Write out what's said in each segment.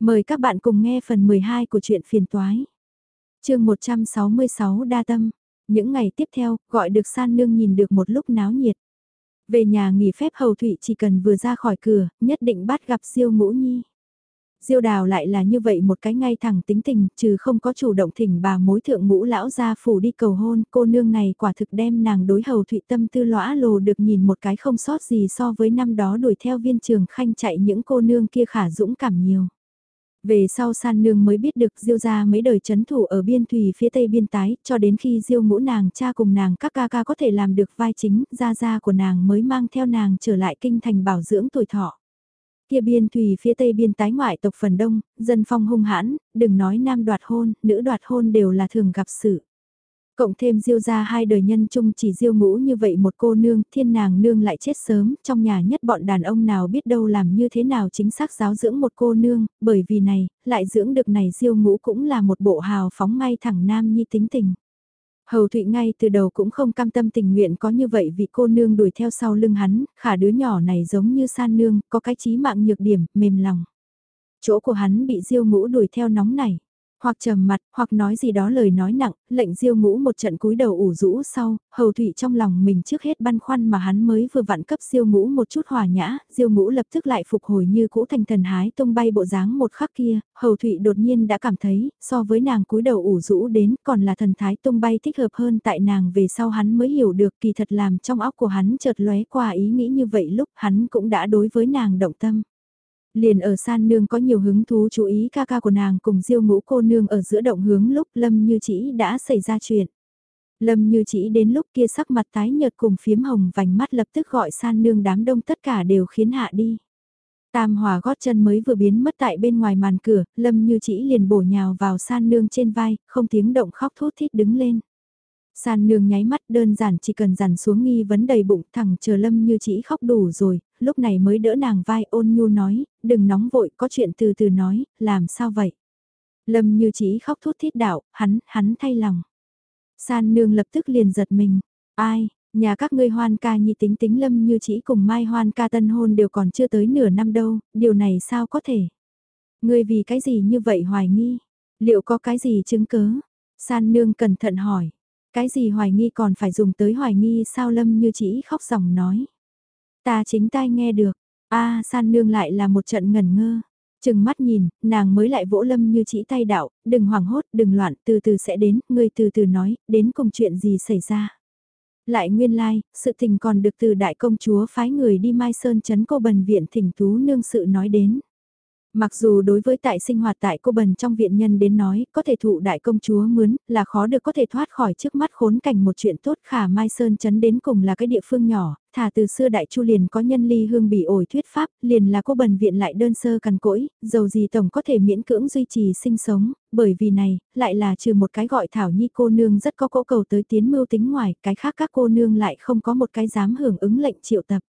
Mời các bạn cùng nghe phần 12 của truyện phiền toái. chương 166 đa tâm. Những ngày tiếp theo, gọi được san nương nhìn được một lúc náo nhiệt. Về nhà nghỉ phép hầu thụy chỉ cần vừa ra khỏi cửa, nhất định bắt gặp siêu ngũ nhi. Diêu đào lại là như vậy một cái ngay thẳng tính tình, trừ không có chủ động thỉnh bà mối thượng ngũ lão gia phủ đi cầu hôn, cô nương này quả thực đem nàng đối hầu thụy tâm tư lõa lồ được nhìn một cái không sót gì so với năm đó đuổi theo viên trường khanh chạy những cô nương kia khả dũng cảm nhiều. Về sau san nương mới biết được diêu ra mấy đời chấn thủ ở biên thủy phía tây biên tái, cho đến khi diêu ngũ nàng cha cùng nàng các ca ca có thể làm được vai chính, gia gia của nàng mới mang theo nàng trở lại kinh thành bảo dưỡng tuổi thọ. Kia biên thủy phía tây biên tái ngoại tộc phần đông, dân phong hung hãn, đừng nói nam đoạt hôn, nữ đoạt hôn đều là thường gặp sự. Cộng thêm diêu ra hai đời nhân chung chỉ diêu ngũ như vậy một cô nương, thiên nàng nương lại chết sớm, trong nhà nhất bọn đàn ông nào biết đâu làm như thế nào chính xác giáo dưỡng một cô nương, bởi vì này, lại dưỡng được này diêu ngũ cũng là một bộ hào phóng ngay thẳng nam nhi tính tình. Hầu Thụy ngay từ đầu cũng không cam tâm tình nguyện có như vậy vì cô nương đuổi theo sau lưng hắn, khả đứa nhỏ này giống như san nương, có cái trí mạng nhược điểm, mềm lòng. Chỗ của hắn bị diêu ngũ đuổi theo nóng này hoặc trầm mặt, hoặc nói gì đó lời nói nặng, lệnh diêu ngũ một trận cúi đầu ủ rũ sau, hầu thụy trong lòng mình trước hết băn khoăn mà hắn mới vừa vặn cấp diêu ngũ một chút hòa nhã, diêu ngũ lập tức lại phục hồi như cũ thành thần hái tung bay bộ dáng một khắc kia, hầu thụy đột nhiên đã cảm thấy, so với nàng cúi đầu ủ rũ đến còn là thần thái tung bay thích hợp hơn tại nàng về sau hắn mới hiểu được kỳ thật làm trong óc của hắn chợt lóe qua ý nghĩ như vậy lúc hắn cũng đã đối với nàng động tâm. Liền ở san nương có nhiều hứng thú chú ý ca ca của nàng cùng diêu ngũ cô nương ở giữa động hướng lúc Lâm Như Chỉ đã xảy ra chuyện. Lâm Như Chỉ đến lúc kia sắc mặt tái nhợt cùng phiếm hồng vành mắt lập tức gọi san nương đám đông tất cả đều khiến hạ đi. Tam hòa gót chân mới vừa biến mất tại bên ngoài màn cửa, Lâm Như Chỉ liền bổ nhào vào san nương trên vai, không tiếng động khóc thút thít đứng lên. San nương nháy mắt đơn giản chỉ cần dàn xuống nghi vấn đầy bụng thẳng chờ lâm như chỉ khóc đủ rồi, lúc này mới đỡ nàng vai ôn nhu nói, đừng nóng vội có chuyện từ từ nói, làm sao vậy? Lâm như chỉ khóc thút thít đạo, hắn, hắn thay lòng. San nương lập tức liền giật mình, ai, nhà các ngươi hoan ca nhị tính tính lâm như chỉ cùng mai hoan ca tân hôn đều còn chưa tới nửa năm đâu, điều này sao có thể? Ngươi vì cái gì như vậy hoài nghi? Liệu có cái gì chứng cớ? San nương cẩn thận hỏi. Cái gì hoài nghi còn phải dùng tới hoài nghi sao Lâm như chỉ khóc dòng nói. Ta chính tai nghe được, a san nương lại là một trận ngẩn ngơ. Chừng mắt nhìn, nàng mới lại vỗ Lâm như chỉ tay đạo, đừng hoảng hốt, đừng loạn, từ từ sẽ đến, ngươi từ từ nói, đến cùng chuyện gì xảy ra. Lại nguyên lai, like, sự tình còn được từ đại công chúa phái người đi Mai Sơn chấn cô bần viện thỉnh tú nương sự nói đến. Mặc dù đối với tại sinh hoạt tại cô bần trong viện nhân đến nói, có thể thụ đại công chúa mướn, là khó được có thể thoát khỏi trước mắt khốn cảnh một chuyện tốt khả Mai Sơn chấn đến cùng là cái địa phương nhỏ, thả từ xưa đại chu liền có nhân ly hương bị ổi thuyết pháp, liền là cô bần viện lại đơn sơ cằn cỗi, dầu gì tổng có thể miễn cưỡng duy trì sinh sống, bởi vì này, lại là trừ một cái gọi thảo nhi cô nương rất có cỗ cầu tới tiến mưu tính ngoài, cái khác các cô nương lại không có một cái dám hưởng ứng lệnh triệu tập.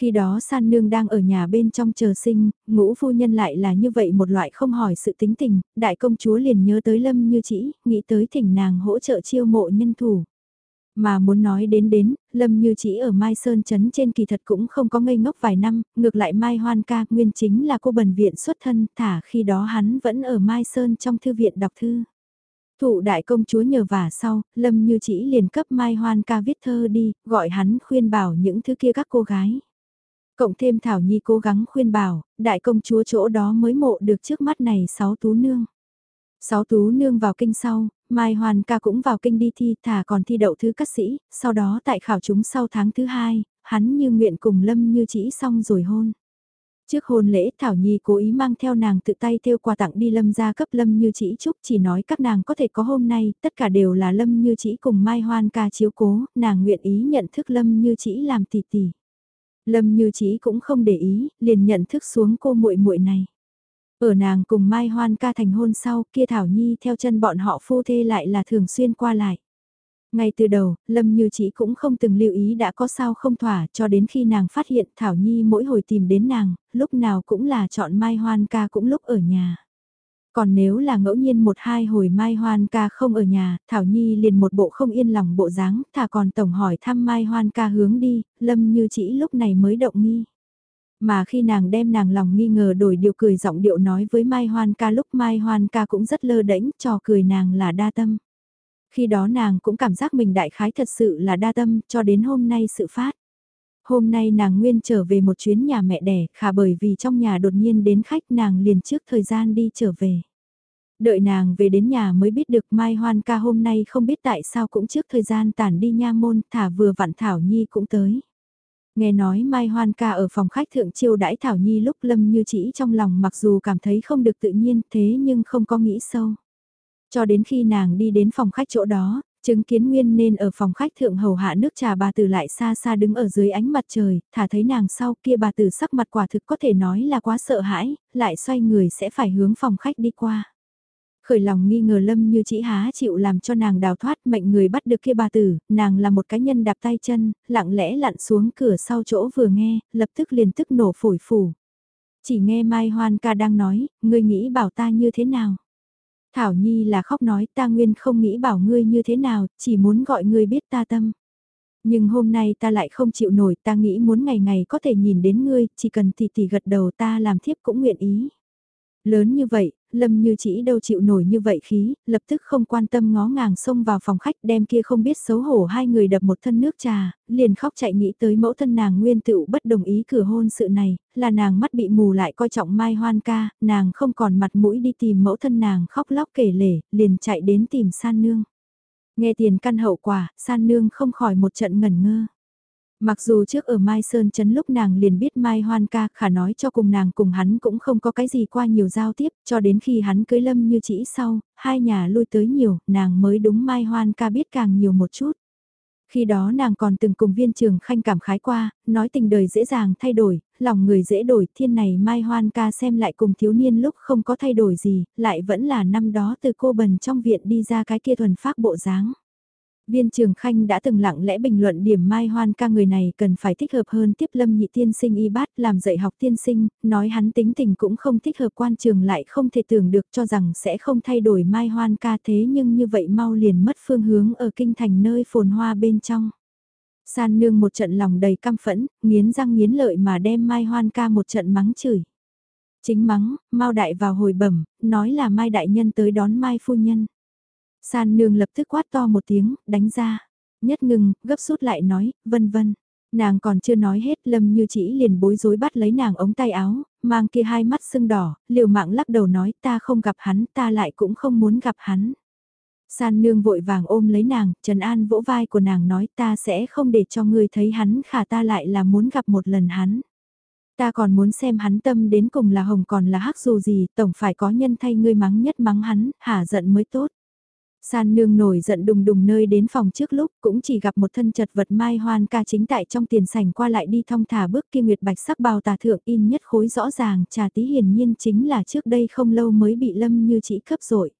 Khi đó san nương đang ở nhà bên trong chờ sinh, ngũ phu nhân lại là như vậy một loại không hỏi sự tính tình, đại công chúa liền nhớ tới lâm như chỉ, nghĩ tới thỉnh nàng hỗ trợ chiêu mộ nhân thủ. Mà muốn nói đến đến, Lâm Như Chỉ ở Mai Sơn Trấn trên kỳ thật cũng không có ngây ngốc vài năm, ngược lại Mai Hoan ca nguyên chính là cô bần viện xuất thân, thả khi đó hắn vẫn ở Mai Sơn trong thư viện đọc thư. Thụ đại công chúa nhờ vả sau, Lâm Như Chỉ liền cấp Mai Hoan ca viết thơ đi, gọi hắn khuyên bảo những thứ kia các cô gái. Cộng thêm Thảo Nhi cố gắng khuyên bảo, đại công chúa chỗ đó mới mộ được trước mắt này sáu tú nương. Sáu tú nương vào kinh sau, Mai Hoàn ca cũng vào kinh đi thi thả còn thi đậu thứ các sĩ, sau đó tại khảo chúng sau tháng thứ hai, hắn như nguyện cùng Lâm như chỉ xong rồi hôn. Trước hôn lễ Thảo Nhi cố ý mang theo nàng tự tay theo quà tặng đi Lâm ra cấp Lâm như chỉ chúc chỉ nói các nàng có thể có hôm nay, tất cả đều là Lâm như chỉ cùng Mai Hoan ca chiếu cố, nàng nguyện ý nhận thức Lâm như chỉ làm tỷ tỷ. Lâm Như Chí cũng không để ý, liền nhận thức xuống cô muội muội này. Ở nàng cùng Mai Hoan ca thành hôn sau, kia Thảo Nhi theo chân bọn họ phu thê lại là thường xuyên qua lại. Ngay từ đầu, Lâm Như Chí cũng không từng lưu ý đã có sao không thỏa cho đến khi nàng phát hiện Thảo Nhi mỗi hồi tìm đến nàng, lúc nào cũng là chọn Mai Hoan ca cũng lúc ở nhà. Còn nếu là ngẫu nhiên một hai hồi Mai Hoan ca không ở nhà, Thảo Nhi liền một bộ không yên lòng bộ dáng, thà còn tổng hỏi thăm Mai Hoan ca hướng đi, Lâm như chỉ lúc này mới động nghi. Mà khi nàng đem nàng lòng nghi ngờ đổi điều cười giọng điệu nói với Mai Hoan ca lúc Mai Hoan ca cũng rất lơ đễnh trò cười nàng là đa tâm. Khi đó nàng cũng cảm giác mình đại khái thật sự là đa tâm cho đến hôm nay sự phát. Hôm nay nàng nguyên trở về một chuyến nhà mẹ đẻ khả bởi vì trong nhà đột nhiên đến khách nàng liền trước thời gian đi trở về. Đợi nàng về đến nhà mới biết được Mai Hoan ca hôm nay không biết tại sao cũng trước thời gian tản đi nha môn thả vừa vặn Thảo Nhi cũng tới. Nghe nói Mai Hoan ca ở phòng khách thượng chiêu đãi Thảo Nhi lúc lâm như chỉ trong lòng mặc dù cảm thấy không được tự nhiên thế nhưng không có nghĩ sâu. Cho đến khi nàng đi đến phòng khách chỗ đó, chứng kiến nguyên nên ở phòng khách thượng hầu hạ nước trà bà tử lại xa xa đứng ở dưới ánh mặt trời, thả thấy nàng sau kia bà tử sắc mặt quả thực có thể nói là quá sợ hãi, lại xoay người sẽ phải hướng phòng khách đi qua khởi lòng nghi ngờ lâm như chỉ há chịu làm cho nàng đào thoát mệnh người bắt được kia bà tử, nàng là một cá nhân đạp tay chân, lặng lẽ lặn xuống cửa sau chỗ vừa nghe, lập tức liền tức nổ phổi phủ. Chỉ nghe Mai Hoan ca đang nói, ngươi nghĩ bảo ta như thế nào? Thảo Nhi là khóc nói ta nguyên không nghĩ bảo ngươi như thế nào, chỉ muốn gọi ngươi biết ta tâm. Nhưng hôm nay ta lại không chịu nổi, ta nghĩ muốn ngày ngày có thể nhìn đến ngươi, chỉ cần tỷ tỷ gật đầu ta làm thiếp cũng nguyện ý. Lớn như vậy, Lâm như chỉ đâu chịu nổi như vậy khí, lập tức không quan tâm ngó ngàng xông vào phòng khách đem kia không biết xấu hổ hai người đập một thân nước trà, liền khóc chạy nghĩ tới mẫu thân nàng nguyên tựu bất đồng ý cửa hôn sự này, là nàng mắt bị mù lại coi trọng Mai Hoan ca, nàng không còn mặt mũi đi tìm mẫu thân nàng khóc lóc kể lể, liền chạy đến tìm san nương. Nghe tiền căn hậu quả, san nương không khỏi một trận ngẩn ngơ. Mặc dù trước ở Mai Sơn Trấn lúc nàng liền biết Mai Hoan ca khả nói cho cùng nàng cùng hắn cũng không có cái gì qua nhiều giao tiếp, cho đến khi hắn cưới lâm như chỉ sau, hai nhà lui tới nhiều, nàng mới đúng Mai Hoan ca biết càng nhiều một chút. Khi đó nàng còn từng cùng viên trường khanh cảm khái qua, nói tình đời dễ dàng thay đổi, lòng người dễ đổi, thiên này Mai Hoan ca xem lại cùng thiếu niên lúc không có thay đổi gì, lại vẫn là năm đó từ cô bần trong viện đi ra cái kia thuần phác bộ dáng. Viên Trường Khanh đã từng lặng lẽ bình luận điểm Mai Hoan ca người này cần phải thích hợp hơn tiếp lâm nhị tiên sinh y bát làm dạy học tiên sinh, nói hắn tính tình cũng không thích hợp quan trường lại không thể tưởng được cho rằng sẽ không thay đổi Mai Hoan ca thế nhưng như vậy mau liền mất phương hướng ở kinh thành nơi phồn hoa bên trong. San nương một trận lòng đầy căm phẫn, nghiến răng nghiến lợi mà đem Mai Hoan ca một trận mắng chửi. Chính mắng, Mao Đại vào hồi bẩm, nói là Mai Đại Nhân tới đón Mai Phu Nhân. San nương lập tức quát to một tiếng, đánh ra. Nhất ngừng, gấp rút lại nói, vân vân. Nàng còn chưa nói hết lâm như chỉ liền bối rối bắt lấy nàng ống tay áo, mang kia hai mắt sưng đỏ, liều mạng lắc đầu nói ta không gặp hắn, ta lại cũng không muốn gặp hắn. San nương vội vàng ôm lấy nàng, Trần An vỗ vai của nàng nói ta sẽ không để cho ngươi thấy hắn khả ta lại là muốn gặp một lần hắn. Ta còn muốn xem hắn tâm đến cùng là hồng còn là hắc dù gì, tổng phải có nhân thay ngươi mắng nhất mắng hắn, hả giận mới tốt. San nương nổi giận đùng đùng nơi đến phòng trước lúc cũng chỉ gặp một thân chật vật mai hoan ca chính tại trong tiền sảnh qua lại đi thong thả bước kia nguyệt bạch sắc bào tà thượng in nhất khối rõ ràng trà tí hiển nhiên chính là trước đây không lâu mới bị lâm như chỉ cấp rồi.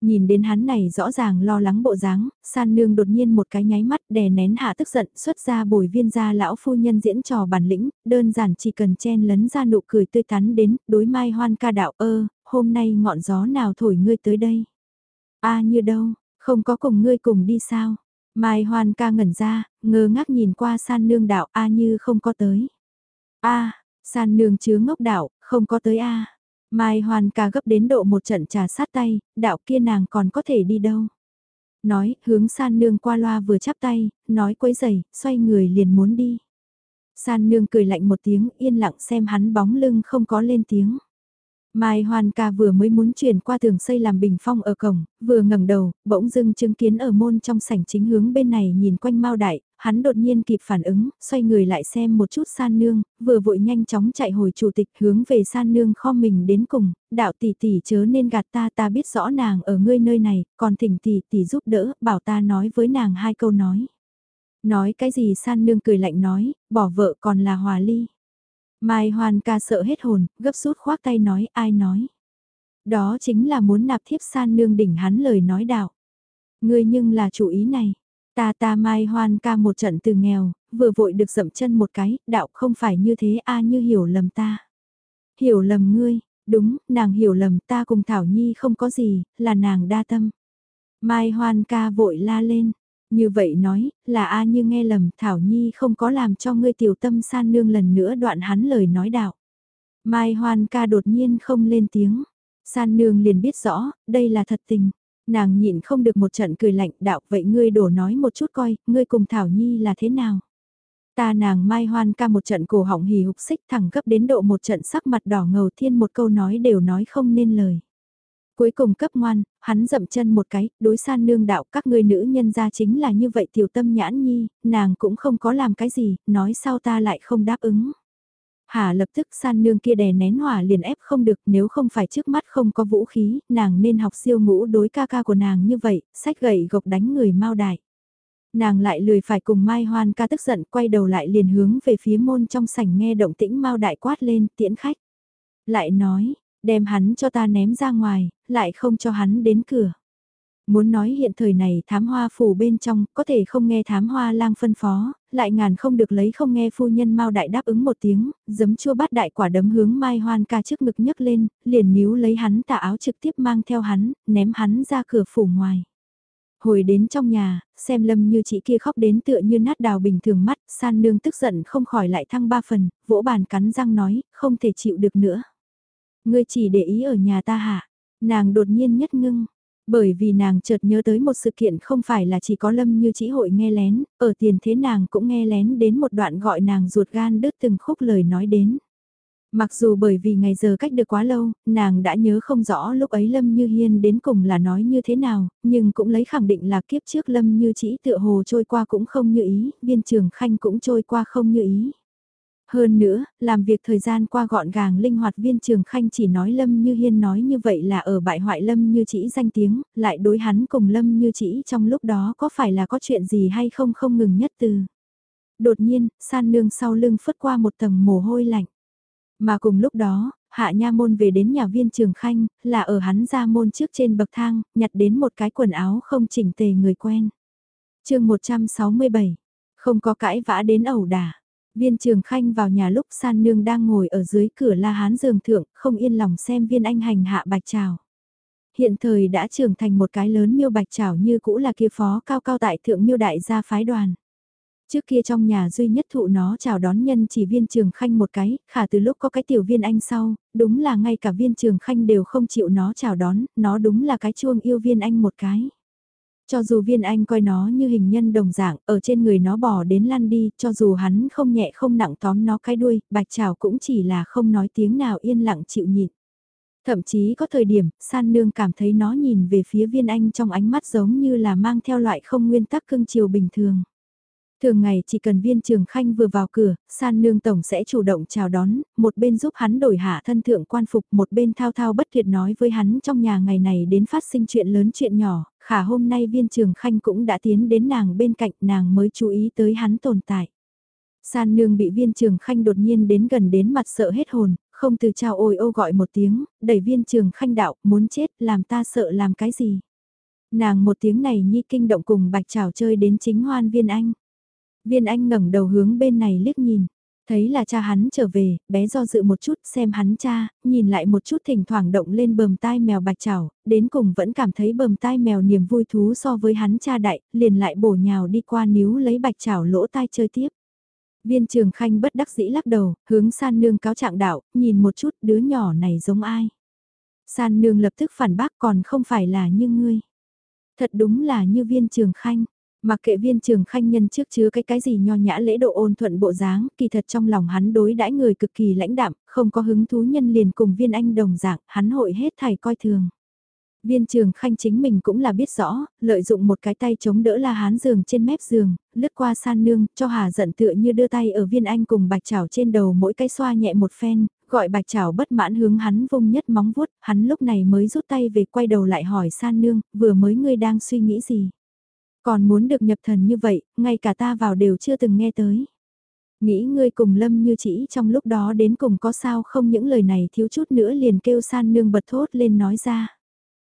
Nhìn đến hắn này rõ ràng lo lắng bộ dáng, san nương đột nhiên một cái nháy mắt đè nén hạ tức giận xuất ra bồi viên gia lão phu nhân diễn trò bản lĩnh, đơn giản chỉ cần chen lấn ra nụ cười tươi tắn đến, đối mai hoan ca đạo ơ, hôm nay ngọn gió nào thổi ngươi tới đây. A như đâu, không có cùng ngươi cùng đi sao? Mai Hoan ca ngẩn ra, ngơ ngác nhìn qua san nương đạo A như không có tới. A, san nương chứa ngốc đạo, không có tới A. Mai Hoan ca gấp đến độ một trận trà sát tay, đạo kia nàng còn có thể đi đâu. Nói, hướng san nương qua loa vừa chắp tay, nói quấy giày, xoay người liền muốn đi. San nương cười lạnh một tiếng, yên lặng xem hắn bóng lưng không có lên tiếng. Mai Hoan ca vừa mới muốn chuyển qua tường xây làm bình phong ở cổng, vừa ngẩng đầu, bỗng dưng chứng kiến ở môn trong sảnh chính hướng bên này nhìn quanh Mao Đại, hắn đột nhiên kịp phản ứng, xoay người lại xem một chút san nương, vừa vội nhanh chóng chạy hồi chủ tịch hướng về san nương kho mình đến cùng, đạo tỷ tỷ chớ nên gạt ta ta biết rõ nàng ở ngươi nơi này, còn thỉnh tỷ tỷ giúp đỡ, bảo ta nói với nàng hai câu nói. Nói cái gì san nương cười lạnh nói, bỏ vợ còn là hòa ly. Mai Hoan ca sợ hết hồn, gấp rút khoác tay nói ai nói. Đó chính là muốn nạp thiếp san nương đỉnh hắn lời nói đạo. Ngươi nhưng là chủ ý này. Ta ta Mai Hoan ca một trận từ nghèo, vừa vội được dậm chân một cái, đạo không phải như thế a như hiểu lầm ta. Hiểu lầm ngươi, đúng, nàng hiểu lầm ta cùng Thảo Nhi không có gì, là nàng đa tâm. Mai Hoan ca vội la lên, như vậy nói, là A như nghe lầm Thảo Nhi không có làm cho ngươi tiểu tâm san nương lần nữa đoạn hắn lời nói đạo. Mai Hoan ca đột nhiên không lên tiếng. San nương liền biết rõ, đây là thật tình. Nàng nhịn không được một trận cười lạnh đạo vậy ngươi đổ nói một chút coi, ngươi cùng Thảo Nhi là thế nào. Ta nàng Mai Hoan ca một trận cổ họng hì hục xích thẳng gấp đến độ một trận sắc mặt đỏ ngầu thiên một câu nói đều nói không nên lời. Cuối cùng cấp ngoan, hắn dậm chân một cái, đối san nương đạo các ngươi nữ nhân ra chính là như vậy tiểu tâm nhãn nhi, nàng cũng không có làm cái gì, nói sao ta lại không đáp ứng. Hà lập tức san nương kia đè nén hỏa liền ép không được nếu không phải trước mắt không có vũ khí, nàng nên học siêu ngũ đối ca ca của nàng như vậy, sách gậy gộc đánh người mau đại. Nàng lại lười phải cùng Mai Hoan ca tức giận quay đầu lại liền hướng về phía môn trong sảnh nghe động tĩnh mau đại quát lên tiễn khách. Lại nói, đem hắn cho ta ném ra ngoài, lại không cho hắn đến cửa. Muốn nói hiện thời này thám hoa phủ bên trong, có thể không nghe thám hoa lang phân phó, lại ngàn không được lấy không nghe phu nhân mau đại đáp ứng một tiếng, giấm chua bát đại quả đấm hướng mai hoan ca trước ngực nhấc lên, liền níu lấy hắn tà áo trực tiếp mang theo hắn, ném hắn ra cửa phủ ngoài. Hồi đến trong nhà, xem lâm như chị kia khóc đến tựa như nát đào bình thường mắt, san nương tức giận không khỏi lại thăng ba phần, vỗ bàn cắn răng nói, không thể chịu được nữa. Ngươi chỉ để ý ở nhà ta hả? Nàng đột nhiên nhất ngưng. Bởi vì nàng chợt nhớ tới một sự kiện không phải là chỉ có lâm như chỉ hội nghe lén, ở tiền thế nàng cũng nghe lén đến một đoạn gọi nàng ruột gan đứt từng khúc lời nói đến. Mặc dù bởi vì ngày giờ cách được quá lâu, nàng đã nhớ không rõ lúc ấy Lâm Như Hiên đến cùng là nói như thế nào, nhưng cũng lấy khẳng định là kiếp trước Lâm Như chỉ tựa hồ trôi qua cũng không như ý, viên trường khanh cũng trôi qua không như ý. Hơn nữa, làm việc thời gian qua gọn gàng linh hoạt viên trường khanh chỉ nói Lâm Như Hiên nói như vậy là ở bại hoại Lâm Như chỉ danh tiếng, lại đối hắn cùng Lâm Như chỉ trong lúc đó có phải là có chuyện gì hay không không ngừng nhất từ. Đột nhiên, san nương sau lưng phất qua một tầng mồ hôi lạnh. Mà cùng lúc đó, hạ nha môn về đến nhà viên trường khanh, là ở hắn ra môn trước trên bậc thang, nhặt đến một cái quần áo không chỉnh tề người quen. chương 167, không có cãi vã đến ẩu đả. Viên trường khanh vào nhà lúc san nương đang ngồi ở dưới cửa la hán giường thượng, không yên lòng xem viên anh hành hạ bạch trào. Hiện thời đã trưởng thành một cái lớn miêu bạch trào như cũ là kia phó cao cao tại thượng miêu đại gia phái đoàn. Trước kia trong nhà duy nhất thụ nó chào đón nhân chỉ viên trường khanh một cái, khả từ lúc có cái tiểu viên anh sau, đúng là ngay cả viên trường khanh đều không chịu nó chào đón, nó đúng là cái chuông yêu viên anh một cái. Cho dù viên anh coi nó như hình nhân đồng dạng, ở trên người nó bỏ đến lăn đi, cho dù hắn không nhẹ không nặng tóm nó cái đuôi, bạch trào cũng chỉ là không nói tiếng nào yên lặng chịu nhịn. Thậm chí có thời điểm, san nương cảm thấy nó nhìn về phía viên anh trong ánh mắt giống như là mang theo loại không nguyên tắc cưng chiều bình thường. Thường ngày chỉ cần viên trường khanh vừa vào cửa, san nương tổng sẽ chủ động chào đón, một bên giúp hắn đổi hạ thân thượng quan phục, một bên thao thao bất tuyệt nói với hắn trong nhà ngày này đến phát sinh chuyện lớn chuyện nhỏ, khả hôm nay viên trường khanh cũng đã tiến đến nàng bên cạnh nàng mới chú ý tới hắn tồn tại. San nương bị viên trường khanh đột nhiên đến gần đến mặt sợ hết hồn, không từ chào ôi ô gọi một tiếng, đẩy viên trường khanh đạo, muốn chết, làm ta sợ làm cái gì. Nàng một tiếng này nhi kinh động cùng bạch trào chơi đến chính hoan viên anh. Viên anh ngẩng đầu hướng bên này liếc nhìn. Thấy là cha hắn trở về, bé do dự một chút xem hắn cha, nhìn lại một chút thỉnh thoảng động lên bờm tai mèo bạch chảo, đến cùng vẫn cảm thấy bờm tai mèo niềm vui thú so với hắn cha đại, liền lại bổ nhào đi qua níu lấy bạch chảo lỗ tai chơi tiếp. Viên trường khanh bất đắc dĩ lắc đầu, hướng san nương cáo trạng đạo, nhìn một chút đứa nhỏ này giống ai. San nương lập tức phản bác còn không phải là như ngươi. Thật đúng là như viên trường khanh. Mặc kệ viên trường khanh nhân trước chứa cái cái gì nho nhã lễ độ ôn thuận bộ dáng, kỳ thật trong lòng hắn đối đãi người cực kỳ lãnh đạm, không có hứng thú nhân liền cùng viên anh đồng dạng, hắn hội hết thầy coi thường. Viên trường khanh chính mình cũng là biết rõ, lợi dụng một cái tay chống đỡ la hán giường trên mép giường, lướt qua san nương, cho hà giận tựa như đưa tay ở viên anh cùng bạch chảo trên đầu mỗi cái xoa nhẹ một phen, gọi bạch chảo bất mãn hướng hắn vung nhất móng vuốt, hắn lúc này mới rút tay về quay đầu lại hỏi san nương, vừa mới ngươi đang suy nghĩ gì. Còn muốn được nhập thần như vậy, ngay cả ta vào đều chưa từng nghe tới. Nghĩ ngươi cùng lâm như chỉ trong lúc đó đến cùng có sao không những lời này thiếu chút nữa liền kêu san nương bật thốt lên nói ra.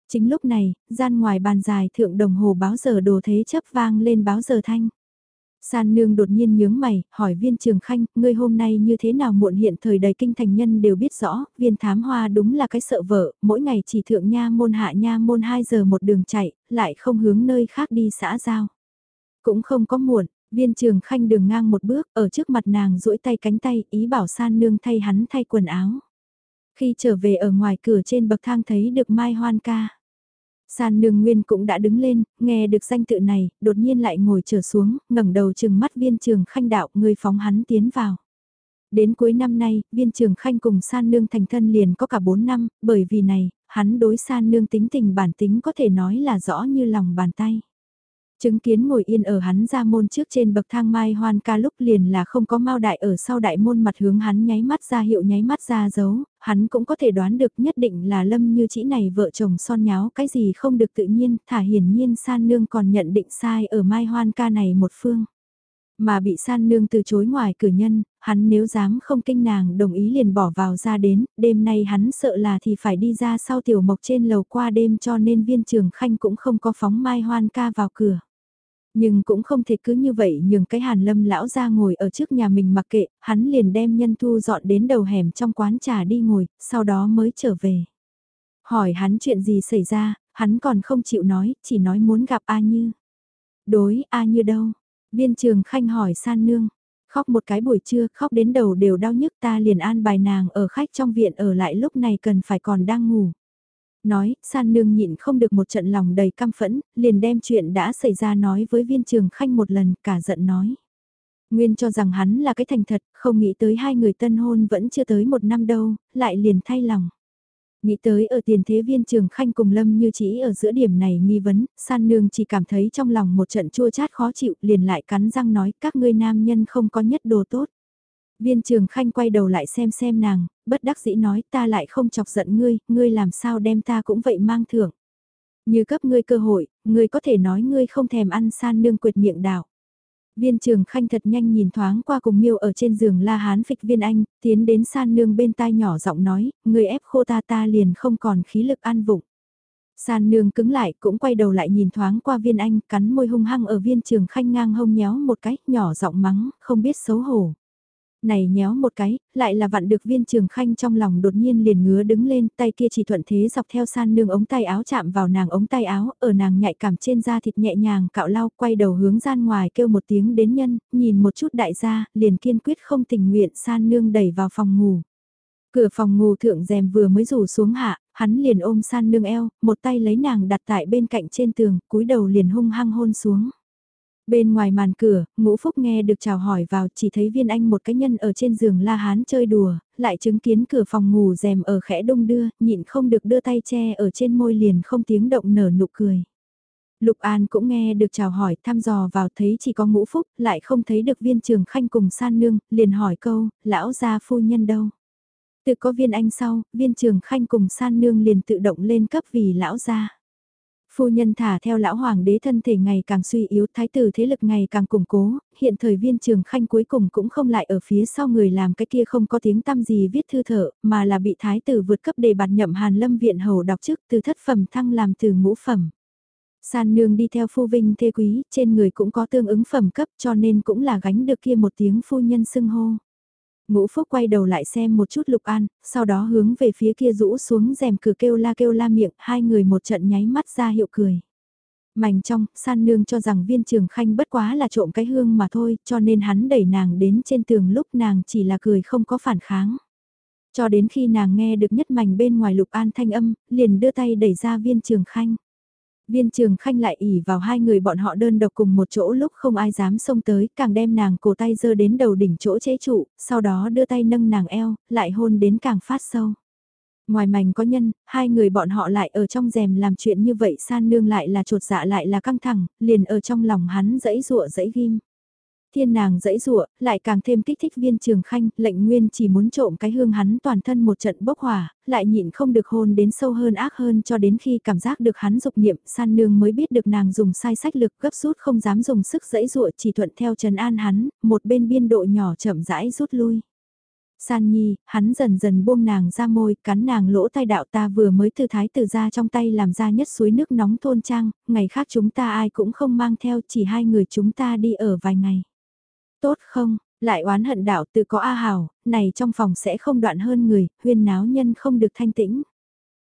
Chính lúc này, gian ngoài bàn dài thượng đồng hồ báo giờ đồ thế chấp vang lên báo giờ thanh. San nương đột nhiên nhướng mày, hỏi viên trường khanh, ngươi hôm nay như thế nào muộn hiện thời đầy kinh thành nhân đều biết rõ, viên thám hoa đúng là cái sợ vợ, mỗi ngày chỉ thượng nha môn hạ nha môn 2 giờ một đường chạy, lại không hướng nơi khác đi xã giao. Cũng không có muộn, viên trường khanh đường ngang một bước ở trước mặt nàng duỗi tay cánh tay ý bảo san nương thay hắn thay quần áo. Khi trở về ở ngoài cửa trên bậc thang thấy được Mai Hoan ca. San nương nguyên cũng đã đứng lên, nghe được danh tự này, đột nhiên lại ngồi trở xuống, ngẩng đầu chừng mắt viên trường khanh đạo người phóng hắn tiến vào. Đến cuối năm nay, viên trường khanh cùng san nương thành thân liền có cả 4 năm, bởi vì này, hắn đối san nương tính tình bản tính có thể nói là rõ như lòng bàn tay. Chứng kiến ngồi yên ở hắn ra môn trước trên bậc thang mai hoan ca lúc liền là không có mau đại ở sau đại môn mặt hướng hắn nháy mắt ra hiệu nháy mắt ra dấu, hắn cũng có thể đoán được nhất định là lâm như chỉ này vợ chồng son nháo cái gì không được tự nhiên, thả hiển nhiên san nương còn nhận định sai ở mai hoan ca này một phương. Mà bị san nương từ chối ngoài cửa nhân, hắn nếu dám không kinh nàng đồng ý liền bỏ vào ra đến, đêm nay hắn sợ là thì phải đi ra sau tiểu mộc trên lầu qua đêm cho nên viên trường khanh cũng không có phóng mai hoan ca vào cửa. Nhưng cũng không thể cứ như vậy nhường cái hàn lâm lão ra ngồi ở trước nhà mình mặc kệ, hắn liền đem nhân thu dọn đến đầu hẻm trong quán trà đi ngồi, sau đó mới trở về. Hỏi hắn chuyện gì xảy ra, hắn còn không chịu nói, chỉ nói muốn gặp A Như. Đối A Như đâu? Viên trường khanh hỏi san nương. Khóc một cái buổi trưa, khóc đến đầu đều đau nhức ta liền an bài nàng ở khách trong viện ở lại lúc này cần phải còn đang ngủ nói, san nương nhịn không được một trận lòng đầy căm phẫn, liền đem chuyện đã xảy ra nói với viên trường khanh một lần, cả giận nói. Nguyên cho rằng hắn là cái thành thật, không nghĩ tới hai người tân hôn vẫn chưa tới một năm đâu, lại liền thay lòng. Nghĩ tới ở tiền thế viên trường khanh cùng lâm như chỉ ở giữa điểm này nghi vấn, san nương chỉ cảm thấy trong lòng một trận chua chát khó chịu liền lại cắn răng nói các ngươi nam nhân không có nhất đồ tốt. Viên trường khanh quay đầu lại xem xem nàng, bất đắc dĩ nói ta lại không chọc giận ngươi, ngươi làm sao đem ta cũng vậy mang thưởng. Như cấp ngươi cơ hội, ngươi có thể nói ngươi không thèm ăn san nương quyệt miệng đảo. Viên trường khanh thật nhanh nhìn thoáng qua cùng miêu ở trên giường la hán phịch viên anh, tiến đến san nương bên tai nhỏ giọng nói, ngươi ép khô ta ta liền không còn khí lực ăn vụng. San nương cứng lại cũng quay đầu lại nhìn thoáng qua viên anh, cắn môi hung hăng ở viên trường khanh ngang hông nhéo một cái, nhỏ giọng mắng, không biết xấu hổ này nhéo một cái, lại là vặn được viên trường khanh trong lòng đột nhiên liền ngứa đứng lên, tay kia chỉ thuận thế dọc theo san nương ống tay áo chạm vào nàng ống tay áo, ở nàng nhạy cảm trên da thịt nhẹ nhàng cạo lau, quay đầu hướng gian ngoài kêu một tiếng đến nhân, nhìn một chút đại gia, liền kiên quyết không tình nguyện san nương đẩy vào phòng ngủ. Cửa phòng ngủ thượng rèm vừa mới rủ xuống hạ, hắn liền ôm san nương eo, một tay lấy nàng đặt tại bên cạnh trên tường, cúi đầu liền hung hăng hôn xuống. Bên ngoài màn cửa, ngũ phúc nghe được chào hỏi vào chỉ thấy viên anh một cái nhân ở trên giường la hán chơi đùa, lại chứng kiến cửa phòng ngủ rèm ở khẽ đông đưa, nhịn không được đưa tay che ở trên môi liền không tiếng động nở nụ cười. Lục An cũng nghe được chào hỏi thăm dò vào thấy chỉ có ngũ phúc, lại không thấy được viên trường khanh cùng san nương, liền hỏi câu, lão gia phu nhân đâu? Từ có viên anh sau, viên trường khanh cùng san nương liền tự động lên cấp vì lão gia. Phu nhân thả theo lão hoàng đế thân thể ngày càng suy yếu, thái tử thế lực ngày càng củng cố, hiện thời viên trường khanh cuối cùng cũng không lại ở phía sau người làm cái kia không có tiếng tăm gì viết thư thở, mà là bị thái tử vượt cấp đề bạt nhậm hàn lâm viện hầu đọc chức từ thất phẩm thăng làm từ ngũ phẩm. San nương đi theo phu vinh thê quý, trên người cũng có tương ứng phẩm cấp cho nên cũng là gánh được kia một tiếng phu nhân xưng hô. Ngũ Phúc quay đầu lại xem một chút Lục An, sau đó hướng về phía kia rũ xuống rèm cửa kêu la kêu la miệng, hai người một trận nháy mắt ra hiệu cười. Mảnh trong, san nương cho rằng viên trường khanh bất quá là trộm cái hương mà thôi, cho nên hắn đẩy nàng đến trên tường lúc nàng chỉ là cười không có phản kháng. Cho đến khi nàng nghe được nhất mảnh bên ngoài Lục An thanh âm, liền đưa tay đẩy ra viên trường khanh. Viên trường khanh lại ỉ vào hai người bọn họ đơn độc cùng một chỗ lúc không ai dám xông tới, càng đem nàng cổ tay dơ đến đầu đỉnh chỗ chế trụ, sau đó đưa tay nâng nàng eo, lại hôn đến càng phát sâu. Ngoài mảnh có nhân, hai người bọn họ lại ở trong rèm làm chuyện như vậy san nương lại là trột dạ lại là căng thẳng, liền ở trong lòng hắn dẫy rụa dẫy ghim thiên nàng dẫy rụa, lại càng thêm kích thích viên trường khanh, lệnh nguyên chỉ muốn trộm cái hương hắn toàn thân một trận bốc hỏa, lại nhịn không được hôn đến sâu hơn ác hơn cho đến khi cảm giác được hắn dục niệm, san nương mới biết được nàng dùng sai sách lực gấp rút không dám dùng sức dẫy rụa chỉ thuận theo trần an hắn, một bên biên độ nhỏ chậm rãi rút lui. San Nhi, hắn dần dần buông nàng ra môi, cắn nàng lỗ tai đạo ta vừa mới từ thái tử ra trong tay làm ra nhất suối nước nóng thôn trang, ngày khác chúng ta ai cũng không mang theo, chỉ hai người chúng ta đi ở vài ngày. Tốt không, lại oán hận đạo từ có A Hảo, này trong phòng sẽ không đoạn hơn người, huyên náo nhân không được thanh tĩnh.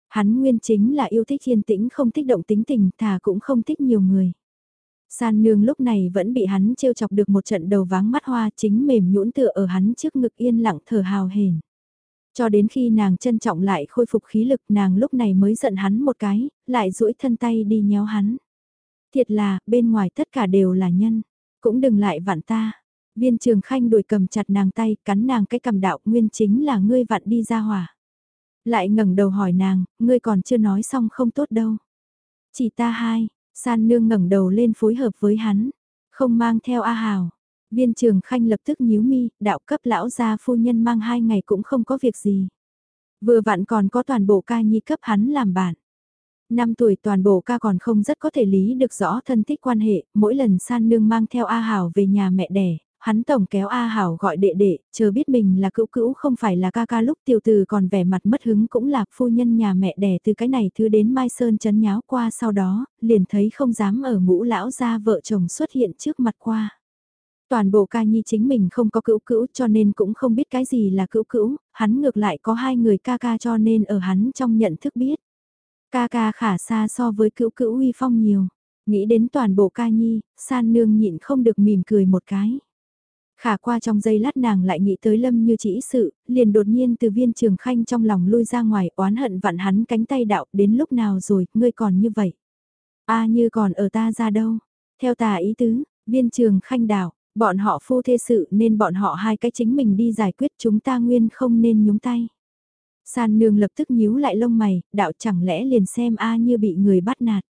Hắn nguyên chính là yêu thích yên tĩnh không thích động tính tình, thà cũng không thích nhiều người. San nương lúc này vẫn bị hắn trêu chọc được một trận đầu váng mắt hoa chính mềm nhũn tựa ở hắn trước ngực yên lặng thở hào hển. Cho đến khi nàng trân trọng lại khôi phục khí lực nàng lúc này mới giận hắn một cái, lại duỗi thân tay đi nhéo hắn. Thiệt là, bên ngoài tất cả đều là nhân, cũng đừng lại vặn ta. Viên trường khanh đuổi cầm chặt nàng tay, cắn nàng cái cầm đạo nguyên chính là ngươi vặn đi ra hỏa. Lại ngẩng đầu hỏi nàng, ngươi còn chưa nói xong không tốt đâu. Chỉ ta hai, san nương ngẩng đầu lên phối hợp với hắn, không mang theo A Hào. Viên trường khanh lập tức nhíu mi, đạo cấp lão gia phu nhân mang hai ngày cũng không có việc gì. Vừa vặn còn có toàn bộ ca nhi cấp hắn làm bạn. Năm tuổi toàn bộ ca còn không rất có thể lý được rõ thân thích quan hệ, mỗi lần san nương mang theo A Hảo về nhà mẹ đẻ, hắn tổng kéo A Hảo gọi đệ đệ, chờ biết mình là cữu cữu không phải là ca ca lúc tiểu từ còn vẻ mặt mất hứng cũng là phu nhân nhà mẹ đẻ từ cái này thứ đến Mai Sơn chấn nháo qua sau đó, liền thấy không dám ở ngũ lão gia vợ chồng xuất hiện trước mặt qua. Toàn bộ ca nhi chính mình không có cữu cữu cho nên cũng không biết cái gì là cữu cữu, hắn ngược lại có hai người ca ca cho nên ở hắn trong nhận thức biết. Ca ca khả xa so với cữu cữu uy phong nhiều. Nghĩ đến toàn bộ ca nhi, san nương nhịn không được mỉm cười một cái. Khả qua trong giây lát nàng lại nghĩ tới lâm như chỉ sự, liền đột nhiên từ viên trường khanh trong lòng lui ra ngoài oán hận vặn hắn cánh tay đạo đến lúc nào rồi, ngươi còn như vậy. a như còn ở ta ra đâu. Theo tà ý tứ, viên trường khanh đạo, bọn họ phu thê sự nên bọn họ hai cái chính mình đi giải quyết chúng ta nguyên không nên nhúng tay. San nương lập tức nhíu lại lông mày, đạo chẳng lẽ liền xem A như bị người bắt nạt.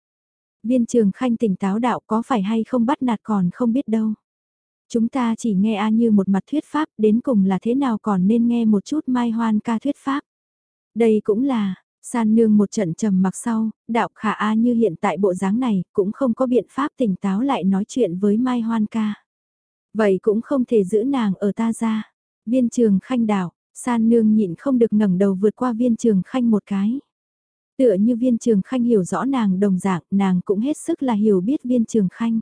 Viên trường khanh tỉnh táo đạo có phải hay không bắt nạt còn không biết đâu. Chúng ta chỉ nghe A như một mặt thuyết pháp, đến cùng là thế nào còn nên nghe một chút mai hoan ca thuyết pháp. Đây cũng là, san nương một trận trầm mặc sau, đạo khả A như hiện tại bộ dáng này, cũng không có biện pháp tỉnh táo lại nói chuyện với mai hoan ca. Vậy cũng không thể giữ nàng ở ta ra. Viên trường khanh đạo, San nương nhịn không được ngẩng đầu vượt qua viên trường khanh một cái. Tựa như viên trường khanh hiểu rõ nàng đồng dạng, nàng cũng hết sức là hiểu biết viên trường khanh.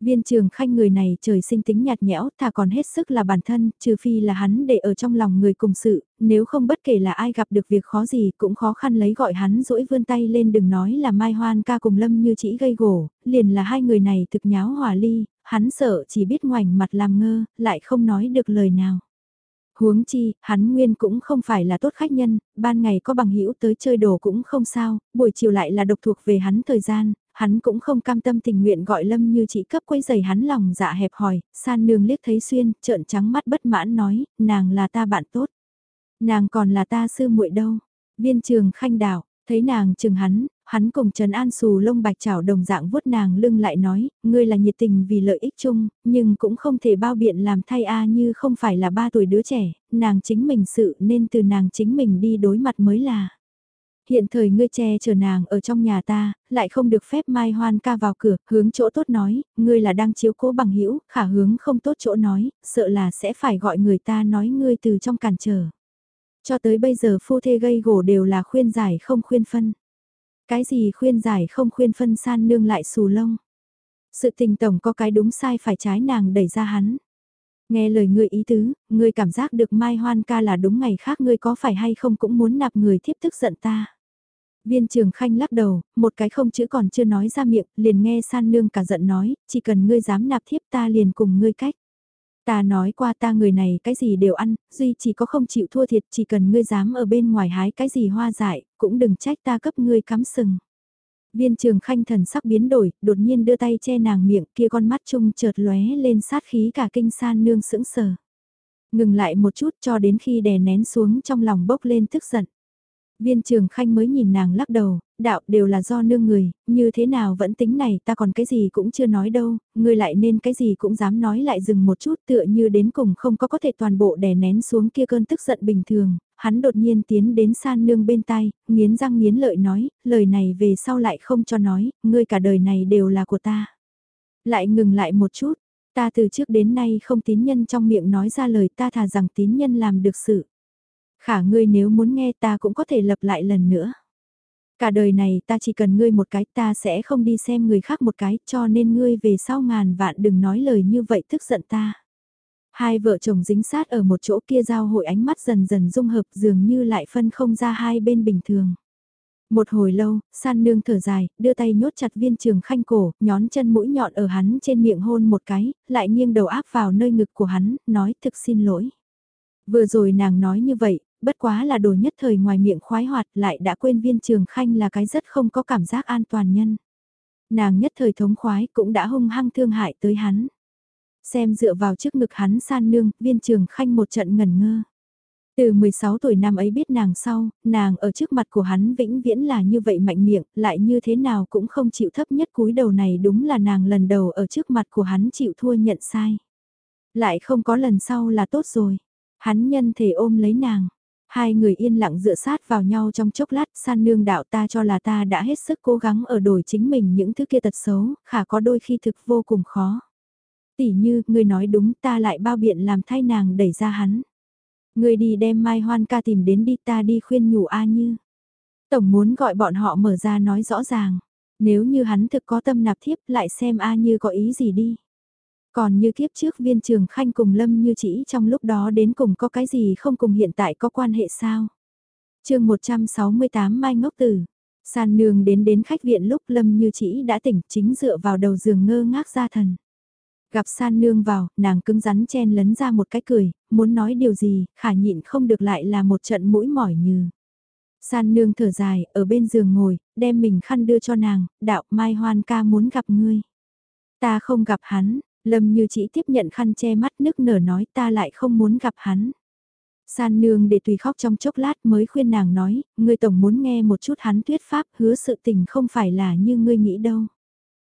Viên trường khanh người này trời sinh tính nhạt nhẽo, thà còn hết sức là bản thân, trừ phi là hắn để ở trong lòng người cùng sự, nếu không bất kể là ai gặp được việc khó gì cũng khó khăn lấy gọi hắn rỗi vươn tay lên đừng nói là Mai Hoan ca cùng Lâm như chỉ gây gổ, liền là hai người này thực nháo hòa ly, hắn sợ chỉ biết ngoảnh mặt làm ngơ, lại không nói được lời nào. Huống chi, hắn nguyên cũng không phải là tốt khách nhân, ban ngày có bằng hữu tới chơi đồ cũng không sao, buổi chiều lại là độc thuộc về hắn thời gian, hắn cũng không cam tâm tình nguyện gọi Lâm như chỉ cấp quấy giày hắn lòng dạ hẹp hòi, san nương liếc thấy xuyên, trợn trắng mắt bất mãn nói, nàng là ta bạn tốt. Nàng còn là ta sư muội đâu. Viên trường khanh đảo, thấy nàng chừng hắn, hắn cùng Trần An xù lông bạch chảo đồng dạng vuốt nàng lưng lại nói, ngươi là nhiệt tình vì lợi ích chung, nhưng cũng không thể bao biện làm thay A như không phải là ba tuổi đứa trẻ, nàng chính mình sự nên từ nàng chính mình đi đối mặt mới là. Hiện thời ngươi che chở nàng ở trong nhà ta, lại không được phép mai hoan ca vào cửa, hướng chỗ tốt nói, ngươi là đang chiếu cố bằng hữu khả hướng không tốt chỗ nói, sợ là sẽ phải gọi người ta nói ngươi từ trong cản trở. Cho tới bây giờ phu thê gây gổ đều là khuyên giải không khuyên phân. Cái gì khuyên giải không khuyên phân san nương lại xù lông. Sự tình tổng có cái đúng sai phải trái nàng đẩy ra hắn. Nghe lời ngươi ý tứ, ngươi cảm giác được Mai Hoan ca là đúng ngày khác ngươi có phải hay không cũng muốn nạp người thiếp tức giận ta. Viên trường khanh lắc đầu, một cái không chữ còn chưa nói ra miệng, liền nghe san nương cả giận nói, chỉ cần ngươi dám nạp thiếp ta liền cùng ngươi cách. Ta nói qua ta người này cái gì đều ăn, duy chỉ có không chịu thua thiệt chỉ cần ngươi dám ở bên ngoài hái cái gì hoa dại, cũng đừng trách ta cấp ngươi cắm sừng. Viên trường khanh thần sắc biến đổi, đột nhiên đưa tay che nàng miệng kia con mắt chung chợt lóe lên sát khí cả kinh san nương sững sờ. Ngừng lại một chút cho đến khi đè nén xuống trong lòng bốc lên tức giận. Viên trường khanh mới nhìn nàng lắc đầu, đạo đều là do nương người, như thế nào vẫn tính này ta còn cái gì cũng chưa nói đâu, ngươi lại nên cái gì cũng dám nói lại dừng một chút tựa như đến cùng không có có thể toàn bộ đè nén xuống kia cơn tức giận bình thường, hắn đột nhiên tiến đến san nương bên tay, nghiến răng nghiến lợi nói, lời này về sau lại không cho nói, ngươi cả đời này đều là của ta. Lại ngừng lại một chút, ta từ trước đến nay không tín nhân trong miệng nói ra lời ta thà rằng tín nhân làm được sự. Khả ngươi nếu muốn nghe ta cũng có thể lập lại lần nữa. Cả đời này ta chỉ cần ngươi một cái ta sẽ không đi xem người khác một cái cho nên ngươi về sau ngàn vạn đừng nói lời như vậy tức giận ta. Hai vợ chồng dính sát ở một chỗ kia giao hội ánh mắt dần dần dung hợp dường như lại phân không ra hai bên bình thường. Một hồi lâu, san nương thở dài, đưa tay nhốt chặt viên trường khanh cổ, nhón chân mũi nhọn ở hắn trên miệng hôn một cái, lại nghiêng đầu áp vào nơi ngực của hắn, nói thực xin lỗi. Vừa rồi nàng nói như vậy, bất quá là đồ nhất thời ngoài miệng khoái hoạt lại đã quên viên trường khanh là cái rất không có cảm giác an toàn nhân. Nàng nhất thời thống khoái cũng đã hung hăng thương hại tới hắn. Xem dựa vào trước ngực hắn san nương, viên trường khanh một trận ngần ngơ. Từ 16 tuổi năm ấy biết nàng sau, nàng ở trước mặt của hắn vĩnh viễn là như vậy mạnh miệng, lại như thế nào cũng không chịu thấp nhất cúi đầu này đúng là nàng lần đầu ở trước mặt của hắn chịu thua nhận sai. Lại không có lần sau là tốt rồi. Hắn nhân thể ôm lấy nàng. Hai người yên lặng dựa sát vào nhau trong chốc lát san nương đạo ta cho là ta đã hết sức cố gắng ở đổi chính mình những thứ kia tật xấu, khả có đôi khi thực vô cùng khó. Tỷ như, người nói đúng ta lại bao biện làm thay nàng đẩy ra hắn. Người đi đem Mai Hoan ca tìm đến đi ta đi khuyên nhủ A Như. Tổng muốn gọi bọn họ mở ra nói rõ ràng. Nếu như hắn thực có tâm nạp thiếp lại xem A Như có ý gì đi. Còn như kiếp trước viên trường khanh cùng Lâm như chỉ trong lúc đó đến cùng có cái gì không cùng hiện tại có quan hệ sao? chương 168 Mai Ngốc Tử. San nương đến đến khách viện lúc Lâm như chỉ đã tỉnh chính dựa vào đầu giường ngơ ngác ra thần. Gặp san nương vào, nàng cứng rắn chen lấn ra một cái cười, muốn nói điều gì, khả nhịn không được lại là một trận mũi mỏi như. San nương thở dài, ở bên giường ngồi, đem mình khăn đưa cho nàng, đạo Mai Hoan ca muốn gặp ngươi. Ta không gặp hắn, Lâm như chỉ tiếp nhận khăn che mắt nức nở nói ta lại không muốn gặp hắn. San nương để tùy khóc trong chốc lát mới khuyên nàng nói, ngươi tổng muốn nghe một chút hắn thuyết pháp hứa sự tình không phải là như ngươi nghĩ đâu.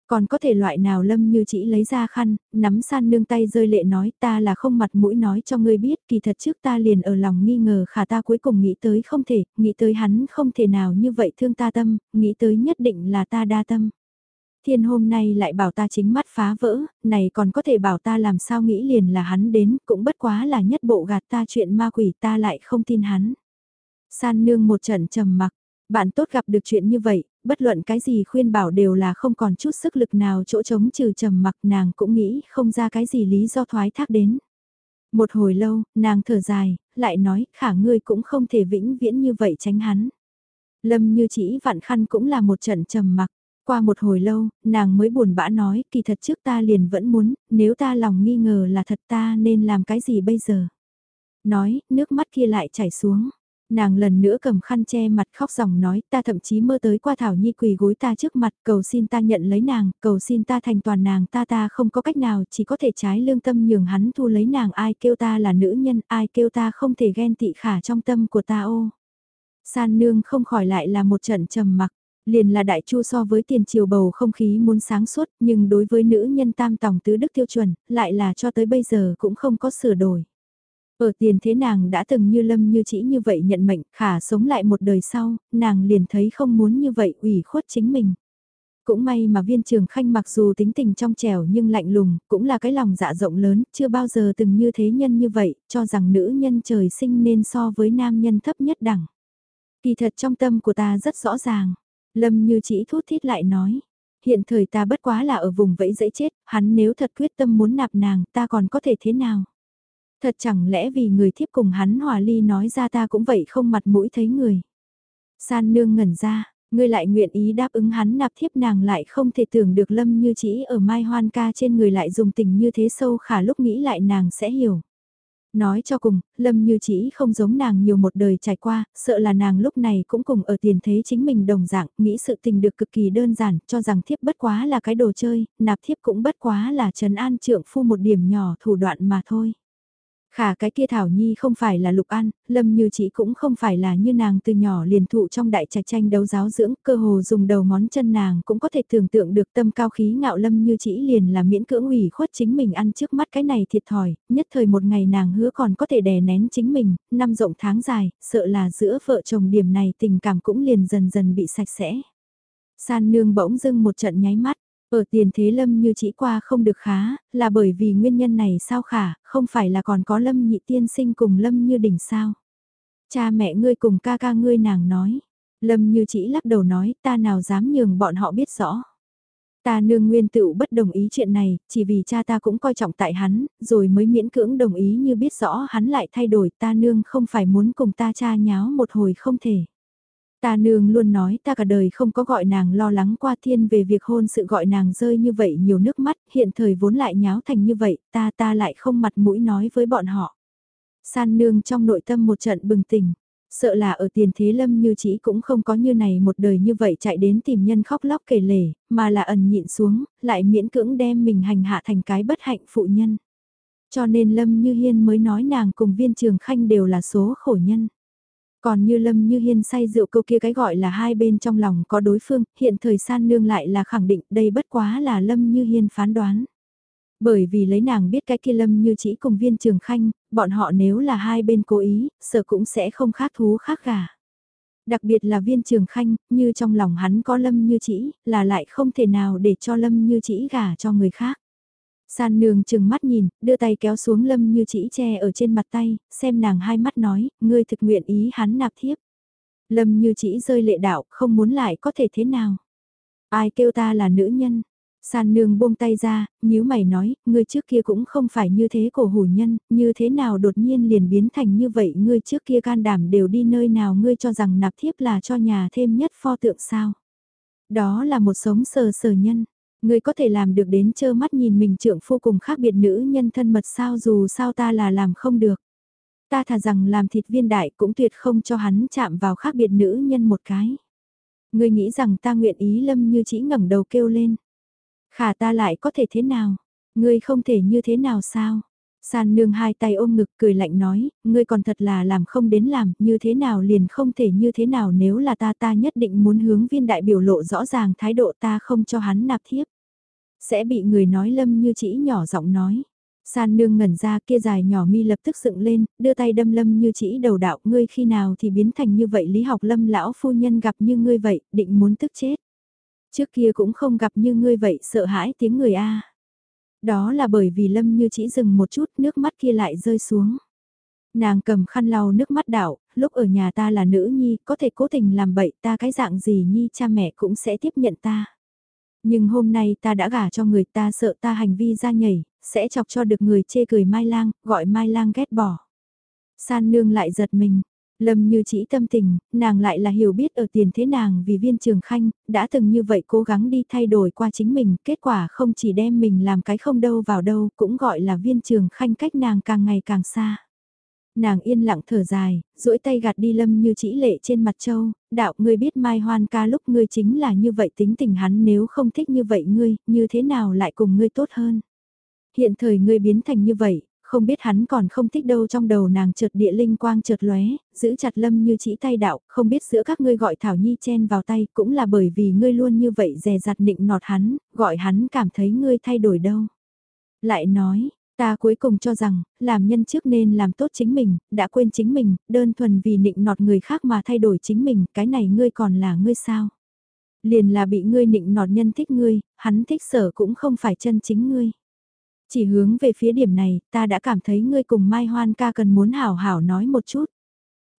Còn có thể loại nào lâm như chỉ lấy ra khăn, nắm san nương tay rơi lệ nói ta là không mặt mũi nói cho ngươi biết kỳ thật trước ta liền ở lòng nghi ngờ khả ta cuối cùng nghĩ tới không thể, nghĩ tới hắn không thể nào như vậy thương ta tâm, nghĩ tới nhất định là ta đa tâm. Thiên hôm nay lại bảo ta chính mắt phá vỡ, này còn có thể bảo ta làm sao nghĩ liền là hắn đến, cũng bất quá là nhất bộ gạt ta chuyện ma quỷ ta lại không tin hắn. San nương một trận trầm mặc, bạn tốt gặp được chuyện như vậy, bất luận cái gì khuyên bảo đều là không còn chút sức lực nào chỗ trống trừ trầm mặc nàng cũng nghĩ không ra cái gì lý do thoái thác đến. Một hồi lâu, nàng thở dài, lại nói khả ngươi cũng không thể vĩnh viễn như vậy tránh hắn. Lâm như chỉ vạn khăn cũng là một trận trầm mặc. Qua một hồi lâu, nàng mới buồn bã nói, kỳ thật trước ta liền vẫn muốn, nếu ta lòng nghi ngờ là thật ta nên làm cái gì bây giờ. Nói, nước mắt kia lại chảy xuống. Nàng lần nữa cầm khăn che mặt khóc ròng nói ta thậm chí mơ tới qua Thảo Nhi quỳ gối ta trước mặt cầu xin ta nhận lấy nàng, cầu xin ta thành toàn nàng ta ta không có cách nào chỉ có thể trái lương tâm nhường hắn thu lấy nàng ai kêu ta là nữ nhân ai kêu ta không thể ghen tị khả trong tâm của ta ô. San nương không khỏi lại là một trận trầm mặc liền là đại chu so với tiền triều bầu không khí muốn sáng suốt, nhưng đối với nữ nhân tam tòng tứ đức tiêu chuẩn, lại là cho tới bây giờ cũng không có sửa đổi. Ở tiền thế nàng đã từng như lâm như chỉ như vậy nhận mệnh, khả sống lại một đời sau, nàng liền thấy không muốn như vậy ủy khuất chính mình. Cũng may mà viên trường khanh mặc dù tính tình trong trẻo nhưng lạnh lùng, cũng là cái lòng dạ rộng lớn, chưa bao giờ từng như thế nhân như vậy, cho rằng nữ nhân trời sinh nên so với nam nhân thấp nhất đẳng. Kỳ thật trong tâm của ta rất rõ ràng, Lâm như chỉ thút thít lại nói. Hiện thời ta bất quá là ở vùng vẫy dẫy chết, hắn nếu thật quyết tâm muốn nạp nàng ta còn có thể thế nào? Thật chẳng lẽ vì người thiếp cùng hắn hòa ly nói ra ta cũng vậy không mặt mũi thấy người. San nương ngẩn ra, ngươi lại nguyện ý đáp ứng hắn nạp thiếp nàng lại không thể tưởng được lâm như chỉ ở mai hoan ca trên người lại dùng tình như thế sâu khả lúc nghĩ lại nàng sẽ hiểu. Nói cho cùng, Lâm Như chỉ không giống nàng nhiều một đời trải qua, sợ là nàng lúc này cũng cùng ở tiền thế chính mình đồng dạng, nghĩ sự tình được cực kỳ đơn giản, cho rằng thiếp bất quá là cái đồ chơi, nạp thiếp cũng bất quá là trấn an trượng phu một điểm nhỏ thủ đoạn mà thôi. Khả cái kia Thảo Nhi không phải là Lục An, Lâm Như chị cũng không phải là như nàng từ nhỏ liền thụ trong đại trạch tranh đấu giáo dưỡng, cơ hồ dùng đầu ngón chân nàng cũng có thể tưởng tượng được tâm cao khí ngạo Lâm Như chị liền là miễn cưỡng ủy khuất chính mình ăn trước mắt cái này thiệt thòi, nhất thời một ngày nàng hứa còn có thể đè nén chính mình, năm rộng tháng dài, sợ là giữa vợ chồng điểm này tình cảm cũng liền dần dần bị sạch sẽ. San nương bỗng dưng một trận nháy mắt, ở tiền thế lâm như chỉ qua không được khá, là bởi vì nguyên nhân này sao khả, không phải là còn có lâm nhị tiên sinh cùng lâm như đỉnh sao. Cha mẹ ngươi cùng ca ca ngươi nàng nói. Lâm như chỉ lắc đầu nói ta nào dám nhường bọn họ biết rõ. Ta nương nguyên tựu bất đồng ý chuyện này, chỉ vì cha ta cũng coi trọng tại hắn, rồi mới miễn cưỡng đồng ý như biết rõ hắn lại thay đổi ta nương không phải muốn cùng ta cha nháo một hồi không thể. Ta nương luôn nói ta cả đời không có gọi nàng lo lắng qua thiên về việc hôn sự gọi nàng rơi như vậy nhiều nước mắt, hiện thời vốn lại nháo thành như vậy, ta ta lại không mặt mũi nói với bọn họ. San nương trong nội tâm một trận bừng tỉnh, sợ là ở tiền thế lâm như chỉ cũng không có như này một đời như vậy chạy đến tìm nhân khóc lóc kể lể, mà là ẩn nhịn xuống, lại miễn cưỡng đem mình hành hạ thành cái bất hạnh phụ nhân. Cho nên lâm như hiên mới nói nàng cùng viên trường khanh đều là số khổ nhân. Còn như Lâm Như Hiên say rượu câu kia cái gọi là hai bên trong lòng có đối phương, hiện thời san nương lại là khẳng định đây bất quá là Lâm Như Hiên phán đoán. Bởi vì lấy nàng biết cái kia Lâm Như chỉ cùng viên trường khanh, bọn họ nếu là hai bên cố ý, sợ cũng sẽ không khác thú khác gà. Đặc biệt là viên trường khanh, như trong lòng hắn có Lâm Như chỉ, là lại không thể nào để cho Lâm Như chỉ gả cho người khác. San nương chừng mắt nhìn, đưa tay kéo xuống lâm như chỉ che ở trên mặt tay, xem nàng hai mắt nói, ngươi thực nguyện ý hắn nạp thiếp. Lâm như chỉ rơi lệ đạo, không muốn lại có thể thế nào. Ai kêu ta là nữ nhân. San nương buông tay ra, nhíu mày nói, ngươi trước kia cũng không phải như thế cổ hủ nhân, như thế nào đột nhiên liền biến thành như vậy, ngươi trước kia can đảm đều đi nơi nào ngươi cho rằng nạp thiếp là cho nhà thêm nhất pho tượng sao. Đó là một sống sờ sờ nhân, Ngươi có thể làm được đến trơ mắt nhìn mình trượng phu cùng khác biệt nữ nhân thân mật sao dù sao ta là làm không được. Ta thà rằng làm thịt viên đại cũng tuyệt không cho hắn chạm vào khác biệt nữ nhân một cái. Ngươi nghĩ rằng ta nguyện ý lâm như chỉ ngẩng đầu kêu lên. Khả ta lại có thể thế nào? Ngươi không thể như thế nào sao? San nương hai tay ôm ngực cười lạnh nói, ngươi còn thật là làm không đến làm, như thế nào liền không thể như thế nào nếu là ta ta nhất định muốn hướng viên đại biểu lộ rõ ràng thái độ ta không cho hắn nạp thiếp. Sẽ bị người nói lâm như chỉ nhỏ giọng nói. San nương ngẩn ra kia dài nhỏ mi lập tức dựng lên, đưa tay đâm lâm như chỉ đầu đạo ngươi khi nào thì biến thành như vậy lý học lâm lão phu nhân gặp như ngươi vậy, định muốn tức chết. Trước kia cũng không gặp như ngươi vậy sợ hãi tiếng người a Đó là bởi vì lâm như chỉ dừng một chút nước mắt kia lại rơi xuống. Nàng cầm khăn lau nước mắt đảo, lúc ở nhà ta là nữ nhi, có thể cố tình làm bậy ta cái dạng gì nhi cha mẹ cũng sẽ tiếp nhận ta. Nhưng hôm nay ta đã gả cho người ta sợ ta hành vi ra nhảy, sẽ chọc cho được người chê cười Mai Lang, gọi Mai Lang ghét bỏ. San nương lại giật mình, Lâm như chỉ tâm tình, nàng lại là hiểu biết ở tiền thế nàng vì viên trường khanh, đã từng như vậy cố gắng đi thay đổi qua chính mình, kết quả không chỉ đem mình làm cái không đâu vào đâu, cũng gọi là viên trường khanh cách nàng càng ngày càng xa nàng yên lặng thở dài, duỗi tay gạt đi lâm như chỉ lệ trên mặt châu, đạo ngươi biết mai hoan ca lúc ngươi chính là như vậy tính tình hắn nếu không thích như vậy ngươi, như thế nào lại cùng ngươi tốt hơn. Hiện thời ngươi biến thành như vậy, không biết hắn còn không thích đâu trong đầu nàng chợt địa linh quang chợt lóe, giữ chặt lâm như chỉ tay đạo, không biết giữa các ngươi gọi Thảo Nhi chen vào tay cũng là bởi vì ngươi luôn như vậy dè dặt nịnh nọt hắn, gọi hắn cảm thấy ngươi thay đổi đâu. Lại nói, Ta cuối cùng cho rằng, làm nhân trước nên làm tốt chính mình, đã quên chính mình, đơn thuần vì nịnh nọt người khác mà thay đổi chính mình, cái này ngươi còn là ngươi sao? Liền là bị ngươi nịnh nọt nhân thích ngươi, hắn thích sở cũng không phải chân chính ngươi. Chỉ hướng về phía điểm này, ta đã cảm thấy ngươi cùng Mai Hoan ca cần muốn hảo hảo nói một chút.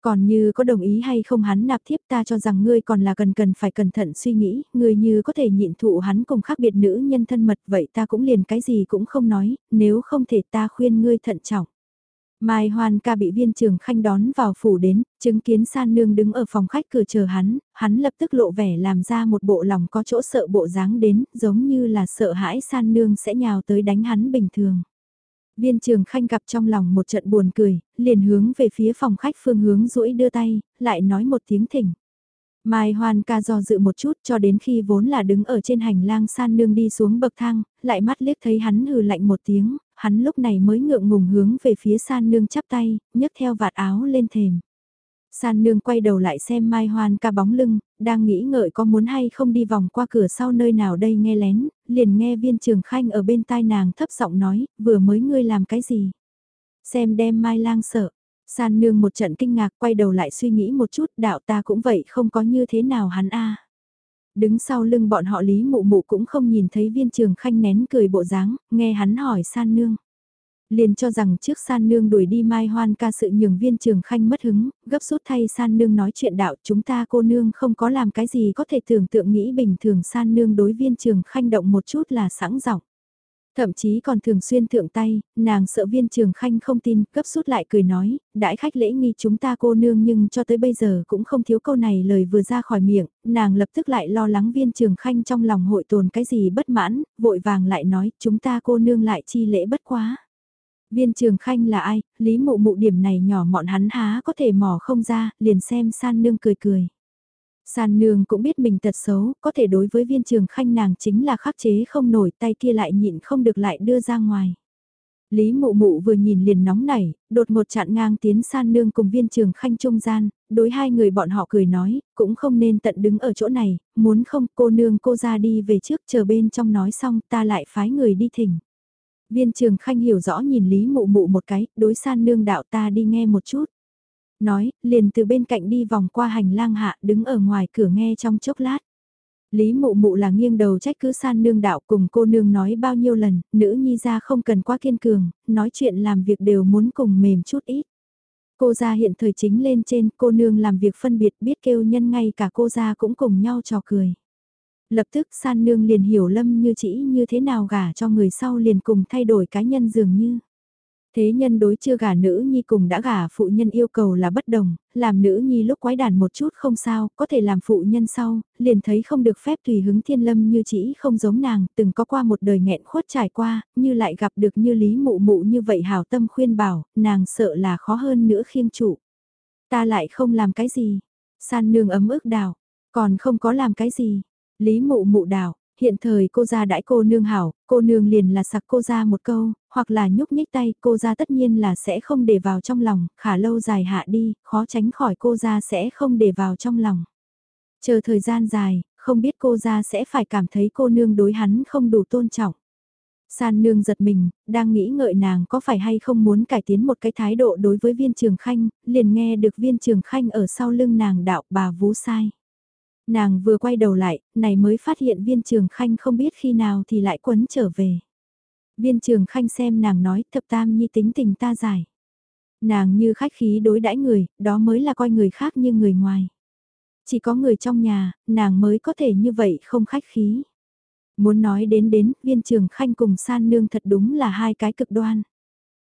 Còn như có đồng ý hay không hắn nạp thiếp ta cho rằng ngươi còn là cần cần phải cẩn thận suy nghĩ, ngươi như có thể nhịn thụ hắn cùng khác biệt nữ nhân thân mật vậy ta cũng liền cái gì cũng không nói, nếu không thể ta khuyên ngươi thận trọng. Mai Hoan ca bị viên trường khanh đón vào phủ đến, chứng kiến san nương đứng ở phòng khách cửa chờ hắn, hắn lập tức lộ vẻ làm ra một bộ lòng có chỗ sợ bộ dáng đến, giống như là sợ hãi san nương sẽ nhào tới đánh hắn bình thường. Viên trường khanh gặp trong lòng một trận buồn cười, liền hướng về phía phòng khách phương hướng rũi đưa tay, lại nói một tiếng thỉnh. Mai Hoan ca do dự một chút cho đến khi vốn là đứng ở trên hành lang san nương đi xuống bậc thang, lại mắt liếc thấy hắn hừ lạnh một tiếng, hắn lúc này mới ngượng ngùng hướng về phía san nương chắp tay, nhấc theo vạt áo lên thềm. San nương quay đầu lại xem Mai Hoan ca bóng lưng, đang nghĩ ngợi có muốn hay không đi vòng qua cửa sau nơi nào đây nghe lén, liền nghe viên trường khanh ở bên tai nàng thấp giọng nói, vừa mới ngươi làm cái gì. Xem đem Mai lang sợ, San nương một trận kinh ngạc quay đầu lại suy nghĩ một chút đạo ta cũng vậy không có như thế nào hắn a Đứng sau lưng bọn họ lý mụ mụ cũng không nhìn thấy viên trường khanh nén cười bộ dáng, nghe hắn hỏi san nương. Liền cho rằng trước san nương đuổi đi mai hoan ca sự nhường viên trường khanh mất hứng, gấp rút thay san nương nói chuyện đạo chúng ta cô nương không có làm cái gì có thể tưởng tượng nghĩ bình thường san nương đối viên trường khanh động một chút là sẵn giọng Thậm chí còn thường xuyên thượng tay, nàng sợ viên trường khanh không tin, gấp rút lại cười nói, đãi khách lễ nghi chúng ta cô nương nhưng cho tới bây giờ cũng không thiếu câu này lời vừa ra khỏi miệng, nàng lập tức lại lo lắng viên trường khanh trong lòng hội tồn cái gì bất mãn, vội vàng lại nói, chúng ta cô nương lại chi lễ bất quá. Viên trường khanh là ai, lý mụ mụ điểm này nhỏ mọn hắn há có thể mỏ không ra, liền xem san nương cười cười. San nương cũng biết mình tật xấu, có thể đối với viên trường khanh nàng chính là khắc chế không nổi tay kia lại nhịn không được lại đưa ra ngoài. Lý mụ mụ vừa nhìn liền nóng nảy, đột một chặn ngang tiến san nương cùng viên trường khanh trung gian, đối hai người bọn họ cười nói, cũng không nên tận đứng ở chỗ này, muốn không cô nương cô ra đi về trước chờ bên trong nói xong ta lại phái người đi thỉnh. Viên trường khanh hiểu rõ nhìn Lý mụ mụ một cái, đối san nương đạo ta đi nghe một chút. Nói, liền từ bên cạnh đi vòng qua hành lang hạ đứng ở ngoài cửa nghe trong chốc lát. Lý mụ mụ là nghiêng đầu trách cứ san nương đạo cùng cô nương nói bao nhiêu lần, nữ nhi ra không cần quá kiên cường, nói chuyện làm việc đều muốn cùng mềm chút ít. Cô ra hiện thời chính lên trên, cô nương làm việc phân biệt biết kêu nhân ngay cả cô ra cũng cùng nhau trò cười. Lập tức san nương liền hiểu lâm như chỉ như thế nào gả cho người sau liền cùng thay đổi cá nhân dường như. Thế nhân đối chưa gả nữ nhi cùng đã gả phụ nhân yêu cầu là bất đồng, làm nữ nhi lúc quái đàn một chút không sao, có thể làm phụ nhân sau, liền thấy không được phép tùy hứng thiên lâm như chỉ không giống nàng, từng có qua một đời nghẹn khuất trải qua, như lại gặp được như lý mụ mụ như vậy hảo tâm khuyên bảo, nàng sợ là khó hơn nữa khiêm chủ. Ta lại không làm cái gì, san nương ấm ức đào, còn không có làm cái gì, lý mụ mụ đào, hiện thời cô ra đãi cô nương hảo, cô nương liền là sặc cô ra một câu, hoặc là nhúc nhích tay, cô ra tất nhiên là sẽ không để vào trong lòng, khả lâu dài hạ đi, khó tránh khỏi cô ra sẽ không để vào trong lòng. Chờ thời gian dài, không biết cô ra sẽ phải cảm thấy cô nương đối hắn không đủ tôn trọng. San nương giật mình, đang nghĩ ngợi nàng có phải hay không muốn cải tiến một cái thái độ đối với viên trường khanh, liền nghe được viên trường khanh ở sau lưng nàng đạo bà vú sai. Nàng vừa quay đầu lại, này mới phát hiện viên trường khanh không biết khi nào thì lại quấn trở về. Viên trường khanh xem nàng nói thập tam nhi tính tình ta giải. Nàng như khách khí đối đãi người, đó mới là coi người khác như người ngoài. Chỉ có người trong nhà, nàng mới có thể như vậy không khách khí. Muốn nói đến đến, viên trường khanh cùng san nương thật đúng là hai cái cực đoan.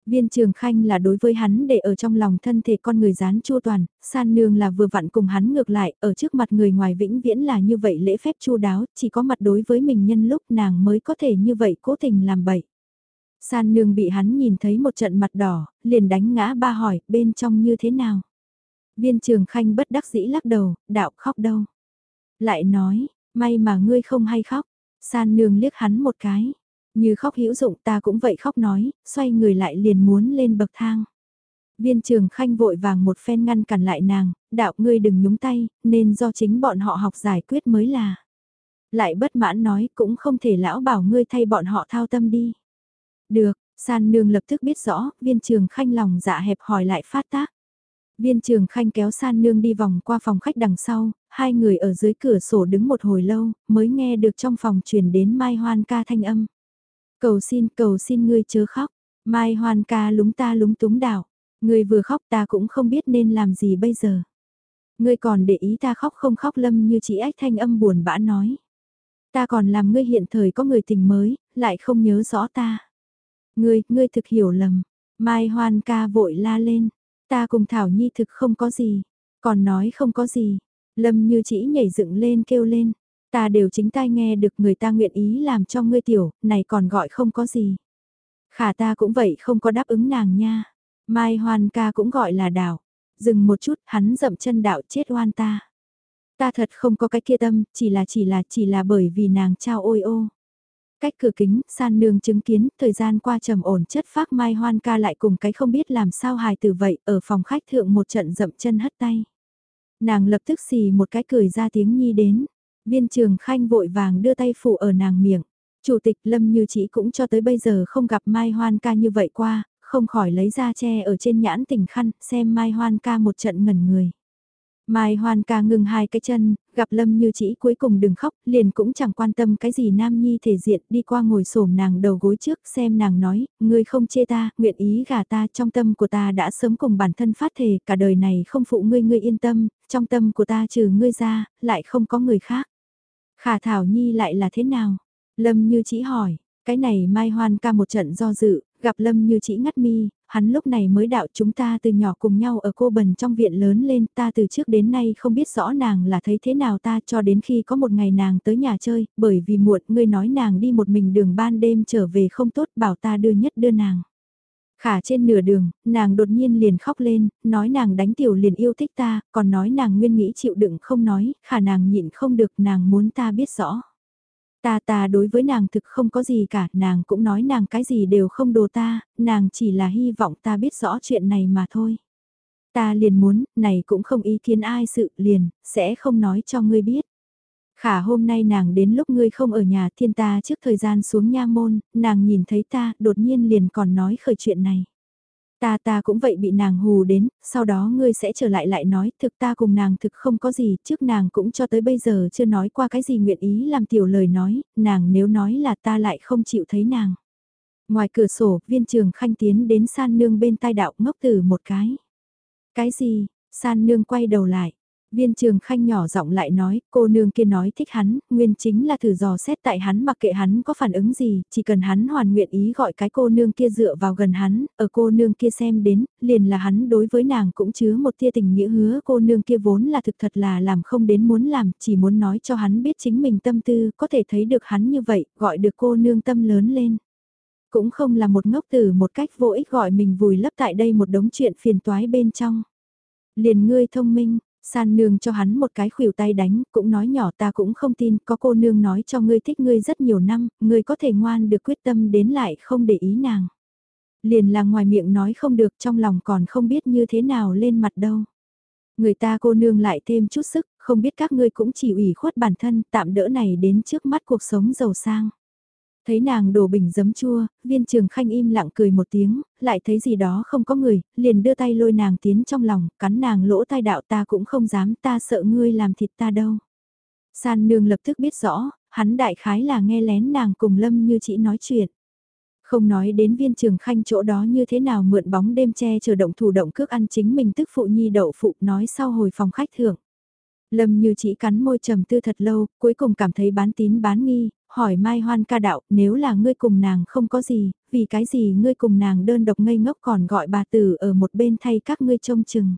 Viên trường khanh là đối với hắn để ở trong lòng thân thể con người dán chua toàn, san nương là vừa vặn cùng hắn ngược lại, ở trước mặt người ngoài vĩnh viễn là như vậy lễ phép chu đáo, chỉ có mặt đối với mình nhân lúc nàng mới có thể như vậy cố tình làm bậy. San nương bị hắn nhìn thấy một trận mặt đỏ, liền đánh ngã ba hỏi, bên trong như thế nào? Viên trường khanh bất đắc dĩ lắc đầu, đạo khóc đâu? Lại nói, may mà ngươi không hay khóc, san nương liếc hắn một cái. Như khóc hữu dụng ta cũng vậy khóc nói, xoay người lại liền muốn lên bậc thang. Viên trường khanh vội vàng một phen ngăn cản lại nàng, đạo ngươi đừng nhúng tay, nên do chính bọn họ học giải quyết mới là. Lại bất mãn nói cũng không thể lão bảo ngươi thay bọn họ thao tâm đi. Được, san nương lập tức biết rõ, viên trường khanh lòng dạ hẹp hỏi lại phát tác. Viên trường khanh kéo san nương đi vòng qua phòng khách đằng sau, hai người ở dưới cửa sổ đứng một hồi lâu, mới nghe được trong phòng truyền đến mai hoan ca thanh âm. Cầu xin, cầu xin ngươi chớ khóc. Mai hoan ca lúng ta lúng túng đảo. Ngươi vừa khóc ta cũng không biết nên làm gì bây giờ. Ngươi còn để ý ta khóc không khóc lâm như chị ách thanh âm buồn bã nói. Ta còn làm ngươi hiện thời có người tình mới, lại không nhớ rõ ta. Ngươi, ngươi thực hiểu lầm. Mai hoan ca vội la lên. Ta cùng Thảo Nhi thực không có gì. Còn nói không có gì. Lâm như chỉ nhảy dựng lên kêu lên. Ta đều chính tai nghe được người ta nguyện ý làm cho ngươi tiểu, này còn gọi không có gì. Khả ta cũng vậy không có đáp ứng nàng nha. Mai hoan ca cũng gọi là đảo. Dừng một chút, hắn dậm chân đạo chết oan ta. Ta thật không có cái kia tâm, chỉ là chỉ là chỉ là bởi vì nàng trao ôi ô. Cách cửa kính, san nương chứng kiến, thời gian qua trầm ổn chất phác mai hoan ca lại cùng cái không biết làm sao hài từ vậy, ở phòng khách thượng một trận dậm chân hất tay. Nàng lập tức xì một cái cười ra tiếng nhi đến. Viên trường khanh vội vàng đưa tay phủ ở nàng miệng. Chủ tịch Lâm Như Chỉ cũng cho tới bây giờ không gặp Mai Hoan ca như vậy qua, không khỏi lấy ra che ở trên nhãn tình khăn, xem Mai Hoan ca một trận ngẩn người. Mai Hoan ca ngừng hai cái chân, gặp Lâm Như Chỉ cuối cùng đừng khóc, liền cũng chẳng quan tâm cái gì Nam Nhi thể diện, đi qua ngồi xổm nàng đầu gối trước, xem nàng nói, ngươi không chê ta, nguyện ý gả ta, trong tâm của ta đã sớm cùng bản thân phát thề, cả đời này không phụ ngươi ngươi yên tâm, trong tâm của ta trừ ngươi ra, lại không có người khác. Khả Thảo Nhi lại là thế nào? Lâm Như Chỉ hỏi, Cái này Mai Hoan ca một trận do dự, gặp Lâm như chỉ ngắt mi, hắn lúc này mới đạo chúng ta từ nhỏ cùng nhau ở cô bần trong viện lớn lên ta từ trước đến nay không biết rõ nàng là thấy thế nào ta cho đến khi có một ngày nàng tới nhà chơi, bởi vì muộn ngươi nói nàng đi một mình đường ban đêm trở về không tốt bảo ta đưa nhất đưa nàng. Khả trên nửa đường, nàng đột nhiên liền khóc lên, nói nàng đánh tiểu liền yêu thích ta, còn nói nàng nguyên nghĩ chịu đựng không nói, khả nàng nhịn không được nàng muốn ta biết rõ. Ta ta đối với nàng thực không có gì cả, nàng cũng nói nàng cái gì đều không đồ ta, nàng chỉ là hy vọng ta biết rõ chuyện này mà thôi. Ta liền muốn, này cũng không ý kiến ai sự liền, sẽ không nói cho ngươi biết. Khả hôm nay nàng đến lúc ngươi không ở nhà thiên ta trước thời gian xuống nha môn, nàng nhìn thấy ta đột nhiên liền còn nói khởi chuyện này. Ta ta cũng vậy bị nàng hù đến, sau đó ngươi sẽ trở lại lại nói, thực ta cùng nàng thực không có gì, trước nàng cũng cho tới bây giờ chưa nói qua cái gì nguyện ý làm tiểu lời nói, nàng nếu nói là ta lại không chịu thấy nàng. Ngoài cửa sổ, viên trường khanh tiến đến san nương bên tai đạo ngốc tử một cái. Cái gì, san nương quay đầu lại, Viên trường khanh nhỏ giọng lại nói, cô nương kia nói thích hắn, nguyên chính là thử dò xét tại hắn mặc kệ hắn có phản ứng gì, chỉ cần hắn hoàn nguyện ý gọi cái cô nương kia dựa vào gần hắn, ở cô nương kia xem đến, liền là hắn đối với nàng cũng chứa một tia tình nghĩa hứa cô nương kia vốn là thực thật là làm không đến muốn làm, chỉ muốn nói cho hắn biết chính mình tâm tư, có thể thấy được hắn như vậy, gọi được cô nương tâm lớn lên. Cũng không là một ngốc tử một cách vô ích gọi mình vùi lấp tại đây một đống chuyện phiền toái bên trong. Liền ngươi thông minh, San nương cho hắn một cái khuỷu tay đánh, cũng nói nhỏ ta cũng không tin, có cô nương nói cho ngươi thích ngươi rất nhiều năm, ngươi có thể ngoan được quyết tâm đến lại không để ý nàng. Liền là ngoài miệng nói không được trong lòng còn không biết như thế nào lên mặt đâu. Người ta cô nương lại thêm chút sức, không biết các ngươi cũng chỉ ủy khuất bản thân tạm đỡ này đến trước mắt cuộc sống giàu sang. Thấy nàng đổ bình giấm chua, viên trường khanh im lặng cười một tiếng, lại thấy gì đó không có người, liền đưa tay lôi nàng tiến trong lòng, cắn nàng lỗ tai đạo ta cũng không dám ta sợ ngươi làm thịt ta đâu. San nương lập tức biết rõ, hắn đại khái là nghe lén nàng cùng lâm như chị nói chuyện. Không nói đến viên trường khanh chỗ đó như thế nào mượn bóng đêm che chờ động thủ động cước ăn chính mình tức phụ nhi đậu phụ nói sau hồi phòng khách thưởng. Lâm như chỉ cắn môi trầm tư thật lâu, cuối cùng cảm thấy bán tín bán nghi, hỏi Mai Hoan ca đạo, nếu là ngươi cùng nàng không có gì, vì cái gì ngươi cùng nàng đơn độc ngây ngốc còn gọi bà tử ở một bên thay các ngươi trông chừng.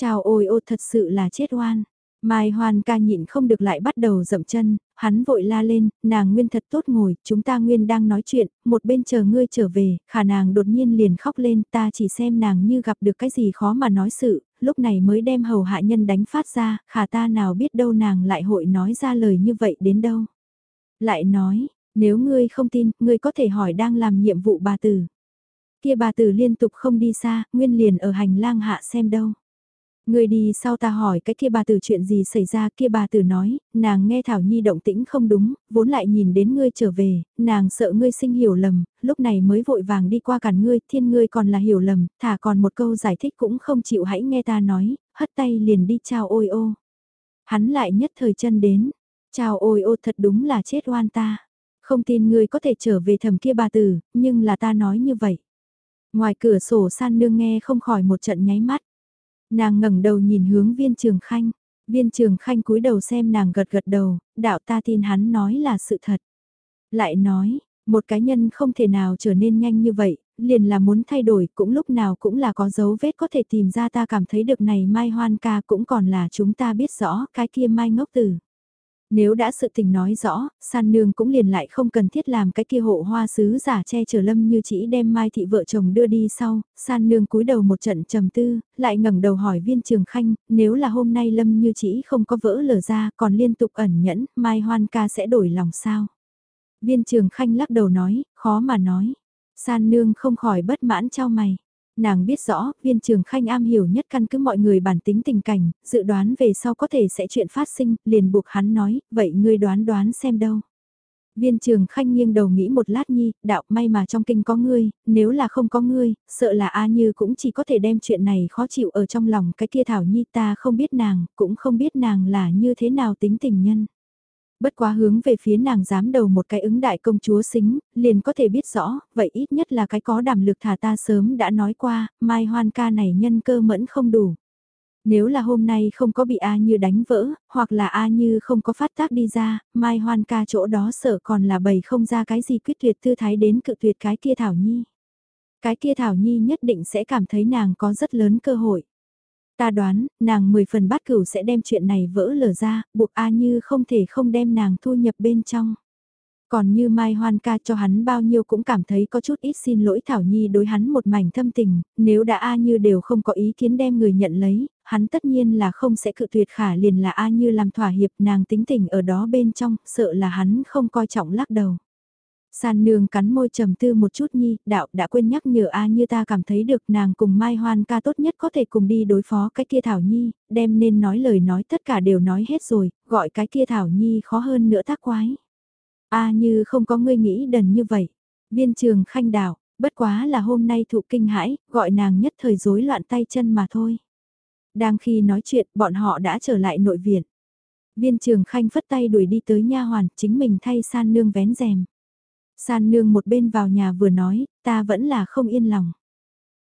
Chào ôi ô thật sự là chết oan. Mai Hoan ca nhịn không được lại bắt đầu dậm chân, hắn vội la lên, nàng nguyên thật tốt ngồi, chúng ta nguyên đang nói chuyện, một bên chờ ngươi trở về, khả nàng đột nhiên liền khóc lên, ta chỉ xem nàng như gặp được cái gì khó mà nói sự, lúc này mới đem hầu hạ nhân đánh phát ra, khả ta nào biết đâu nàng lại hội nói ra lời như vậy đến đâu. Lại nói, nếu ngươi không tin, ngươi có thể hỏi đang làm nhiệm vụ bà tử. Kia bà tử liên tục không đi xa, nguyên liền ở hành lang hạ xem đâu. Người đi sau ta hỏi cái kia bà tử chuyện gì xảy ra kia bà tử nói, nàng nghe Thảo Nhi động tĩnh không đúng, vốn lại nhìn đến ngươi trở về, nàng sợ ngươi sinh hiểu lầm, lúc này mới vội vàng đi qua cản ngươi, thiên ngươi còn là hiểu lầm, thả còn một câu giải thích cũng không chịu hãy nghe ta nói, hất tay liền đi chào ôi ô. Hắn lại nhất thời chân đến, chào ôi ô thật đúng là chết oan ta, không tin ngươi có thể trở về thầm kia bà tử, nhưng là ta nói như vậy. Ngoài cửa sổ san nương nghe không khỏi một trận nháy mắt Nàng ngẩng đầu nhìn hướng viên trường khanh, viên trường khanh cúi đầu xem nàng gật gật đầu, đạo ta tin hắn nói là sự thật. Lại nói, một cá nhân không thể nào trở nên nhanh như vậy, liền là muốn thay đổi cũng lúc nào cũng là có dấu vết có thể tìm ra ta cảm thấy được này mai hoan ca cũng còn là chúng ta biết rõ cái kia mai ngốc tử. Nếu đã sự tình nói rõ, san nương cũng liền lại không cần thiết làm cái kia hộ hoa sứ giả che chở lâm như chỉ đem mai thị vợ chồng đưa đi sau, san nương cúi đầu một trận trầm tư, lại ngẩng đầu hỏi viên trường khanh, nếu là hôm nay lâm như chỉ không có vỡ lở ra còn liên tục ẩn nhẫn, mai hoan ca sẽ đổi lòng sao? Viên trường khanh lắc đầu nói, khó mà nói. San nương không khỏi bất mãn trao mày. Nàng biết rõ, viên trường khanh am hiểu nhất căn cứ mọi người bản tính tình cảnh, dự đoán về sau có thể sẽ chuyện phát sinh, liền buộc hắn nói, vậy ngươi đoán đoán xem đâu. Viên trường khanh nghiêng đầu nghĩ một lát nhi, đạo may mà trong kinh có ngươi, nếu là không có ngươi, sợ là A Như cũng chỉ có thể đem chuyện này khó chịu ở trong lòng cái kia Thảo Nhi ta không biết nàng, cũng không biết nàng là như thế nào tính tình nhân. Bất quá hướng về phía nàng dám đầu một cái ứng đại công chúa xính, liền có thể biết rõ, vậy ít nhất là cái có đảm lực thả ta sớm đã nói qua, mai hoan ca này nhân cơ mẫn không đủ. Nếu là hôm nay không có bị A Như đánh vỡ, hoặc là A Như không có phát tác đi ra, Mai Hoan ca chỗ đó sợ còn là bầy không ra cái gì quyết tuyệt tư thái đến cự tuyệt cái kia Thảo Nhi. Cái kia Thảo Nhi nhất định sẽ cảm thấy nàng có rất lớn cơ hội. Ta đoán, nàng 10 phần bắt cửu sẽ đem chuyện này vỡ lở ra, buộc A Như không thể không đem nàng thu nhập bên trong. Còn như Mai Hoan ca cho hắn bao nhiêu cũng cảm thấy có chút ít xin lỗi Thảo Nhi đối hắn một mảnh thâm tình, nếu đã A Như đều không có ý kiến đem người nhận lấy, hắn tất nhiên là không sẽ cự tuyệt khả liền là A Như làm thỏa hiệp nàng tính tình ở đó bên trong, sợ là hắn không coi trọng lắc đầu. San nương cắn môi trầm tư một chút nhi, đạo đã quên nhắc nhở A như ta cảm thấy được nàng cùng Mai Hoan ca tốt nhất có thể cùng đi đối phó cái kia Thảo Nhi, đem nên nói lời nói tất cả đều nói hết rồi, gọi cái kia Thảo Nhi khó hơn nữa tác quái. A như không có ngươi nghĩ đần như vậy. Viên trường khanh đạo, bất quá là hôm nay thụ kinh hãi, gọi nàng nhất thời rối loạn tay chân mà thôi. Đang khi nói chuyện, bọn họ đã trở lại nội viện. Viên trường khanh phất tay đuổi đi tới nha hoàn, chính mình thay san nương vén rèm. San nương một bên vào nhà vừa nói, ta vẫn là không yên lòng.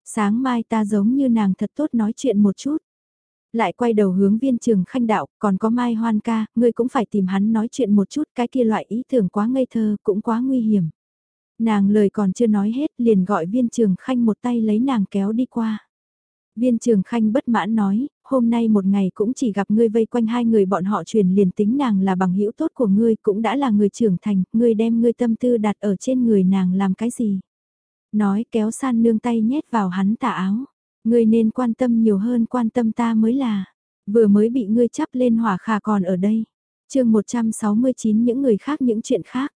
Sáng mai ta giống như nàng thật tốt nói chuyện một chút. Lại quay đầu hướng viên trường khanh đạo, còn có mai hoan ca, ngươi cũng phải tìm hắn nói chuyện một chút, cái kia loại ý tưởng quá ngây thơ, cũng quá nguy hiểm. Nàng lời còn chưa nói hết, liền gọi viên trường khanh một tay lấy nàng kéo đi qua. Viên trường khanh bất mãn nói, hôm nay một ngày cũng chỉ gặp ngươi vây quanh hai người bọn họ truyền liền tính nàng là bằng hữu tốt của ngươi cũng đã là người trưởng thành, ngươi đem ngươi tâm tư đặt ở trên người nàng làm cái gì. Nói kéo san nương tay nhét vào hắn tà áo, ngươi nên quan tâm nhiều hơn quan tâm ta mới là, vừa mới bị ngươi chắp lên hỏa khà còn ở đây. chương 169 những người khác những chuyện khác.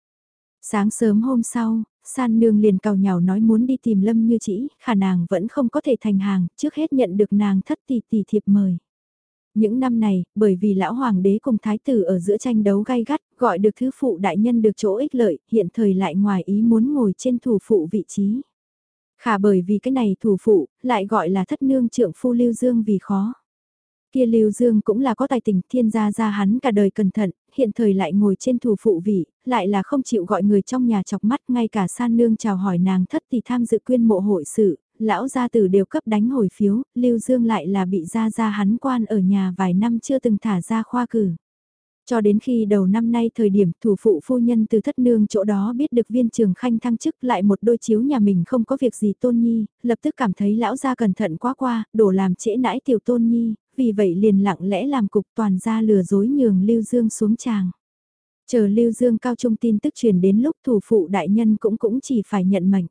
Sáng sớm hôm sau, San nương liền cào nhào nói muốn đi tìm Lâm Như Chỉ, khả nàng vẫn không có thể thành hàng, trước hết nhận được nàng thất tỷ tỷ thiệp mời. Những năm này, bởi vì lão hoàng đế cùng thái tử ở giữa tranh đấu gay gắt, gọi được thứ phụ đại nhân được chỗ ích lợi, hiện thời lại ngoài ý muốn ngồi trên thủ phụ vị trí. Khả bởi vì cái này thủ phụ, lại gọi là thất nương trượng phu lưu dương vì khó. Kia Lưu Dương cũng là có tài tình thiên gia gia hắn cả đời cẩn thận, hiện thời lại ngồi trên thủ phụ vị, lại là không chịu gọi người trong nhà chọc mắt ngay cả san nương chào hỏi nàng thất thì tham dự quyên mộ hội sự, lão gia tử đều cấp đánh hồi phiếu, Lưu Dương lại là bị gia gia hắn quan ở nhà vài năm chưa từng thả ra khoa cử. Cho đến khi đầu năm nay thời điểm thủ phụ phu nhân từ thất nương chỗ đó biết được viên trường khanh thăng chức lại một đôi chiếu nhà mình không có việc gì tôn nhi, lập tức cảm thấy lão gia cẩn thận quá qua, đổ làm trễ nãi tiểu tôn nhi, vì vậy liền lặng lẽ làm cục toàn ra lừa dối nhường Lưu Dương xuống tràng. Chờ Lưu Dương cao trung tin tức truyền đến lúc thủ phụ đại nhân cũng cũng chỉ phải nhận mệnh.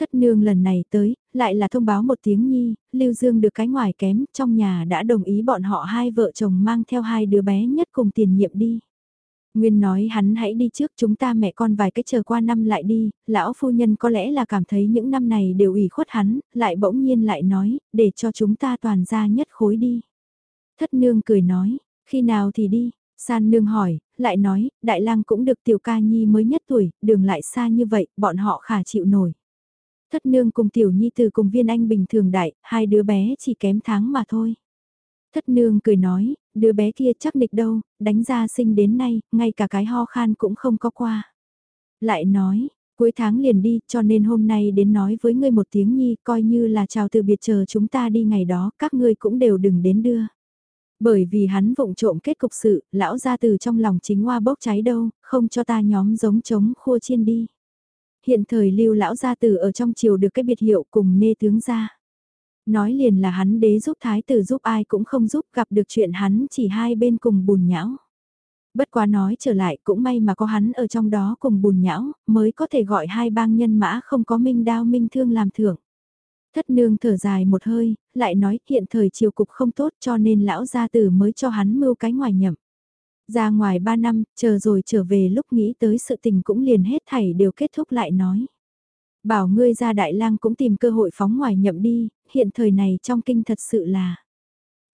Thất nương lần này tới, lại là thông báo một tiếng nhi, Lưu Dương được cái ngoài kém, trong nhà đã đồng ý bọn họ hai vợ chồng mang theo hai đứa bé nhất cùng tiền nhiệm đi. Nguyên nói hắn hãy đi trước chúng ta mẹ con vài cái chờ qua năm lại đi, lão phu nhân có lẽ là cảm thấy những năm này đều ủy khuất hắn, lại bỗng nhiên lại nói, để cho chúng ta toàn ra nhất khối đi. Thất nương cười nói, khi nào thì đi, san nương hỏi, lại nói, đại lang cũng được tiểu ca nhi mới nhất tuổi, đường lại xa như vậy, bọn họ khả chịu nổi. Thất nương cùng tiểu nhi từ cùng viên anh bình thường đại, hai đứa bé chỉ kém tháng mà thôi. Thất nương cười nói, đứa bé kia chắc nịch đâu, đánh ra sinh đến nay, ngay cả cái ho khan cũng không có qua. Lại nói, cuối tháng liền đi, cho nên hôm nay đến nói với ngươi một tiếng nhi, coi như là chào từ biệt chờ chúng ta đi ngày đó, các ngươi cũng đều đừng đến đưa. Bởi vì hắn vụng trộm kết cục sự, lão ra từ trong lòng chính hoa bốc cháy đâu, không cho ta nhóm giống chống khua chiên đi. Hiện thời lưu lão gia tử ở trong triều được cái biệt hiệu cùng nê tướng ra. Nói liền là hắn đế giúp thái tử giúp ai cũng không giúp gặp được chuyện hắn chỉ hai bên cùng bùn nhão. Bất quá nói trở lại cũng may mà có hắn ở trong đó cùng bùn nhão, mới có thể gọi hai bang nhân mã không có minh đao minh thương làm thưởng. Thất nương thở dài một hơi, lại nói hiện thời triều cục không tốt cho nên lão gia tử mới cho hắn mưu cái ngoài nhậm. Ra ngoài ba năm, chờ rồi trở về lúc nghĩ tới sự tình cũng liền hết thảy đều kết thúc lại nói. Bảo ngươi ra đại lang cũng tìm cơ hội phóng ngoài nhậm đi, hiện thời này trong kinh thật sự là.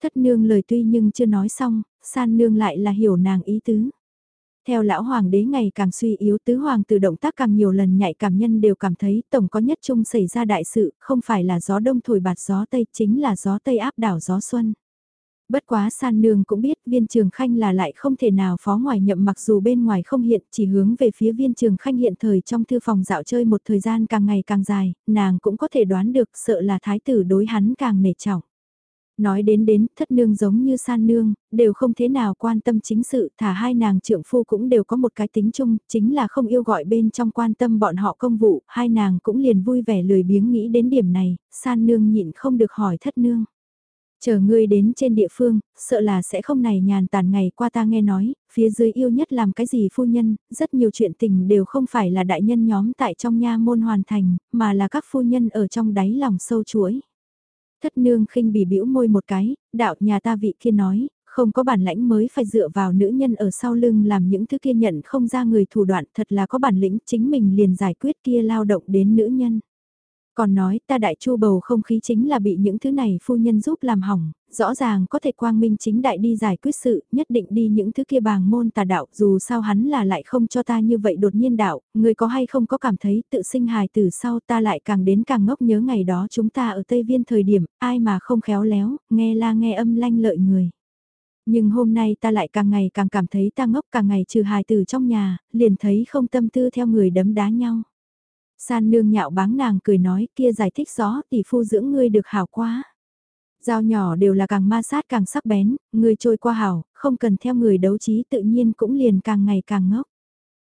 Thất nương lời tuy nhưng chưa nói xong, san nương lại là hiểu nàng ý tứ. Theo lão hoàng đế ngày càng suy yếu tứ hoàng từ động tác càng nhiều lần nhạy cảm nhân đều cảm thấy tổng có nhất chung xảy ra đại sự, không phải là gió đông thổi bạt gió tây chính là gió tây áp đảo gió xuân. Bất quá san nương cũng biết viên trường khanh là lại không thể nào phó ngoài nhậm mặc dù bên ngoài không hiện chỉ hướng về phía viên trường khanh hiện thời trong thư phòng dạo chơi một thời gian càng ngày càng dài, nàng cũng có thể đoán được sợ là thái tử đối hắn càng nể trọng. Nói đến đến, thất nương giống như san nương, đều không thế nào quan tâm chính sự, thả hai nàng trượng phu cũng đều có một cái tính chung, chính là không yêu gọi bên trong quan tâm bọn họ công vụ, hai nàng cũng liền vui vẻ lười biếng nghĩ đến điểm này, san nương nhịn không được hỏi thất nương. Chờ ngươi đến trên địa phương, sợ là sẽ không này nhàn tàn ngày qua ta nghe nói, phía dưới yêu nhất làm cái gì phu nhân, rất nhiều chuyện tình đều không phải là đại nhân nhóm tại trong nha môn hoàn thành, mà là các phu nhân ở trong đáy lòng sâu chuỗi. Thất nương khinh bỉ bĩu môi một cái, đạo nhà ta vị kia nói, không có bản lãnh mới phải dựa vào nữ nhân ở sau lưng làm những thứ kia nhận không ra người thủ đoạn thật là có bản lĩnh chính mình liền giải quyết kia lao động đến nữ nhân. Còn nói ta đại chu bầu không khí chính là bị những thứ này phu nhân giúp làm hỏng, rõ ràng có thể quang minh chính đại đi giải quyết sự, nhất định đi những thứ kia bàng môn tà đạo, dù sao hắn là lại không cho ta như vậy đột nhiên đạo, người có hay không có cảm thấy tự sinh hài từ sau ta lại càng đến càng ngốc nhớ ngày đó chúng ta ở Tây Viên thời điểm, ai mà không khéo léo, nghe la nghe âm lanh lợi người. Nhưng hôm nay ta lại càng ngày càng cảm thấy ta ngốc càng ngày trừ hài từ trong nhà, liền thấy không tâm tư theo người đấm đá nhau. San nương nhạo báng nàng cười nói kia giải thích rõ tỷ phu dưỡng ngươi được hảo quá. Dao nhỏ đều là càng ma sát càng sắc bén, ngươi trôi qua hảo, không cần theo người đấu trí tự nhiên cũng liền càng ngày càng ngốc.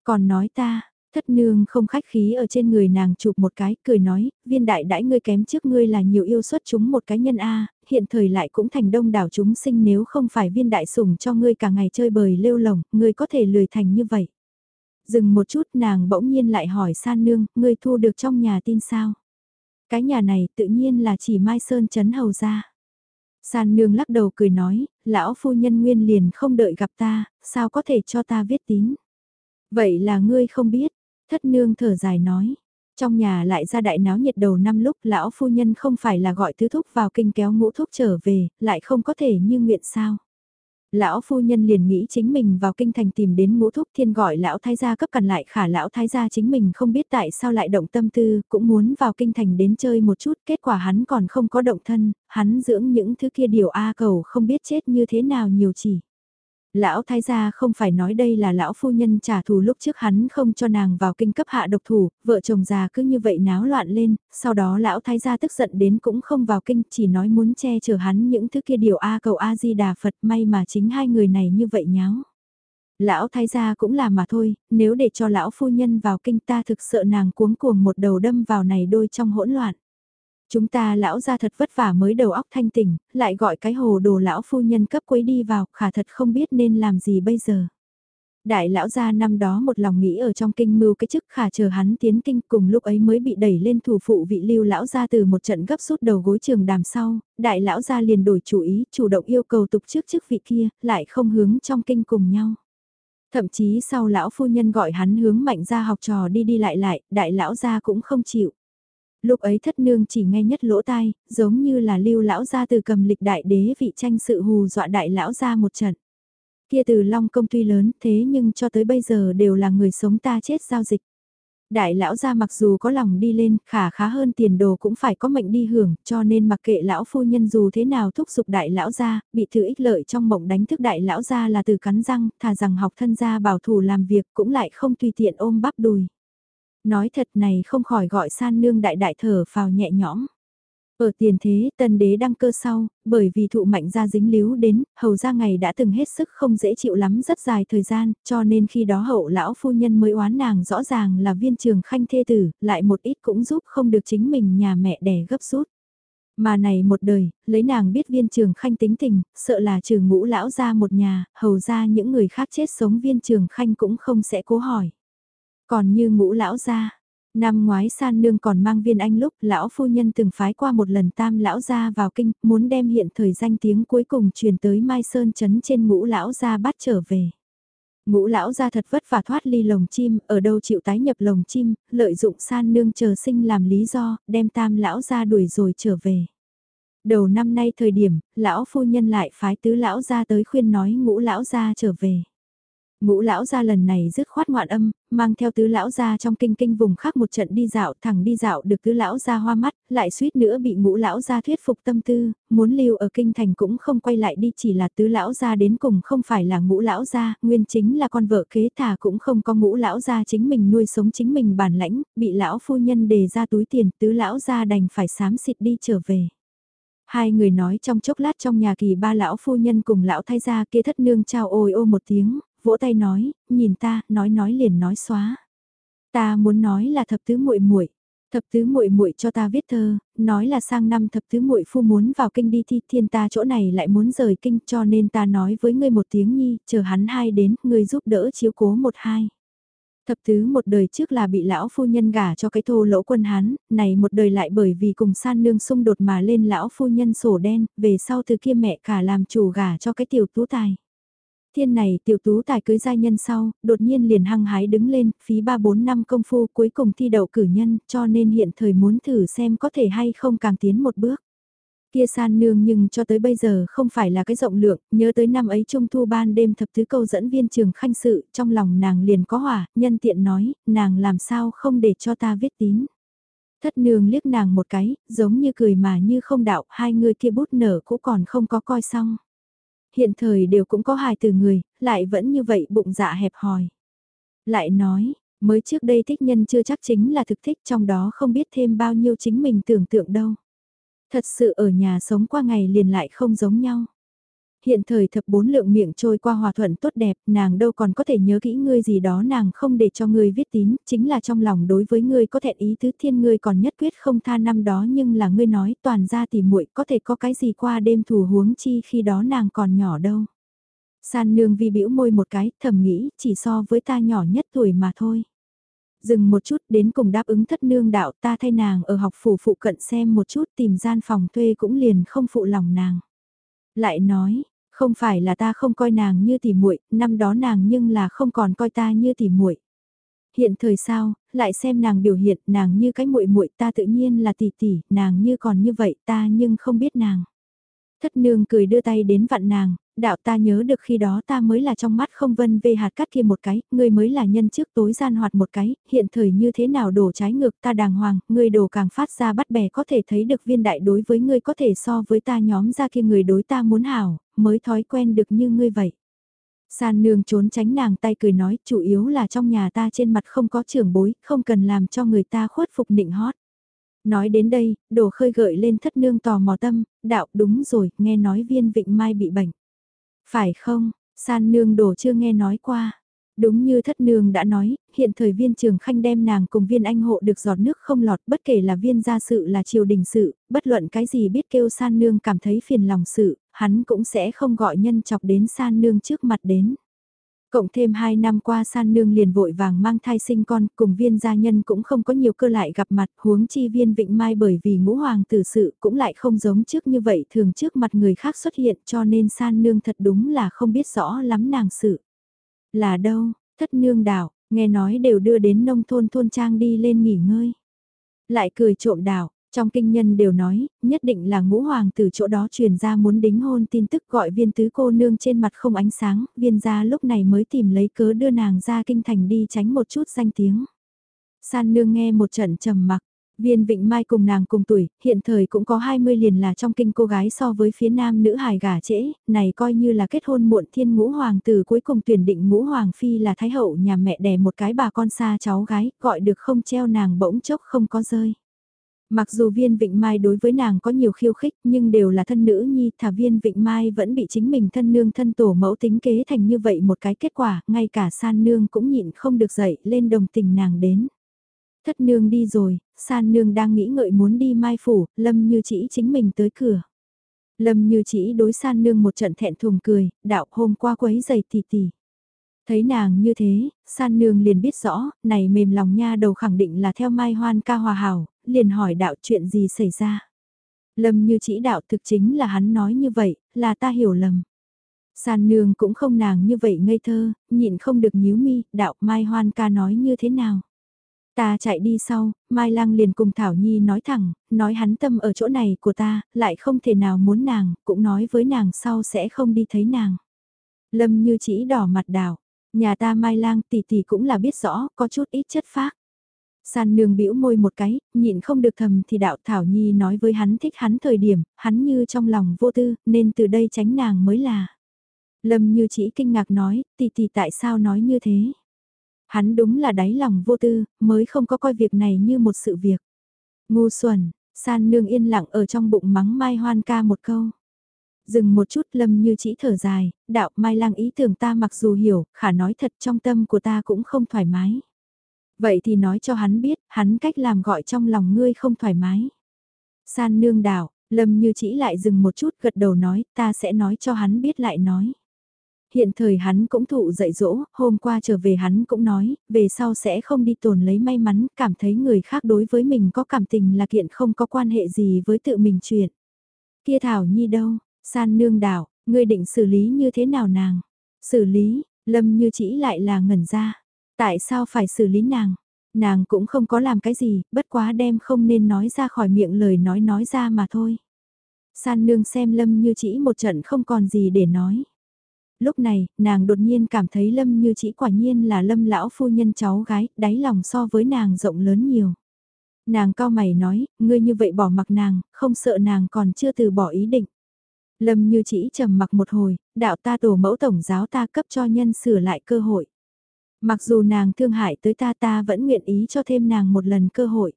Còn nói ta, thất nương không khách khí ở trên người nàng chụp một cái, cười nói, viên đại đãi ngươi kém trước ngươi là nhiều yêu xuất chúng một cái nhân A, hiện thời lại cũng thành đông đảo chúng sinh nếu không phải viên đại sủng cho ngươi cả ngày chơi bời lêu lồng, ngươi có thể lười thành như vậy. Dừng một chút nàng bỗng nhiên lại hỏi san nương, ngươi thu được trong nhà tin sao? Cái nhà này tự nhiên là chỉ Mai Sơn chấn hầu ra. San nương lắc đầu cười nói, lão phu nhân nguyên liền không đợi gặp ta, sao có thể cho ta viết tín? Vậy là ngươi không biết, thất nương thở dài nói. Trong nhà lại ra đại náo nhiệt đầu năm lúc lão phu nhân không phải là gọi tứ thúc vào kinh kéo ngũ thúc trở về, lại không có thể như nguyện sao lão phu nhân liền nghĩ chính mình vào kinh thành tìm đến ngũ thúc thiên gọi lão thái gia cấp cằn lại khả lão thái gia chính mình không biết tại sao lại động tâm tư, cũng muốn vào kinh thành đến chơi một chút, kết quả hắn còn không có động thân, hắn dưỡng những thứ kia điều A cầu không biết chết như thế nào nhiều chỉ. Lão thái gia không phải nói đây là lão phu nhân trả thù lúc trước hắn không cho nàng vào kinh cấp hạ độc thủ, vợ chồng già cứ như vậy náo loạn lên, sau đó lão thái gia tức giận đến cũng không vào kinh, chỉ nói muốn che chở hắn những thứ kia điều A cầu A di đà Phật may mà chính hai người này như vậy nháo. Lão thái gia cũng là mà thôi, nếu để cho lão phu nhân vào kinh ta thực sợ nàng cuống cuồng một đầu đâm vào này đôi trong hỗn loạn. Chúng ta lão ra thật vất vả mới đầu óc thanh tỉnh, lại gọi cái hồ đồ lão phu nhân cấp quấy đi vào, khả thật không biết nên làm gì bây giờ. Đại lão gia năm đó một lòng nghĩ ở trong kinh mưu cái chức khả chờ hắn tiến kinh cùng lúc ấy mới bị đẩy lên thủ phụ vị lưu lão gia từ một trận gấp rút đầu gối trường đàm sau, đại lão gia liền đổi chủ ý, chủ động yêu cầu tục trước chức vị kia, lại không hướng trong kinh cùng nhau. Thậm chí sau lão phu nhân gọi hắn hướng mạnh ra học trò đi đi lại lại, đại lão gia cũng không chịu. Lúc ấy thất nương chỉ nghe nhất lỗ tai, giống như là lưu lão gia từ cầm lịch đại đế vị tranh sự hù dọa đại lão gia một trận. Kia từ Long công tuy lớn thế nhưng cho tới bây giờ đều là người sống ta chết giao dịch. Đại lão gia mặc dù có lòng đi lên, khả khá hơn tiền đồ cũng phải có mệnh đi hưởng, cho nên mặc kệ lão phu nhân dù thế nào thúc giục đại lão gia, bị thử ích lợi trong mộng đánh thức đại lão gia là từ cắn răng, thà rằng học thân gia bảo thủ làm việc cũng lại không tùy tiện ôm bắp đùi. Nói thật này không khỏi gọi san nương đại đại thở phào nhẹ nhõm. Ở tiền thế, tân đế đăng cơ sau, bởi vì thụ mạnh gia dính líu đến, hầu ra ngày đã từng hết sức không dễ chịu lắm rất dài thời gian, cho nên khi đó hậu lão phu nhân mới oán nàng rõ ràng là viên trường khanh thê tử, lại một ít cũng giúp không được chính mình nhà mẹ đẻ gấp rút. Mà này một đời, lấy nàng biết viên trường khanh tính tình, sợ là trừ ngũ lão ra một nhà, hầu ra những người khác chết sống viên trường khanh cũng không sẽ cố hỏi. Còn như ngũ lão gia, năm ngoái san nương còn mang viên anh lúc lão phu nhân từng phái qua một lần tam lão gia vào kinh, muốn đem hiện thời danh tiếng cuối cùng truyền tới Mai Sơn trấn trên ngũ lão gia bắt trở về. Ngũ lão gia thật vất vả thoát ly lồng chim, ở đâu chịu tái nhập lồng chim, lợi dụng san nương chờ sinh làm lý do, đem tam lão gia đuổi rồi trở về. Đầu năm nay thời điểm, lão phu nhân lại phái tứ lão gia tới khuyên nói ngũ lão gia trở về. Ngũ lão gia lần này dứt khoát ngoạn âm, mang theo tứ lão gia trong kinh kinh vùng khác một trận đi dạo thẳng đi dạo được tứ lão gia hoa mắt, lại suýt nữa bị ngũ lão gia thuyết phục tâm tư, muốn lưu ở kinh thành cũng không quay lại đi chỉ là tứ lão gia đến cùng không phải là ngũ lão gia, nguyên chính là con vợ kế thà cũng không có ngũ lão gia chính mình nuôi sống chính mình bản lãnh, bị lão phu nhân đề ra túi tiền tứ lão gia đành phải sám xịt đi trở về. Hai người nói trong chốc lát trong nhà kỳ ba lão phu nhân cùng lão thay gia kia thất nương trao ôi ô một tiếng, vỗ tay nói, nhìn ta, nói nói liền nói xóa. Ta muốn nói là thập tứ muội muội, thập tứ muội muội cho ta viết thơ, nói là sang năm thập tứ muội phu muốn vào kinh đi thi thiên ta chỗ này lại muốn rời kinh cho nên ta nói với ngươi một tiếng nhi, chờ hắn hai đến, ngươi giúp đỡ chiếu cố một hai. Thập tứ một đời trước là bị lão phu nhân gả cho cái thô lỗ quân Hán, này một đời lại bởi vì cùng san nương xung đột mà lên lão phu nhân sổ đen, về sau từ kia mẹ cả làm chủ gả cho cái tiểu tú tài. Thiên này tiểu tú tài cưới giai nhân sau, đột nhiên liền hăng hái đứng lên, phí 3-4 năm công phu cuối cùng thi đậu cử nhân, cho nên hiện thời muốn thử xem có thể hay không càng tiến một bước. Kia san nương nhưng cho tới bây giờ không phải là cái rộng lượng, nhớ tới năm ấy trung thu ban đêm thập thứ câu dẫn viên trường khanh sự, trong lòng nàng liền có hỏa, nhân tiện nói, nàng làm sao không để cho ta viết tín. Thất nương liếc nàng một cái, giống như cười mà như không đạo, hai người kia bút nở cũng còn không có coi xong. Hiện thời đều cũng có hài từ người, lại vẫn như vậy bụng dạ hẹp hòi. Lại nói, mới trước đây thích nhân chưa chắc chính là thực thích trong đó không biết thêm bao nhiêu chính mình tưởng tượng đâu. Thật sự ở nhà sống qua ngày liền lại không giống nhau. Hiện thời thập bốn lượng miệng trôi qua hòa thuận tốt đẹp, nàng đâu còn có thể nhớ kỹ ngươi gì đó nàng không để cho ngươi viết tín, chính là trong lòng đối với ngươi có thẹn ý tứ thiên ngươi còn nhất quyết không tha năm đó nhưng là ngươi nói toàn ra tỉ muội có thể có cái gì qua đêm thù huống chi khi đó nàng còn nhỏ đâu. San nương vi bĩu môi một cái, thầm nghĩ, chỉ so với ta nhỏ nhất tuổi mà thôi dừng một chút đến cùng đáp ứng thất nương đạo ta thay nàng ở học phủ phụ cận xem một chút tìm gian phòng thuê cũng liền không phụ lòng nàng. Lại nói, không phải là ta không coi nàng như tỉ muội, năm đó nàng nhưng là không còn coi ta như tỉ muội. Hiện thời sao, lại xem nàng biểu hiện, nàng như cái muội muội, ta tự nhiên là tỷ tỷ, nàng như còn như vậy, ta nhưng không biết nàng. Thất nương cười đưa tay đến vặn nàng, đạo ta nhớ được khi đó ta mới là trong mắt không vân về hạt cắt kia một cái, ngươi mới là nhân trước tối gian hoạt một cái, hiện thời như thế nào đổ trái ngược ta đàng hoàng, ngươi đổ càng phát ra bắt bẻ có thể thấy được viên đại đối với ngươi có thể so với ta nhóm ra kia người đối ta muốn hảo, mới thói quen được như ngươi vậy. San nương trốn tránh nàng tay cười nói, chủ yếu là trong nhà ta trên mặt không có trưởng bối, không cần làm cho người ta khuất phục nịnh hót. Nói đến đây, đồ khơi gợi lên thất nương tò mò tâm, đạo đúng rồi, nghe nói viên vịnh mai bị bệnh. Phải không, san nương đồ chưa nghe nói qua. Đúng như thất nương đã nói, hiện thời viên trường khanh đem nàng cùng viên anh hộ được giọt nước không lọt bất kể là viên gia sự là triều đình sự, bất luận cái gì biết kêu san nương cảm thấy phiền lòng sự, hắn cũng sẽ không gọi nhân chọc đến san nương trước mặt đến. Cộng thêm 2 năm qua san nương liền vội vàng mang thai sinh con, cùng viên gia nhân cũng không có nhiều cơ lại gặp mặt, huống chi viên vịnh mai bởi vì ngũ hoàng tử sự cũng lại không giống trước như vậy thường trước mặt người khác xuất hiện cho nên san nương thật đúng là không biết rõ lắm nàng sự. Là đâu, thất nương đảo, nghe nói đều đưa đến nông thôn thôn trang đi lên nghỉ ngơi. Lại cười trộm đảo, trong kinh nhân đều nói, nhất định là ngũ hoàng từ chỗ đó truyền ra muốn đính hôn tin tức gọi viên tứ cô nương trên mặt không ánh sáng, viên gia lúc này mới tìm lấy cớ đưa nàng ra kinh thành đi tránh một chút danh tiếng. San nương nghe một trận trầm mặc, viên vịnh mai cùng nàng cùng tuổi, hiện thời cũng có 20 liền là trong kinh cô gái so với phía nam nữ hài gả trễ, này coi như là kết hôn muộn thiên ngũ hoàng tử cuối cùng tuyển định ngũ hoàng phi là thái hậu nhà mẹ đẻ một cái bà con xa cháu gái, gọi được không treo nàng bỗng chốc không có rơi. Mặc dù viên Vịnh Mai đối với nàng có nhiều khiêu khích nhưng đều là thân nữ nhi thả viên Vịnh Mai vẫn bị chính mình thân nương thân tổ mẫu tính kế thành như vậy một cái kết quả, ngay cả san nương cũng nhịn không được dậy lên đồng tình nàng đến. Thất nương đi rồi, san nương đang nghĩ ngợi muốn đi mai phủ, lâm như chỉ chính mình tới cửa. Lâm như chỉ đối san nương một trận thẹn thùng cười, đạo hôm qua quấy giày tỷ tỷ. Thấy nàng như thế, san nương liền biết rõ, này mềm lòng nha đầu khẳng định là theo mai hoan ca hòa hảo, liền hỏi đạo chuyện gì xảy ra. Lâm như chỉ đạo thực chính là hắn nói như vậy, là ta hiểu lầm. San nương cũng không nàng như vậy ngây thơ, nhịn không được nhíu mi, đạo Mai Hoan ca nói như thế nào. Ta chạy đi sau, Mai Lăng liền cùng Thảo Nhi nói thẳng, nói hắn tâm ở chỗ này của ta, lại không thể nào muốn nàng, cũng nói với nàng sau sẽ không đi thấy nàng. Lâm như chỉ đỏ mặt đảo, nhà ta Mai Lang tỷ tỷ cũng là biết rõ, có chút ít chất phác. San nương bĩu môi một cái, nhịn không được thầm thì đạo Thảo Nhi nói với hắn thích hắn thời điểm, hắn như trong lòng vô tư, nên từ đây tránh nàng mới là. Lâm như chỉ kinh ngạc nói, tỷ tỷ tại sao nói như thế? Hắn đúng là đáy lòng vô tư, mới không có coi việc này như một sự việc. Ngu xuẩn, San nương yên lặng ở trong bụng mắng Mai Hoan ca một câu. Dừng một chút lâm như chỉ thở dài, đạo Mai lang ý tưởng ta mặc dù hiểu, khả nói thật trong tâm của ta cũng không thoải mái. Vậy thì nói cho hắn biết, hắn cách làm gọi trong lòng ngươi không thoải mái. San nương đảo lâm như chỉ lại dừng một chút gật đầu nói, ta sẽ nói cho hắn biết lại nói. Hiện thời hắn cũng thụ dạy dỗ, hôm qua trở về hắn cũng nói, về sau sẽ không đi tồn lấy may mắn, cảm thấy người khác đối với mình có cảm tình là kiện không có quan hệ gì với tự mình chuyện. Kia Thảo Nhi đâu, san nương đảo, ngươi định xử lý như thế nào nàng? Xử lý, lâm như chỉ lại là ngẩn ra. Tại sao phải xử lý nàng? Nàng cũng không có làm cái gì, bất quá đem không nên nói ra khỏi miệng lời nói nói ra mà thôi. San nương xem lâm như chỉ một trận không còn gì để nói. Lúc này, nàng đột nhiên cảm thấy Lâm như chỉ quả nhiên là Lâm lão phu nhân cháu gái, đáy lòng so với nàng rộng lớn nhiều. Nàng cao mày nói, ngươi như vậy bỏ mặc nàng, không sợ nàng còn chưa từ bỏ ý định. Lâm như chỉ trầm mặc một hồi, đạo ta tổ mẫu tổng giáo ta cấp cho nhân sửa lại cơ hội. Mặc dù nàng thương hại tới ta ta vẫn nguyện ý cho thêm nàng một lần cơ hội.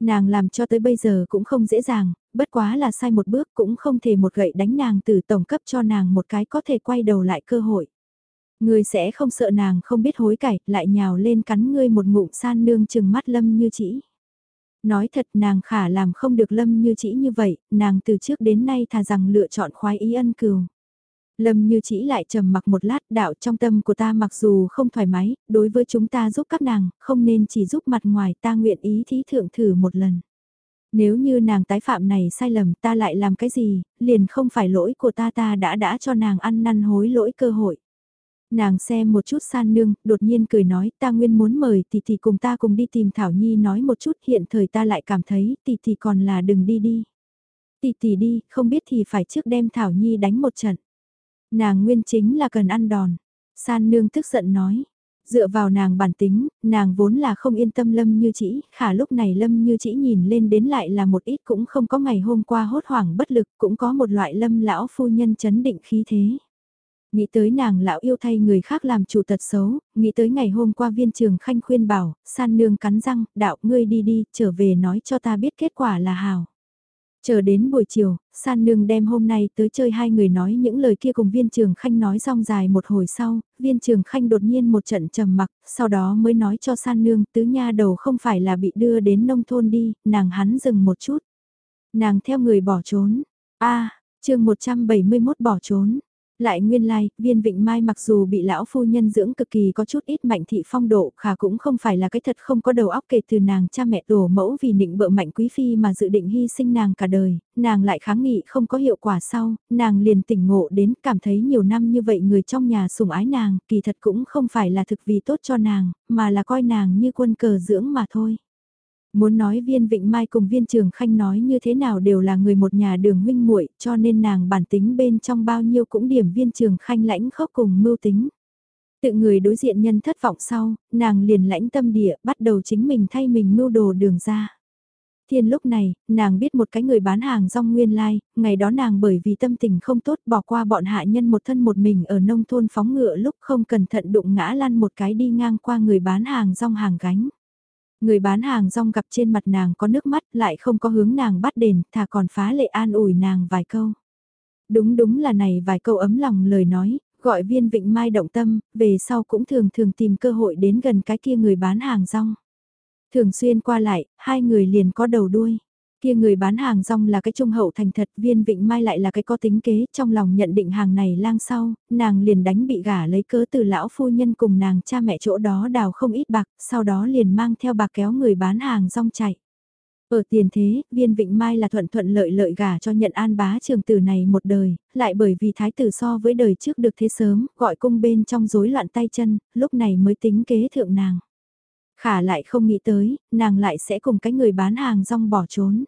Nàng làm cho tới bây giờ cũng không dễ dàng, bất quá là sai một bước cũng không thể một gậy đánh nàng từ tổng cấp cho nàng một cái có thể quay đầu lại cơ hội. Ngươi sẽ không sợ nàng không biết hối cải, lại nhào lên cắn ngươi một ngụm san nương chừng mắt lâm như chỉ. Nói thật nàng khả làm không được lâm như chỉ như vậy, nàng từ trước đến nay thà rằng lựa chọn khoái ý ân cừu. Lâm như chỉ lại trầm mặc một lát đạo trong tâm của ta mặc dù không thoải mái, đối với chúng ta giúp các nàng, không nên chỉ giúp mặt ngoài ta nguyện ý thí thượng thử một lần. Nếu như nàng tái phạm này sai lầm ta lại làm cái gì, liền không phải lỗi của ta ta đã đã cho nàng ăn năn hối lỗi cơ hội. Nàng xem một chút san nương, đột nhiên cười nói ta nguyên muốn mời tỷ tỷ cùng ta cùng đi tìm Thảo Nhi nói một chút hiện thời ta lại cảm thấy tỷ tỷ còn là đừng đi đi. Tỷ tỷ đi, không biết thì phải trước đem Thảo Nhi đánh một trận. Nàng nguyên chính là cần ăn đòn. San nương tức giận nói. Dựa vào nàng bản tính, nàng vốn là không yên tâm Lâm Như Chỉ, khả lúc này Lâm Như Chỉ nhìn lên đến lại là một ít cũng không có ngày hôm qua hốt hoảng bất lực, cũng có một loại Lâm lão phu nhân chấn định khí thế. Nghĩ tới nàng lão yêu thay người khác làm chủ tật xấu, nghĩ tới ngày hôm qua viên trường khanh khuyên bảo, san nương cắn răng, đạo ngươi đi đi, trở về nói cho ta biết kết quả là hào. Chờ đến buổi chiều, san nương đem hôm nay tới chơi hai người nói những lời kia cùng viên trường khanh nói rong dài một hồi sau, viên trường khanh đột nhiên một trận trầm mặc, sau đó mới nói cho san nương tứ nha đầu không phải là bị đưa đến nông thôn đi, nàng hắn dừng một chút. Nàng theo người bỏ trốn. a à, chương 171 bỏ trốn. Lại nguyên lai, like, viên vịnh mai mặc dù bị lão phu nhân dưỡng cực kỳ có chút ít mạnh thị phong độ, khả cũng không phải là cái thật không có đầu óc kể từ nàng cha mẹ đổ mẫu vì nịnh bợ mạnh quý phi mà dự định hy sinh nàng cả đời, nàng lại kháng nghị không có hiệu quả sau, nàng liền tỉnh ngộ đến cảm thấy nhiều năm như vậy người trong nhà sủng ái nàng, kỳ thật cũng không phải là thực vì tốt cho nàng, mà là coi nàng như quân cờ dưỡng mà thôi. Muốn nói viên Vịnh Mai cùng viên Trường Khanh nói như thế nào đều là người một nhà đường huynh muội cho nên nàng bản tính bên trong bao nhiêu cũng điểm viên Trường Khanh lãnh khốc cùng mưu tính. Tự người đối diện nhân thất vọng sau, nàng liền lãnh tâm địa bắt đầu chính mình thay mình mưu đồ đường ra. Thiên lúc này, nàng biết một cái người bán hàng rong nguyên lai, ngày đó nàng bởi vì tâm tình không tốt bỏ qua bọn hạ nhân một thân một mình ở nông thôn phóng ngựa lúc không cẩn thận đụng ngã lăn một cái đi ngang qua người bán hàng rong hàng gánh. Người bán hàng rong gặp trên mặt nàng có nước mắt lại không có hướng nàng bắt đền, thà còn phá lệ an ủi nàng vài câu. Đúng đúng là này vài câu ấm lòng lời nói, gọi viên vịnh mai động tâm, về sau cũng thường thường tìm cơ hội đến gần cái kia người bán hàng rong. Thường xuyên qua lại, hai người liền có đầu đuôi. Kia người bán hàng rong là cái trung hậu thành thật, viên vịnh mai lại là cái có tính kế, trong lòng nhận định hàng này lang sau, nàng liền đánh bị gả lấy cớ từ lão phu nhân cùng nàng cha mẹ chỗ đó đào không ít bạc, sau đó liền mang theo bạc kéo người bán hàng rong chạy. Ở tiền thế, viên vịnh mai là thuận thuận lợi lợi gả cho nhận an bá trường tử này một đời, lại bởi vì thái tử so với đời trước được thế sớm, gọi cung bên trong rối loạn tay chân, lúc này mới tính kế thượng nàng. Khả lại không nghĩ tới, nàng lại sẽ cùng cái người bán hàng rong bỏ trốn.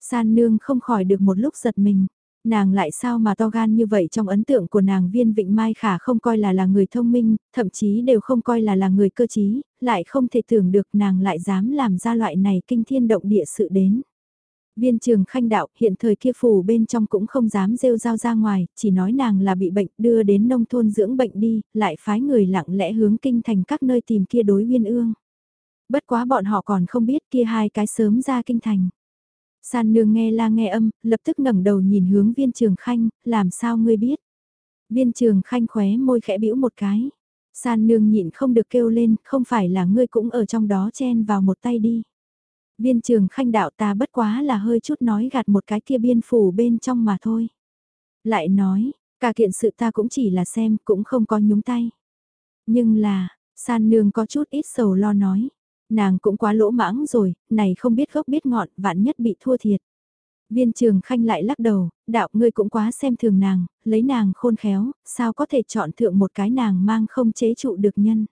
San nương không khỏi được một lúc giật mình. Nàng lại sao mà to gan như vậy trong ấn tượng của nàng viên vịnh mai khả không coi là là người thông minh, thậm chí đều không coi là là người cơ trí, lại không thể tưởng được nàng lại dám làm ra loại này kinh thiên động địa sự đến. Viên trường khanh đạo hiện thời kia phủ bên trong cũng không dám rêu rao ra ngoài, chỉ nói nàng là bị bệnh đưa đến nông thôn dưỡng bệnh đi, lại phái người lặng lẽ hướng kinh thành các nơi tìm kia đối viên ương. Bất quá bọn họ còn không biết kia hai cái sớm ra kinh thành. San nương nghe la nghe âm, lập tức ngẩng đầu nhìn hướng viên trường khanh, làm sao ngươi biết. Viên trường khanh khóe môi khẽ bĩu một cái. San nương nhịn không được kêu lên, không phải là ngươi cũng ở trong đó chen vào một tay đi. Viên trường khanh đạo ta bất quá là hơi chút nói gạt một cái kia biên phủ bên trong mà thôi. Lại nói, cả kiện sự ta cũng chỉ là xem, cũng không có nhúng tay. Nhưng là, san nương có chút ít sầu lo nói. Nàng cũng quá lỗ mãng rồi, này không biết gốc biết ngọn, vạn nhất bị thua thiệt. Viên trường khanh lại lắc đầu, đạo ngươi cũng quá xem thường nàng, lấy nàng khôn khéo, sao có thể chọn thượng một cái nàng mang không chế trụ được nhân.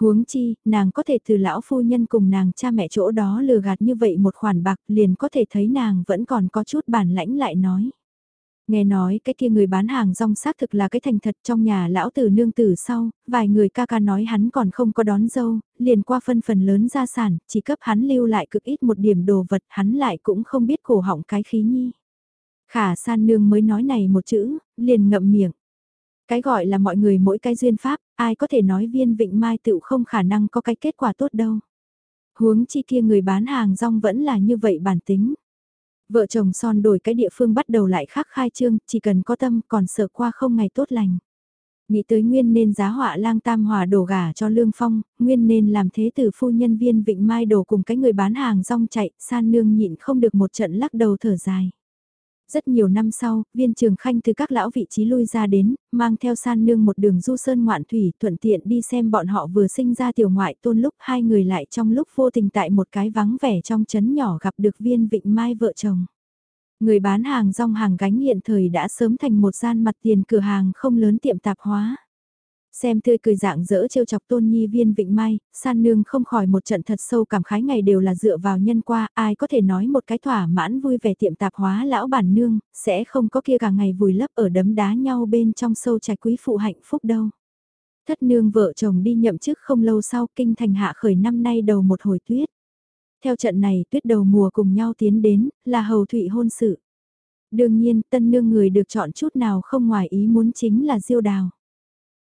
Huống chi, nàng có thể từ lão phu nhân cùng nàng cha mẹ chỗ đó lừa gạt như vậy một khoản bạc liền có thể thấy nàng vẫn còn có chút bản lãnh lại nói. Nghe nói cái kia người bán hàng rong xác thực là cái thành thật trong nhà lão tử nương tử sau, vài người ca ca nói hắn còn không có đón dâu, liền qua phân phần lớn gia sản, chỉ cấp hắn lưu lại cực ít một điểm đồ vật hắn lại cũng không biết cổ họng cái khí nhi. Khả san nương mới nói này một chữ, liền ngậm miệng. Cái gọi là mọi người mỗi cái duyên pháp, ai có thể nói viên vịnh mai tự không khả năng có cái kết quả tốt đâu. Huống chi kia người bán hàng rong vẫn là như vậy bản tính. Vợ chồng son đổi cái địa phương bắt đầu lại khác khai trương, chỉ cần có tâm còn sợ qua không ngày tốt lành. Nghĩ tới nguyên nên giá họa lang tam hòa đổ gà cho Lương Phong, nguyên nên làm thế tử phu nhân viên Vịnh Mai đổ cùng cái người bán hàng rong chạy, san nương nhịn không được một trận lắc đầu thở dài. Rất nhiều năm sau, viên trường khanh từ các lão vị trí lui ra đến, mang theo san nương một đường du sơn ngoạn thủy thuận tiện đi xem bọn họ vừa sinh ra tiểu ngoại tôn lúc hai người lại trong lúc vô tình tại một cái vắng vẻ trong chấn nhỏ gặp được viên vịnh mai vợ chồng. Người bán hàng rong hàng gánh hiện thời đã sớm thành một gian mặt tiền cửa hàng không lớn tiệm tạp hóa. Xem tươi cười dạng dỡ trêu chọc tôn nhi viên vịnh mai, san nương không khỏi một trận thật sâu cảm khái ngày đều là dựa vào nhân qua, ai có thể nói một cái thỏa mãn vui vẻ tiệm tạp hóa lão bản nương, sẽ không có kia cả ngày vùi lấp ở đấm đá nhau bên trong sâu trạch quý phụ hạnh phúc đâu. Thất nương vợ chồng đi nhậm chức không lâu sau kinh thành hạ khởi năm nay đầu một hồi tuyết. Theo trận này tuyết đầu mùa cùng nhau tiến đến, là hầu thụy hôn sự. Đương nhiên, tân nương người được chọn chút nào không ngoài ý muốn chính là diêu đào.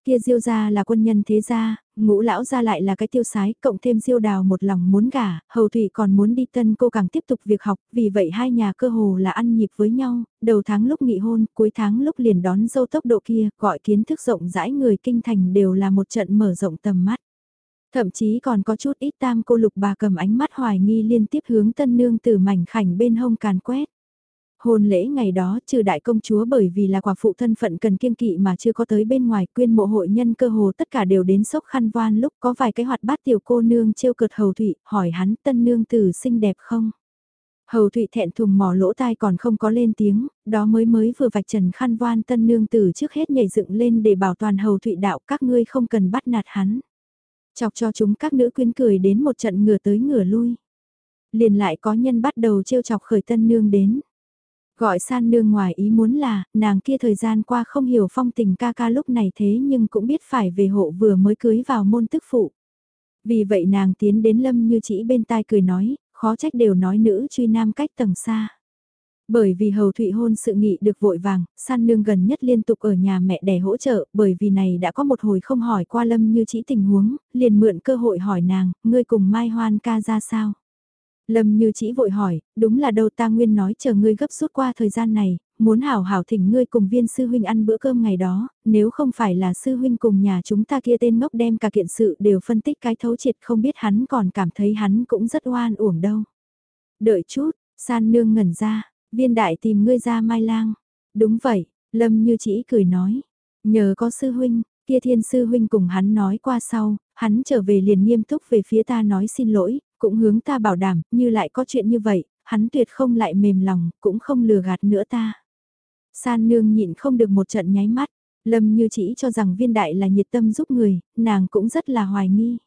Kia diêu gia là quân nhân thế gia, ngũ lão gia lại là cái tiêu sái, cộng thêm diêu đào một lòng muốn gả, hầu thủy còn muốn đi tân cô càng tiếp tục việc học, vì vậy hai nhà cơ hồ là ăn nhịp với nhau, đầu tháng lúc nghị hôn, cuối tháng lúc liền đón dâu tốc độ kia, gọi kiến thức rộng rãi người kinh thành đều là một trận mở rộng tầm mắt. Thậm chí còn có chút ít tam cô lục bà cầm ánh mắt hoài nghi liên tiếp hướng tân nương từ mảnh khảnh bên hông càn quét. Hôn lễ ngày đó trừ đại công chúa bởi vì là quả phụ thân phận cần kiêng kỵ mà chưa có tới bên ngoài quyên mộ hội nhân cơ hồ tất cả đều đến sốc khăn voan lúc có vài cái hoạt bát tiểu cô nương trêu cợt hầu thụy hỏi hắn tân nương tử xinh đẹp không. Hầu thụy thẹn thùng mỏ lỗ tai còn không có lên tiếng, đó mới mới vừa vạch trần khăn voan tân nương tử trước hết nhảy dựng lên để bảo toàn hầu thụy đạo các ngươi không cần bắt nạt hắn. Chọc cho chúng các nữ quyến cười đến một trận ngửa tới ngửa lui. Liền lại có nhân bắt đầu trêu chọc khởi tân nương đến. Gọi san nương ngoài ý muốn là, nàng kia thời gian qua không hiểu phong tình ca ca lúc này thế nhưng cũng biết phải về hộ vừa mới cưới vào môn tức phụ. Vì vậy nàng tiến đến lâm như chỉ bên tai cười nói, khó trách đều nói nữ truy nam cách tầng xa. Bởi vì hầu thụy hôn sự nghị được vội vàng, san nương gần nhất liên tục ở nhà mẹ đẻ hỗ trợ, bởi vì này đã có một hồi không hỏi qua lâm như chỉ tình huống, liền mượn cơ hội hỏi nàng, ngươi cùng Mai Hoan ca ra sao. Lâm như chỉ vội hỏi, đúng là đâu ta nguyên nói chờ ngươi gấp rút qua thời gian này, muốn hảo hảo thỉnh ngươi cùng viên sư huynh ăn bữa cơm ngày đó, nếu không phải là sư huynh cùng nhà chúng ta kia tên ngốc đem cả kiện sự đều phân tích cái thấu triệt không biết hắn còn cảm thấy hắn cũng rất oan uổng đâu. Đợi chút, san nương ngẩn ra, viên đại tìm ngươi ra mai lang. Đúng vậy, Lâm như chỉ cười nói, nhờ có sư huynh, kia thiên sư huynh cùng hắn nói qua sau, hắn trở về liền nghiêm túc về phía ta nói xin lỗi, cũng hướng ta bảo đảm, như lại có chuyện như vậy, hắn tuyệt không lại mềm lòng, cũng không lừa gạt nữa ta. San nương nhịn không được một trận nháy mắt, lâm như chỉ cho rằng viên đại là nhiệt tâm giúp người, nàng cũng rất là hoài nghi.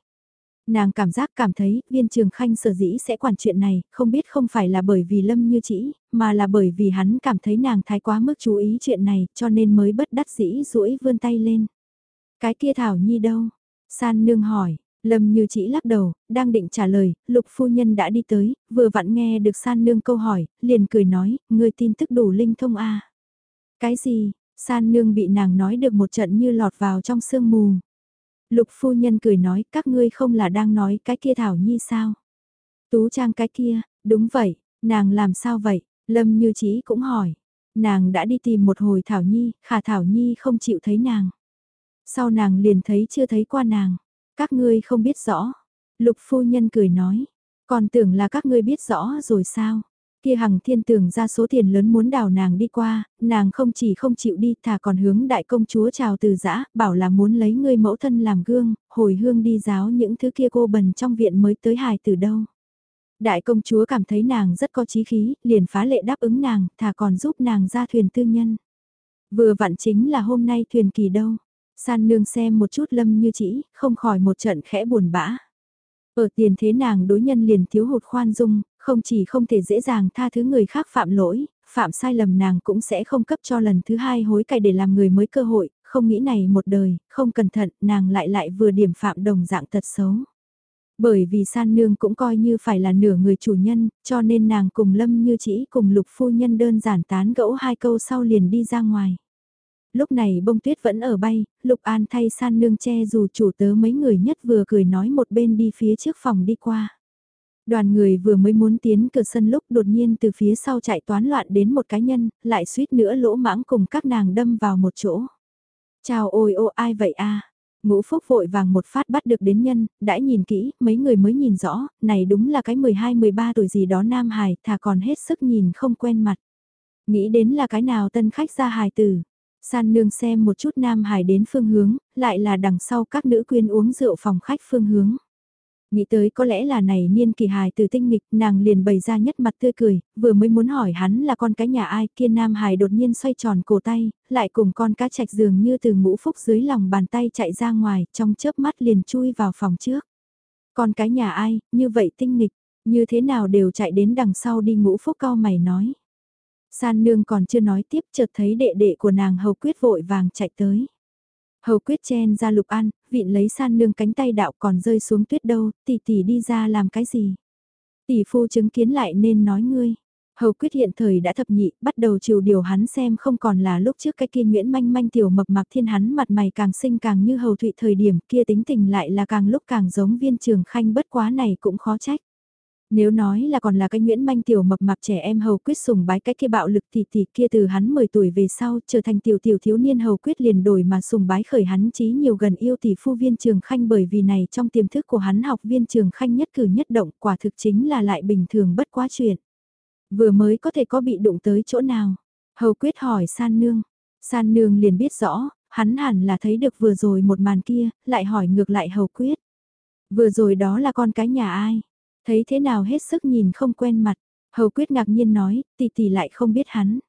Nàng cảm giác cảm thấy viên trường khanh sở dĩ sẽ quản chuyện này, không biết không phải là bởi vì lâm như chỉ, mà là bởi vì hắn cảm thấy nàng thái quá mức chú ý chuyện này, cho nên mới bất đắc dĩ duỗi vươn tay lên. Cái kia Thảo Nhi đâu? San nương hỏi, Lâm như chỉ lắc đầu, đang định trả lời, lục phu nhân đã đi tới, vừa vặn nghe được san nương câu hỏi, liền cười nói, người tin tức đủ linh thông a Cái gì, san nương bị nàng nói được một trận như lọt vào trong sương mù. Lục phu nhân cười nói, các ngươi không là đang nói cái kia thảo nhi sao? Tú trang cái kia, đúng vậy, Nàng làm sao vậy? Lâm Như Chỉ cũng hỏi. Nàng đã đi tìm một hồi Thảo Nhi, khả Thảo Nhi không chịu thấy nàng. Sau nàng liền thấy chưa thấy qua nàng. Các ngươi không biết rõ. Lục phu nhân cười nói. Còn tưởng là các ngươi biết rõ rồi sao? Kia hằng thiên tưởng ra số tiền lớn muốn đào nàng đi qua, nàng không chỉ không chịu đi thà còn hướng đại công chúa chào từ giã, bảo là muốn lấy ngươi mẫu thân làm gương, hồi hương đi giáo những thứ kia cô bần trong viện mới tới hài từ đâu. Đại công chúa cảm thấy nàng rất có chí khí, liền phá lệ đáp ứng nàng, thà còn giúp nàng ra thuyền tư nhân. Vừa vặn chính là hôm nay thuyền kỳ đâu. San nương xem một chút lâm như chỉ, không khỏi một trận khẽ buồn bã. Ở tiền thế nàng đối nhân liền thiếu hụt khoan dung, không chỉ không thể dễ dàng tha thứ người khác phạm lỗi, phạm sai lầm nàng cũng sẽ không cấp cho lần thứ hai hối cải để làm người mới cơ hội, không nghĩ này một đời, không cẩn thận, nàng lại lại vừa điểm phạm đồng dạng thật xấu. Bởi vì san nương cũng coi như phải là nửa người chủ nhân, cho nên nàng cùng lâm như chỉ cùng lục phu nhân đơn giản tán gẫu hai câu sau liền đi ra ngoài. Lúc này bông tuyết vẫn ở bay, lục an thay san nương che dù chủ tớ mấy người nhất vừa cười nói một bên đi phía trước phòng đi qua. Đoàn người vừa mới muốn tiến cửa sân lúc đột nhiên từ phía sau chạy toán loạn đến một cá nhân, lại suýt nữa lỗ mãng cùng các nàng đâm vào một chỗ. Chào ôi ô ai vậy a Ngũ phúc vội vàng một phát bắt được đến nhân, đãi nhìn kỹ, mấy người mới nhìn rõ, này đúng là cái 12-13 tuổi gì đó nam hài, thà còn hết sức nhìn không quen mặt. Nghĩ đến là cái nào tân khách ra hài tử. San nương xem một chút nam hải đến phương hướng, lại là đằng sau các nữ quyên uống rượu phòng khách phương hướng. Nghĩ tới có lẽ là này niên kỳ hài từ tinh nghịch, nàng liền bày ra nhất mặt tươi cười, vừa mới muốn hỏi hắn là con cái nhà ai, kia nam hài đột nhiên xoay tròn cổ tay, lại cùng con cá chạch dường như từ ngũ phúc dưới lòng bàn tay chạy ra ngoài, trong chớp mắt liền chui vào phòng trước. Con cái nhà ai, như vậy tinh nghịch, như thế nào đều chạy đến đằng sau đi ngũ phúc cao mày nói. San nương còn chưa nói tiếp chợt thấy đệ đệ của nàng hầu quyết vội vàng chạy tới. Hầu quyết chen ra lục an, vịn lấy san nương cánh tay đạo còn rơi xuống tuyết đâu, tỷ tỷ đi ra làm cái gì. Tỷ phu chứng kiến lại nên nói ngươi. Hầu quyết hiện thời đã thập nhị, bắt đầu chiều điều hắn xem không còn là lúc trước cái kia Nguyễn manh manh tiểu mập mạp thiên hắn mặt mày càng xinh càng như hầu thụy thời điểm kia tính tình lại là càng lúc càng giống viên trường khanh bất quá này cũng khó trách. Nếu nói là còn là cái Nguyễn Manh tiểu mập mạp trẻ em hầu quyết sùng bái cái kia bạo lực thì thì kia từ hắn 10 tuổi về sau trở thành tiểu tiểu thiếu niên hầu quyết liền đổi mà sùng bái khởi hắn chí nhiều gần yêu tỷ phu viên trường khanh bởi vì này trong tiềm thức của hắn học viên trường khanh nhất cử nhất động quả thực chính là lại bình thường bất quá chuyện. Vừa mới có thể có bị đụng tới chỗ nào? Hầu quyết hỏi san nương. San nương liền biết rõ, hắn hẳn là thấy được vừa rồi một màn kia, lại hỏi ngược lại hầu quyết. Vừa rồi đó là con cái nhà ai? Thấy thế nào hết sức nhìn không quen mặt, hầu quyết ngạc nhiên nói, tỷ tỷ lại không biết hắn.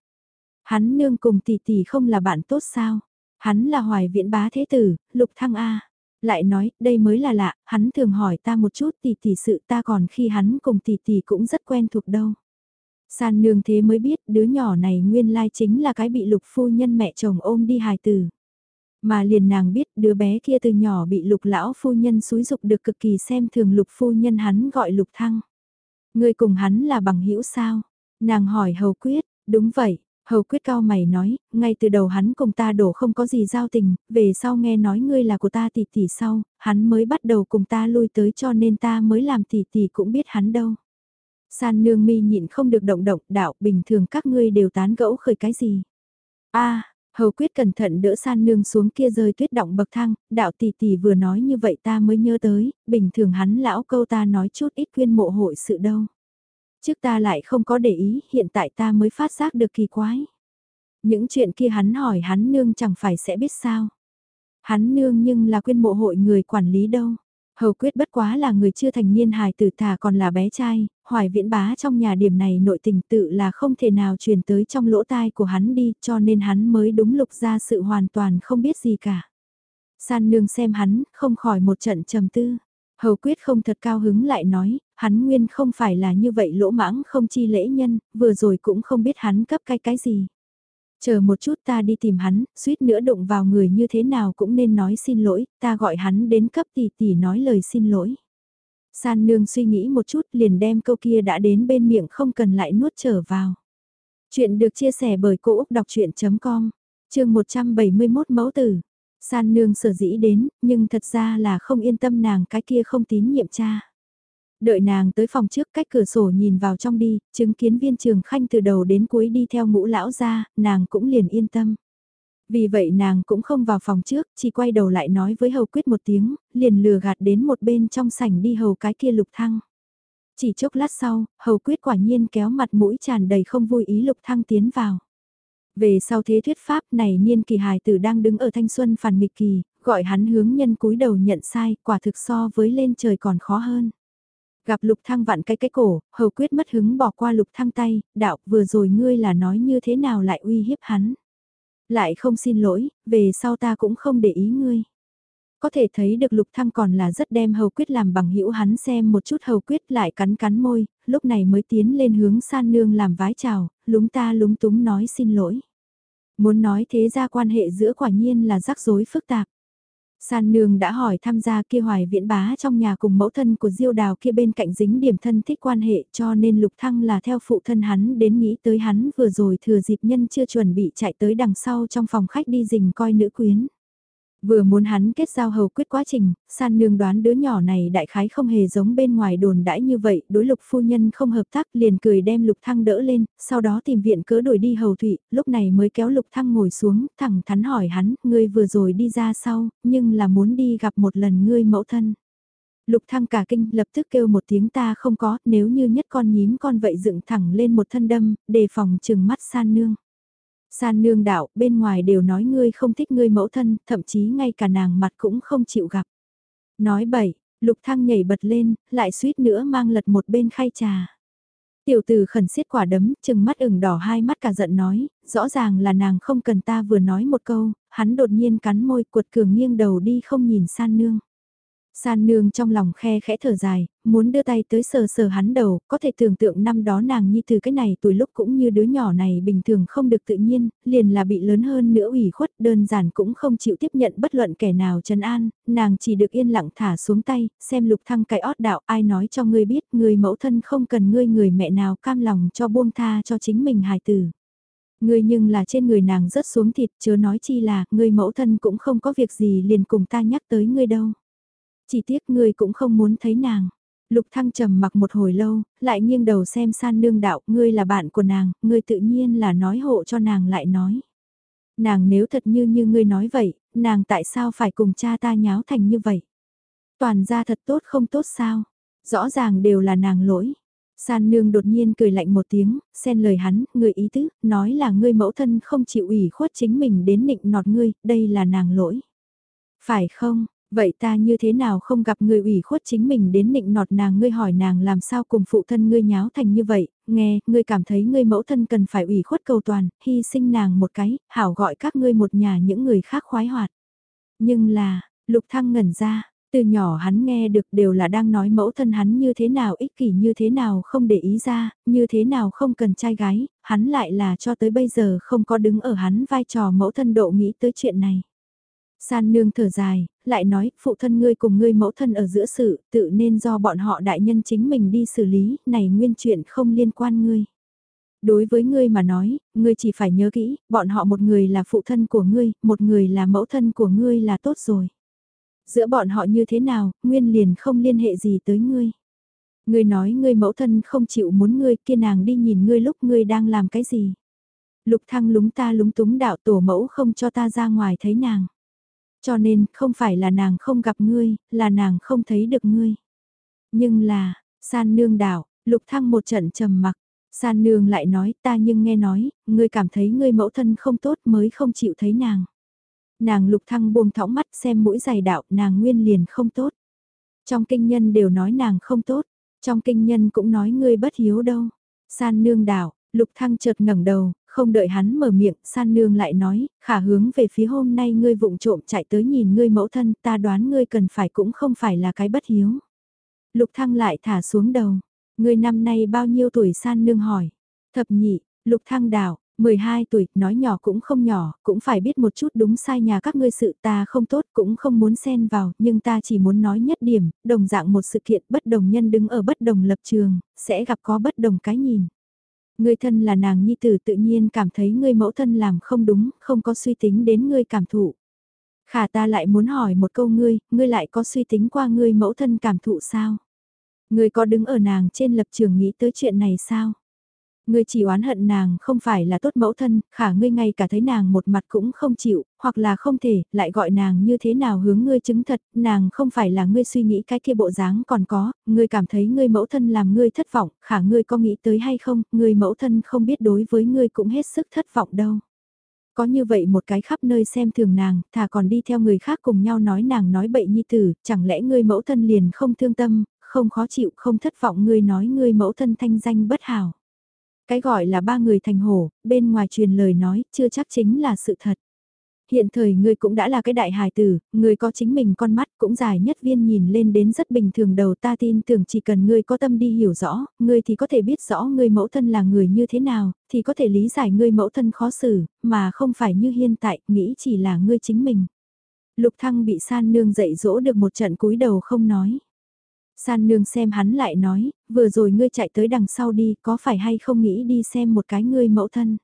Hắn nương cùng tỷ tỷ không là bạn tốt sao? Hắn là hoài viễn bá thế tử, lục thăng A. Lại nói, đây mới là lạ, hắn thường hỏi ta một chút tỷ tỷ sự ta còn khi hắn cùng tỷ tỷ cũng rất quen thuộc đâu. San nương thế mới biết đứa nhỏ này nguyên lai chính là cái bị lục phu nhân mẹ chồng ôm đi hài tử. Mà liền nàng biết đứa bé kia từ nhỏ bị lục lão phu nhân xúi dục được cực kỳ xem thường lục phu nhân hắn gọi lục thăng. Người cùng hắn là bằng hữu sao? Nàng hỏi hầu quyết, đúng vậy, Hầu quyết cao mày nói, ngay từ đầu hắn cùng ta đổ không có gì giao tình, về sau nghe nói ngươi là của ta tỷ tỷ sau, hắn mới bắt đầu cùng ta lui tới cho nên ta mới làm tỷ tỷ cũng biết hắn đâu. San nương mi nhịn không được động động đạo bình thường các ngươi đều tán gẫu khởi cái gì. a Hầu quyết cẩn thận đỡ san nương xuống kia rơi tuyết động bậc thang, đạo tỷ tỷ vừa nói như vậy ta mới nhớ tới, bình thường hắn lão câu ta nói chút ít quyên mộ hội sự đâu. Trước ta lại không có để ý, hiện tại ta mới phát giác được kỳ quái. Những chuyện kia hắn hỏi hắn nương chẳng phải sẽ biết sao. Hắn nương nhưng là quyên mộ hội người quản lý đâu. Hầu quyết bất quá là người chưa thành niên hài tử thà còn là bé trai, hoài viễn bá trong nhà điểm này nội tình tự là không thể nào truyền tới trong lỗ tai của hắn đi cho nên hắn mới đúng lục ra sự hoàn toàn không biết gì cả. San nương xem hắn, không khỏi một trận trầm tư. Hầu quyết không thật cao hứng lại nói, hắn nguyên không phải là như vậy lỗ mãng không chi lễ nhân, vừa rồi cũng không biết hắn cấp cái cái gì. Chờ một chút ta đi tìm hắn, suýt nữa đụng vào người như thế nào cũng nên nói xin lỗi, ta gọi hắn đến cấp tỷ tỷ nói lời xin lỗi. San nương suy nghĩ một chút liền đem câu kia đã đến bên miệng không cần lại nuốt trở vào. Chuyện được chia sẻ bởi Cô Úc Đọc Chuyện.com, chương 171 mẫu tử. San nương sở dĩ đến, nhưng thật ra là không yên tâm nàng cái kia không tín nhiệm cha. Đợi nàng tới phòng trước cách cửa sổ nhìn vào trong đi, chứng kiến viên trường khanh từ đầu đến cuối đi theo ngũ lão ra, nàng cũng liền yên tâm. Vì vậy nàng cũng không vào phòng trước, chỉ quay đầu lại nói với hầu quyết một tiếng, liền lừa gạt đến một bên trong sảnh đi hầu cái kia lục thăng. Chỉ chốc lát sau, hầu quyết quả nhiên kéo mặt mũi tràn đầy không vui ý lục thăng tiến vào. Về sau thế thuyết pháp này niên kỳ hài tử đang đứng ở thanh xuân phản nghịch kỳ, gọi hắn hướng nhân cúi đầu nhận sai, quả thực so với lên trời còn khó hơn. Gặp lục thăng vặn cái cái cổ, hầu quyết mất hứng bỏ qua lục thăng tay, đạo vừa rồi ngươi là nói như thế nào lại uy hiếp hắn. Lại không xin lỗi, về sau ta cũng không để ý ngươi. Có thể thấy được lục thăng còn là rất đem hầu quyết làm bằng hữu hắn xem một chút hầu quyết lại cắn cắn môi, lúc này mới tiến lên hướng san nương làm vái chào, lúng ta lúng túng nói xin lỗi. Muốn nói thế ra quan hệ giữa quả nhiên là rắc rối phức tạp. San nương đã hỏi tham gia kia hoài viễn bá trong nhà cùng mẫu thân của diêu đào kia bên cạnh dính điểm thân thích quan hệ, cho nên lục thăng là theo phụ thân hắn đến nghĩ tới hắn vừa rồi thừa dịp nhân chưa chuẩn bị chạy tới đằng sau trong phòng khách đi rình coi nữ quyến. Vừa muốn hắn kết giao hầu quyết quá trình, san nương đoán đứa nhỏ này đại khái không hề giống bên ngoài đồn đãi như vậy, đối lục phu nhân không hợp tác liền cười đem lục thăng đỡ lên, sau đó tìm viện cớ đổi đi hầu thụy, lúc này mới kéo lục thăng ngồi xuống, thẳng thắn hỏi hắn, ngươi vừa rồi đi ra sau, nhưng là muốn đi gặp một lần ngươi mẫu thân. Lục thăng cả kinh lập tức kêu một tiếng ta không có, nếu như nhất con nhím con vậy dựng thẳng lên một thân đâm, đề phòng chừng mắt san nương. San nương đạo, bên ngoài đều nói ngươi không thích ngươi mẫu thân, thậm chí ngay cả nàng mặt cũng không chịu gặp. Nói bậy, lục thăng nhảy bật lên, lại suýt nữa mang lật một bên khay trà. Tiểu tử khẩn xiết quả đấm, chừng mắt ửng đỏ hai mắt cả giận nói, rõ ràng là nàng không cần ta vừa nói một câu, hắn đột nhiên cắn môi cuột cường nghiêng đầu đi không nhìn san nương. San nương trong lòng khe khẽ thở dài, muốn đưa tay tới sờ sờ hắn đầu, có thể tưởng tượng năm đó nàng như từ cái này tuổi lúc cũng như đứa nhỏ này bình thường không được tự nhiên, liền là bị lớn hơn nữa ủy khuất đơn giản cũng không chịu tiếp nhận bất luận kẻ nào trấn an, nàng chỉ được yên lặng thả xuống tay, xem lục thăng cái ót đạo ai nói cho ngươi biết người mẫu thân không cần ngươi người mẹ nào cam lòng cho buông tha cho chính mình hài tử. Ngươi nhưng là trên người nàng rớt xuống thịt chớ nói chi là ngươi mẫu thân cũng không có việc gì liền cùng ta nhắc tới ngươi đâu. Chỉ tiếc ngươi cũng không muốn thấy nàng. Lục Thăng trầm mặc một hồi lâu, lại nghiêng đầu xem san nương đạo, ngươi là bạn của nàng, ngươi tự nhiên là nói hộ cho nàng lại nói. Nàng nếu thật như như ngươi nói vậy, nàng tại sao phải cùng cha ta nháo thành như vậy? Toàn ra thật tốt không tốt sao? Rõ ràng đều là nàng lỗi. San nương đột nhiên cười lạnh một tiếng, xen lời hắn, người ý tứ, nói là ngươi mẫu thân không chịu ủy khuất chính mình đến nịnh nọt ngươi, đây là nàng lỗi. Phải không, Vậy ta như thế nào không gặp người ủy khuất chính mình đến nịnh nọt nàng ngươi hỏi nàng làm sao cùng phụ thân ngươi nháo thành như vậy, nghe, ngươi cảm thấy ngươi mẫu thân cần phải ủy khuất cầu toàn, hy sinh nàng một cái, hảo gọi các ngươi một nhà những người khác khoái hoạt. Nhưng là, lục thăng ngẩn ra, từ nhỏ hắn nghe được đều là đang nói mẫu thân hắn như thế nào ích kỷ như thế nào không để ý ra, như thế nào không cần trai gái, hắn lại là cho tới bây giờ không có đứng ở hắn vai trò mẫu thân độ nghĩ tới chuyện này. San nương thở dài, lại nói, phụ thân ngươi cùng ngươi mẫu thân ở giữa sự, tự nên do bọn họ đại nhân chính mình đi xử lý, này nguyên chuyện không liên quan ngươi. Đối với ngươi mà nói, ngươi chỉ phải nhớ kỹ, bọn họ một người là phụ thân của ngươi, một người là mẫu thân của ngươi là tốt rồi. Giữa bọn họ như thế nào, nguyên liền không liên hệ gì tới ngươi. Ngươi nói ngươi mẫu thân không chịu muốn ngươi kia nàng đi nhìn ngươi lúc ngươi đang làm cái gì. Lục thăng lúng ta lúng túng đạo tổ mẫu không cho ta ra ngoài thấy nàng. Cho nên, không phải là nàng không gặp ngươi, là nàng không thấy được ngươi. Nhưng là, san nương đảo, lục thăng một trận trầm mặc. San nương lại nói ta nhưng nghe nói, ngươi cảm thấy ngươi mẫu thân không tốt mới không chịu thấy nàng. Nàng lục thăng buông thõng mắt xem mũi giày đạo nàng nguyên liền không tốt. Trong kinh nhân đều nói nàng không tốt, trong kinh nhân cũng nói ngươi bất hiếu đâu. San nương đảo, lục thăng chợt ngẩng đầu, không đợi hắn mở miệng, san nương lại nói, khả hướng về phía hôm nay ngươi vụng trộm chạy tới nhìn ngươi mẫu thân, ta đoán ngươi cần phải cũng không phải là cái bất hiếu. Lục thăng lại thả xuống đầu, ngươi năm nay bao nhiêu tuổi san nương hỏi. Thập nhị, lục thăng đảo, 12 tuổi, nói nhỏ cũng không nhỏ, cũng phải biết một chút đúng sai nhà các ngươi sự ta không tốt cũng không muốn xen vào, nhưng ta chỉ muốn nói nhất điểm, đồng dạng một sự kiện bất đồng nhân đứng ở bất đồng lập trường, sẽ gặp có bất đồng cái nhìn. Ngươi thân là nàng nhi tử tự nhiên cảm thấy ngươi mẫu thân làm không đúng, không có suy tính đến ngươi cảm thụ. Khả ta lại muốn hỏi một câu ngươi, ngươi lại có suy tính qua ngươi mẫu thân cảm thụ sao? Ngươi có đứng ở nàng trên lập trường nghĩ tới chuyện này sao? Ngươi chỉ oán hận nàng không phải là tốt mẫu thân, khả ngươi ngay cả thấy nàng một mặt cũng không chịu, hoặc là không thể, lại gọi nàng như thế nào hướng ngươi chứng thật, nàng không phải là ngươi suy nghĩ cái kia bộ dáng còn có, ngươi cảm thấy ngươi mẫu thân làm ngươi thất vọng, khả ngươi có nghĩ tới hay không, ngươi mẫu thân không biết đối với ngươi cũng hết sức thất vọng đâu. Có như vậy một cái khắp nơi xem thường nàng, thà còn đi theo người khác cùng nhau nói nàng nói bậy nhi tử, chẳng lẽ ngươi mẫu thân liền không thương tâm, không khó chịu, không thất vọng ngươi nói ngươi mẫu thân thanh danh bất hảo. Cái gọi là ba người thành hổ, bên ngoài truyền lời nói, chưa chắc chính là sự thật. Hiện thời ngươi cũng đã là cái đại hài tử, ngươi có chính mình con mắt cũng dài nhất viên nhìn lên đến rất bình thường đầu ta tin tưởng chỉ cần ngươi có tâm đi hiểu rõ, ngươi thì có thể biết rõ ngươi mẫu thân là người như thế nào, thì có thể lý giải ngươi mẫu thân khó xử, mà không phải như hiện tại, nghĩ chỉ là ngươi chính mình. Lục Thăng bị san nương dạy dỗ được một trận cúi đầu không nói. San nương xem hắn lại nói, vừa rồi ngươi chạy tới đằng sau đi, có phải hay không nghĩ đi xem một cái ngươi mẫu thân.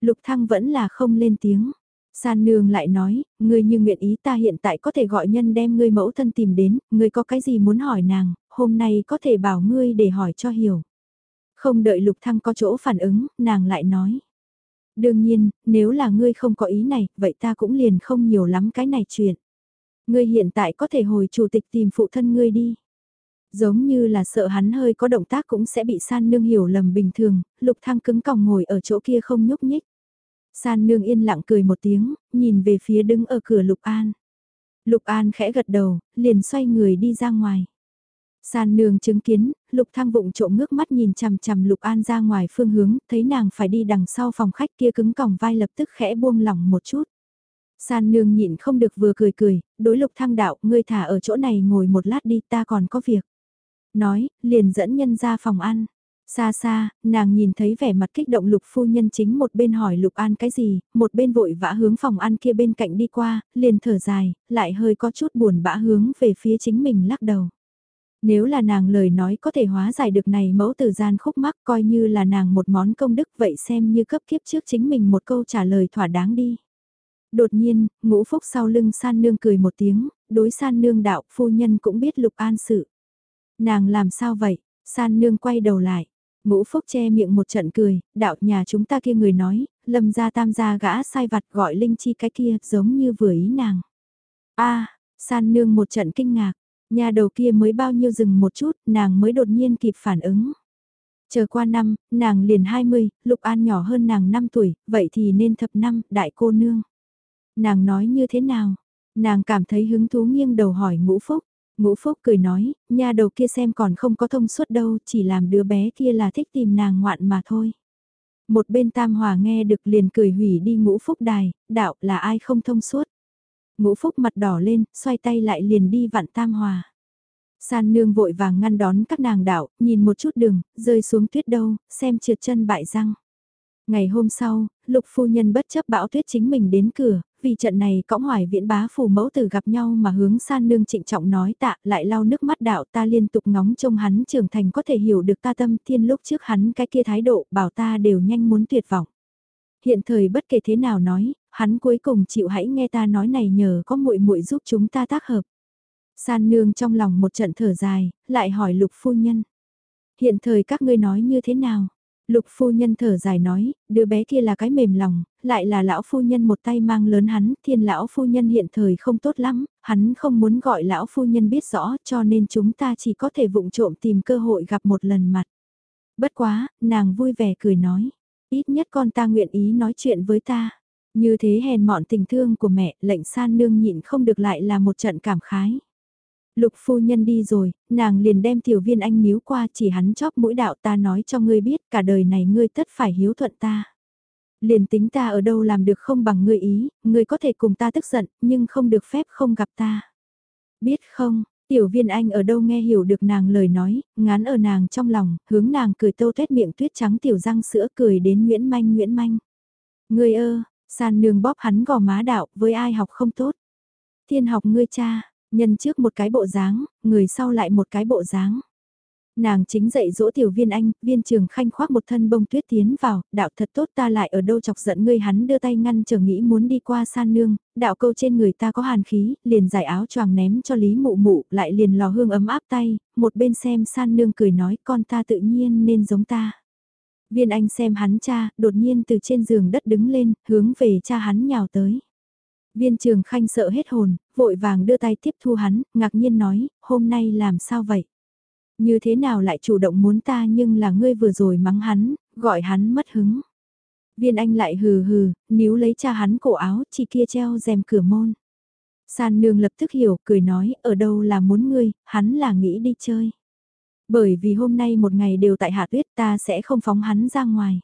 Lục thăng vẫn là không lên tiếng. San nương lại nói, ngươi như nguyện ý ta hiện tại có thể gọi nhân đem ngươi mẫu thân tìm đến, ngươi có cái gì muốn hỏi nàng, hôm nay có thể bảo ngươi để hỏi cho hiểu. Không đợi lục thăng có chỗ phản ứng, nàng lại nói. Đương nhiên, nếu là ngươi không có ý này, vậy ta cũng liền không nhiều lắm cái này chuyện. Ngươi hiện tại có thể hồi chủ tịch tìm phụ thân ngươi đi. Giống như là sợ hắn hơi có động tác cũng sẽ bị san nương hiểu lầm bình thường, lục thăng cứng còng ngồi ở chỗ kia không nhúc nhích. San nương yên lặng cười một tiếng, nhìn về phía đứng ở cửa lục an. Lục an khẽ gật đầu, liền xoay người đi ra ngoài. San nương chứng kiến, lục thăng vụng trộm ngước mắt nhìn chằm chằm lục an ra ngoài phương hướng, thấy nàng phải đi đằng sau phòng khách kia cứng còng vai lập tức khẽ buông lỏng một chút. San nương nhịn không được vừa cười cười, đối lục thăng đạo, ngươi thả ở chỗ này ngồi một lát đi ta còn có việc nói, liền dẫn nhân ra phòng ăn. Xa xa, nàng nhìn thấy vẻ mặt kích động lục phu nhân chính một bên hỏi lục an cái gì, một bên vội vã hướng phòng ăn kia bên cạnh đi qua, liền thở dài, lại hơi có chút buồn bã hướng về phía chính mình lắc đầu. Nếu là nàng lời nói có thể hóa giải được này mẫu từ gian khúc mắc coi như là nàng một món công đức vậy xem như cấp kiếp trước chính mình một câu trả lời thỏa đáng đi. Đột nhiên, ngũ phúc sau lưng san nương cười một tiếng, đối san nương đạo phu nhân cũng biết lục an sự. Nàng làm sao vậy? San nương quay đầu lại. Ngũ Phúc che miệng một trận cười, đạo nhà chúng ta kia người nói, lâm gia tam gia gã sai vặt gọi Linh Chi cái kia giống như vừa ý nàng. a san nương một trận kinh ngạc, nhà đầu kia mới bao nhiêu dừng một chút, nàng mới đột nhiên kịp phản ứng. Chờ qua năm, nàng liền 20, Lục An nhỏ hơn nàng 5 tuổi, vậy thì nên thập năm, đại cô nương. Nàng nói như thế nào? Nàng cảm thấy hứng thú nghiêng đầu hỏi ngũ phúc. Ngũ Phúc cười nói, nha đầu kia xem còn không có thông suốt đâu, chỉ làm đứa bé kia là thích tìm nàng ngoạn mà thôi. Một bên Tam Hòa nghe được liền cười hủy đi Ngũ Phúc đài, đạo là ai không thông suốt. Ngũ Phúc mặt đỏ lên, xoay tay lại liền đi vặn Tam Hòa. San nương vội vàng ngăn đón các nàng đạo, nhìn một chút đường, rơi xuống tuyết đâu, xem trượt chân bại răng. Ngày hôm sau, lục phu nhân bất chấp bão tuyết chính mình đến cửa, vì trận này cõng hoài viễn bá phù mẫu tử gặp nhau mà hướng san nương trịnh trọng nói tạ lại lau nước mắt đạo ta liên tục ngóng trông hắn trưởng thành có thể hiểu được ta tâm thiên lúc trước hắn cái kia thái độ bảo ta đều nhanh muốn tuyệt vọng. Hiện thời bất kể thế nào nói, hắn cuối cùng chịu hãy nghe ta nói này nhờ có muội muội giúp chúng ta tác hợp. San nương trong lòng một trận thở dài, lại hỏi lục phu nhân. Hiện thời các ngươi nói như thế nào? Lục phu nhân thở dài nói, đứa bé kia là cái mềm lòng, lại là lão phu nhân một tay mang lớn hắn, thiên lão phu nhân hiện thời không tốt lắm, hắn không muốn gọi lão phu nhân biết rõ cho nên chúng ta chỉ có thể vụng trộm tìm cơ hội gặp một lần mặt. Bất quá, nàng vui vẻ cười nói, ít nhất con ta nguyện ý nói chuyện với ta. Như thế hèn mọn tình thương của mẹ, lệnh san nương nhịn không được lại là một trận cảm khái. Lục phu nhân đi rồi, nàng liền đem tiểu viên anh níu qua chỉ hắn chóp mũi đạo ta nói cho ngươi biết cả đời này ngươi tất phải hiếu thuận ta. Liền tính ta ở đâu làm được không bằng ngươi ý, ngươi có thể cùng ta tức giận, nhưng không được phép không gặp ta. Biết không, tiểu viên anh ở đâu nghe hiểu được nàng lời nói, ngán ở nàng trong lòng, hướng nàng cười tâu tuét miệng tuyết trắng tiểu răng sữa cười đến Nguyễn Manh Nguyễn Manh. Ngươi ơ, san nương bóp hắn gò má đạo, với ai học không tốt. Thiên học ngươi cha, Nhân trước một cái bộ dáng, người sau lại một cái bộ dáng. Nàng chính dạy dỗ tiểu viên anh, viên trường khanh khoác một thân bông tuyết tiến vào, đạo thật tốt ta lại ở đâu chọc giận ngươi hắn đưa tay ngăn chờ nghĩ muốn đi qua san nương, đạo câu trên người ta có hàn khí, liền giải áo choàng ném cho lý mụ mụ, lại liền lò hương ấm áp tay, một bên xem san nương cười nói con ta tự nhiên nên giống ta. Viên anh xem hắn cha, đột nhiên từ trên giường đất đứng lên, hướng về cha hắn nhào tới. Viên trường khanh sợ hết hồn, vội vàng đưa tay tiếp thu hắn, ngạc nhiên nói, hôm nay làm sao vậy? Như thế nào lại chủ động muốn ta nhưng là ngươi vừa rồi mắng hắn, gọi hắn mất hứng. Viên anh lại hừ hừ, níu lấy cha hắn cổ áo, chỉ kia treo rèm cửa môn. San nương lập tức hiểu, cười nói, ở đâu là muốn ngươi, hắn là nghĩ đi chơi. Bởi vì hôm nay một ngày đều tại hạ tuyết ta sẽ không phóng hắn ra ngoài.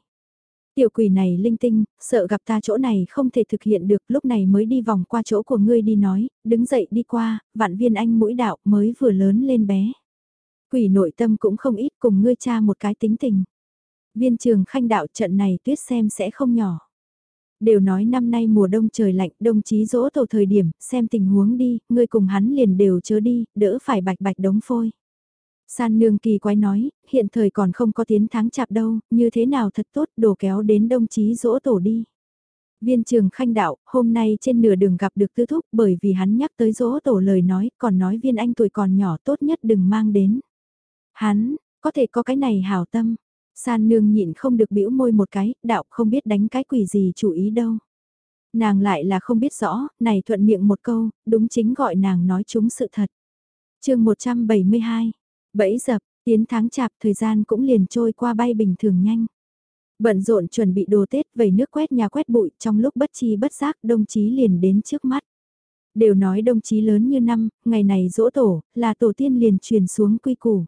Tiểu quỷ này linh tinh, sợ gặp ta chỗ này không thể thực hiện được lúc này mới đi vòng qua chỗ của ngươi đi nói, đứng dậy đi qua, vạn viên anh mũi đạo mới vừa lớn lên bé. Quỷ nội tâm cũng không ít cùng ngươi cha một cái tính tình. Viên trường khanh đạo trận này tuyết xem sẽ không nhỏ. Đều nói năm nay mùa đông trời lạnh, đồng chí dỗ tổ thời điểm, xem tình huống đi, ngươi cùng hắn liền đều chớ đi, đỡ phải bạch bạch đống phôi. San nương kỳ quái nói, hiện thời còn không có tiến tháng chạp đâu, như thế nào thật tốt, đổ kéo đến đồng chí dỗ tổ đi. Viên trường khanh đạo, hôm nay trên nửa đường gặp được tư thúc bởi vì hắn nhắc tới dỗ tổ lời nói, còn nói viên anh tuổi còn nhỏ tốt nhất đừng mang đến. Hắn, có thể có cái này hảo tâm. San nương nhịn không được bĩu môi một cái, đạo không biết đánh cái quỷ gì chủ ý đâu. Nàng lại là không biết rõ, này thuận miệng một câu, đúng chính gọi nàng nói chúng sự thật. chương 172, bẫy dập, tiến tháng chạp thời gian cũng liền trôi qua bay bình thường nhanh. Bận rộn chuẩn bị đồ Tết vẩy nước quét nhà quét bụi trong lúc bất chi bất giác đồng chí liền đến trước mắt. Đều nói đồng chí lớn như năm, ngày này dỗ tổ, là tổ tiên liền truyền xuống quy củ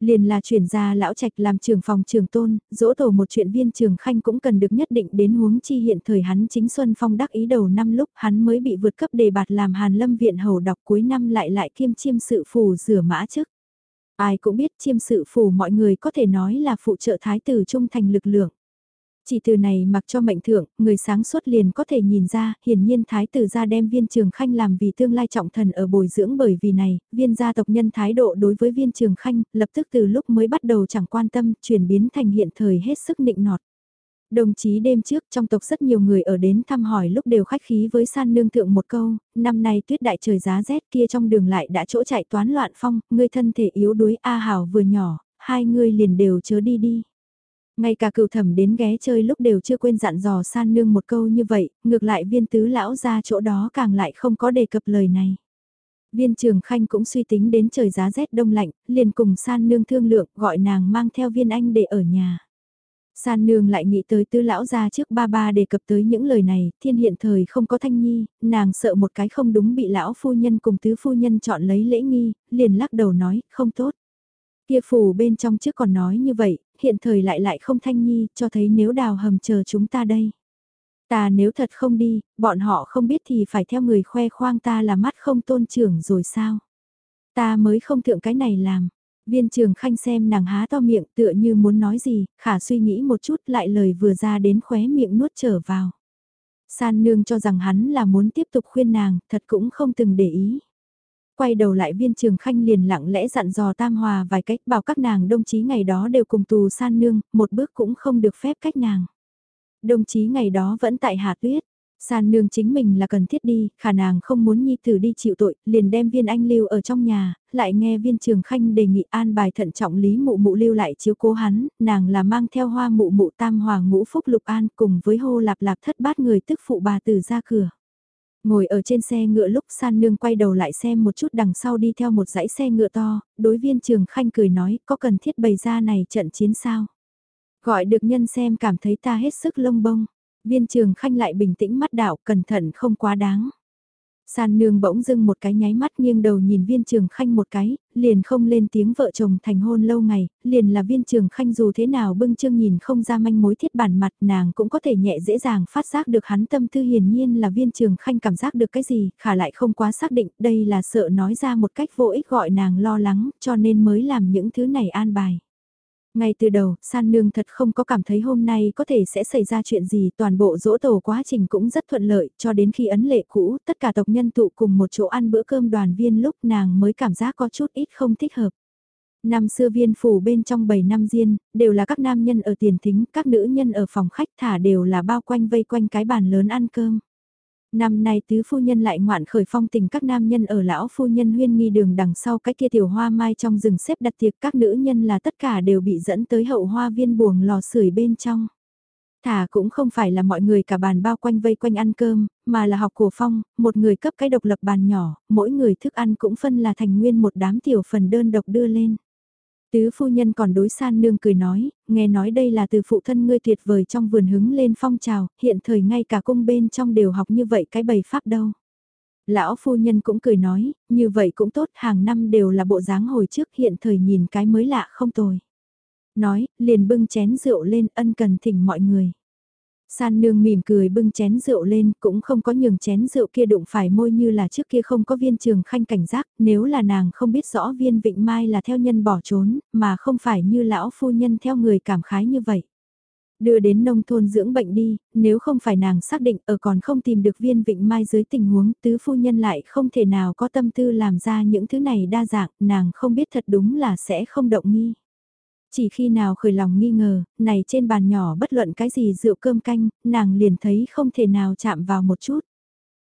liền là chuyển ra lão trạch làm trưởng phòng trường tôn, dỗ tổ một chuyện viên trường khanh cũng cần được nhất định đến huống chi hiện thời hắn chính Xuân Phong đắc ý đầu năm lúc hắn mới bị vượt cấp đề bạt làm Hàn Lâm Viện Hầu đọc cuối năm lại lại kiêm chiêm sự phù rửa mã chức. Ai cũng biết chiêm sự phủ mọi người có thể nói là phụ trợ thái tử trung thành lực lượng. Chỉ từ này mặc cho mệnh thượng, người sáng suốt liền có thể nhìn ra, hiển nhiên thái tử gia đem viên trường khanh làm vì tương lai trọng thần ở bồi dưỡng bởi vì này, viên gia tộc nhân thái độ đối với viên trường khanh, lập tức từ lúc mới bắt đầu chẳng quan tâm, chuyển biến thành hiện thời hết sức nịnh nọt. Đồng chí đêm trước trong tộc rất nhiều người ở đến thăm hỏi lúc đều khách khí với san nương thượng một câu, năm nay tuyết đại trời giá rét kia trong đường lại đã chỗ chạy toán loạn phong, người thân thể yếu đuối A Hảo vừa nhỏ, hai người liền đều chớ đi đi. Ngay cả cựu thẩm đến ghé chơi lúc đều chưa quên dặn dò san nương một câu như vậy, ngược lại viên tứ lão ra chỗ đó càng lại không có đề cập lời này. Viên trường khanh cũng suy tính đến trời giá rét đông lạnh, liền cùng san nương thương lượng gọi nàng mang theo viên anh để ở nhà. San nương lại nghĩ tới tứ lão ra trước ba ba đề cập tới những lời này, thiên hiện thời không có thanh nhi, nàng sợ một cái không đúng bị lão phu nhân cùng tứ phu nhân chọn lấy lễ nghi, liền lắc đầu nói, không tốt. Kia phù bên trong trước còn nói như vậy, hiện thời lại lại không thanh nhi, cho thấy nếu đào hầm chờ chúng ta đây. Ta nếu thật không đi, bọn họ không biết thì phải theo người khoe khoang ta là mắt không tôn trưởng rồi sao. Ta mới không thượng cái này làm. Viên trường khanh xem nàng há to miệng tựa như muốn nói gì, khả suy nghĩ một chút lại lời vừa ra đến khóe miệng nuốt trở vào. San nương cho rằng hắn là muốn tiếp tục khuyên nàng, thật cũng không từng để ý quay đầu lại viên trường khanh liền lặng lẽ dặn dò tam hòa vài cách bảo các nàng đồng chí ngày đó đều cùng tù san nương, một bước cũng không được phép cách nàng. Đồng chí ngày đó vẫn tại hạ tuyết, San nương chính mình là cần thiết đi, khả nàng không muốn nhi tử đi chịu tội, liền đem viên anh lưu ở trong nhà, lại nghe viên trường khanh đề nghị an bài thận trọng lý mụ mụ lưu lại chiếu cố hắn, nàng là mang theo hoa mụ mụ tam hòa ngũ phúc lục an cùng với hô lạp lạp thất bát người tức phụ bà từ ra cửa. Ngồi ở trên xe ngựa lúc san nương quay đầu lại xem một chút đằng sau đi theo một dãy xe ngựa to, đối viên trường khanh cười nói có cần thiết bày ra này trận chiến sao. Gọi được nhân xem cảm thấy ta hết sức lông bông, viên trường khanh lại bình tĩnh mắt đảo cẩn thận không quá đáng. San nương bỗng dưng một cái nháy mắt nghiêng đầu nhìn viên trường khanh một cái, liền không lên tiếng vợ chồng thành hôn lâu ngày, liền là viên trường khanh dù thế nào bưng chương nhìn không ra manh mối thiết bản mặt nàng cũng có thể nhẹ dễ dàng phát giác được hắn tâm tư hiển nhiên là viên trường khanh cảm giác được cái gì, khả lại không quá xác định đây là sợ nói ra một cách vô ích gọi nàng lo lắng cho nên mới làm những thứ này an bài. Ngay từ đầu, san nương thật không có cảm thấy hôm nay có thể sẽ xảy ra chuyện gì, toàn bộ dỗ tổ quá trình cũng rất thuận lợi, cho đến khi ấn lệ cũ, tất cả tộc nhân tụ cùng một chỗ ăn bữa cơm đoàn viên lúc nàng mới cảm giác có chút ít không thích hợp. Năm xưa viên phủ bên trong 7 năm riêng, đều là các nam nhân ở tiền thính, các nữ nhân ở phòng khách thả đều là bao quanh vây quanh cái bàn lớn ăn cơm. Năm nay tứ phu nhân lại ngoạn khởi phong tình các nam nhân ở lão phu nhân huyên nghi đường đằng sau cái kia tiểu hoa mai trong rừng xếp đặt tiệc các nữ nhân là tất cả đều bị dẫn tới hậu hoa viên buồng lò sưởi bên trong. Thả cũng không phải là mọi người cả bàn bao quanh vây quanh ăn cơm, mà là học của phong, một người cấp cái độc lập bàn nhỏ, mỗi người thức ăn cũng phân là thành nguyên một đám tiểu phần đơn độc đưa lên. Tứ phu nhân còn đối san nương cười nói, nghe nói đây là từ phụ thân ngươi tuyệt vời trong vườn hứng lên phong trào, hiện thời ngay cả cung bên trong đều học như vậy cái bầy pháp đâu. Lão phu nhân cũng cười nói, như vậy cũng tốt, hàng năm đều là bộ dáng hồi trước hiện thời nhìn cái mới lạ không tồi. Nói, liền bưng chén rượu lên ân cần thỉnh mọi người. San nương mỉm cười bưng chén rượu lên, cũng không có nhường chén rượu kia đụng phải môi như là trước kia không có viên trường khanh cảnh giác, nếu là nàng không biết rõ viên vịnh mai là theo nhân bỏ trốn, mà không phải như lão phu nhân theo người cảm khái như vậy. Đưa đến nông thôn dưỡng bệnh đi, nếu không phải nàng xác định ở còn không tìm được viên vịnh mai dưới tình huống tứ phu nhân lại không thể nào có tâm tư làm ra những thứ này đa dạng, nàng không biết thật đúng là sẽ không động nghi. Chỉ khi nào khởi lòng nghi ngờ, này trên bàn nhỏ bất luận cái gì rượu cơm canh, nàng liền thấy không thể nào chạm vào một chút.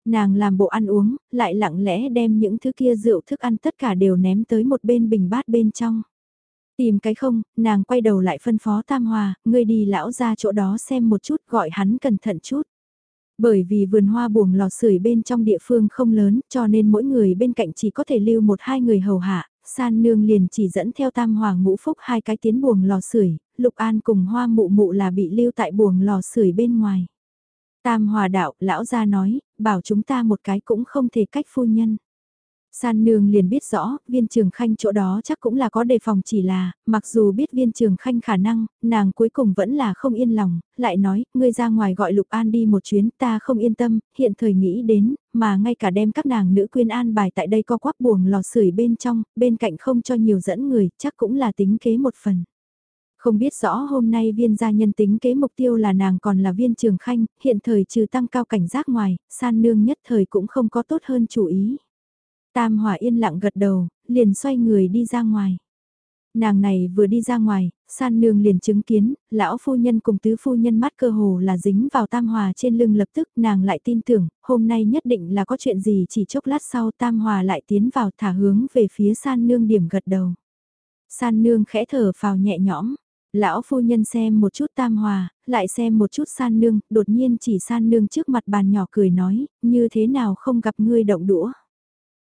Nàng làm bộ ăn uống, lại lặng lẽ đem những thứ kia rượu thức ăn tất cả đều ném tới một bên bình bát bên trong. Tìm cái không, nàng quay đầu lại phân phó Tam Hòa, ngươi đi lão ra chỗ đó xem một chút gọi hắn cẩn thận chút. Bởi vì vườn hoa buồng lò sưởi bên trong địa phương không lớn cho nên mỗi người bên cạnh chỉ có thể lưu một hai người hầu hạ, san nương liền chỉ dẫn theo tam hoàng ngũ phúc hai cái tiến buồng lò sưởi lục an cùng hoa mụ mụ là bị lưu tại buồng lò sưởi bên ngoài. Tam hòa đạo, lão gia nói, bảo chúng ta một cái cũng không thể cách phu nhân. San nương liền biết rõ, viên trường khanh chỗ đó chắc cũng là có đề phòng chỉ là, mặc dù biết viên trường khanh khả năng, nàng cuối cùng vẫn là không yên lòng, lại nói, ngươi ra ngoài gọi Lục An đi một chuyến, ta không yên tâm, hiện thời nghĩ đến, mà ngay cả đem các nàng nữ quyên an bài tại đây co quắp buồng lò sưởi bên trong, bên cạnh không cho nhiều dẫn người, chắc cũng là tính kế một phần. Không biết rõ hôm nay viên gia nhân tính kế mục tiêu là nàng còn là viên trường khanh, hiện thời trừ tăng cao cảnh giác ngoài, san nương nhất thời cũng không có tốt hơn chủ ý. Tam Hỏa yên lặng gật đầu, liền xoay người đi ra ngoài. Nàng này vừa đi ra ngoài, san nương liền chứng kiến, lão phu nhân cùng tứ phu nhân mắt cơ hồ là dính vào tam hòa trên lưng lập tức nàng lại tin tưởng, hôm nay nhất định là có chuyện gì chỉ chốc lát sau tam hòa lại tiến vào thả hướng về phía san nương điểm gật đầu. San nương khẽ thở phào nhẹ nhõm, lão phu nhân xem một chút tam hòa, lại xem một chút san nương, đột nhiên chỉ san nương trước mặt bàn nhỏ cười nói, như thế nào không gặp ngươi động đũa.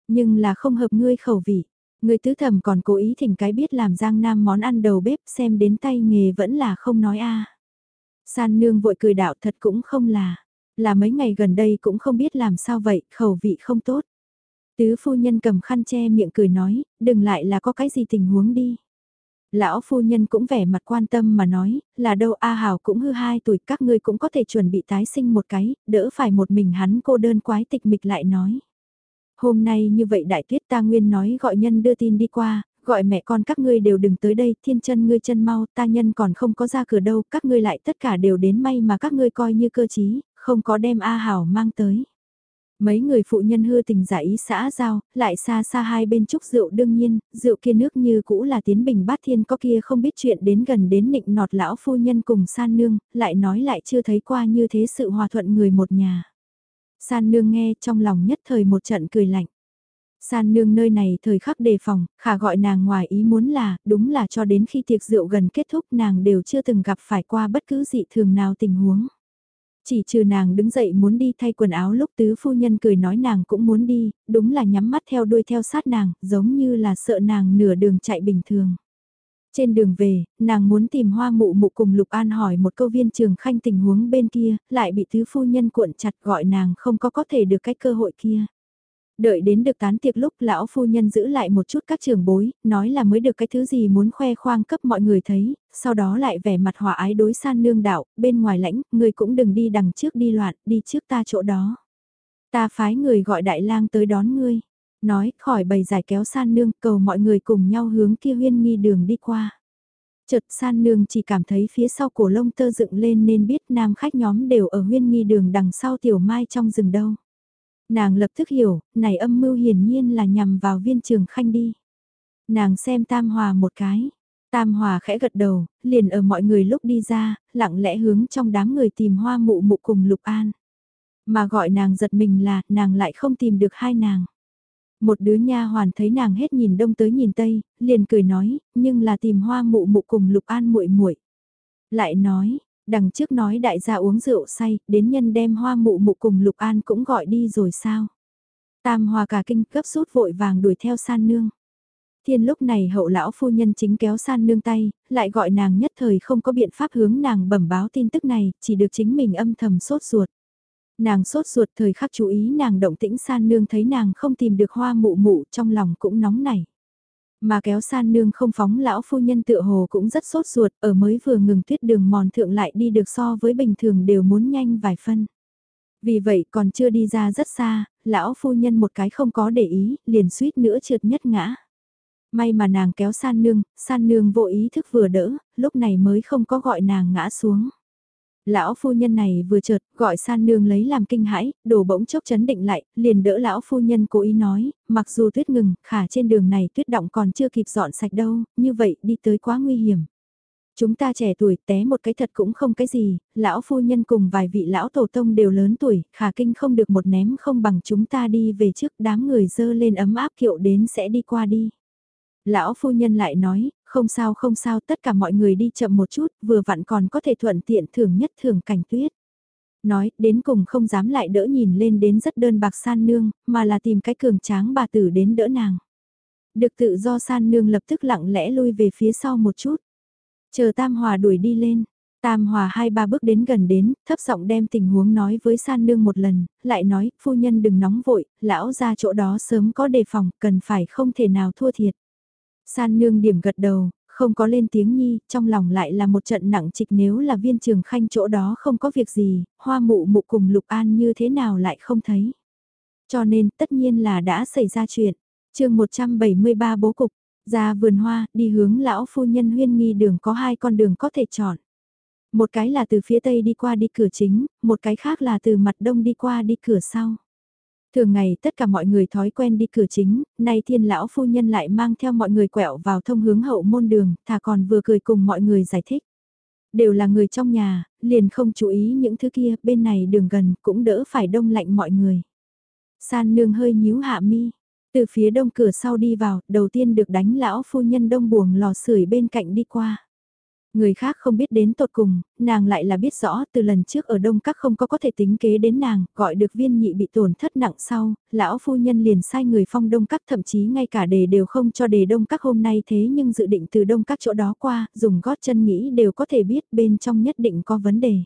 Nhưng là không hợp ngươi khẩu vị. Người tứ thẩm còn cố ý thỉnh cái biết làm giang nam món ăn đầu bếp xem đến tay nghề vẫn là không nói a San nương vội cười đạo thật cũng không là. Là mấy ngày gần đây cũng không biết làm sao vậy, khẩu vị không tốt. Tứ phu nhân cầm khăn che miệng cười nói, đừng lại là có cái gì tình huống đi. Lão phu nhân cũng vẻ mặt quan tâm mà nói, là đâu A Hảo cũng hư hai tuổi các ngươi cũng có thể chuẩn bị tái sinh một cái, đỡ phải một mình hắn cô đơn quái tịch mịch lại nói. Hôm nay như vậy đại tuyết ta nguyên nói gọi nhân đưa tin đi qua, gọi mẹ con các ngươi đều đừng tới đây, thiên chân ngươi chân mau, ta nhân còn không có ra cửa đâu, các ngươi lại tất cả đều đến may mà các ngươi coi như cơ chí, không có đem A Hảo mang tới. Mấy người phụ nhân hư tình giả ý xã giao, lại xa xa hai bên chúc rượu đương nhiên, rượu kia nước như cũ là tiến bình bát thiên có kia không biết chuyện đến gần đến nịnh nọt lão phu nhân cùng san nương, lại nói lại chưa thấy qua như thế sự hòa thuận người một nhà. San nương nghe trong lòng nhất thời một trận cười lạnh. San nương nơi này thời khắc đề phòng, khả gọi nàng ngoài ý muốn là, đúng là cho đến khi tiệc rượu gần kết thúc nàng đều chưa từng gặp phải qua bất cứ dị thường nào tình huống. Chỉ trừ nàng đứng dậy muốn đi thay quần áo lúc tứ phu nhân cười nói nàng cũng muốn đi, đúng là nhắm mắt theo đuôi theo sát nàng, giống như là sợ nàng nửa đường chạy bình thường. Trên đường về, nàng muốn tìm hoa mụ mụ cùng Lục An hỏi một câu viên trường khanh tình huống bên kia, lại bị thứ phu nhân cuộn chặt gọi nàng không có có thể được cái cơ hội kia. Đợi đến được tán tiệc lúc lão phu nhân giữ lại một chút các trường bối, nói là mới được cái thứ gì muốn khoe khoang cấp mọi người thấy, sau đó lại vẻ mặt hòa ái đối san nương đạo, bên ngoài lãnh, người cũng đừng đi đằng trước đi loạn, đi trước ta chỗ đó. Ta phái người gọi đại lang tới đón ngươi nói khỏi bầy giải kéo san nương cầu mọi người cùng nhau hướng kia huyên nghi đường đi qua. Chợt san nương chỉ cảm thấy phía sau cổ lông tơ dựng lên nên biết nam khách nhóm đều ở huyên nghi đường đằng sau tiểu mai trong rừng đâu. Nàng lập tức hiểu, này âm mưu hiển nhiên là nhằm vào viên trường khanh đi. Nàng xem Tam Hòa một cái. Tam Hòa khẽ gật đầu, liền ở mọi người lúc đi ra, lặng lẽ hướng trong đám người tìm hoa mụ mụ cùng Lục An. Mà gọi nàng giật mình là, nàng lại không tìm được hai nàng. Một đứa nha hoàn thấy nàng hết nhìn đông tới nhìn tây, liền cười nói, nhưng là tìm hoa mụ mụ cùng Lục An muội muội. Lại nói, đằng trước nói đại gia uống rượu say, đến nhân đem hoa mụ mụ cùng Lục An cũng gọi đi rồi sao? Tam Hòa cả kinh cấp sút vội vàng đuổi theo san nương. Thiên lúc này hậu lão phu nhân chính kéo san nương tay, lại gọi nàng nhất thời không có biện pháp hướng nàng bẩm báo tin tức này, chỉ được chính mình âm thầm sốt ruột. Nàng sốt ruột thời khắc chú ý nàng động tĩnh san nương thấy nàng không tìm được hoa mụ mụ trong lòng cũng nóng nảy. Mà kéo san nương không phóng lão phu nhân tựa hồ cũng rất sốt ruột ở mới vừa ngừng tuyết đường mòn thượng lại đi được so với bình thường đều muốn nhanh vài phân. Vì vậy còn chưa đi ra rất xa, lão phu nhân một cái không có để ý, liền suýt nữa trượt nhất ngã. May mà nàng kéo san nương, san nương vô ý thức vừa đỡ, lúc này mới không có gọi nàng ngã xuống. Lão phu nhân này vừa chợt gọi san nương lấy làm kinh hãi, đồ bỗng chốc chấn định lại, liền đỡ lão phu nhân cố ý nói, mặc dù tuyết ngừng, khả trên đường này tuyết động còn chưa kịp dọn sạch đâu, như vậy đi tới quá nguy hiểm. Chúng ta trẻ tuổi té một cái thật cũng không cái gì, lão phu nhân cùng vài vị lão tổ tông đều lớn tuổi, khả kinh không được một ném không bằng chúng ta đi về trước đám người dơ lên ấm áp kiệu đến sẽ đi qua đi. Lão phu nhân lại nói, không sao không sao tất cả mọi người đi chậm một chút, vừa vặn còn có thể thuận tiện thưởng nhất thưởng cảnh tuyết. Nói, đến cùng không dám lại đỡ nhìn lên đến rất đơn bạc san nương, mà là tìm cái cường tráng bà tử đến đỡ nàng. Được tự do san nương lập tức lặng lẽ lui về phía sau một chút. Chờ Tam Hòa đuổi đi lên, Tam Hòa hai ba bước đến gần đến, thấp giọng đem tình huống nói với San Nương một lần, lại nói, phu nhân đừng nóng vội, lão ra chỗ đó sớm có đề phòng, cần phải không thể nào thua thiệt. San Nương điểm gật đầu, không có lên tiếng nhi, trong lòng lại là một trận nặng trịch nếu là viên trường khanh chỗ đó không có việc gì, hoa mụ mụ cùng Lục An như thế nào lại không thấy. Cho nên tất nhiên là đã xảy ra chuyện. chương 173 bố cục, ra vườn hoa, đi hướng lão phu nhân huyên nghi đường có hai con đường có thể chọn. Một cái là từ phía tây đi qua đi cửa chính, một cái khác là từ mặt đông đi qua đi cửa sau. Thường ngày tất cả mọi người thói quen đi cửa chính, nay thiên lão phu nhân lại mang theo mọi người quẹo vào thông hướng hậu môn đường, thà còn vừa cười cùng mọi người giải thích. Đều là người trong nhà, liền không chú ý những thứ kia, bên này đường gần cũng đỡ phải đông lạnh mọi người. San nương hơi nhíu hạ mi, từ phía đông cửa sau đi vào, đầu tiên được đánh lão phu nhân đông buồng lò sưởi bên cạnh đi qua. Người khác không biết đến tột cùng, nàng lại là biết rõ từ lần trước ở Đông Các không có có thể tính kế đến nàng, gọi được viên nhị bị tổn thất nặng sau, lão phu nhân liền sai người phong Đông Các thậm chí ngay cả đề đều không cho đề Đông Các hôm nay thế nhưng dự định từ Đông Các chỗ đó qua, dùng gót chân nghĩ đều có thể biết bên trong nhất định có vấn đề.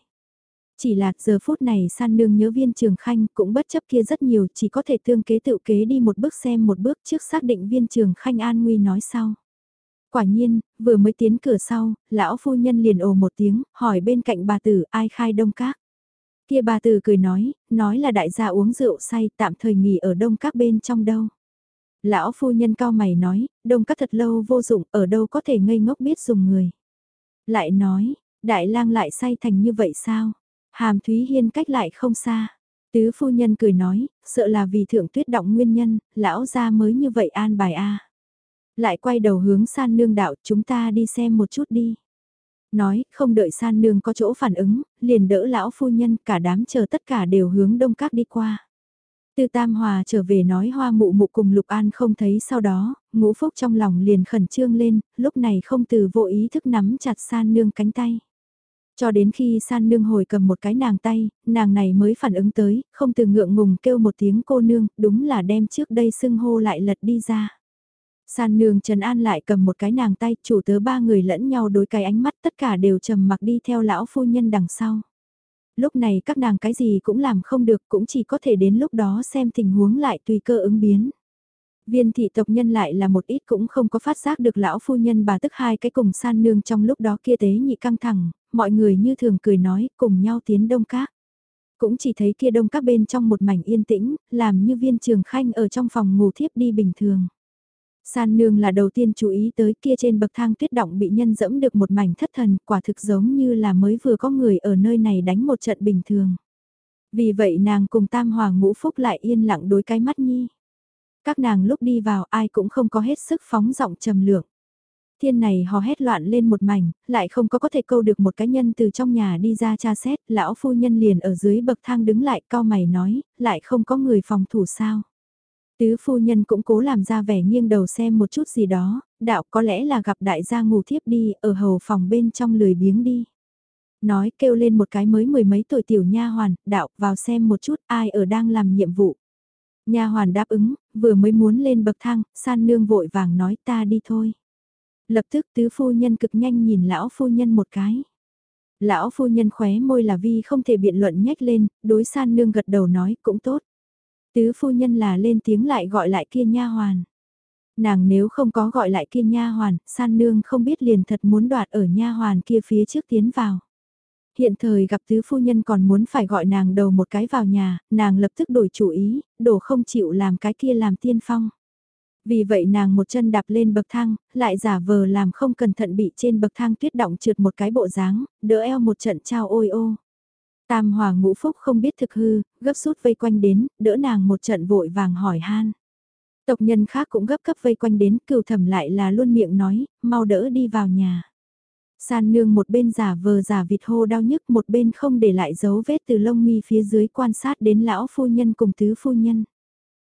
Chỉ là giờ phút này san nương nhớ viên trường khanh cũng bất chấp kia rất nhiều chỉ có thể thương kế tự kế đi một bước xem một bước trước xác định viên trường khanh an nguy nói sau. Quả nhiên, vừa mới tiến cửa sau, lão phu nhân liền ồ một tiếng, hỏi bên cạnh bà tử ai khai đông các. Kia bà tử cười nói, nói là đại gia uống rượu say tạm thời nghỉ ở đông các bên trong đâu. Lão phu nhân cao mày nói, đông các thật lâu vô dụng, ở đâu có thể ngây ngốc biết dùng người. Lại nói, đại lang lại say thành như vậy sao? Hàm Thúy Hiên cách lại không xa. Tứ phu nhân cười nói, sợ là vì thượng tuyết động nguyên nhân, lão gia mới như vậy an bài a. Lại quay đầu hướng san nương đạo chúng ta đi xem một chút đi. Nói, không đợi san nương có chỗ phản ứng, liền đỡ lão phu nhân cả đám chờ tất cả đều hướng đông các đi qua. Từ Tam Hòa trở về nói hoa mụ mụ cùng Lục An không thấy sau đó, ngũ phúc trong lòng liền khẩn trương lên, lúc này không từ vô ý thức nắm chặt san nương cánh tay. Cho đến khi san nương hồi cầm một cái nàng tay, nàng này mới phản ứng tới, không từ ngượng ngùng kêu một tiếng cô nương, đúng là đem trước đây sưng hô lại lật đi ra. San nương Trần An lại cầm một cái nàng tay, chủ tớ ba người lẫn nhau đối cái ánh mắt tất cả đều trầm mặc đi theo lão phu nhân đằng sau. Lúc này các nàng cái gì cũng làm không được cũng chỉ có thể đến lúc đó xem tình huống lại tùy cơ ứng biến. Viên thị tộc nhân lại là một ít cũng không có phát giác được lão phu nhân bà tức hai cái cùng san nương trong lúc đó kia tế nhị căng thẳng, mọi người như thường cười nói cùng nhau tiến đông các. Cũng chỉ thấy kia đông các bên trong một mảnh yên tĩnh, làm như viên trường khanh ở trong phòng ngủ thiếp đi bình thường. San nương là đầu tiên chú ý tới kia trên bậc thang tuyết động bị nhân dẫm được một mảnh thất thần, quả thực giống như là mới vừa có người ở nơi này đánh một trận bình thường. Vì vậy nàng cùng tam hoàng ngũ phúc lại yên lặng đối cái mắt nhi. Các nàng lúc đi vào ai cũng không có hết sức phóng giọng trầm lượng. Thiên này hò hét loạn lên một mảnh, lại không có có thể câu được một cá nhân từ trong nhà đi ra tra xét, lão phu nhân liền ở dưới bậc thang đứng lại cao mày nói, lại không có người phòng thủ sao. Tứ phu nhân cũng cố làm ra vẻ nghiêng đầu xem một chút gì đó, đạo có lẽ là gặp đại gia ngủ thiếp đi, ở hầu phòng bên trong lười biếng đi. Nói kêu lên một cái mới mười mấy tuổi tiểu nha hoàn, đạo vào xem một chút ai ở đang làm nhiệm vụ. Nha hoàn đáp ứng, vừa mới muốn lên bậc thang, san nương vội vàng nói ta đi thôi. Lập tức tứ phu nhân cực nhanh nhìn lão phu nhân một cái. Lão phu nhân khóe môi là vi không thể biện luận nhếch lên, đối san nương gật đầu nói cũng tốt. Tứ phu nhân là lên tiếng lại gọi lại kia nha hoàn. Nàng nếu không có gọi lại kia nha hoàn, san nương không biết liền thật muốn đoạt ở nha hoàn kia phía trước tiến vào. Hiện thời gặp tứ phu nhân còn muốn phải gọi nàng đầu một cái vào nhà, nàng lập tức đổi chủ ý, đổ không chịu làm cái kia làm tiên phong. Vì vậy nàng một chân đạp lên bậc thang, lại giả vờ làm không cẩn thận bị trên bậc thang tuyết động trượt một cái bộ dáng, đỡ eo một trận trao ôi ô. Tam hòa ngũ phúc không biết thực hư, gấp rút vây quanh đến, đỡ nàng một trận vội vàng hỏi han. Tộc nhân khác cũng gấp cấp vây quanh đến, cừu thẩm lại là luôn miệng nói, mau đỡ đi vào nhà. San nương một bên giả vờ giả vịt hô đau nhức một bên không để lại dấu vết từ lông mi phía dưới quan sát đến lão phu nhân cùng tứ phu nhân.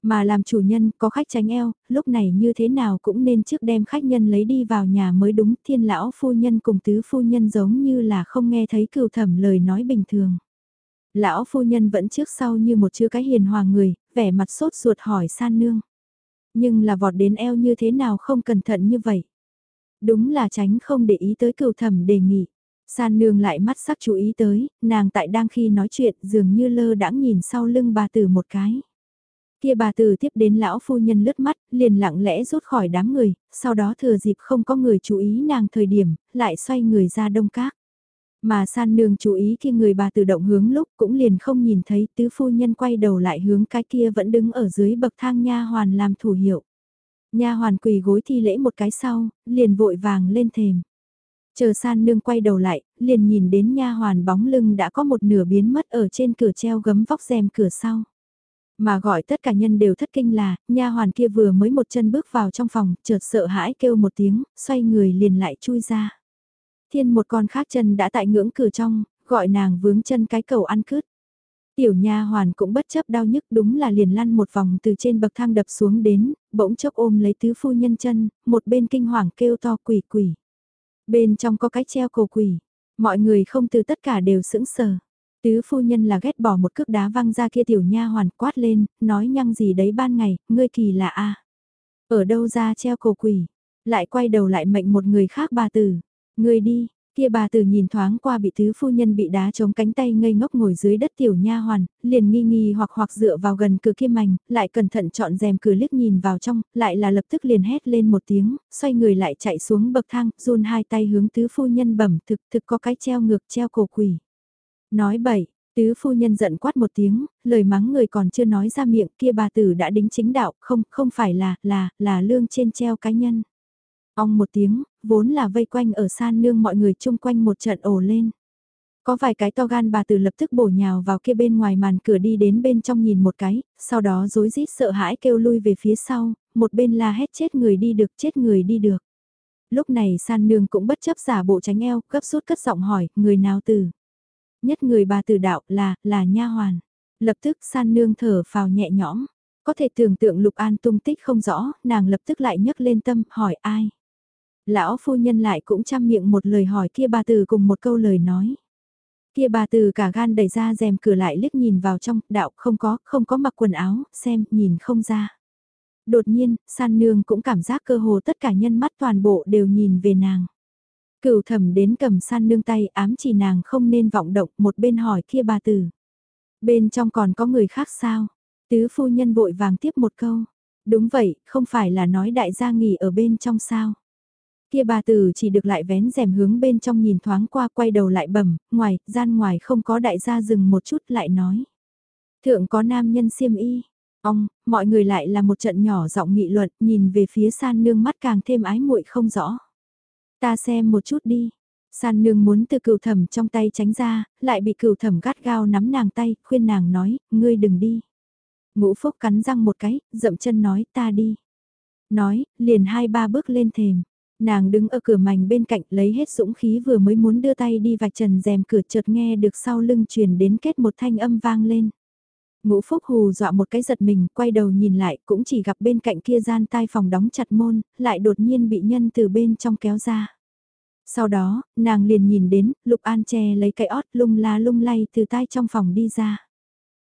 Mà làm chủ nhân có khách tránh eo, lúc này như thế nào cũng nên trước đem khách nhân lấy đi vào nhà mới đúng thiên lão phu nhân cùng tứ phu nhân giống như là không nghe thấy cừu thẩm lời nói bình thường. Lão phu nhân vẫn trước sau như một chữ cái hiền hòa người, vẻ mặt sốt ruột hỏi san nương. Nhưng là vọt đến eo như thế nào không cẩn thận như vậy. Đúng là tránh không để ý tới cừu thẩm đề nghị. San nương lại mắt sắc chú ý tới, nàng tại đang khi nói chuyện dường như lơ đãng nhìn sau lưng bà tử một cái. Kia bà từ tiếp đến lão phu nhân lướt mắt, liền lặng lẽ rút khỏi đám người, sau đó thừa dịp không có người chú ý nàng thời điểm, lại xoay người ra đông các. Mà san nương chú ý khi người bà tự động hướng lúc cũng liền không nhìn thấy tứ phu nhân quay đầu lại hướng cái kia vẫn đứng ở dưới bậc thang nha hoàn làm thủ hiệu. Nha hoàn quỳ gối thi lễ một cái sau, liền vội vàng lên thềm. Chờ san nương quay đầu lại, liền nhìn đến nha hoàn bóng lưng đã có một nửa biến mất ở trên cửa treo gấm vóc rèm cửa sau. Mà gọi tất cả nhân đều thất kinh là, nha hoàn kia vừa mới một chân bước vào trong phòng, chợt sợ hãi kêu một tiếng, xoay người liền lại chui ra. Thiên một con khác chân đã tại ngưỡng cửa trong, gọi nàng vướng chân cái cầu ăn cướp. Tiểu nha hoàn cũng bất chấp đau nhức đúng là liền lăn một vòng từ trên bậc thang đập xuống đến, bỗng chốc ôm lấy tứ phu nhân chân, một bên kinh hoàng kêu to quỷ quỷ. Bên trong có cái treo cổ quỷ, mọi người không từ tất cả đều sững sờ. Tứ phu nhân là ghét bỏ một cước đá văng ra kia tiểu nha hoàn quát lên, nói nhăng gì đấy ban ngày, ngươi kỳ là a Ở đâu ra treo cổ quỷ, lại quay đầu lại mệnh một người khác bà tử. Ngươi đi, kia bà tử nhìn thoáng qua bị tứ phu nhân bị đá chống cánh tay ngây ngốc ngồi dưới đất tiểu nha hoàn, liền nghi nghi hoặc hoặc dựa vào gần cửa kia mảnh, lại cẩn thận chọn rèm cửa liếc nhìn vào trong, lại là lập tức liền hét lên một tiếng, xoay người lại chạy xuống bậc thang, run hai tay hướng tứ phu nhân bẩm thực thực có cái treo ngược treo cổ quỷ. Nói bậy, tứ phu nhân giận quát một tiếng, lời mắng người còn chưa nói ra miệng kia bà tử đã đính chính đạo, không, không phải là, là, là lương trên treo cá nhân. Ong một tiếng, vốn là vây quanh ở san nương mọi người chung quanh một trận ổ lên. Có vài cái to gan bà tử lập tức bổ nhào vào kia bên ngoài màn cửa đi đến bên trong nhìn một cái, sau đó rối rít sợ hãi kêu lui về phía sau, một bên la hét chết người đi được chết người đi được. Lúc này san nương cũng bất chấp giả bộ tránh eo, gấp rút cất giọng hỏi, người nào từ? Nhất người bà tử đạo là, là nha hoàn. Lập tức san nương thở phào nhẹ nhõm. Có thể tưởng tượng Lục An tung tích không rõ, nàng lập tức lại nhấc lên tâm, hỏi ai. Lão phu nhân lại cũng chăm miệng một lời hỏi kia bà tử cùng một câu lời nói. Kia bà tử cả gan đẩy ra rèm cửa lại liếc nhìn vào trong, đạo không có, không có mặc quần áo, xem, nhìn không ra. Đột nhiên, san nương cũng cảm giác cơ hồ tất cả nhân mắt toàn bộ đều nhìn về nàng. Cửu thẩm đến cầm san nương tay ám chỉ nàng không nên vọng động một bên hỏi kia bà tử. Bên trong còn có người khác sao? Tứ phu nhân vội vàng tiếp một câu. Đúng vậy, không phải là nói đại gia nghỉ ở bên trong sao? Kia bà tử chỉ được lại vén rèm hướng bên trong nhìn thoáng qua quay đầu lại bẩm, ngoài, gian ngoài không có đại gia dừng một chút lại nói. Thượng có nam nhân xiêm y, ông, mọi người lại là một trận nhỏ giọng nghị luận nhìn về phía san nương mắt càng thêm ái muội không rõ. Ta xem một chút đi. San nương muốn từ cựu thẩm trong tay tránh ra, lại bị cựu thẩm gắt gao nắm nàng tay, khuyên nàng nói, ngươi đừng đi. Ngũ Phúc cắn răng một cái, dậm chân nói ta đi. Nói, liền hai ba bước lên thềm. Nàng đứng ở cửa mảnh bên cạnh lấy hết dũng khí vừa mới muốn đưa tay đi vạch trần rèm cửa chợt nghe được sau lưng truyền đến kết một thanh âm vang lên. Ngũ Phúc hù dọa một cái giật mình, quay đầu nhìn lại, cũng chỉ gặp bên cạnh kia gian tai phòng đóng chặt môn, lại đột nhiên bị nhân từ bên trong kéo ra. Sau đó, nàng liền nhìn đến, Lục An che lấy cái ót lung la lung lay từ tai trong phòng đi ra.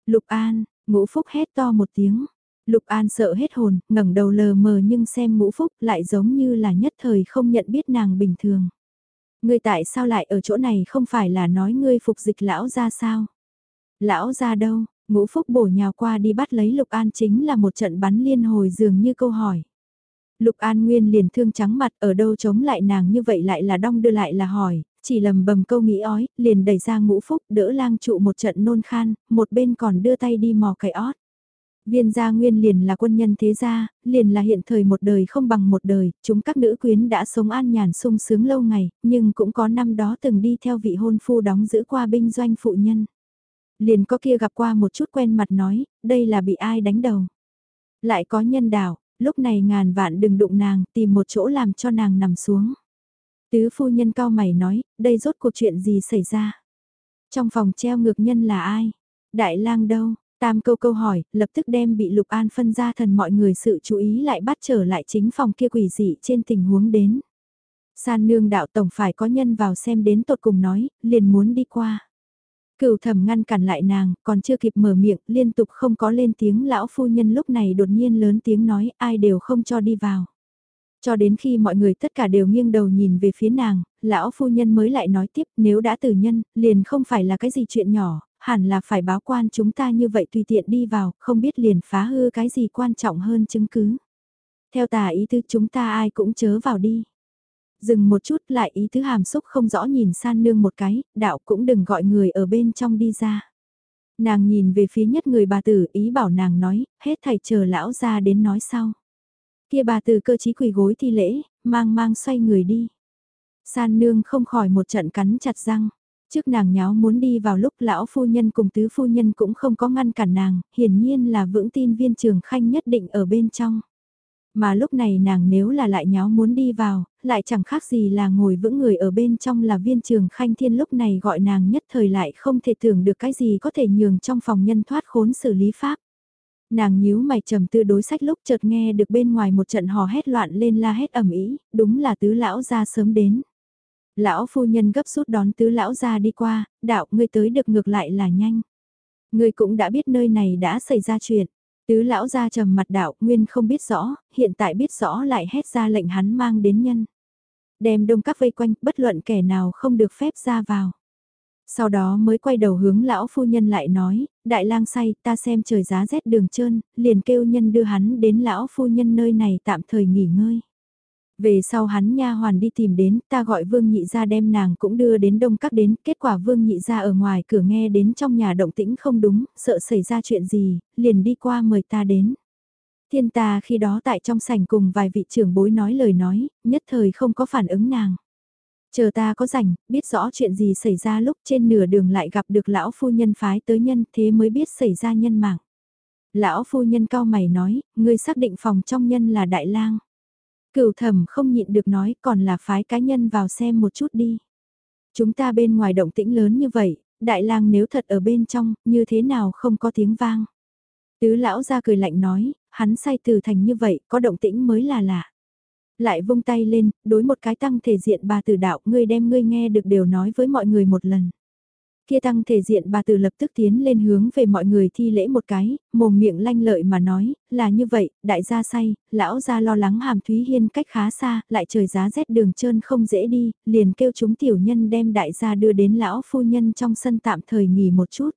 Lục An, Ngũ Phúc hét to một tiếng. Lục An sợ hết hồn, ngẩng đầu lờ mờ nhưng xem Ngũ Phúc lại giống như là nhất thời không nhận biết nàng bình thường. Ngươi tại sao lại ở chỗ này không phải là nói ngươi phục dịch lão ra sao? Lão ra đâu? Ngũ Phúc bổ nhào qua đi bắt lấy Lục An chính là một trận bắn liên hồi dường như câu hỏi. Lục An Nguyên liền thương trắng mặt ở đâu chống lại nàng như vậy lại là đong đưa lại là hỏi, chỉ lầm bầm câu nghĩ ói, liền đẩy ra ngũ phúc đỡ lang trụ một trận nôn khan, một bên còn đưa tay đi mò cái ót. Viên gia nguyên liền là quân nhân thế gia, liền là hiện thời một đời không bằng một đời, chúng các nữ quyến đã sống an nhàn sung sướng lâu ngày, nhưng cũng có năm đó từng đi theo vị hôn phu đóng giữ qua binh doanh phụ nhân. Liền có kia gặp qua một chút quen mặt nói, đây là bị ai đánh đầu. Lại có nhân đạo, lúc này ngàn vạn đừng đụng nàng, tìm một chỗ làm cho nàng nằm xuống. Tứ phu nhân cao mày nói, đây rốt cuộc chuyện gì xảy ra? Trong phòng treo ngược nhân là ai? Đại lang đâu? Tam câu câu hỏi, lập tức đem bị Lục An phân ra thần mọi người sự chú ý lại bắt trở lại chính phòng kia quỷ dị trên tình huống đến. San nương đạo tổng phải có nhân vào xem đến tột cùng nói, liền muốn đi qua. Cửu thẩm ngăn cản lại nàng, còn chưa kịp mở miệng, liên tục không có lên tiếng lão phu nhân lúc này đột nhiên lớn tiếng nói ai đều không cho đi vào. Cho đến khi mọi người tất cả đều nghiêng đầu nhìn về phía nàng, lão phu nhân mới lại nói tiếp nếu đã tử nhân, liền không phải là cái gì chuyện nhỏ, hẳn là phải báo quan chúng ta như vậy tùy tiện đi vào, không biết liền phá hư cái gì quan trọng hơn chứng cứ. Theo tà ý tư chúng ta ai cũng chớ vào đi. Dừng một chút lại ý thứ hàm xúc không rõ nhìn san nương một cái, đạo cũng đừng gọi người ở bên trong đi ra. Nàng nhìn về phía nhất người bà tử ý bảo nàng nói, hết thầy chờ lão ra đến nói sau. Kia bà tử cơ chí quỳ gối thi lễ, mang mang xoay người đi. San nương không khỏi một trận cắn chặt răng. Trước nàng nháo muốn đi vào lúc lão phu nhân cùng tứ phu nhân cũng không có ngăn cản nàng, hiển nhiên là vững tin viên trường khanh nhất định ở bên trong. Mà lúc này nàng nếu là lại nháo muốn đi vào, lại chẳng khác gì là ngồi vững người ở bên trong là viên trường khanh thiên lúc này gọi nàng nhất thời lại không thể tưởng được cái gì có thể nhường trong phòng nhân thoát khốn xử lý pháp. Nàng nhíu mày trầm tư đối sách lúc chợt nghe được bên ngoài một trận hò hét loạn lên la hét ẩm ý, đúng là tứ lão ra sớm đến. Lão phu nhân gấp rút đón tứ lão ra đi qua, đạo ngươi tới được ngược lại là nhanh. Ngươi cũng đã biết nơi này đã xảy ra chuyện. Tứ lão ra trầm mặt đạo, nguyên không biết rõ, hiện tại biết rõ lại hét ra lệnh hắn mang đến nhân. Đem đông các vây quanh, bất luận kẻ nào không được phép ra vào. Sau đó mới quay đầu hướng lão phu nhân lại nói, đại lang say, ta xem trời giá rét đường trơn, liền kêu nhân đưa hắn đến lão phu nhân nơi này tạm thời nghỉ ngơi. Về sau hắn nha hoàn đi tìm đến, ta gọi Vương Nhị ra đem nàng cũng đưa đến đông các đến, kết quả Vương Nhị ra ở ngoài cửa nghe đến trong nhà động tĩnh không đúng, sợ xảy ra chuyện gì, liền đi qua mời ta đến. Thiên ta khi đó tại trong sảnh cùng vài vị trưởng bối nói lời nói, nhất thời không có phản ứng nàng. Chờ ta có rảnh, biết rõ chuyện gì xảy ra lúc trên nửa đường lại gặp được lão phu nhân phái tới nhân thế mới biết xảy ra nhân mạng. Lão phu nhân cao mày nói, ngươi xác định phòng trong nhân là đại lang. Cửu thẩm không nhịn được nói còn là phái cá nhân vào xem một chút đi. Chúng ta bên ngoài động tĩnh lớn như vậy, đại lang nếu thật ở bên trong, như thế nào không có tiếng vang. Tứ lão ra cười lạnh nói, hắn say từ thành như vậy, có động tĩnh mới là lạ. Lại vung tay lên, đối một cái tăng thể diện bà tử đạo, ngươi đem ngươi nghe được đều nói với mọi người một lần. Kia tăng thể diện bà từ lập tức tiến lên hướng về mọi người thi lễ một cái, mồm miệng lanh lợi mà nói, là như vậy, đại gia say, lão gia lo lắng hàm Thúy Hiên cách khá xa, lại trời giá rét đường trơn không dễ đi, liền kêu chúng tiểu nhân đem đại gia đưa đến lão phu nhân trong sân tạm thời nghỉ một chút.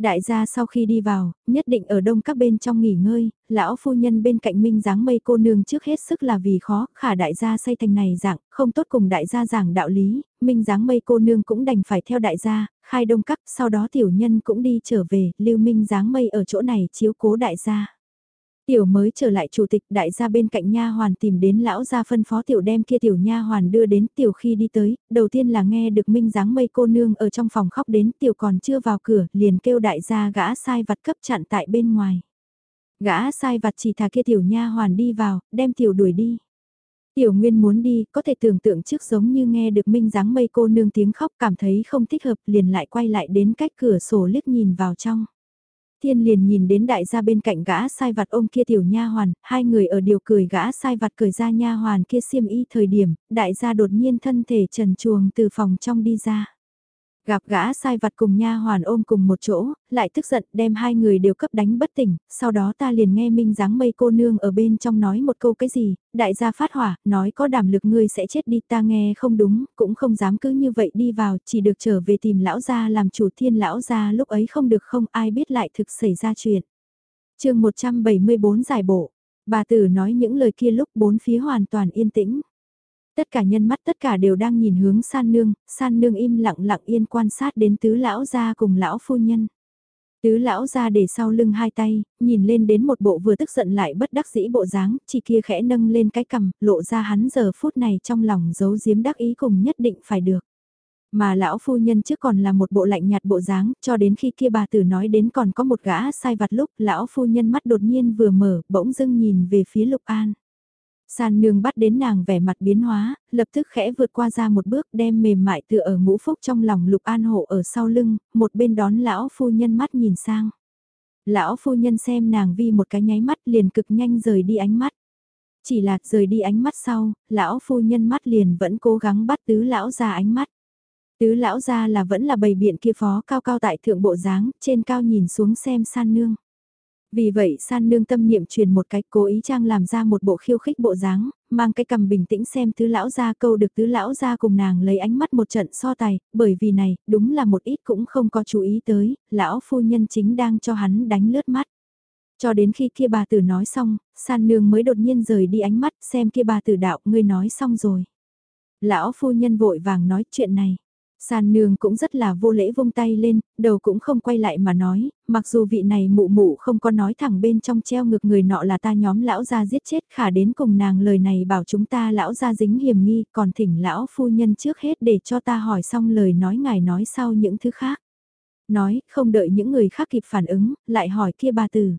Đại gia sau khi đi vào, nhất định ở đông các bên trong nghỉ ngơi, lão phu nhân bên cạnh minh dáng mây cô nương trước hết sức là vì khó, khả đại gia say thành này dạng, không tốt cùng đại gia giảng đạo lý, minh dáng mây cô nương cũng đành phải theo đại gia, khai đông các, sau đó tiểu nhân cũng đi trở về, lưu minh dáng mây ở chỗ này chiếu cố đại gia. Tiểu mới trở lại chủ tịch đại gia bên cạnh nha hoàn tìm đến lão gia phân phó tiểu đem kia tiểu nha hoàn đưa đến tiểu khi đi tới, đầu tiên là nghe được minh dáng mây cô nương ở trong phòng khóc đến tiểu còn chưa vào cửa liền kêu đại gia gã sai vặt cấp chặn tại bên ngoài. Gã sai vặt chỉ thà kia tiểu nha hoàn đi vào, đem tiểu đuổi đi. Tiểu Nguyên muốn đi, có thể tưởng tượng trước giống như nghe được minh dáng mây cô nương tiếng khóc cảm thấy không thích hợp liền lại quay lại đến cách cửa sổ liếc nhìn vào trong. Thiên liền nhìn đến đại gia bên cạnh gã sai vặt ôm kia tiểu nha hoàn, hai người ở điều cười gã sai vặt cười ra nha hoàn kia xiêm y thời điểm, đại gia đột nhiên thân thể trần chuồng từ phòng trong đi ra. Gặp gã sai vặt cùng nha hoàn ôm cùng một chỗ, lại tức giận đem hai người đều cấp đánh bất tỉnh, sau đó ta liền nghe minh dáng mây cô nương ở bên trong nói một câu cái gì, đại gia phát hỏa, nói có đảm lực ngươi sẽ chết đi ta nghe không đúng, cũng không dám cứ như vậy đi vào, chỉ được trở về tìm lão gia làm chủ thiên lão gia lúc ấy không được không ai biết lại thực xảy ra chuyện. chương 174 giải bộ, bà tử nói những lời kia lúc bốn phía hoàn toàn yên tĩnh. Tất cả nhân mắt tất cả đều đang nhìn hướng san nương, san nương im lặng lặng yên quan sát đến tứ lão gia cùng lão phu nhân. Tứ lão ra để sau lưng hai tay, nhìn lên đến một bộ vừa tức giận lại bất đắc dĩ bộ dáng, chỉ kia khẽ nâng lên cái cầm, lộ ra hắn giờ phút này trong lòng giấu giếm đắc ý cùng nhất định phải được. Mà lão phu nhân trước còn là một bộ lạnh nhạt bộ dáng, cho đến khi kia bà tử nói đến còn có một gã sai vặt lúc, lão phu nhân mắt đột nhiên vừa mở, bỗng dưng nhìn về phía Lục An. San nương bắt đến nàng vẻ mặt biến hóa, lập tức khẽ vượt qua ra một bước đem mềm mại tựa ở ngũ phúc trong lòng lục an hộ ở sau lưng, một bên đón lão phu nhân mắt nhìn sang. Lão phu nhân xem nàng vi một cái nháy mắt liền cực nhanh rời đi ánh mắt. Chỉ là rời đi ánh mắt sau, lão phu nhân mắt liền vẫn cố gắng bắt tứ lão ra ánh mắt. Tứ lão ra là vẫn là bầy biện kia phó cao cao tại thượng bộ dáng, trên cao nhìn xuống xem san nương. Vì vậy san nương tâm niệm truyền một cái cố ý trang làm ra một bộ khiêu khích bộ dáng, mang cái cầm bình tĩnh xem tứ lão ra câu được tứ lão ra cùng nàng lấy ánh mắt một trận so tài, bởi vì này, đúng là một ít cũng không có chú ý tới, lão phu nhân chính đang cho hắn đánh lướt mắt. Cho đến khi kia bà tử nói xong, san nương mới đột nhiên rời đi ánh mắt xem kia bà tử đạo ngươi nói xong rồi. Lão phu nhân vội vàng nói chuyện này. San nương cũng rất là vô lễ vung tay lên, đầu cũng không quay lại mà nói, mặc dù vị này mụ mụ không có nói thẳng bên trong treo ngược người nọ là ta nhóm lão gia giết chết khả đến cùng nàng lời này bảo chúng ta lão gia dính hiểm nghi, còn thỉnh lão phu nhân trước hết để cho ta hỏi xong lời nói ngài nói sau những thứ khác. Nói, không đợi những người khác kịp phản ứng, lại hỏi kia ba tử.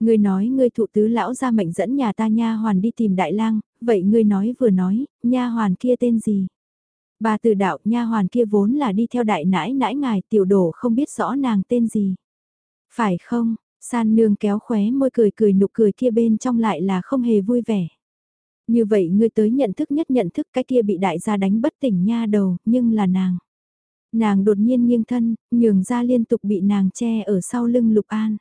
Ngươi nói ngươi thụ tứ lão gia mệnh dẫn nhà ta nha hoàn đi tìm đại lang, vậy ngươi nói vừa nói, nha hoàn kia tên gì? Bà từ đạo nha hoàn kia vốn là đi theo đại nãi nãi ngài tiểu đổ không biết rõ nàng tên gì. Phải không, san nương kéo khóe môi cười cười nụ cười kia bên trong lại là không hề vui vẻ. Như vậy ngươi tới nhận thức nhất nhận thức cái kia bị đại gia đánh bất tỉnh nha đầu, nhưng là nàng. Nàng đột nhiên nghiêng thân, nhường ra liên tục bị nàng che ở sau lưng Lục An.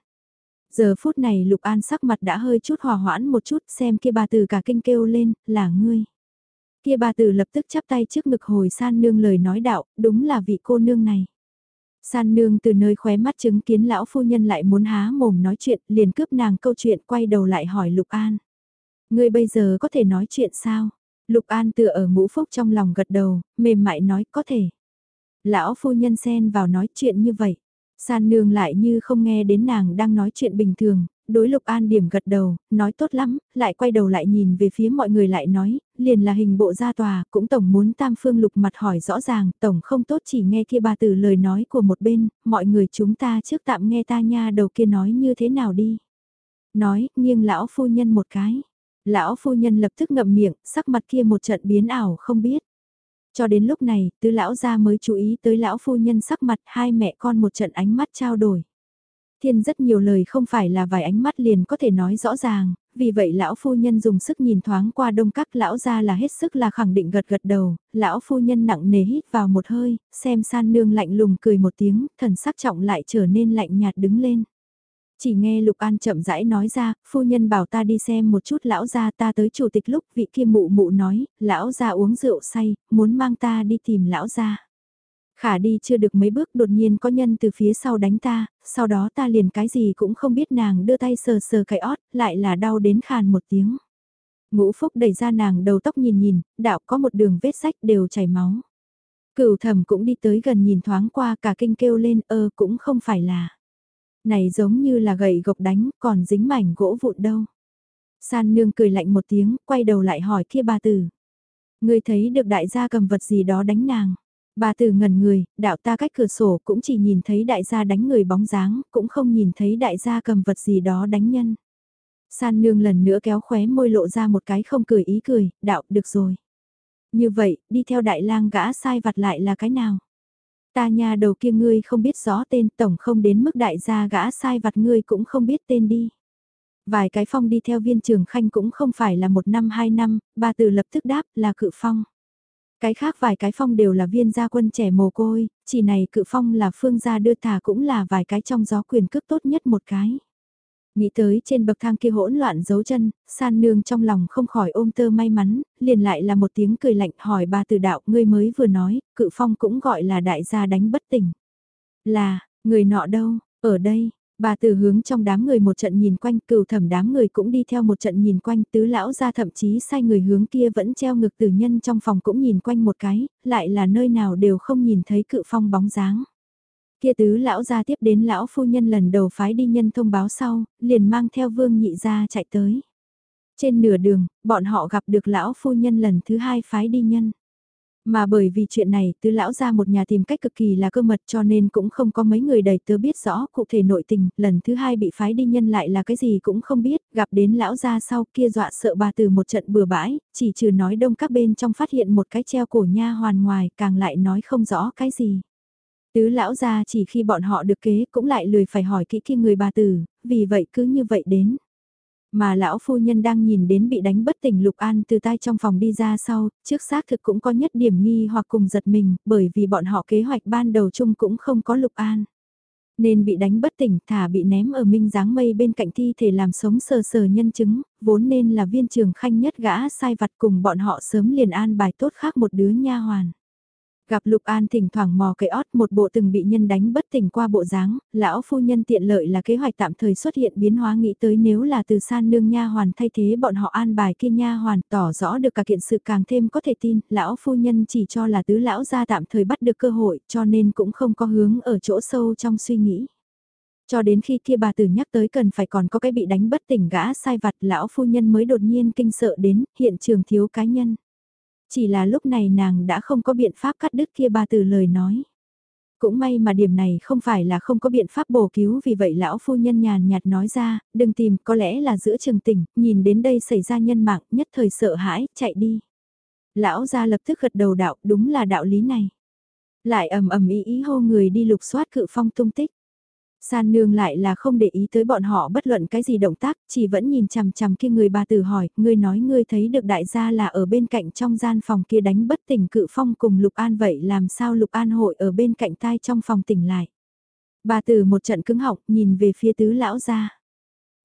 Giờ phút này Lục An sắc mặt đã hơi chút hòa hoãn một chút xem kia bà từ cả kinh kêu lên, là ngươi. Kia bà tử lập tức chắp tay trước ngực hồi san nương lời nói đạo, đúng là vị cô nương này. San nương từ nơi khóe mắt chứng kiến lão phu nhân lại muốn há mồm nói chuyện, liền cướp nàng câu chuyện quay đầu lại hỏi Lục An. Ngươi bây giờ có thể nói chuyện sao? Lục An tựa ở ngũ phúc trong lòng gật đầu, mềm mại nói có thể. Lão phu nhân xen vào nói chuyện như vậy. San nương lại như không nghe đến nàng đang nói chuyện bình thường, đối Lục An điểm gật đầu, nói tốt lắm, lại quay đầu lại nhìn về phía mọi người lại nói, liền là hình bộ ra tòa, cũng Tổng muốn tam phương lục mặt hỏi rõ ràng, Tổng không tốt chỉ nghe kia bà từ lời nói của một bên, mọi người chúng ta trước tạm nghe ta nha đầu kia nói như thế nào đi. Nói, nghiêng lão phu nhân một cái. Lão phu nhân lập tức ngậm miệng, sắc mặt kia một trận biến ảo không biết. Cho đến lúc này, tứ lão gia mới chú ý tới lão phu nhân sắc mặt hai mẹ con một trận ánh mắt trao đổi. Thiên rất nhiều lời không phải là vài ánh mắt liền có thể nói rõ ràng, vì vậy lão phu nhân dùng sức nhìn thoáng qua đông các lão ra là hết sức là khẳng định gật gật đầu, lão phu nhân nặng nề hít vào một hơi, xem san nương lạnh lùng cười một tiếng, thần sắc trọng lại trở nên lạnh nhạt đứng lên. Chỉ nghe Lục An chậm rãi nói ra, phu nhân bảo ta đi xem một chút lão gia ta tới chủ tịch lúc vị kia mụ mụ nói, lão gia uống rượu say, muốn mang ta đi tìm lão gia. Khả đi chưa được mấy bước đột nhiên có nhân từ phía sau đánh ta, sau đó ta liền cái gì cũng không biết nàng đưa tay sờ sờ cái ót, lại là đau đến khàn một tiếng. Ngũ phúc đẩy ra nàng đầu tóc nhìn nhìn, đạo có một đường vết sách đều chảy máu. Cửu thầm cũng đi tới gần nhìn thoáng qua cả kinh kêu lên ơ cũng không phải là. Này giống như là gậy gộc đánh còn dính mảnh gỗ vụn đâu. San nương cười lạnh một tiếng, quay đầu lại hỏi kia bà tử. Người thấy được đại gia cầm vật gì đó đánh nàng. Bà từ ngẩn người, đạo ta cách cửa sổ cũng chỉ nhìn thấy đại gia đánh người bóng dáng, cũng không nhìn thấy đại gia cầm vật gì đó đánh nhân. San nương lần nữa kéo khóe môi lộ ra một cái không cười ý cười, đạo, được rồi. Như vậy, đi theo đại lang gã sai vặt lại là cái nào? Ta nhà đầu kia ngươi không biết rõ tên tổng không đến mức đại gia gã sai vặt ngươi cũng không biết tên đi. Vài cái phong đi theo viên trường khanh cũng không phải là một năm hai năm, bà từ lập tức đáp là cự phong. Cái khác vài cái phong đều là viên gia quân trẻ mồ côi, chỉ này cự phong là phương gia đưa thả cũng là vài cái trong gió quyền cước tốt nhất một cái. Nghĩ tới trên bậc thang kia hỗn loạn dấu chân, san nương trong lòng không khỏi ôm tơ may mắn, liền lại là một tiếng cười lạnh hỏi bà từ đạo ngươi mới vừa nói, cự phong cũng gọi là đại gia đánh bất tỉnh. Là, người nọ đâu, ở đây, Bà từ hướng trong đám người một trận nhìn quanh, cửu thẩm đám người cũng đi theo một trận nhìn quanh, tứ lão ra thậm chí sai người hướng kia vẫn treo ngực tử nhân trong phòng cũng nhìn quanh một cái, lại là nơi nào đều không nhìn thấy cự phong bóng dáng. Kia tứ lão ra tiếp đến lão phu nhân lần đầu phái đi nhân thông báo sau, liền mang theo vương nhị ra chạy tới. Trên nửa đường, bọn họ gặp được lão phu nhân lần thứ hai phái đi nhân. Mà bởi vì chuyện này, tứ lão ra một nhà tìm cách cực kỳ là cơ mật cho nên cũng không có mấy người đầy tớ biết rõ cụ thể nội tình, lần thứ hai bị phái đi nhân lại là cái gì cũng không biết, gặp đến lão ra sau kia dọa sợ bà từ một trận bừa bãi, chỉ trừ nói đông các bên trong phát hiện một cái treo cổ nha hoàn ngoài, càng lại nói không rõ cái gì. Tứ lão ra chỉ khi bọn họ được kế cũng lại lười phải hỏi kỹ kia người bà tử, vì vậy cứ như vậy đến. Mà lão phu nhân đang nhìn đến bị đánh bất tỉnh Lục An từ tay trong phòng đi ra sau, trước xác thực cũng có nhất điểm nghi hoặc cùng giật mình, bởi vì bọn họ kế hoạch ban đầu chung cũng không có Lục An. Nên bị đánh bất tỉnh thả bị ném ở minh dáng mây bên cạnh thi thể làm sống sờ sờ nhân chứng, vốn nên là viên trường khanh nhất gã sai vặt cùng bọn họ sớm liền an bài tốt khác một đứa nha hoàn. Gặp Lục An thỉnh thoảng mò cái ót một bộ từng bị nhân đánh bất tỉnh qua bộ dáng, lão phu nhân tiện lợi là kế hoạch tạm thời xuất hiện biến hóa nghĩ tới nếu là từ san nương nha hoàn thay thế bọn họ an bài kia nha hoàn tỏ rõ được cả kiện sự càng thêm có thể tin, lão phu nhân chỉ cho là tứ lão gia tạm thời bắt được cơ hội cho nên cũng không có hướng ở chỗ sâu trong suy nghĩ. Cho đến khi kia bà tử nhắc tới cần phải còn có cái bị đánh bất tỉnh gã sai vặt lão phu nhân mới đột nhiên kinh sợ đến hiện trường thiếu cá nhân. Chỉ là lúc này nàng đã không có biện pháp cắt đứt kia ba từ lời nói. Cũng may mà điểm này không phải là không có biện pháp bổ cứu vì vậy lão phu nhân nhàn nhạt nói ra, đừng tìm, có lẽ là giữa trường tỉnh, nhìn đến đây xảy ra nhân mạng, nhất thời sợ hãi, chạy đi. Lão ra lập tức gật đầu đạo, đúng là đạo lý này. Lại ầm ầm ý ý hô người đi lục soát cự phong tung tích. San nương lại là không để ý tới bọn họ bất luận cái gì động tác, chỉ vẫn nhìn chằm chằm kia người bà tử hỏi, ngươi nói ngươi thấy được đại gia là ở bên cạnh trong gian phòng kia đánh bất tỉnh cự phong cùng Lục An vậy làm sao Lục An hội ở bên cạnh tai trong phòng tỉnh lại. Bà tử một trận cứng họng nhìn về phía tứ lão gia.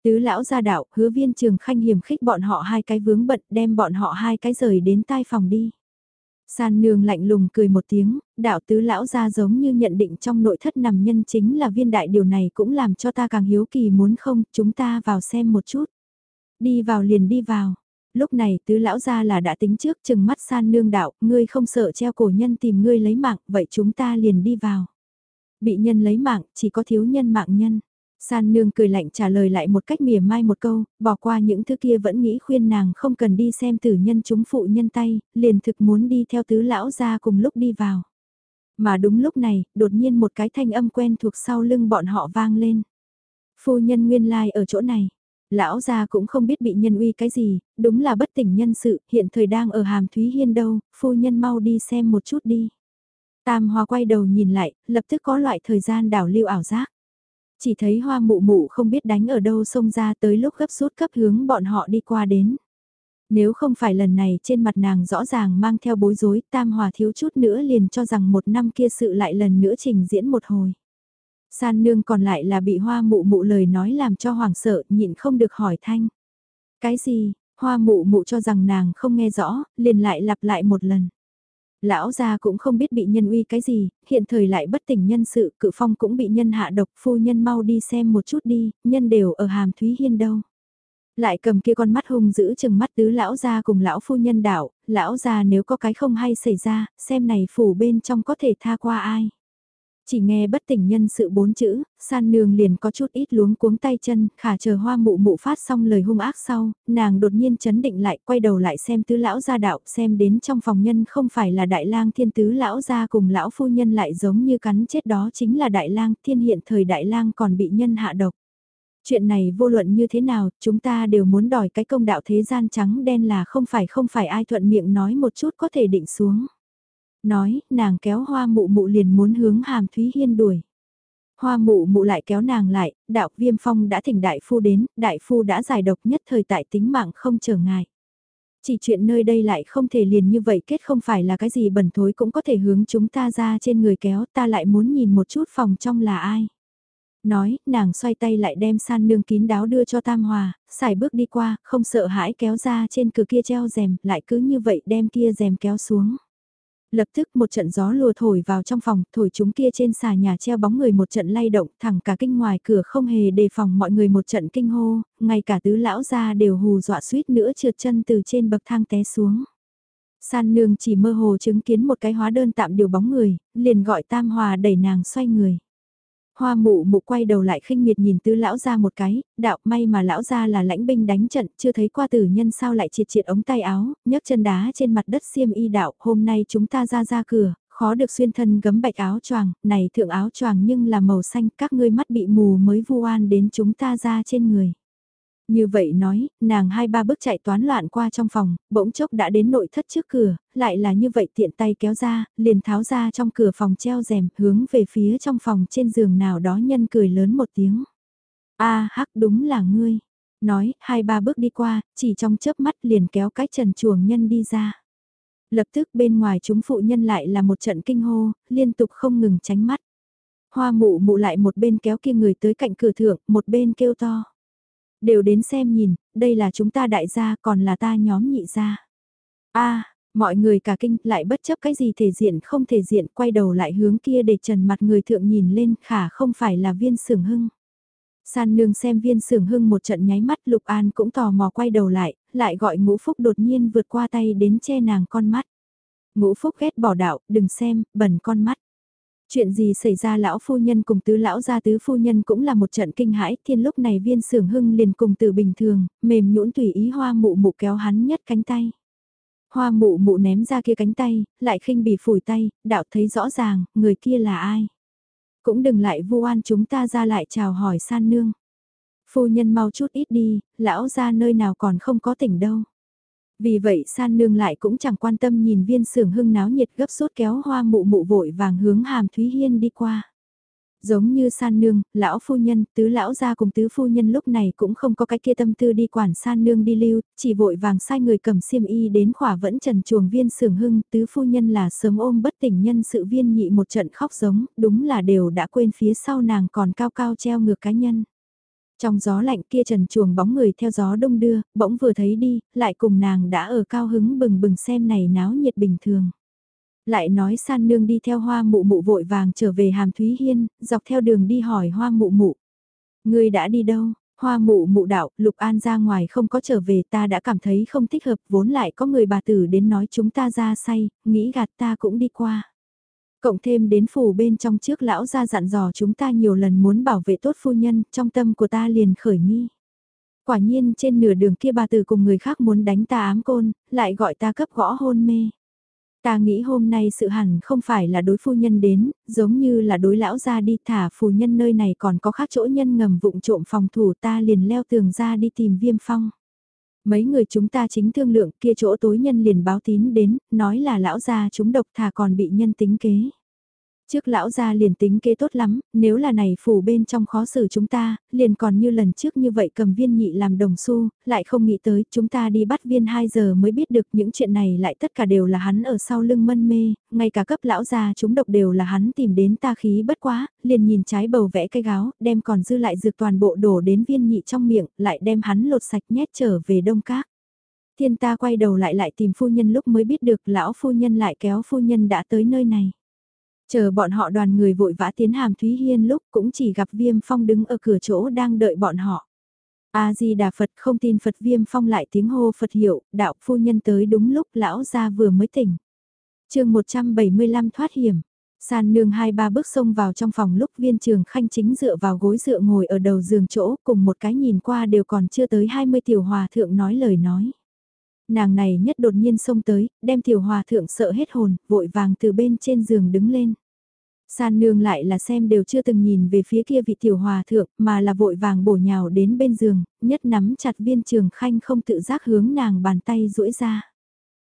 Tứ lão gia đạo, hứa viên trường khanh hiểm khích bọn họ hai cái vướng bận đem bọn họ hai cái rời đến tai phòng đi. San nương lạnh lùng cười một tiếng, đạo tứ lão ra giống như nhận định trong nội thất nằm nhân chính là viên đại điều này cũng làm cho ta càng hiếu kỳ muốn không, chúng ta vào xem một chút. Đi vào liền đi vào. Lúc này tứ lão ra là đã tính trước chừng mắt san nương đạo, ngươi không sợ treo cổ nhân tìm ngươi lấy mạng, vậy chúng ta liền đi vào. Bị nhân lấy mạng, chỉ có thiếu nhân mạng nhân. San nương cười lạnh trả lời lại một cách mỉa mai một câu, bỏ qua những thứ kia vẫn nghĩ khuyên nàng không cần đi xem tử nhân chúng phụ nhân tay, liền thực muốn đi theo tứ lão ra cùng lúc đi vào. Mà đúng lúc này, đột nhiên một cái thanh âm quen thuộc sau lưng bọn họ vang lên. Phu nhân nguyên lai like ở chỗ này. Lão gia cũng không biết bị nhân uy cái gì, đúng là bất tỉnh nhân sự, hiện thời đang ở hàm Thúy Hiên đâu, phu nhân mau đi xem một chút đi. Tam hòa quay đầu nhìn lại, lập tức có loại thời gian đảo lưu ảo giác. Chỉ thấy hoa mụ mụ không biết đánh ở đâu xông ra tới lúc gấp rút cấp hướng bọn họ đi qua đến. Nếu không phải lần này trên mặt nàng rõ ràng mang theo bối rối, tam hòa thiếu chút nữa liền cho rằng một năm kia sự lại lần nữa trình diễn một hồi. San nương còn lại là bị hoa mụ mụ lời nói làm cho hoàng sợ, nhịn không được hỏi thanh. Cái gì, hoa mụ mụ cho rằng nàng không nghe rõ, liền lại lặp lại một lần. Lão gia cũng không biết bị nhân uy cái gì, hiện thời lại bất tỉnh nhân sự, cự phong cũng bị nhân hạ độc, phu nhân mau đi xem một chút đi, nhân đều ở hàm Thúy Hiên đâu. Lại cầm kia con mắt hung giữ chừng mắt tứ lão gia cùng lão phu nhân đảo, lão gia nếu có cái không hay xảy ra, xem này phủ bên trong có thể tha qua ai. Chỉ nghe bất tỉnh nhân sự bốn chữ, san nương liền có chút ít luống cuống tay chân, khả chờ hoa mụ mụ phát xong lời hung ác sau, nàng đột nhiên chấn định lại, quay đầu lại xem tứ lão gia đạo, xem đến trong phòng nhân không phải là đại lang thiên tứ lão gia cùng lão phu nhân lại giống như cắn chết đó chính là đại lang thiên hiện thời đại lang còn bị nhân hạ độc. Chuyện này vô luận như thế nào, chúng ta đều muốn đòi cái công đạo thế gian trắng đen là không phải không phải ai thuận miệng nói một chút có thể định xuống. Nói, nàng kéo hoa mụ mụ liền muốn hướng hàm Thúy Hiên đuổi. Hoa mụ mụ lại kéo nàng lại, đạo viêm phong đã thỉnh đại phu đến, đại phu đã giải độc nhất thời tại tính mạng không trở ngại. Chỉ chuyện nơi đây lại không thể liền như vậy kết không phải là cái gì bẩn thối cũng có thể hướng chúng ta ra trên người kéo ta lại muốn nhìn một chút phòng trong là ai. Nói, nàng xoay tay lại đem san nương kín đáo đưa cho Tam Hòa, xài bước đi qua, không sợ hãi kéo ra trên cửa kia treo rèm, lại cứ như vậy đem kia rèm kéo xuống. Lập tức một trận gió lùa thổi vào trong phòng, thổi chúng kia trên xà nhà treo bóng người một trận lay động, thẳng cả kinh ngoài cửa không hề đề phòng mọi người một trận kinh hô, ngay cả tứ lão ra đều hù dọa suýt nữa trượt chân từ trên bậc thang té xuống. San nương chỉ mơ hồ chứng kiến một cái hóa đơn tạm điều bóng người, liền gọi tam hòa đẩy nàng xoay người. Hoa mụ mụ quay đầu lại khinh miệt nhìn tứ lão ra một cái, đạo may mà lão ra là lãnh binh đánh trận, chưa thấy qua tử nhân sao lại triệt triệt ống tay áo, nhấc chân đá trên mặt đất xiêm y đạo, hôm nay chúng ta ra ra cửa, khó được xuyên thân gấm bạch áo choàng, này thượng áo choàng nhưng là màu xanh, các ngươi mắt bị mù mới vu oan đến chúng ta ra trên người. Như vậy nói, nàng hai ba bước chạy toán loạn qua trong phòng, bỗng chốc đã đến nội thất trước cửa, lại là như vậy tiện tay kéo ra, liền tháo ra trong cửa phòng treo rèm, hướng về phía trong phòng trên giường nào đó nhân cười lớn một tiếng. a hắc đúng là ngươi. Nói, hai ba bước đi qua, chỉ trong chớp mắt liền kéo cái trần chuồng nhân đi ra. Lập tức bên ngoài chúng phụ nhân lại là một trận kinh hô, liên tục không ngừng tránh mắt. Hoa mụ mụ lại một bên kéo kia người tới cạnh cửa thượng, một bên kêu to. Đều đến xem nhìn, đây là chúng ta đại gia còn là ta nhóm nhị gia. a mọi người cả kinh lại bất chấp cái gì thể diện không thể diện quay đầu lại hướng kia để trần mặt người thượng nhìn lên khả không phải là viên sưởng hưng. San nương xem viên sưởng hưng một trận nháy mắt Lục An cũng tò mò quay đầu lại, lại gọi ngũ phúc đột nhiên vượt qua tay đến che nàng con mắt. Ngũ phúc ghét bỏ đạo, đừng xem, bẩn con mắt. Chuyện gì xảy ra lão phu nhân cùng tứ lão gia tứ phu nhân cũng là một trận kinh hãi, thiên lúc này viên sưởng hưng liền cùng từ bình thường, mềm nhũn tùy ý hoa mụ mụ kéo hắn nhất cánh tay. Hoa mụ mụ ném ra kia cánh tay, lại khinh bỉ phủi tay, đạo thấy rõ ràng, người kia là ai. Cũng đừng lại vu oan chúng ta ra lại chào hỏi san nương. Phu nhân mau chút ít đi, lão ra nơi nào còn không có tỉnh đâu. Vì vậy san nương lại cũng chẳng quan tâm nhìn viên sưởng hưng náo nhiệt gấp sốt kéo hoa mụ mụ vội vàng hướng hàm Thúy Hiên đi qua. Giống như san nương, lão phu nhân, tứ lão gia cùng tứ phu nhân lúc này cũng không có cái kia tâm tư đi quản san nương đi lưu, chỉ vội vàng sai người cầm xiêm y đến khỏa vẫn trần chuồng viên sưởng hưng, tứ phu nhân là sớm ôm bất tỉnh nhân sự viên nhị một trận khóc giống, đúng là đều đã quên phía sau nàng còn cao cao treo ngược cá nhân. Trong gió lạnh kia trần chuồng bóng người theo gió đông đưa, bỗng vừa thấy đi, lại cùng nàng đã ở cao hứng bừng bừng xem này náo nhiệt bình thường. Lại nói san nương đi theo hoa mụ mụ vội vàng trở về hàm Thúy Hiên, dọc theo đường đi hỏi hoa mụ mụ. Người đã đi đâu? Hoa mụ mụ đạo, Lục An ra ngoài không có trở về ta đã cảm thấy không thích hợp, vốn lại có người bà tử đến nói chúng ta ra say, nghĩ gạt ta cũng đi qua. Cộng thêm đến phủ bên trong trước lão ra dặn dò chúng ta nhiều lần muốn bảo vệ tốt phu nhân, trong tâm của ta liền khởi nghi. Quả nhiên trên nửa đường kia bà tử cùng người khác muốn đánh ta ám côn, lại gọi ta cấp gõ hôn mê. Ta nghĩ hôm nay sự hẳn không phải là đối phu nhân đến, giống như là đối lão ra đi thả phu nhân nơi này còn có khác chỗ nhân ngầm vụng trộm phòng thủ ta liền leo tường ra đi tìm viêm phong. Mấy người chúng ta chính thương lượng kia chỗ tối nhân liền báo tín đến, nói là lão gia chúng độc thà còn bị nhân tính kế. Trước lão gia liền tính kế tốt lắm, nếu là này phủ bên trong khó xử chúng ta, liền còn như lần trước như vậy cầm viên nhị làm đồng xu, lại không nghĩ tới chúng ta đi bắt viên 2 giờ mới biết được những chuyện này lại tất cả đều là hắn ở sau lưng mân mê, ngay cả cấp lão gia chúng độc đều là hắn tìm đến ta khí bất quá, liền nhìn trái bầu vẽ cây gáo, đem còn dư lại dược toàn bộ đổ đến viên nhị trong miệng, lại đem hắn lột sạch nhét trở về đông các. Thiên ta quay đầu lại lại tìm phu nhân lúc mới biết được lão phu nhân lại kéo phu nhân đã tới nơi này. Chờ bọn họ đoàn người vội vã tiến hàm Thúy Hiên lúc cũng chỉ gặp Viêm Phong đứng ở cửa chỗ đang đợi bọn họ. A-di-đà Phật không tin Phật Viêm Phong lại tiếng hô Phật hiệu, đạo phu nhân tới đúng lúc lão ra vừa mới tỉnh. chương 175 thoát hiểm. San nương hai ba bước xông vào trong phòng lúc viên trường khanh chính dựa vào gối dựa ngồi ở đầu giường chỗ cùng một cái nhìn qua đều còn chưa tới 20 tiểu hòa thượng nói lời nói. Nàng này nhất đột nhiên xông tới, đem tiểu hòa thượng sợ hết hồn, vội vàng từ bên trên giường đứng lên. San nương lại là xem đều chưa từng nhìn về phía kia vị tiểu hòa thượng mà là vội vàng bổ nhào đến bên giường, nhất nắm chặt viên trường khanh không tự giác hướng nàng bàn tay duỗi ra.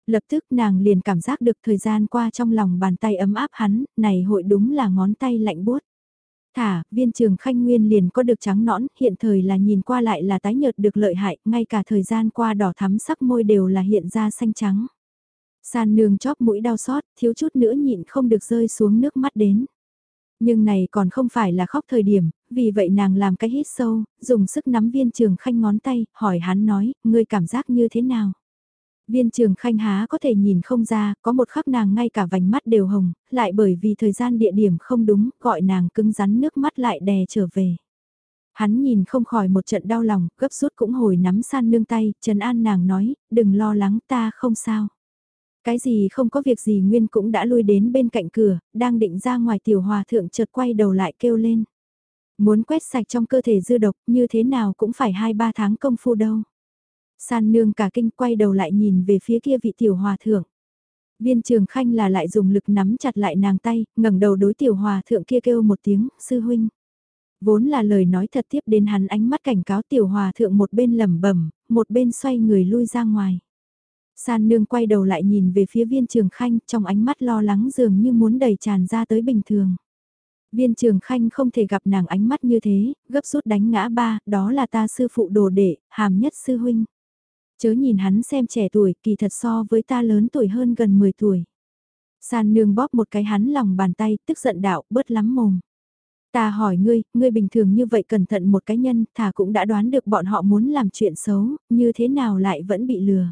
Lập tức nàng liền cảm giác được thời gian qua trong lòng bàn tay ấm áp hắn, này hội đúng là ngón tay lạnh buốt. Thả, viên trường khanh nguyên liền có được trắng nõn, hiện thời là nhìn qua lại là tái nhợt được lợi hại, ngay cả thời gian qua đỏ thắm sắc môi đều là hiện ra xanh trắng. San nương chóp mũi đau xót, thiếu chút nữa nhịn không được rơi xuống nước mắt đến. Nhưng này còn không phải là khóc thời điểm, vì vậy nàng làm cái hít sâu, dùng sức nắm viên trường khanh ngón tay, hỏi hắn nói, ngươi cảm giác như thế nào? Viên trường khanh há có thể nhìn không ra, có một khắc nàng ngay cả vành mắt đều hồng, lại bởi vì thời gian địa điểm không đúng, gọi nàng cứng rắn nước mắt lại đè trở về. Hắn nhìn không khỏi một trận đau lòng, gấp rút cũng hồi nắm san nương tay, Trần An nàng nói, đừng lo lắng ta không sao. Cái gì không có việc gì Nguyên cũng đã lui đến bên cạnh cửa, đang định ra ngoài tiểu hòa thượng chợt quay đầu lại kêu lên. Muốn quét sạch trong cơ thể dư độc như thế nào cũng phải 2-3 tháng công phu đâu. San nương cả kinh quay đầu lại nhìn về phía kia vị tiểu hòa thượng. Viên trường khanh là lại dùng lực nắm chặt lại nàng tay, ngẩng đầu đối tiểu hòa thượng kia kêu một tiếng, sư huynh. Vốn là lời nói thật tiếp đến hắn ánh mắt cảnh cáo tiểu hòa thượng một bên lẩm bẩm một bên xoay người lui ra ngoài. San nương quay đầu lại nhìn về phía viên trường khanh trong ánh mắt lo lắng dường như muốn đầy tràn ra tới bình thường. Viên trường khanh không thể gặp nàng ánh mắt như thế, gấp rút đánh ngã ba, đó là ta sư phụ đồ đệ, hàm nhất sư huynh. Chớ nhìn hắn xem trẻ tuổi, kỳ thật so với ta lớn tuổi hơn gần 10 tuổi. San nương bóp một cái hắn lòng bàn tay, tức giận đạo, bớt lắm mồm. Ta hỏi ngươi, ngươi bình thường như vậy cẩn thận một cái nhân, thà cũng đã đoán được bọn họ muốn làm chuyện xấu, như thế nào lại vẫn bị lừa.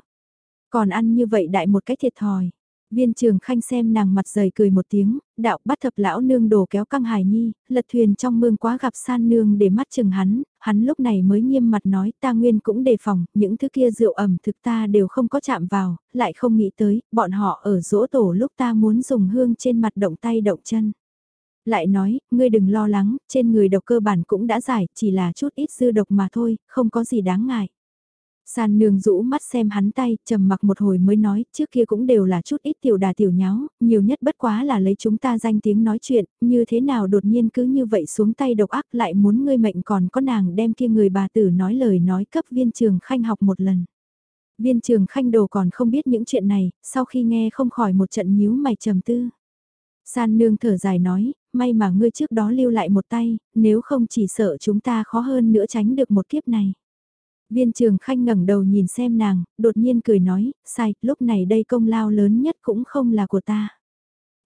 Còn ăn như vậy đại một cái thiệt thòi. Viên trường khanh xem nàng mặt rời cười một tiếng, đạo bắt thập lão nương đồ kéo căng hài nhi, lật thuyền trong mương quá gặp san nương để mắt chừng hắn, hắn lúc này mới nghiêm mặt nói ta nguyên cũng đề phòng, những thứ kia rượu ẩm thực ta đều không có chạm vào, lại không nghĩ tới, bọn họ ở rỗ tổ lúc ta muốn dùng hương trên mặt động tay động chân. Lại nói, ngươi đừng lo lắng, trên người độc cơ bản cũng đã giải, chỉ là chút ít dư độc mà thôi, không có gì đáng ngại. San nương rũ mắt xem hắn tay, trầm mặc một hồi mới nói, trước kia cũng đều là chút ít tiểu đà tiểu nháo, nhiều nhất bất quá là lấy chúng ta danh tiếng nói chuyện, như thế nào đột nhiên cứ như vậy xuống tay độc ác lại muốn ngươi mệnh còn có nàng đem kia người bà tử nói lời nói cấp viên trường khanh học một lần. Viên trường khanh đồ còn không biết những chuyện này, sau khi nghe không khỏi một trận nhíu mày trầm tư. San nương thở dài nói, may mà ngươi trước đó lưu lại một tay, nếu không chỉ sợ chúng ta khó hơn nữa tránh được một kiếp này. Viên trường khanh ngẩng đầu nhìn xem nàng, đột nhiên cười nói, sai, lúc này đây công lao lớn nhất cũng không là của ta.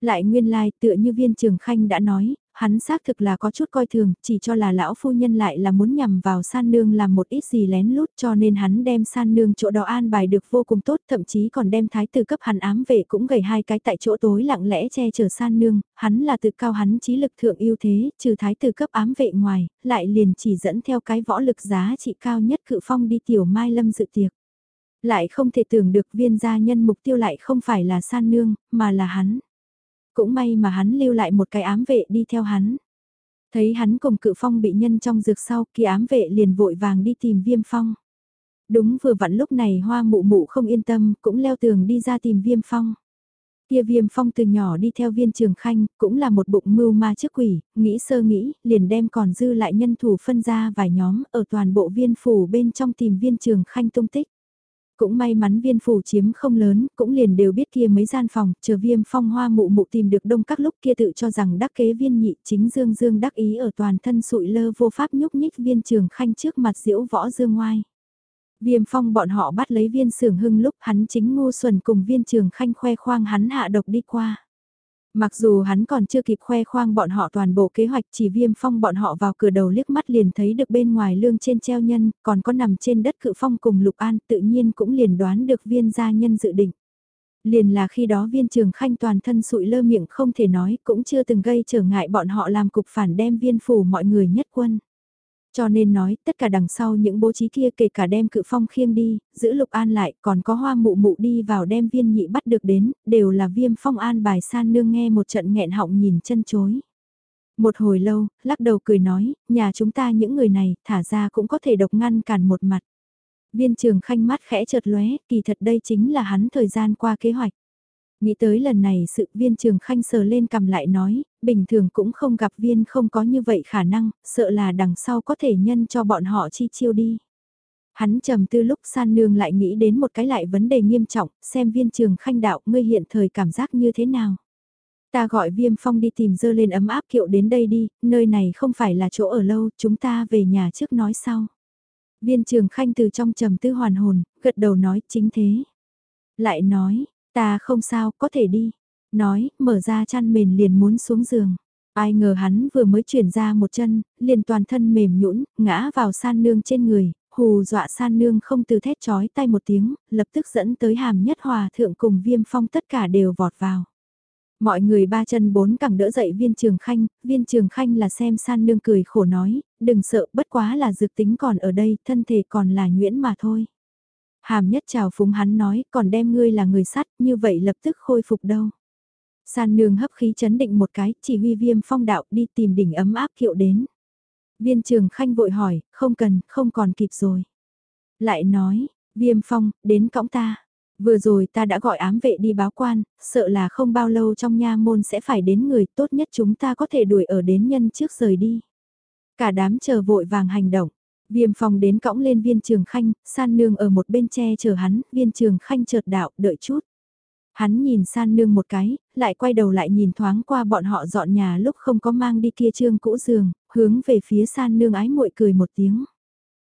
Lại nguyên lai like, tựa như viên trường khanh đã nói, hắn xác thực là có chút coi thường, chỉ cho là lão phu nhân lại là muốn nhằm vào san nương làm một ít gì lén lút cho nên hắn đem san nương chỗ đó an bài được vô cùng tốt, thậm chí còn đem thái tử cấp hắn ám vệ cũng gầy hai cái tại chỗ tối lặng lẽ che chở san nương, hắn là tự cao hắn trí lực thượng ưu thế, trừ thái tử cấp ám vệ ngoài, lại liền chỉ dẫn theo cái võ lực giá trị cao nhất cự phong đi tiểu mai lâm dự tiệc. Lại không thể tưởng được viên gia nhân mục tiêu lại không phải là san nương, mà là hắn. Cũng may mà hắn lưu lại một cái ám vệ đi theo hắn. Thấy hắn cùng cự phong bị nhân trong dược sau, kia ám vệ liền vội vàng đi tìm viêm phong. Đúng vừa vặn lúc này hoa mụ mụ không yên tâm, cũng leo tường đi ra tìm viêm phong. Kia viêm phong từ nhỏ đi theo viên trường khanh, cũng là một bụng mưu ma trước quỷ, nghĩ sơ nghĩ, liền đem còn dư lại nhân thủ phân ra vài nhóm ở toàn bộ viên phủ bên trong tìm viên trường khanh tung tích. Cũng may mắn viên phủ chiếm không lớn, cũng liền đều biết kia mấy gian phòng, chờ viêm phong hoa mụ mụ tìm được đông các lúc kia tự cho rằng đắc kế viên nhị chính dương dương đắc ý ở toàn thân sụi lơ vô pháp nhúc nhích viên trường khanh trước mặt diễu võ dương ngoai. Viêm phong bọn họ bắt lấy viên sưởng hưng lúc hắn chính ngu xuẩn cùng viên trường khanh khoe khoang hắn hạ độc đi qua. Mặc dù hắn còn chưa kịp khoe khoang bọn họ toàn bộ kế hoạch chỉ viêm phong bọn họ vào cửa đầu liếc mắt liền thấy được bên ngoài lương trên treo nhân, còn có nằm trên đất cự phong cùng lục an tự nhiên cũng liền đoán được viên gia nhân dự định. Liền là khi đó viên trường khanh toàn thân sụi lơ miệng không thể nói cũng chưa từng gây trở ngại bọn họ làm cục phản đem viên phủ mọi người nhất quân. Cho nên nói, tất cả đằng sau những bố trí kia kể cả đem cự phong khiêng đi, giữ lục an lại, còn có hoa mụ mụ đi vào đem viên nhị bắt được đến, đều là viêm phong an bài san nương nghe một trận nghẹn họng nhìn chân chối. Một hồi lâu, lắc đầu cười nói, nhà chúng ta những người này, thả ra cũng có thể độc ngăn cản một mặt. Viên trường khanh mắt khẽ chợt lóe, kỳ thật đây chính là hắn thời gian qua kế hoạch. Nghĩ tới lần này sự viên trường khanh sờ lên cầm lại nói, bình thường cũng không gặp viên không có như vậy khả năng, sợ là đằng sau có thể nhân cho bọn họ chi chiêu đi. Hắn trầm tư lúc san nương lại nghĩ đến một cái lại vấn đề nghiêm trọng, xem viên trường khanh đạo ngươi hiện thời cảm giác như thế nào. Ta gọi viêm phong đi tìm dơ lên ấm áp kiệu đến đây đi, nơi này không phải là chỗ ở lâu, chúng ta về nhà trước nói sau. Viên trường khanh từ trong trầm tư hoàn hồn, gật đầu nói chính thế. Lại nói, ta không sao, có thể đi. Nói, mở ra chăn mền liền muốn xuống giường. Ai ngờ hắn vừa mới chuyển ra một chân, liền toàn thân mềm nhũn ngã vào san nương trên người, hù dọa san nương không từ thét chói tay một tiếng, lập tức dẫn tới hàm nhất hòa thượng cùng viêm phong tất cả đều vọt vào. Mọi người ba chân bốn cẳng đỡ dậy viên trường khanh, viên trường khanh là xem san nương cười khổ nói, đừng sợ bất quá là dược tính còn ở đây, thân thể còn là nhuyễn mà thôi. Hàm nhất chào phúng hắn nói, còn đem ngươi là người sắt, như vậy lập tức khôi phục đâu. San nương hấp khí chấn định một cái, chỉ huy viêm phong đạo đi tìm đỉnh ấm áp kiệu đến. Viên trường khanh vội hỏi, không cần, không còn kịp rồi. Lại nói, viêm phong, đến cõng ta. Vừa rồi ta đã gọi ám vệ đi báo quan, sợ là không bao lâu trong nha môn sẽ phải đến người tốt nhất chúng ta có thể đuổi ở đến nhân trước rời đi. Cả đám chờ vội vàng hành động. Viêm phong đến cõng lên viên trường khanh, san nương ở một bên tre chờ hắn, viên trường khanh chợt đạo, đợi chút. Hắn nhìn san nương một cái, lại quay đầu lại nhìn thoáng qua bọn họ dọn nhà lúc không có mang đi kia trương cũ giường, hướng về phía san nương ái muội cười một tiếng.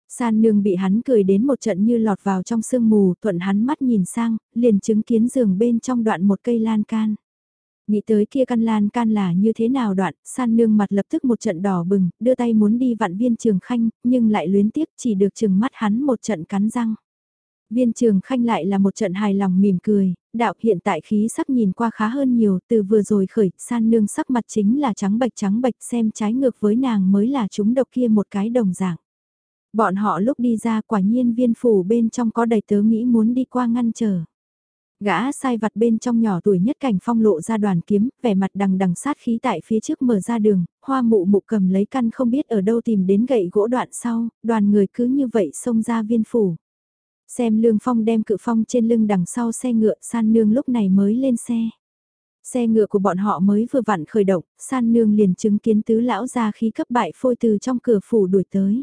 San nương bị hắn cười đến một trận như lọt vào trong sương mù, thuận hắn mắt nhìn sang, liền chứng kiến giường bên trong đoạn một cây lan can. Nghĩ tới kia căn lan can là như thế nào đoạn, san nương mặt lập tức một trận đỏ bừng, đưa tay muốn đi vặn viên trường khanh, nhưng lại luyến tiếc chỉ được chừng mắt hắn một trận cắn răng. Viên trường khanh lại là một trận hài lòng mỉm cười, đạo hiện tại khí sắc nhìn qua khá hơn nhiều, từ vừa rồi khởi, san nương sắc mặt chính là trắng bạch trắng bạch xem trái ngược với nàng mới là chúng độc kia một cái đồng dạng. Bọn họ lúc đi ra quả nhiên viên phủ bên trong có đầy tớ nghĩ muốn đi qua ngăn trở. Gã sai vặt bên trong nhỏ tuổi nhất cảnh phong lộ ra đoàn kiếm, vẻ mặt đằng đằng sát khí tại phía trước mở ra đường, hoa mụ mụ cầm lấy căn không biết ở đâu tìm đến gậy gỗ đoạn sau, đoàn người cứ như vậy xông ra viên phủ. Xem lương phong đem cự phong trên lưng đằng sau xe ngựa san nương lúc này mới lên xe. Xe ngựa của bọn họ mới vừa vặn khởi động, san nương liền chứng kiến tứ lão ra khí cấp bại phôi từ trong cửa phủ đuổi tới.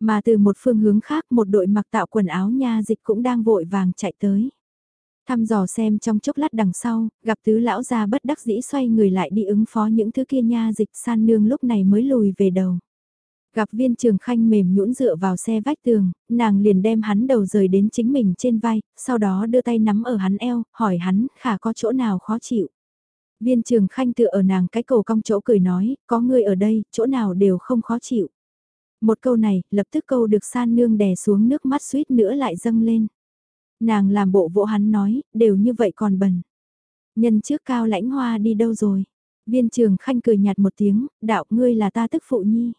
Mà từ một phương hướng khác một đội mặc tạo quần áo nha dịch cũng đang vội vàng chạy tới. Thăm dò xem trong chốc lát đằng sau, gặp tứ lão gia bất đắc dĩ xoay người lại đi ứng phó những thứ kia nha dịch san nương lúc này mới lùi về đầu. Gặp viên trường khanh mềm nhũn dựa vào xe vách tường, nàng liền đem hắn đầu rời đến chính mình trên vai, sau đó đưa tay nắm ở hắn eo, hỏi hắn, khả có chỗ nào khó chịu. Viên trường khanh tựa ở nàng cái cổ cong chỗ cười nói, có người ở đây, chỗ nào đều không khó chịu. Một câu này, lập tức câu được san nương đè xuống nước mắt suýt nữa lại dâng lên. Nàng làm bộ vỗ hắn nói, đều như vậy còn bẩn. Nhân trước cao lãnh hoa đi đâu rồi? Viên trường khanh cười nhạt một tiếng, đạo ngươi là ta tức phụ nhi.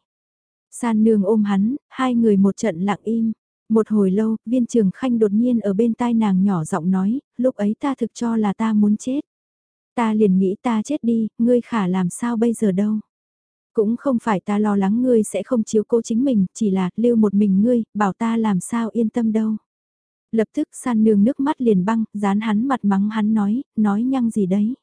San nương ôm hắn, hai người một trận lặng im. Một hồi lâu, viên trường khanh đột nhiên ở bên tai nàng nhỏ giọng nói, lúc ấy ta thực cho là ta muốn chết. Ta liền nghĩ ta chết đi, ngươi khả làm sao bây giờ đâu. Cũng không phải ta lo lắng ngươi sẽ không chiếu cố chính mình, chỉ là lưu một mình ngươi, bảo ta làm sao yên tâm đâu. Lập tức san nương nước mắt liền băng, dán hắn mặt mắng hắn nói, nói nhăng gì đấy.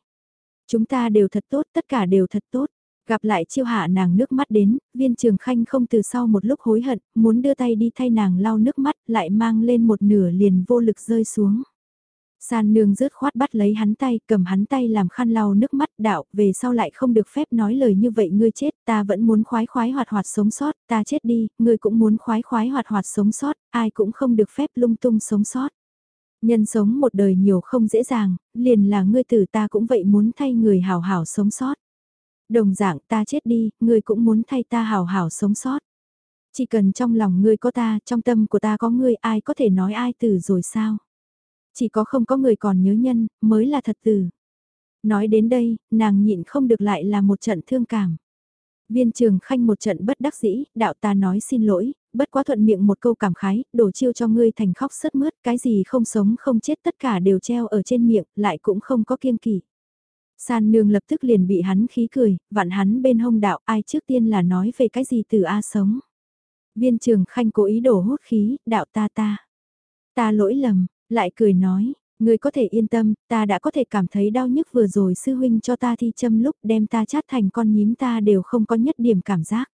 Chúng ta đều thật tốt, tất cả đều thật tốt. Gặp lại chiêu hạ nàng nước mắt đến, viên trường khanh không từ sau một lúc hối hận, muốn đưa tay đi thay nàng lau nước mắt, lại mang lên một nửa liền vô lực rơi xuống. San nương rớt khoát bắt lấy hắn tay, cầm hắn tay làm khăn lau nước mắt đạo, về sau lại không được phép nói lời như vậy ngươi chết, ta vẫn muốn khoái khoái hoạt hoạt sống sót, ta chết đi, ngươi cũng muốn khoái khoái hoạt hoạt sống sót, ai cũng không được phép lung tung sống sót. Nhân sống một đời nhiều không dễ dàng, liền là ngươi tử ta cũng vậy muốn thay người hào hảo sống sót. Đồng dạng ta chết đi, ngươi cũng muốn thay ta hào hảo sống sót. Chỉ cần trong lòng ngươi có ta, trong tâm của ta có ngươi, ai có thể nói ai tử rồi sao? Chỉ có không có người còn nhớ nhân, mới là thật tử. Nói đến đây, nàng nhịn không được lại là một trận thương cảm. Viên trường khanh một trận bất đắc dĩ, đạo ta nói xin lỗi, bất quá thuận miệng một câu cảm khái, đổ chiêu cho ngươi thành khóc sớt mướt, cái gì không sống không chết tất cả đều treo ở trên miệng, lại cũng không có kiêng kỳ. San nương lập tức liền bị hắn khí cười, vặn hắn bên hông đạo ai trước tiên là nói về cái gì từ A sống. Viên trường khanh cố ý đổ hút khí, đạo ta ta. Ta lỗi lầm, lại cười nói, Ngươi có thể yên tâm, ta đã có thể cảm thấy đau nhức vừa rồi sư huynh cho ta thi châm lúc đem ta chát thành con nhím ta đều không có nhất điểm cảm giác.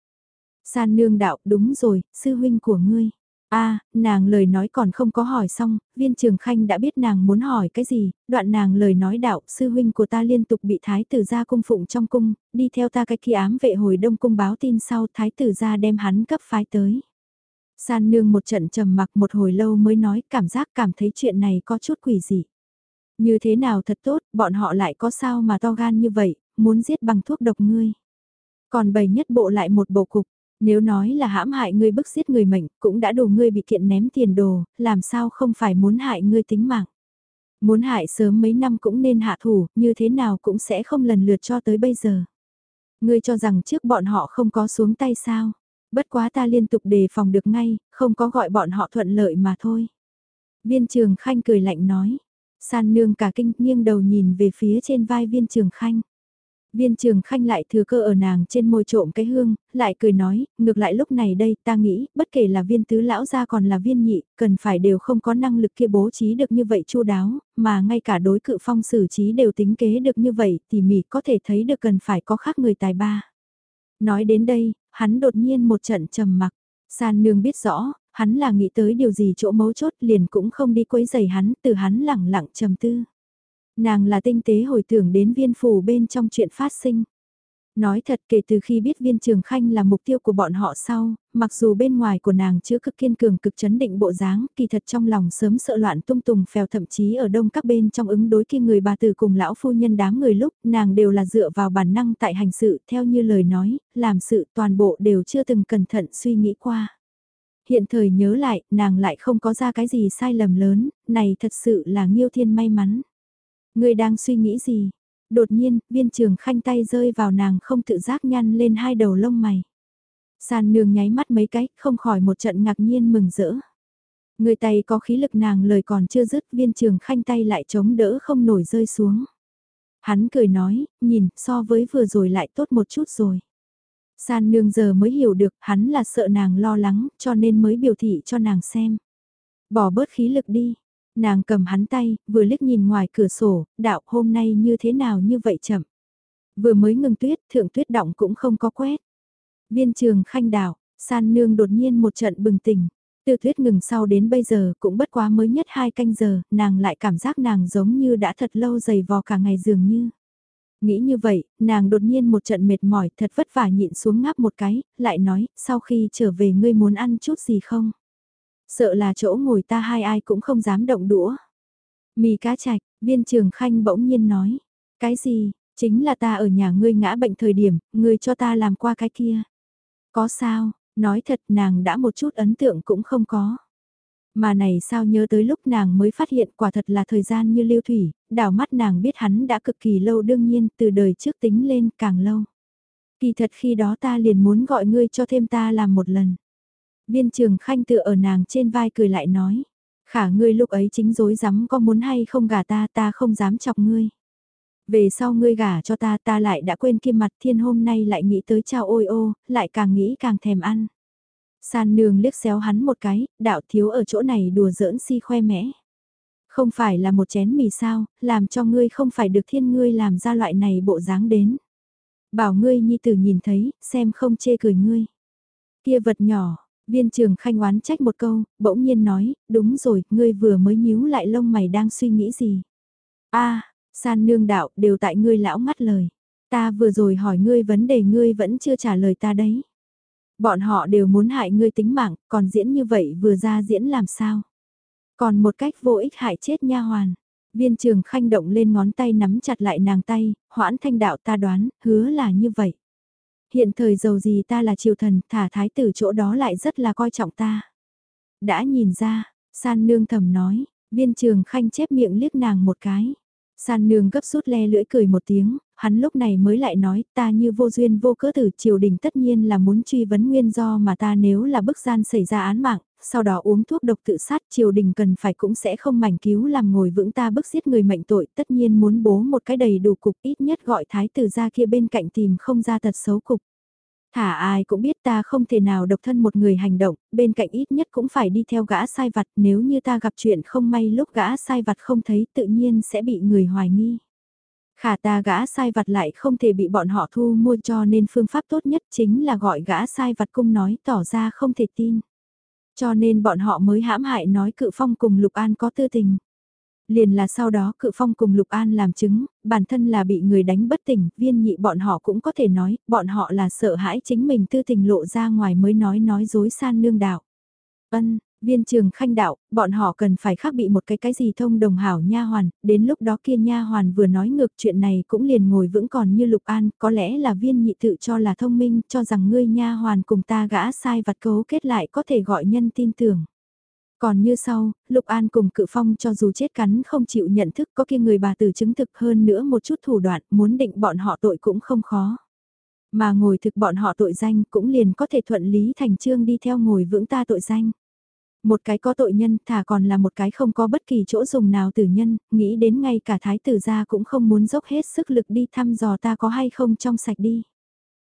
San nương đạo, đúng rồi, sư huynh của ngươi. a nàng lời nói còn không có hỏi xong, viên trường khanh đã biết nàng muốn hỏi cái gì, đoạn nàng lời nói đạo, sư huynh của ta liên tục bị thái tử gia cung phụng trong cung, đi theo ta cái kia ám vệ hồi đông cung báo tin sau thái tử gia đem hắn cấp phái tới. San nương một trận trầm mặc một hồi lâu mới nói cảm giác cảm thấy chuyện này có chút quỷ dị. Như thế nào thật tốt, bọn họ lại có sao mà to gan như vậy, muốn giết bằng thuốc độc ngươi. Còn bầy nhất bộ lại một bộ cục, nếu nói là hãm hại ngươi bức giết người mệnh, cũng đã đủ ngươi bị kiện ném tiền đồ, làm sao không phải muốn hại ngươi tính mạng. Muốn hại sớm mấy năm cũng nên hạ thủ, như thế nào cũng sẽ không lần lượt cho tới bây giờ. Ngươi cho rằng trước bọn họ không có xuống tay sao. Bất quá ta liên tục đề phòng được ngay, không có gọi bọn họ thuận lợi mà thôi. Viên trường khanh cười lạnh nói. San nương cả kinh nghiêng đầu nhìn về phía trên vai viên trường khanh. Viên trường khanh lại thừa cơ ở nàng trên môi trộm cái hương, lại cười nói, ngược lại lúc này đây ta nghĩ, bất kể là viên tứ lão gia còn là viên nhị, cần phải đều không có năng lực kia bố trí được như vậy chu đáo, mà ngay cả đối cự phong xử trí đều tính kế được như vậy, tỉ mỉ có thể thấy được cần phải có khác người tài ba. Nói đến đây, hắn đột nhiên một trận trầm mặc, san nương biết rõ, hắn là nghĩ tới điều gì chỗ mấu chốt liền cũng không đi quấy giày hắn, từ hắn lẳng lặng trầm tư. Nàng là tinh tế hồi tưởng đến viên phủ bên trong chuyện phát sinh. Nói thật kể từ khi biết viên trường khanh là mục tiêu của bọn họ sau, mặc dù bên ngoài của nàng chứa cực kiên cường cực chấn định bộ dáng, kỳ thật trong lòng sớm sợ loạn tung tùng phèo thậm chí ở đông các bên trong ứng đối khi người bà tử cùng lão phu nhân đám người lúc, nàng đều là dựa vào bản năng tại hành sự theo như lời nói, làm sự toàn bộ đều chưa từng cẩn thận suy nghĩ qua. Hiện thời nhớ lại, nàng lại không có ra cái gì sai lầm lớn, này thật sự là nghiêu thiên may mắn. Người đang suy nghĩ gì? Đột nhiên, viên trường khanh tay rơi vào nàng không tự giác nhăn lên hai đầu lông mày. Sàn nương nháy mắt mấy cái, không khỏi một trận ngạc nhiên mừng rỡ. Người tay có khí lực nàng lời còn chưa dứt viên trường khanh tay lại chống đỡ không nổi rơi xuống. Hắn cười nói, nhìn, so với vừa rồi lại tốt một chút rồi. San nương giờ mới hiểu được hắn là sợ nàng lo lắng cho nên mới biểu thị cho nàng xem. Bỏ bớt khí lực đi, Nàng cầm hắn tay, vừa liếc nhìn ngoài cửa sổ, đạo hôm nay như thế nào như vậy chậm. Vừa mới ngừng tuyết, thượng tuyết động cũng không có quét. Viên trường khanh đạo, san nương đột nhiên một trận bừng tỉnh. Từ tuyết ngừng sau đến bây giờ cũng bất quá mới nhất hai canh giờ, nàng lại cảm giác nàng giống như đã thật lâu dày vò cả ngày dường như. Nghĩ như vậy, nàng đột nhiên một trận mệt mỏi thật vất vả nhịn xuống ngáp một cái, lại nói, sau khi trở về ngươi muốn ăn chút gì không? Sợ là chỗ ngồi ta hai ai cũng không dám động đũa. Mì cá chạch, viên trường khanh bỗng nhiên nói. Cái gì, chính là ta ở nhà ngươi ngã bệnh thời điểm, ngươi cho ta làm qua cái kia. Có sao, nói thật nàng đã một chút ấn tượng cũng không có. Mà này sao nhớ tới lúc nàng mới phát hiện quả thật là thời gian như lưu thủy, đảo mắt nàng biết hắn đã cực kỳ lâu đương nhiên từ đời trước tính lên càng lâu. Kỳ thật khi đó ta liền muốn gọi ngươi cho thêm ta làm một lần. Viên trường khanh tựa ở nàng trên vai cười lại nói. Khả ngươi lúc ấy chính dối rắm có muốn hay không gả ta ta không dám chọc ngươi. Về sau ngươi gả cho ta ta lại đã quên kim mặt thiên hôm nay lại nghĩ tới trao ôi ô, lại càng nghĩ càng thèm ăn. San nương liếc xéo hắn một cái, đạo thiếu ở chỗ này đùa giỡn si khoe mẽ. Không phải là một chén mì sao, làm cho ngươi không phải được thiên ngươi làm ra loại này bộ dáng đến. Bảo ngươi nhi tử nhìn thấy, xem không chê cười ngươi. Kia vật nhỏ, Viên trường khanh oán trách một câu, bỗng nhiên nói, đúng rồi, ngươi vừa mới nhíu lại lông mày đang suy nghĩ gì. a san nương đạo, đều tại ngươi lão ngắt lời. Ta vừa rồi hỏi ngươi vấn đề ngươi vẫn chưa trả lời ta đấy. Bọn họ đều muốn hại ngươi tính mạng, còn diễn như vậy vừa ra diễn làm sao? Còn một cách vô ích hại chết nha hoàn. Viên trường khanh động lên ngón tay nắm chặt lại nàng tay, hoãn thanh đạo ta đoán, hứa là như vậy. Hiện thời giàu gì ta là triều thần, thả thái tử chỗ đó lại rất là coi trọng ta. Đã nhìn ra, san nương thầm nói, viên trường khanh chép miệng liếc nàng một cái. San nương gấp rút le lưỡi cười một tiếng, hắn lúc này mới lại nói ta như vô duyên vô cớ tử triều đình tất nhiên là muốn truy vấn nguyên do mà ta nếu là bức gian xảy ra án mạng, sau đó uống thuốc độc tự sát triều đình cần phải cũng sẽ không mảnh cứu làm ngồi vững ta bức giết người mệnh tội tất nhiên muốn bố một cái đầy đủ cục ít nhất gọi thái tử ra kia bên cạnh tìm không ra tật xấu cục. Thả ai cũng biết ta không thể nào độc thân một người hành động, bên cạnh ít nhất cũng phải đi theo gã sai vặt nếu như ta gặp chuyện không may lúc gã sai vặt không thấy tự nhiên sẽ bị người hoài nghi. Khả ta gã sai vặt lại không thể bị bọn họ thu mua cho nên phương pháp tốt nhất chính là gọi gã sai vặt cung nói tỏ ra không thể tin. Cho nên bọn họ mới hãm hại nói cự phong cùng Lục An có tư tình. Liền là sau đó cự phong cùng Lục An làm chứng, bản thân là bị người đánh bất tỉnh, viên nhị bọn họ cũng có thể nói, bọn họ là sợ hãi chính mình tư tình lộ ra ngoài mới nói nói dối san nương đạo. Ân, viên trường khanh đạo, bọn họ cần phải khác bị một cái cái gì thông đồng hảo nha hoàn, đến lúc đó kia nha hoàn vừa nói ngược chuyện này cũng liền ngồi vững còn như Lục An, có lẽ là viên nhị tự cho là thông minh, cho rằng ngươi nha hoàn cùng ta gã sai vặt cấu kết lại có thể gọi nhân tin tưởng. Còn như sau, Lục An cùng cự phong cho dù chết cắn không chịu nhận thức có kia người bà tử chứng thực hơn nữa một chút thủ đoạn muốn định bọn họ tội cũng không khó. Mà ngồi thực bọn họ tội danh cũng liền có thể thuận lý thành trương đi theo ngồi vững ta tội danh. Một cái có tội nhân thà còn là một cái không có bất kỳ chỗ dùng nào tử nhân, nghĩ đến ngay cả thái tử gia cũng không muốn dốc hết sức lực đi thăm dò ta có hay không trong sạch đi.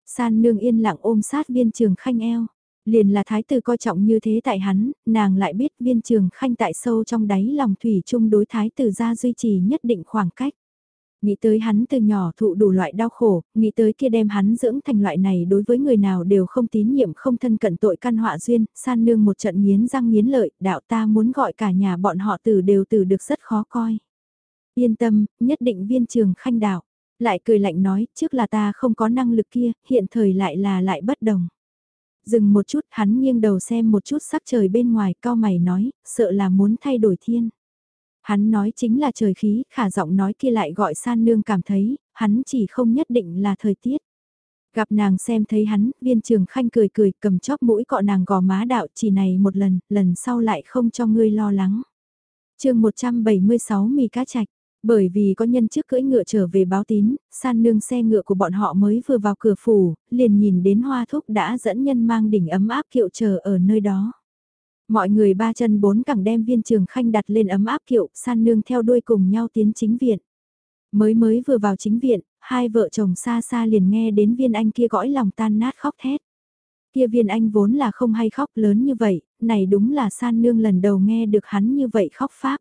San nương yên lặng ôm sát viên trường khanh eo. Liền là thái tử coi trọng như thế tại hắn, nàng lại biết viên trường khanh tại sâu trong đáy lòng thủy chung đối thái tử gia duy trì nhất định khoảng cách. Nghĩ tới hắn từ nhỏ thụ đủ loại đau khổ, nghĩ tới kia đem hắn dưỡng thành loại này đối với người nào đều không tín nhiệm không thân cận tội căn họa duyên, san nương một trận nghiến răng nghiến lợi, đạo ta muốn gọi cả nhà bọn họ từ đều từ được rất khó coi. Yên tâm, nhất định viên trường khanh đạo. Lại cười lạnh nói, trước là ta không có năng lực kia, hiện thời lại là lại bất đồng. Dừng một chút hắn nghiêng đầu xem một chút sắc trời bên ngoài cao mày nói, sợ là muốn thay đổi thiên. Hắn nói chính là trời khí, khả giọng nói kia lại gọi san nương cảm thấy, hắn chỉ không nhất định là thời tiết. Gặp nàng xem thấy hắn, viên trường khanh cười cười cầm chóp mũi cọ nàng gò má đạo chỉ này một lần, lần sau lại không cho ngươi lo lắng. chương 176 mì cá chạch bởi vì có nhân trước cưỡi ngựa trở về báo tín, san nương xe ngựa của bọn họ mới vừa vào cửa phủ, liền nhìn đến hoa thúc đã dẫn nhân mang đỉnh ấm áp kiệu chờ ở nơi đó. Mọi người ba chân bốn cẳng đem viên trường khanh đặt lên ấm áp kiệu, san nương theo đuôi cùng nhau tiến chính viện. Mới mới vừa vào chính viện, hai vợ chồng xa xa liền nghe đến viên anh kia gõi lòng tan nát khóc thét. Kia viên anh vốn là không hay khóc lớn như vậy, này đúng là san nương lần đầu nghe được hắn như vậy khóc pháp.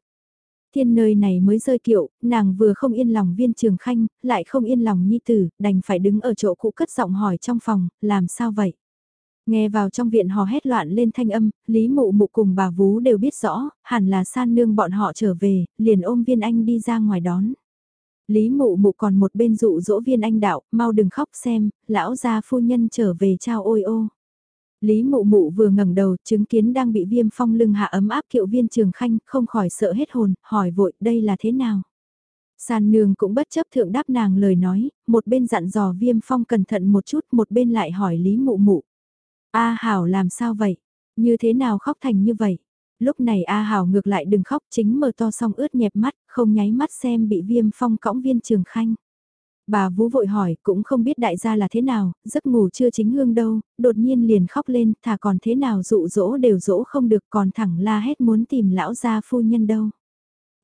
Thiên nơi này mới rơi kiệu, nàng vừa không yên lòng viên trường khanh, lại không yên lòng nhi tử, đành phải đứng ở chỗ cũ cất giọng hỏi trong phòng, làm sao vậy? Nghe vào trong viện hò hét loạn lên thanh âm, Lý Mụ Mụ cùng bà Vú đều biết rõ, hẳn là san nương bọn họ trở về, liền ôm viên anh đi ra ngoài đón. Lý Mụ Mụ còn một bên dụ dỗ viên anh đạo, mau đừng khóc xem, lão gia phu nhân trở về trao ôi ô. Lý mụ mụ vừa ngẩng đầu chứng kiến đang bị viêm phong lưng hạ ấm áp kiệu viên trường khanh không khỏi sợ hết hồn, hỏi vội đây là thế nào. San nương cũng bất chấp thượng đáp nàng lời nói, một bên dặn dò viêm phong cẩn thận một chút một bên lại hỏi Lý mụ mụ. A Hảo làm sao vậy? Như thế nào khóc thành như vậy? Lúc này A Hảo ngược lại đừng khóc chính mở to xong ướt nhẹp mắt, không nháy mắt xem bị viêm phong cõng viên trường khanh. Bà Vũ vội hỏi, cũng không biết đại gia là thế nào, giấc ngủ chưa chính hương đâu, đột nhiên liền khóc lên, thà còn thế nào dụ dỗ đều dỗ không được còn thẳng la hét muốn tìm lão gia phu nhân đâu.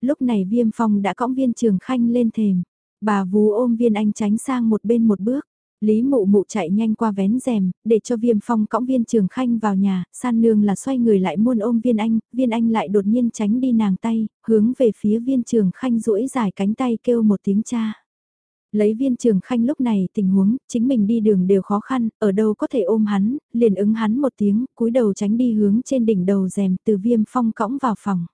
Lúc này viêm phong đã cõng viên trường khanh lên thềm, bà Vũ ôm viên anh tránh sang một bên một bước. Lý mụ mụ chạy nhanh qua vén rèm, để cho viêm phong cõng viên trường khanh vào nhà, san nương là xoay người lại muôn ôm viên anh, viên anh lại đột nhiên tránh đi nàng tay, hướng về phía viên trường khanh duỗi dài cánh tay kêu một tiếng cha. Lấy viên trường khanh lúc này tình huống, chính mình đi đường đều khó khăn, ở đâu có thể ôm hắn, liền ứng hắn một tiếng, cúi đầu tránh đi hướng trên đỉnh đầu rèm từ viêm phong cõng vào phòng.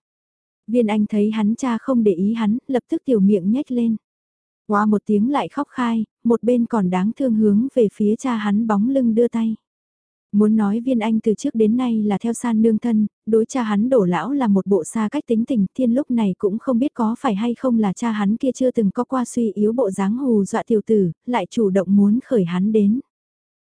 Viên anh thấy hắn cha không để ý hắn, lập tức tiểu miệng nhếch lên. Qua một tiếng lại khóc khai, một bên còn đáng thương hướng về phía cha hắn bóng lưng đưa tay. Muốn nói viên anh từ trước đến nay là theo san nương thân, đối cha hắn đổ lão là một bộ xa cách tính tình thiên lúc này cũng không biết có phải hay không là cha hắn kia chưa từng có qua suy yếu bộ dáng hù dọa tiểu tử, lại chủ động muốn khởi hắn đến.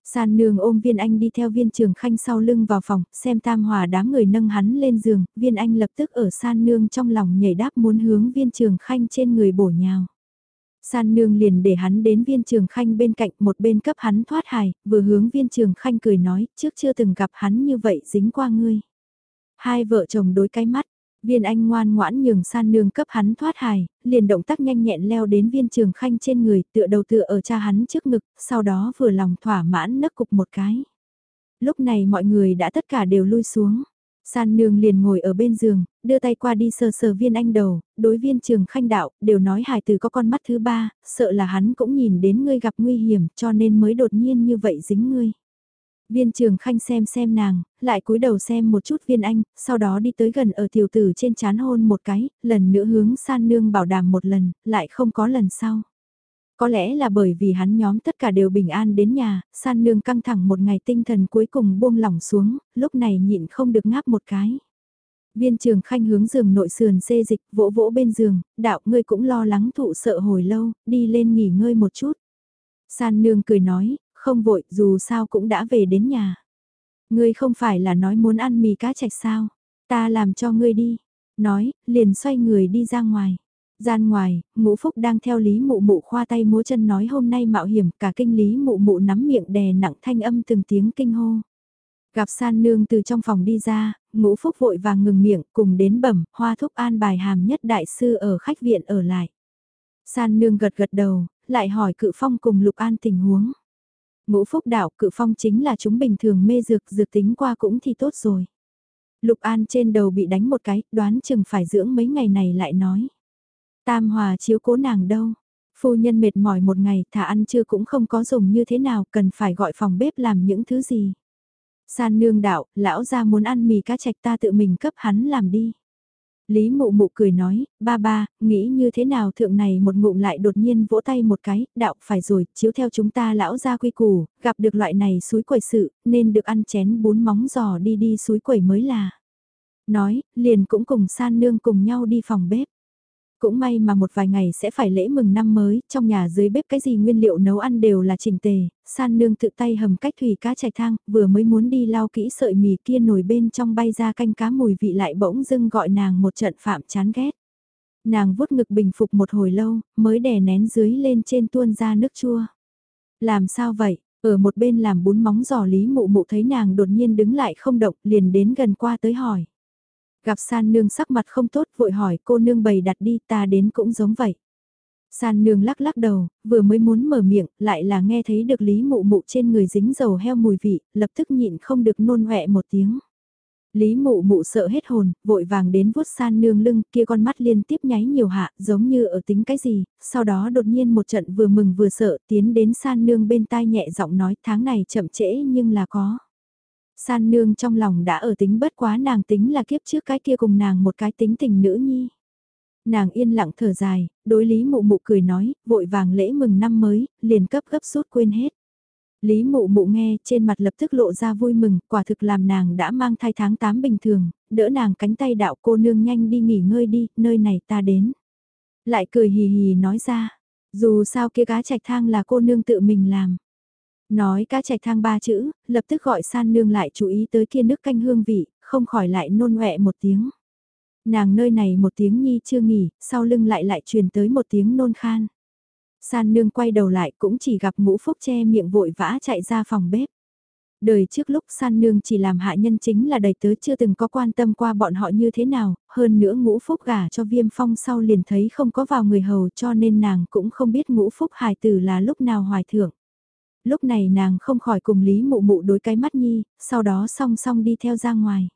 San nương ôm viên anh đi theo viên trường khanh sau lưng vào phòng, xem tam hòa đám người nâng hắn lên giường, viên anh lập tức ở san nương trong lòng nhảy đáp muốn hướng viên trường khanh trên người bổ nhào. San nương liền để hắn đến viên trường khanh bên cạnh một bên cấp hắn thoát hài, vừa hướng viên trường khanh cười nói, trước chưa từng gặp hắn như vậy dính qua ngươi. Hai vợ chồng đối cái mắt, Viên anh ngoan ngoãn nhường san nương cấp hắn thoát hài, liền động tác nhanh nhẹn leo đến viên trường khanh trên người tựa đầu tựa ở cha hắn trước ngực, sau đó vừa lòng thỏa mãn nấc cục một cái. Lúc này mọi người đã tất cả đều lui xuống. San nương liền ngồi ở bên giường, đưa tay qua đi sờ sờ viên anh đầu, đối viên trường khanh đạo, đều nói hài từ có con mắt thứ ba, sợ là hắn cũng nhìn đến ngươi gặp nguy hiểm cho nên mới đột nhiên như vậy dính ngươi. Viên trường khanh xem xem nàng, lại cúi đầu xem một chút viên anh, sau đó đi tới gần ở tiểu tử trên chán hôn một cái, lần nữa hướng san nương bảo đảm một lần, lại không có lần sau. Có lẽ là bởi vì hắn nhóm tất cả đều bình an đến nhà, san nương căng thẳng một ngày tinh thần cuối cùng buông lỏng xuống, lúc này nhịn không được ngáp một cái. Viên trường khanh hướng giường nội sườn xê dịch, vỗ vỗ bên giường, đạo ngươi cũng lo lắng thụ sợ hồi lâu, đi lên nghỉ ngơi một chút. San nương cười nói, không vội, dù sao cũng đã về đến nhà. Ngươi không phải là nói muốn ăn mì cá chạch sao, ta làm cho ngươi đi. Nói, liền xoay người đi ra ngoài. Gian ngoài, ngũ phúc đang theo Lý Mụ Mụ khoa tay múa chân nói hôm nay mạo hiểm, cả kinh Lý Mụ Mụ nắm miệng đè nặng thanh âm từng tiếng kinh hô. Gặp san nương từ trong phòng đi ra, ngũ phúc vội vàng ngừng miệng cùng đến bẩm, hoa thúc an bài hàm nhất đại sư ở khách viện ở lại. San nương gật gật đầu, lại hỏi cự phong cùng lục an tình huống. Ngũ phúc đạo cự phong chính là chúng bình thường mê dược dược tính qua cũng thì tốt rồi. Lục an trên đầu bị đánh một cái, đoán chừng phải dưỡng mấy ngày này lại nói. Tam hòa chiếu cố nàng đâu. Phu nhân mệt mỏi một ngày thả ăn chưa cũng không có dùng như thế nào cần phải gọi phòng bếp làm những thứ gì. San nương đạo, lão ra muốn ăn mì cá chạch ta tự mình cấp hắn làm đi. Lý mụ mụ cười nói, ba ba, nghĩ như thế nào thượng này một ngụm lại đột nhiên vỗ tay một cái, đạo phải rồi, chiếu theo chúng ta lão ra quy củ, gặp được loại này suối quẩy sự, nên được ăn chén bún móng giò đi đi suối quẩy mới là. Nói, liền cũng cùng san nương cùng nhau đi phòng bếp. Cũng may mà một vài ngày sẽ phải lễ mừng năm mới, trong nhà dưới bếp cái gì nguyên liệu nấu ăn đều là chỉnh tề, san nương tự tay hầm cách thủy cá chạch thang, vừa mới muốn đi lau kỹ sợi mì kia nổi bên trong bay ra canh cá mùi vị lại bỗng dưng gọi nàng một trận phạm chán ghét. Nàng vuốt ngực bình phục một hồi lâu, mới đè nén dưới lên trên tuôn ra nước chua. Làm sao vậy? Ở một bên làm bún móng giò lý mụ mụ thấy nàng đột nhiên đứng lại không động liền đến gần qua tới hỏi. Gặp san nương sắc mặt không tốt vội hỏi cô nương bày đặt đi ta đến cũng giống vậy. San nương lắc lắc đầu, vừa mới muốn mở miệng, lại là nghe thấy được lý mụ mụ trên người dính dầu heo mùi vị, lập tức nhịn không được nôn hẹ một tiếng. Lý mụ mụ sợ hết hồn, vội vàng đến vuốt san nương lưng, kia con mắt liên tiếp nháy nhiều hạ, giống như ở tính cái gì, sau đó đột nhiên một trận vừa mừng vừa sợ, tiến đến san nương bên tai nhẹ giọng nói tháng này chậm trễ nhưng là có. San nương trong lòng đã ở tính bất quá nàng tính là kiếp trước cái kia cùng nàng một cái tính tình nữ nhi. Nàng yên lặng thở dài, đối lý mụ mụ cười nói, vội vàng lễ mừng năm mới, liền cấp gấp rút quên hết. Lý mụ mụ nghe trên mặt lập tức lộ ra vui mừng, quả thực làm nàng đã mang thai tháng 8 bình thường, đỡ nàng cánh tay đạo cô nương nhanh đi nghỉ ngơi đi, nơi này ta đến. Lại cười hì hì nói ra, dù sao kia cá trạch thang là cô nương tự mình làm. Nói cá chạch thang ba chữ, lập tức gọi san nương lại chú ý tới kia nước canh hương vị, không khỏi lại nôn ngoẹ một tiếng. Nàng nơi này một tiếng nhi chưa nghỉ, sau lưng lại lại truyền tới một tiếng nôn khan. San nương quay đầu lại cũng chỉ gặp ngũ phúc che miệng vội vã chạy ra phòng bếp. Đời trước lúc san nương chỉ làm hạ nhân chính là đầy tớ chưa từng có quan tâm qua bọn họ như thế nào, hơn nữa ngũ phúc gả cho viêm phong sau liền thấy không có vào người hầu cho nên nàng cũng không biết ngũ phúc hài tử là lúc nào hoài thưởng. Lúc này nàng không khỏi cùng Lý Mụ Mụ đối cái mắt nhi, sau đó song song đi theo ra ngoài.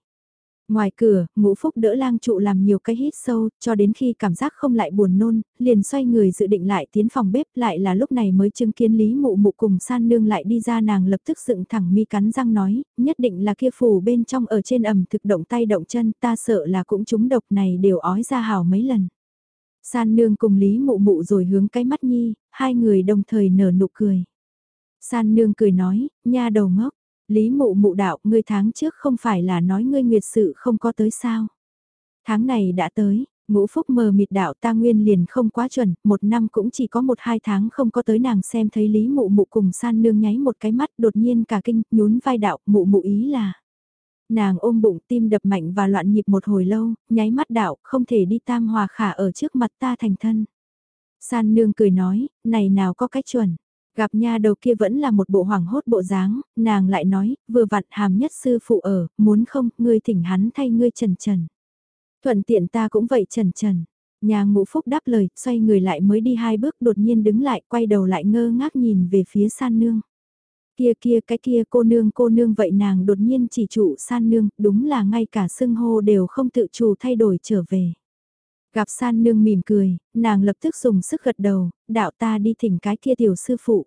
Ngoài cửa, ngũ phúc đỡ lang trụ làm nhiều cái hít sâu, cho đến khi cảm giác không lại buồn nôn, liền xoay người dự định lại tiến phòng bếp lại là lúc này mới chứng kiến Lý Mụ Mụ cùng san nương lại đi ra nàng lập tức dựng thẳng mi cắn răng nói, nhất định là kia phủ bên trong ở trên ẩm thực động tay động chân ta sợ là cũng chúng độc này đều ói ra hào mấy lần. San nương cùng Lý Mụ Mụ rồi hướng cái mắt nhi, hai người đồng thời nở nụ cười. San nương cười nói, nha đầu ngốc, Lý mụ mụ đạo, ngươi tháng trước không phải là nói ngươi nguyệt sự không có tới sao. Tháng này đã tới, ngũ phúc mờ mịt đạo ta nguyên liền không quá chuẩn, một năm cũng chỉ có một hai tháng không có tới nàng xem thấy Lý mụ mụ cùng san nương nháy một cái mắt đột nhiên cả kinh, nhún vai đạo, mụ mụ ý là. Nàng ôm bụng tim đập mạnh và loạn nhịp một hồi lâu, nháy mắt đạo, không thể đi tam hòa khả ở trước mặt ta thành thân. San nương cười nói, này nào có cách chuẩn. Gặp nha đầu kia vẫn là một bộ hoàng hốt bộ dáng, nàng lại nói, vừa vặn hàm nhất sư phụ ở, muốn không, ngươi thỉnh hắn thay ngươi trần trần. Thuận tiện ta cũng vậy trần trần. Nhà ngũ phúc đáp lời, xoay người lại mới đi hai bước đột nhiên đứng lại, quay đầu lại ngơ ngác nhìn về phía san nương. Kia kia cái kia cô nương cô nương vậy nàng đột nhiên chỉ trụ san nương, đúng là ngay cả xưng hô đều không tự chủ thay đổi trở về. Gặp san nương mỉm cười, nàng lập tức dùng sức gật đầu, đạo ta đi thỉnh cái kia tiểu sư phụ.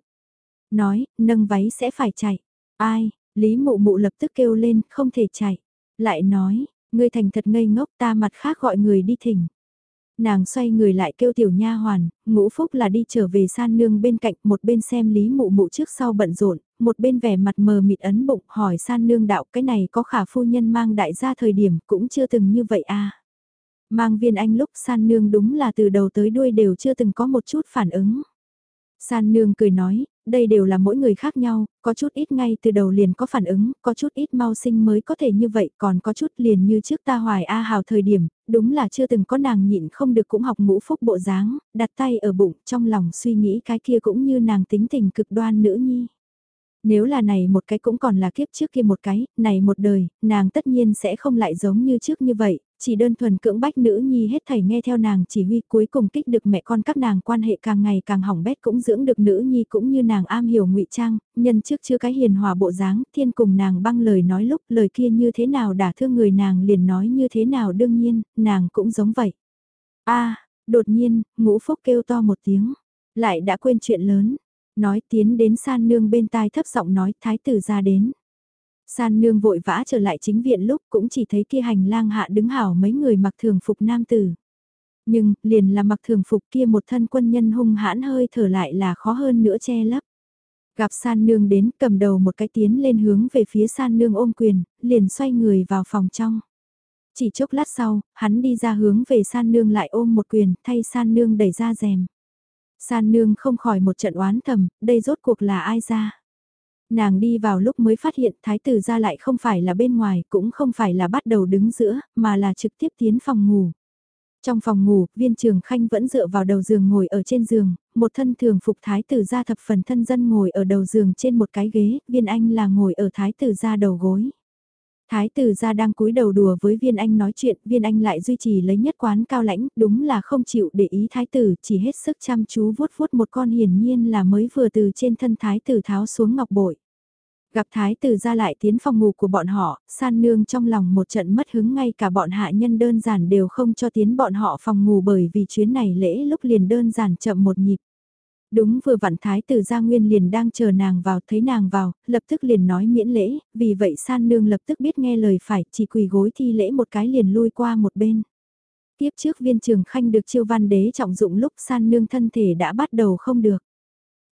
Nói, nâng váy sẽ phải chạy. Ai, Lý mụ mụ lập tức kêu lên, không thể chạy. Lại nói, ngươi thành thật ngây ngốc ta mặt khác gọi người đi thỉnh. Nàng xoay người lại kêu tiểu nha hoàn, ngũ phúc là đi trở về san nương bên cạnh một bên xem lý mụ mụ trước sau bận rộn, một bên vẻ mặt mờ mịt ấn bụng hỏi san nương đạo cái này có khả phu nhân mang đại gia thời điểm cũng chưa từng như vậy à. Mang viên anh lúc san nương đúng là từ đầu tới đuôi đều chưa từng có một chút phản ứng. San nương cười nói, đây đều là mỗi người khác nhau, có chút ít ngay từ đầu liền có phản ứng, có chút ít mau sinh mới có thể như vậy, còn có chút liền như trước ta hoài A hào thời điểm, đúng là chưa từng có nàng nhịn không được cũng học ngũ phúc bộ dáng, đặt tay ở bụng, trong lòng suy nghĩ cái kia cũng như nàng tính tình cực đoan nữ nhi. Nếu là này một cái cũng còn là kiếp trước kia một cái, này một đời, nàng tất nhiên sẽ không lại giống như trước như vậy, chỉ đơn thuần cưỡng bách nữ nhi hết thảy nghe theo nàng chỉ huy cuối cùng kích được mẹ con các nàng quan hệ càng ngày càng hỏng bét cũng dưỡng được nữ nhi cũng như nàng am hiểu ngụy trang, nhân trước chưa cái hiền hòa bộ dáng, thiên cùng nàng băng lời nói lúc lời kia như thế nào đả thương người nàng liền nói như thế nào đương nhiên, nàng cũng giống vậy. a đột nhiên, ngũ phúc kêu to một tiếng, lại đã quên chuyện lớn, nói tiến đến san nương bên tai thấp giọng nói thái tử ra đến. San nương vội vã trở lại chính viện lúc cũng chỉ thấy kia hành lang hạ đứng hảo mấy người mặc thường phục nam tử. Nhưng, liền là mặc thường phục kia một thân quân nhân hung hãn hơi thở lại là khó hơn nữa che lấp. Gặp san nương đến cầm đầu một cái tiến lên hướng về phía san nương ôm quyền, liền xoay người vào phòng trong. Chỉ chốc lát sau, hắn đi ra hướng về san nương lại ôm một quyền, thay san nương đẩy ra rèm. San nương không khỏi một trận oán thầm, đây rốt cuộc là ai ra. Nàng đi vào lúc mới phát hiện thái tử ra lại không phải là bên ngoài, cũng không phải là bắt đầu đứng giữa, mà là trực tiếp tiến phòng ngủ. Trong phòng ngủ, viên trường khanh vẫn dựa vào đầu giường ngồi ở trên giường, một thân thường phục thái tử ra thập phần thân dân ngồi ở đầu giường trên một cái ghế, viên anh là ngồi ở thái tử ra đầu gối. Thái tử ra đang cúi đầu đùa với viên anh nói chuyện, viên anh lại duy trì lấy nhất quán cao lãnh, đúng là không chịu để ý thái tử, chỉ hết sức chăm chú vuốt vuốt một con hiển nhiên là mới vừa từ trên thân thái tử tháo xuống ngọc bội. Gặp thái tử ra lại tiến phòng ngủ của bọn họ, san nương trong lòng một trận mất hứng ngay cả bọn hạ nhân đơn giản đều không cho tiến bọn họ phòng ngủ bởi vì chuyến này lễ lúc liền đơn giản chậm một nhịp. Đúng vừa vặn thái tử gia nguyên liền đang chờ nàng vào, thấy nàng vào, lập tức liền nói miễn lễ, vì vậy san nương lập tức biết nghe lời phải, chỉ quỳ gối thi lễ một cái liền lui qua một bên. Tiếp trước viên trường khanh được chiêu văn đế trọng dụng lúc san nương thân thể đã bắt đầu không được.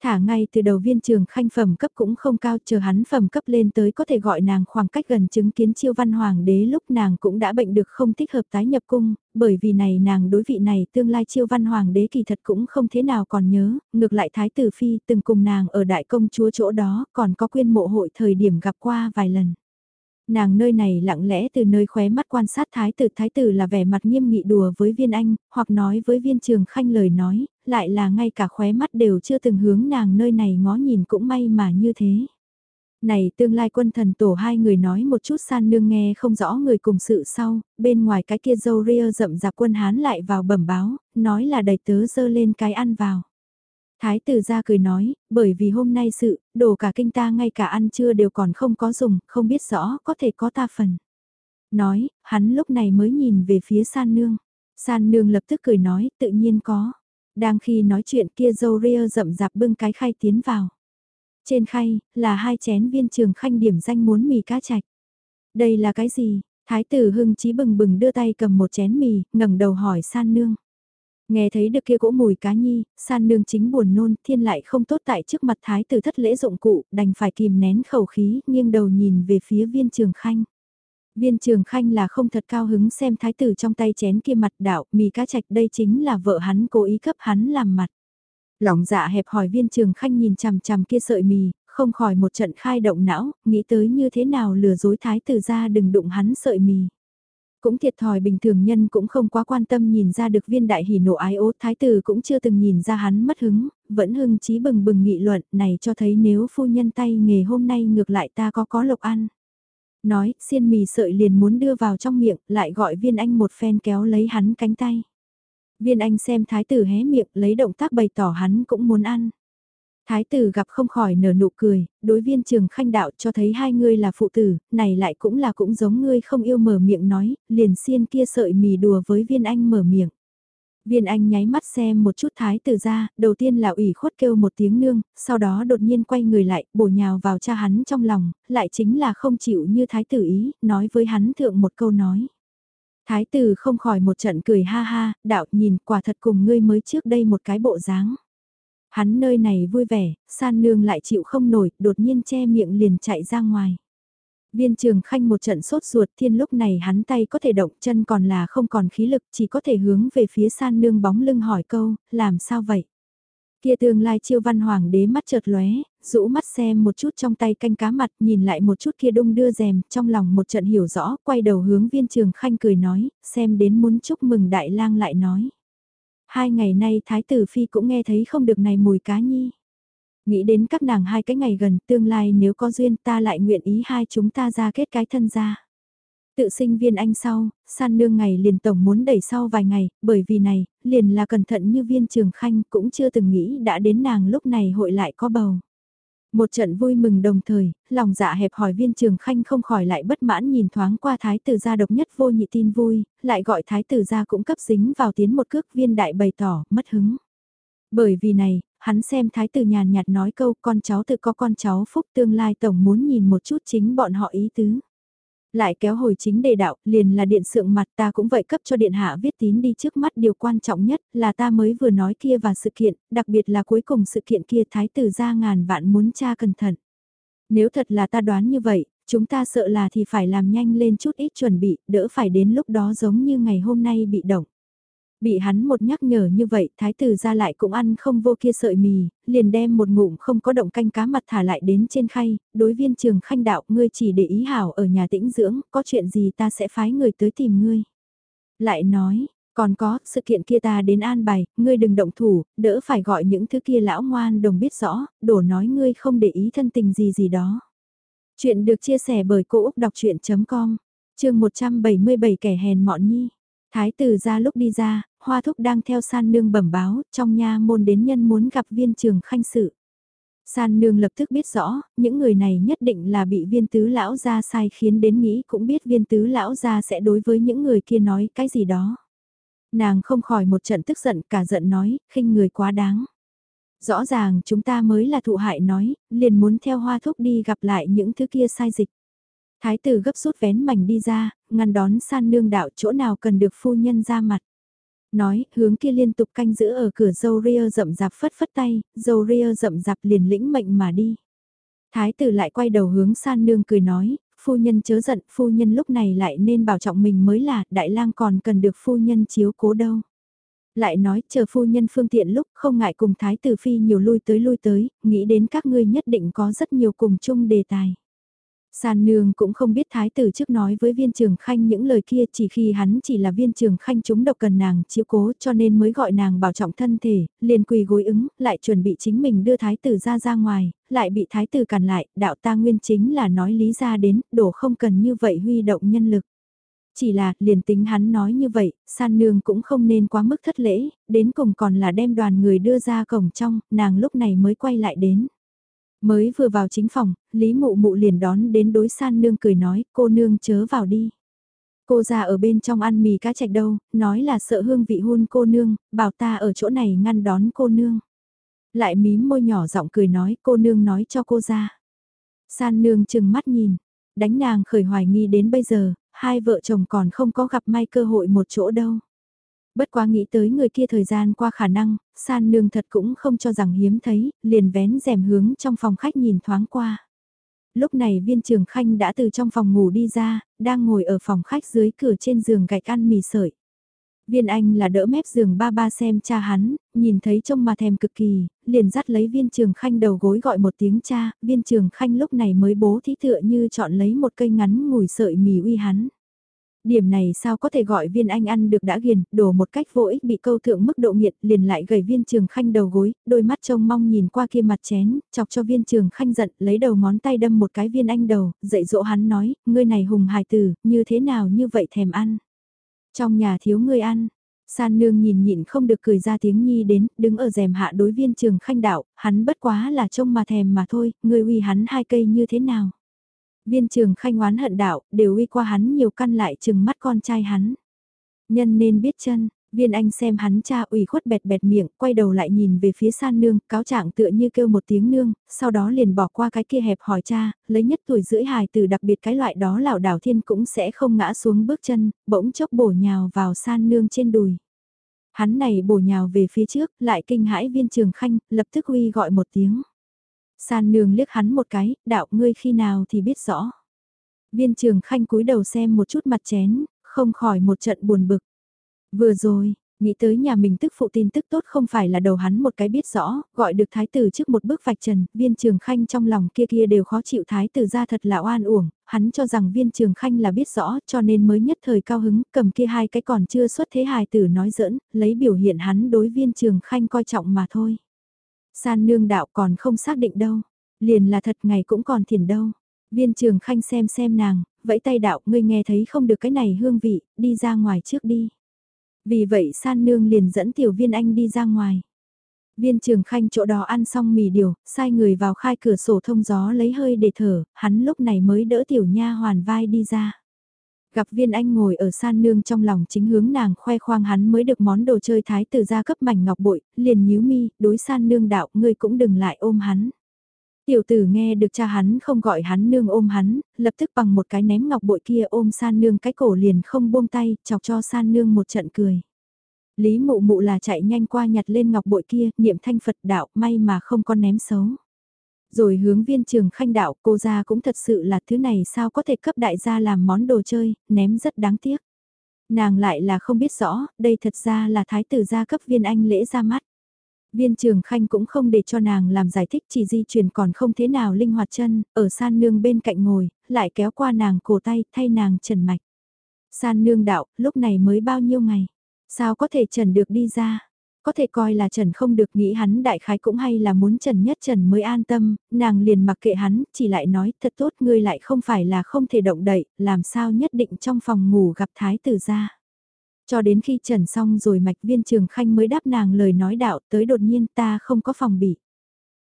Thả ngay từ đầu viên trường khanh phẩm cấp cũng không cao chờ hắn phẩm cấp lên tới có thể gọi nàng khoảng cách gần chứng kiến chiêu văn hoàng đế lúc nàng cũng đã bệnh được không thích hợp tái nhập cung, bởi vì này nàng đối vị này tương lai chiêu văn hoàng đế kỳ thật cũng không thế nào còn nhớ, ngược lại thái tử phi từng cùng nàng ở đại công chúa chỗ đó còn có quyên mộ hội thời điểm gặp qua vài lần nàng nơi này lặng lẽ từ nơi khóe mắt quan sát thái tử thái tử là vẻ mặt nghiêm nghị đùa với viên anh, hoặc nói với viên trường khanh lời nói, lại là ngay cả khóe mắt đều chưa từng hướng nàng nơi này ngó nhìn cũng may mà như thế. Này tương lai quân thần tổ hai người nói một chút san nương nghe không rõ người cùng sự sau, bên ngoài cái kia dâu ria rậm rạp quân hán lại vào bẩm báo, nói là đầy tớ dơ lên cái ăn vào. Thái tử ra cười nói, bởi vì hôm nay sự, đồ cả kinh ta ngay cả ăn trưa đều còn không có dùng, không biết rõ có thể có ta phần. Nói, hắn lúc này mới nhìn về phía san nương. San nương lập tức cười nói, tự nhiên có. Đang khi nói chuyện kia dâu ria rậm rạp bưng cái khay tiến vào. Trên khay, là hai chén viên trường khanh điểm danh muốn mì cá chạch. Đây là cái gì? Thái tử hưng trí bừng bừng đưa tay cầm một chén mì, ngẩng đầu hỏi san nương. Nghe thấy được kia gỗ mùi cá nhi, san nương chính buồn nôn, thiên lại không tốt tại trước mặt thái tử thất lễ dụng cụ, đành phải kìm nén khẩu khí, nghiêng đầu nhìn về phía viên trường khanh. Viên trường khanh là không thật cao hứng xem thái tử trong tay chén kia mặt đạo, mì cá chạch đây chính là vợ hắn cố ý cấp hắn làm mặt. Lòng dạ hẹp hỏi viên trường khanh nhìn chằm chằm kia sợi mì, không khỏi một trận khai động não, nghĩ tới như thế nào lừa dối thái tử ra đừng đụng hắn sợi mì. Cũng thiệt thòi bình thường nhân cũng không quá quan tâm nhìn ra được viên đại hỉ nộ ái ố thái tử cũng chưa từng nhìn ra hắn mất hứng, vẫn hưng trí bừng bừng nghị luận này cho thấy nếu phu nhân tay nghề hôm nay ngược lại ta có có lộc ăn. Nói, xiên mì sợi liền muốn đưa vào trong miệng, lại gọi viên anh một phen kéo lấy hắn cánh tay. Viên anh xem thái tử hé miệng, lấy động tác bày tỏ hắn cũng muốn ăn. Thái tử gặp không khỏi nở nụ cười, đối viên trường khanh đạo cho thấy hai người là phụ tử, này lại cũng là cũng giống ngươi không yêu mở miệng nói, liền xiên kia sợi mì đùa với viên anh mở miệng. Viên anh nháy mắt xem một chút thái tử ra, đầu tiên là ủy khuất kêu một tiếng nương, sau đó đột nhiên quay người lại, bổ nhào vào cha hắn trong lòng, lại chính là không chịu như thái tử ý, nói với hắn thượng một câu nói. Thái tử không khỏi một trận cười ha ha, đạo nhìn quả thật cùng ngươi mới trước đây một cái bộ dáng. Hắn nơi này vui vẻ, san nương lại chịu không nổi, đột nhiên che miệng liền chạy ra ngoài. Viên trường khanh một trận sốt ruột thiên lúc này hắn tay có thể động chân còn là không còn khí lực chỉ có thể hướng về phía san nương bóng lưng hỏi câu, làm sao vậy? Kia tương lai chiêu văn hoàng đế mắt chợt lóe, rũ mắt xem một chút trong tay canh cá mặt nhìn lại một chút kia đung đưa rèm trong lòng một trận hiểu rõ quay đầu hướng viên trường khanh cười nói, xem đến muốn chúc mừng đại lang lại nói. Hai ngày nay Thái tử Phi cũng nghe thấy không được này mùi cá nhi. Nghĩ đến các nàng hai cái ngày gần tương lai nếu có duyên ta lại nguyện ý hai chúng ta ra kết cái thân ra. Tự sinh viên anh sau, san nương ngày liền tổng muốn đẩy sau vài ngày, bởi vì này, liền là cẩn thận như viên trường khanh cũng chưa từng nghĩ đã đến nàng lúc này hội lại có bầu. Một trận vui mừng đồng thời, lòng dạ hẹp hỏi viên trường khanh không khỏi lại bất mãn nhìn thoáng qua thái tử gia độc nhất vô nhị tin vui, lại gọi thái tử gia cũng cấp dính vào tiến một cước viên đại bày tỏ, mất hứng. Bởi vì này, hắn xem thái tử nhàn nhạt nói câu con cháu tự có con cháu phúc tương lai tổng muốn nhìn một chút chính bọn họ ý tứ. Lại kéo hồi chính đề đạo, liền là điện sượng mặt ta cũng vậy cấp cho điện hạ viết tín đi trước mắt điều quan trọng nhất là ta mới vừa nói kia và sự kiện, đặc biệt là cuối cùng sự kiện kia thái tử ra ngàn vạn muốn cha cẩn thận. Nếu thật là ta đoán như vậy, chúng ta sợ là thì phải làm nhanh lên chút ít chuẩn bị, đỡ phải đến lúc đó giống như ngày hôm nay bị động. Bị hắn một nhắc nhở như vậy, thái tử ra lại cũng ăn không vô kia sợi mì, liền đem một ngụm không có động canh cá mặt thả lại đến trên khay, đối viên trường khanh đạo, ngươi chỉ để ý hảo ở nhà tĩnh dưỡng, có chuyện gì ta sẽ phái người tới tìm ngươi. Lại nói, còn có, sự kiện kia ta đến an bài, ngươi đừng động thủ, đỡ phải gọi những thứ kia lão ngoan đồng biết rõ, đổ nói ngươi không để ý thân tình gì gì đó. Chuyện được chia sẻ bởi Cô Úc Đọc Chuyện.com, chương 177 kẻ hèn mọn nhi. Thái tử ra lúc đi ra, Hoa Thúc đang theo san nương bẩm báo, trong nha môn đến nhân muốn gặp viên trường khanh sự. San nương lập tức biết rõ, những người này nhất định là bị viên tứ lão gia sai khiến đến nghĩ cũng biết viên tứ lão gia sẽ đối với những người kia nói cái gì đó. Nàng không khỏi một trận tức giận cả giận nói, khinh người quá đáng. Rõ ràng chúng ta mới là thụ hại nói, liền muốn theo hoa thúc đi gặp lại những thứ kia sai dịch. Thái tử gấp rút vén mảnh đi ra, ngăn đón san nương đạo chỗ nào cần được phu nhân ra mặt. Nói, hướng kia liên tục canh giữ ở cửa dâu ria rậm rạp phất phất tay, dâu ria rậm rạp liền lĩnh mệnh mà đi. Thái tử lại quay đầu hướng san nương cười nói, phu nhân chớ giận, phu nhân lúc này lại nên bảo trọng mình mới là, đại lang còn cần được phu nhân chiếu cố đâu. Lại nói, chờ phu nhân phương tiện lúc không ngại cùng thái tử phi nhiều lui tới lui tới, nghĩ đến các ngươi nhất định có rất nhiều cùng chung đề tài. San nương cũng không biết thái tử trước nói với viên trường khanh những lời kia chỉ khi hắn chỉ là viên trường khanh chúng độc cần nàng chiếu cố cho nên mới gọi nàng bảo trọng thân thể, liền quỳ gối ứng, lại chuẩn bị chính mình đưa thái tử ra ra ngoài, lại bị thái tử cản lại, đạo ta nguyên chính là nói lý ra đến, đổ không cần như vậy huy động nhân lực. Chỉ là, liền tính hắn nói như vậy, san nương cũng không nên quá mức thất lễ, đến cùng còn là đem đoàn người đưa ra cổng trong, nàng lúc này mới quay lại đến. Mới vừa vào chính phòng, Lý Mụ Mụ liền đón đến đối san nương cười nói, cô nương chớ vào đi. Cô ra ở bên trong ăn mì cá chạch đâu, nói là sợ hương vị hôn cô nương, bảo ta ở chỗ này ngăn đón cô nương. Lại mím môi nhỏ giọng cười nói, cô nương nói cho cô ra. San nương chừng mắt nhìn, đánh nàng khởi hoài nghi đến bây giờ, hai vợ chồng còn không có gặp may cơ hội một chỗ đâu. Bất quá nghĩ tới người kia thời gian qua khả năng, san nương thật cũng không cho rằng hiếm thấy, liền vén rèm hướng trong phòng khách nhìn thoáng qua. Lúc này viên trường khanh đã từ trong phòng ngủ đi ra, đang ngồi ở phòng khách dưới cửa trên giường gạch ăn mì sợi. Viên anh là đỡ mép giường ba ba xem cha hắn, nhìn thấy trông mà thèm cực kỳ, liền dắt lấy viên trường khanh đầu gối gọi một tiếng cha, viên trường khanh lúc này mới bố thí tựa như chọn lấy một cây ngắn ngủi sợi mì uy hắn. Điểm này sao có thể gọi viên anh ăn được đã ghiền, đổ một cách vô ích bị câu thượng mức độ nghiệt liền lại gầy viên trường khanh đầu gối, đôi mắt trông mong nhìn qua kia mặt chén, chọc cho viên trường khanh giận, lấy đầu ngón tay đâm một cái viên anh đầu, dạy dỗ hắn nói, ngươi này hùng hài tử, như thế nào như vậy thèm ăn. Trong nhà thiếu ngươi ăn, San nương nhìn nhịn không được cười ra tiếng nhi đến, đứng ở rèm hạ đối viên trường khanh đạo, hắn bất quá là trông mà thèm mà thôi, ngươi uy hắn hai cây như thế nào. Viên trường khanh oán hận đạo, đều uy qua hắn nhiều căn lại chừng mắt con trai hắn. Nhân nên biết chân, viên anh xem hắn cha ủy khuất bẹt bẹt miệng, quay đầu lại nhìn về phía san nương, cáo trạng tựa như kêu một tiếng nương, sau đó liền bỏ qua cái kia hẹp hỏi cha, lấy nhất tuổi rưỡi hài từ đặc biệt cái loại đó lão đảo thiên cũng sẽ không ngã xuống bước chân, bỗng chốc bổ nhào vào san nương trên đùi. Hắn này bổ nhào về phía trước, lại kinh hãi viên trường khanh, lập tức uy gọi một tiếng. San nương liếc hắn một cái, đạo ngươi khi nào thì biết rõ. Viên trường khanh cúi đầu xem một chút mặt chén, không khỏi một trận buồn bực. Vừa rồi, nghĩ tới nhà mình tức phụ tin tức tốt không phải là đầu hắn một cái biết rõ, gọi được thái tử trước một bước vạch trần, viên trường khanh trong lòng kia kia đều khó chịu thái tử ra thật là oan uổng, hắn cho rằng viên trường khanh là biết rõ cho nên mới nhất thời cao hứng, cầm kia hai cái còn chưa xuất thế hài tử nói giỡn, lấy biểu hiện hắn đối viên trường khanh coi trọng mà thôi. San nương đạo còn không xác định đâu, liền là thật ngày cũng còn thiền đâu. Viên trường khanh xem xem nàng, vẫy tay đạo ngươi nghe thấy không được cái này hương vị, đi ra ngoài trước đi. Vì vậy san nương liền dẫn tiểu viên anh đi ra ngoài. Viên trường khanh chỗ đó ăn xong mì điều, sai người vào khai cửa sổ thông gió lấy hơi để thở, hắn lúc này mới đỡ tiểu nha hoàn vai đi ra. Gặp viên anh ngồi ở san nương trong lòng chính hướng nàng khoe khoang hắn mới được món đồ chơi thái tử gia cấp mảnh ngọc bội, liền nhíu mi, đối san nương đạo, ngươi cũng đừng lại ôm hắn. Tiểu tử nghe được cha hắn không gọi hắn nương ôm hắn, lập tức bằng một cái ném ngọc bội kia ôm san nương cái cổ liền không buông tay, chọc cho san nương một trận cười. Lý mụ mụ là chạy nhanh qua nhặt lên ngọc bội kia, niệm thanh Phật đạo, may mà không có ném xấu. Rồi hướng viên trường khanh đạo, cô ra cũng thật sự là thứ này sao có thể cấp đại gia làm món đồ chơi, ném rất đáng tiếc. Nàng lại là không biết rõ, đây thật ra là thái tử gia cấp viên anh lễ ra mắt. Viên trường khanh cũng không để cho nàng làm giải thích chỉ di chuyển còn không thế nào linh hoạt chân, ở san nương bên cạnh ngồi, lại kéo qua nàng cổ tay thay nàng trần mạch. San nương đạo, lúc này mới bao nhiêu ngày, sao có thể trần được đi ra, có thể coi là trần không được nghĩ hắn đại khái cũng hay là muốn trần nhất trần mới an tâm, nàng liền mặc kệ hắn, chỉ lại nói thật tốt ngươi lại không phải là không thể động đậy, làm sao nhất định trong phòng ngủ gặp thái tử ra. Cho đến khi trần xong rồi mạch viên trường khanh mới đáp nàng lời nói đạo tới đột nhiên ta không có phòng bị.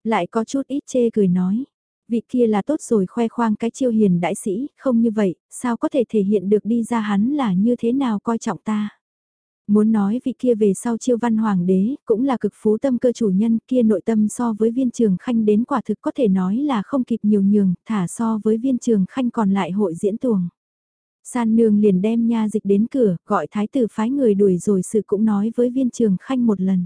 Lại có chút ít chê cười nói. Vị kia là tốt rồi khoe khoang cái chiêu hiền đại sĩ, không như vậy, sao có thể thể hiện được đi ra hắn là như thế nào coi trọng ta. Muốn nói vị kia về sau chiêu văn hoàng đế, cũng là cực phú tâm cơ chủ nhân kia nội tâm so với viên trường khanh đến quả thực có thể nói là không kịp nhiều nhường, thả so với viên trường khanh còn lại hội diễn tuồng. San nương liền đem nha dịch đến cửa, gọi thái tử phái người đuổi rồi sự cũng nói với viên trường khanh một lần.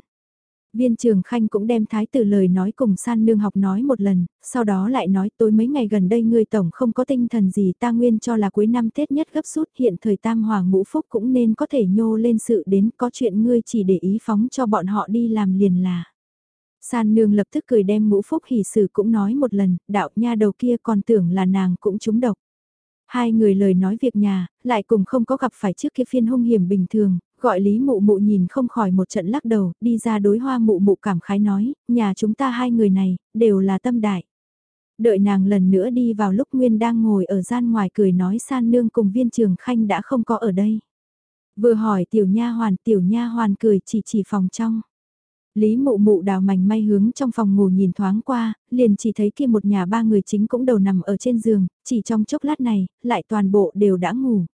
Viên trường khanh cũng đem thái tử lời nói cùng san nương học nói một lần, sau đó lại nói tối mấy ngày gần đây ngươi tổng không có tinh thần gì ta nguyên cho là cuối năm Tết nhất gấp rút hiện thời tam hoàng ngũ phúc cũng nên có thể nhô lên sự đến có chuyện ngươi chỉ để ý phóng cho bọn họ đi làm liền là. San nương lập tức cười đem ngũ phúc hỉ sử cũng nói một lần, đạo nha đầu kia còn tưởng là nàng cũng trúng độc. Hai người lời nói việc nhà, lại cùng không có gặp phải trước kia phiên hung hiểm bình thường, gọi Lý Mụ Mụ nhìn không khỏi một trận lắc đầu, đi ra đối hoa Mụ Mụ cảm khái nói, nhà chúng ta hai người này, đều là tâm đại. Đợi nàng lần nữa đi vào lúc Nguyên đang ngồi ở gian ngoài cười nói san nương cùng viên trường khanh đã không có ở đây. Vừa hỏi tiểu nha hoàn, tiểu nha hoàn cười chỉ chỉ phòng trong. Lý mụ mụ đào mảnh may hướng trong phòng ngủ nhìn thoáng qua, liền chỉ thấy kia một nhà ba người chính cũng đầu nằm ở trên giường, chỉ trong chốc lát này, lại toàn bộ đều đã ngủ.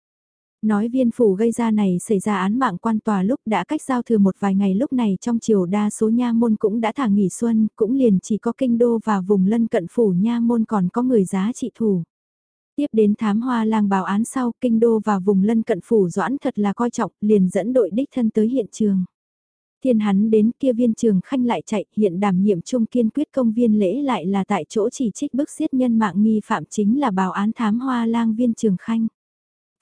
Nói viên phủ gây ra này xảy ra án mạng quan tòa lúc đã cách giao thừa một vài ngày lúc này trong chiều đa số nha môn cũng đã thả nghỉ xuân, cũng liền chỉ có kinh đô và vùng lân cận phủ nha môn còn có người giá trị thủ. Tiếp đến thám hoa lang báo án sau, kinh đô và vùng lân cận phủ doãn thật là coi trọng, liền dẫn đội đích thân tới hiện trường. Thiên hắn đến kia viên trường khanh lại chạy, hiện đảm nhiệm trung kiên quyết công viên lễ lại là tại chỗ chỉ trích bức giết nhân mạng nghi phạm chính là báo án thám hoa lang viên trường khanh.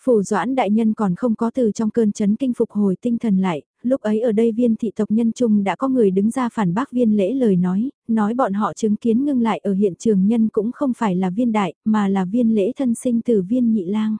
Phủ doãn đại nhân còn không có từ trong cơn chấn kinh phục hồi tinh thần lại, lúc ấy ở đây viên thị tộc nhân trung đã có người đứng ra phản bác viên lễ lời nói, nói bọn họ chứng kiến ngưng lại ở hiện trường nhân cũng không phải là viên đại, mà là viên lễ thân sinh từ viên nhị lang.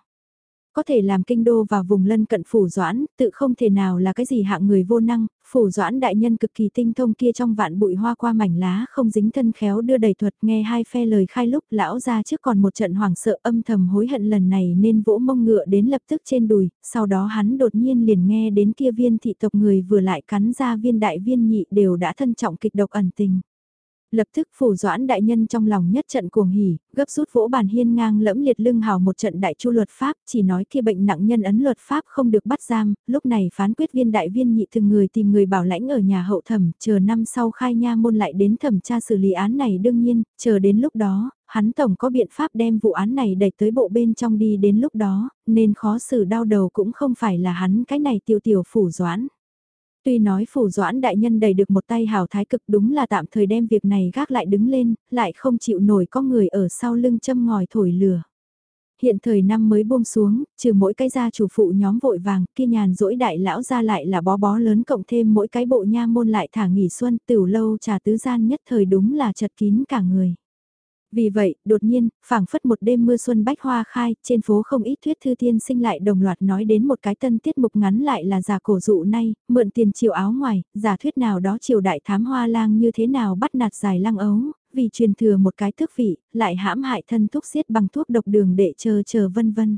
Có thể làm kinh đô và vùng lân cận phủ doãn, tự không thể nào là cái gì hạng người vô năng, phủ doãn đại nhân cực kỳ tinh thông kia trong vạn bụi hoa qua mảnh lá không dính thân khéo đưa đầy thuật nghe hai phe lời khai lúc lão ra trước còn một trận hoảng sợ âm thầm hối hận lần này nên vỗ mông ngựa đến lập tức trên đùi, sau đó hắn đột nhiên liền nghe đến kia viên thị tộc người vừa lại cắn ra viên đại viên nhị đều đã thân trọng kịch độc ẩn tình. Lập tức phủ doãn đại nhân trong lòng nhất trận cuồng hỉ, gấp rút vỗ bàn hiên ngang lẫm liệt lưng hào một trận đại chu luật pháp, chỉ nói kia bệnh nặng nhân ấn luật pháp không được bắt giam, lúc này phán quyết viên đại viên nhị từng người tìm người bảo lãnh ở nhà hậu thẩm, chờ năm sau khai nha môn lại đến thẩm tra xử lý án này đương nhiên, chờ đến lúc đó, hắn tổng có biện pháp đem vụ án này đẩy tới bộ bên trong đi đến lúc đó, nên khó xử đau đầu cũng không phải là hắn cái này tiêu tiểu phủ doãn. Tuy nói phủ doãn đại nhân đầy được một tay hào thái cực đúng là tạm thời đem việc này gác lại đứng lên, lại không chịu nổi có người ở sau lưng châm ngòi thổi lửa. Hiện thời năm mới buông xuống, trừ mỗi cái gia chủ phụ nhóm vội vàng, kia nhàn rỗi đại lão ra lại là bó bó lớn cộng thêm mỗi cái bộ nha môn lại thả nghỉ xuân tiểu lâu trà tứ gian nhất thời đúng là chật kín cả người. Vì vậy, đột nhiên, phảng phất một đêm mưa xuân bách hoa khai, trên phố không ít thuyết thư tiên sinh lại đồng loạt nói đến một cái tân tiết mục ngắn lại là giả cổ dụ nay, mượn tiền chiều áo ngoài, giả thuyết nào đó triều đại thám hoa lang như thế nào bắt nạt dài lăng ấu, vì truyền thừa một cái thức vị, lại hãm hại thân thuốc xiết bằng thuốc độc đường để chờ chờ vân vân.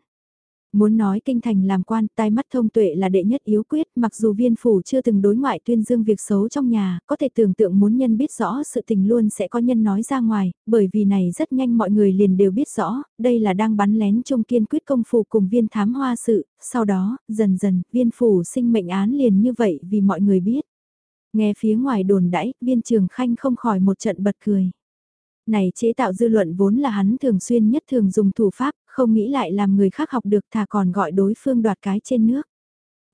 Muốn nói kinh thành làm quan, tai mắt thông tuệ là đệ nhất yếu quyết, mặc dù viên phủ chưa từng đối ngoại tuyên dương việc xấu trong nhà, có thể tưởng tượng muốn nhân biết rõ sự tình luôn sẽ có nhân nói ra ngoài, bởi vì này rất nhanh mọi người liền đều biết rõ, đây là đang bắn lén trong kiên quyết công phủ cùng viên thám hoa sự, sau đó, dần dần, viên phủ sinh mệnh án liền như vậy vì mọi người biết. Nghe phía ngoài đồn đãi, viên trường khanh không khỏi một trận bật cười này chế tạo dư luận vốn là hắn thường xuyên nhất thường dùng thủ pháp, không nghĩ lại làm người khác học được thà còn gọi đối phương đoạt cái trên nước.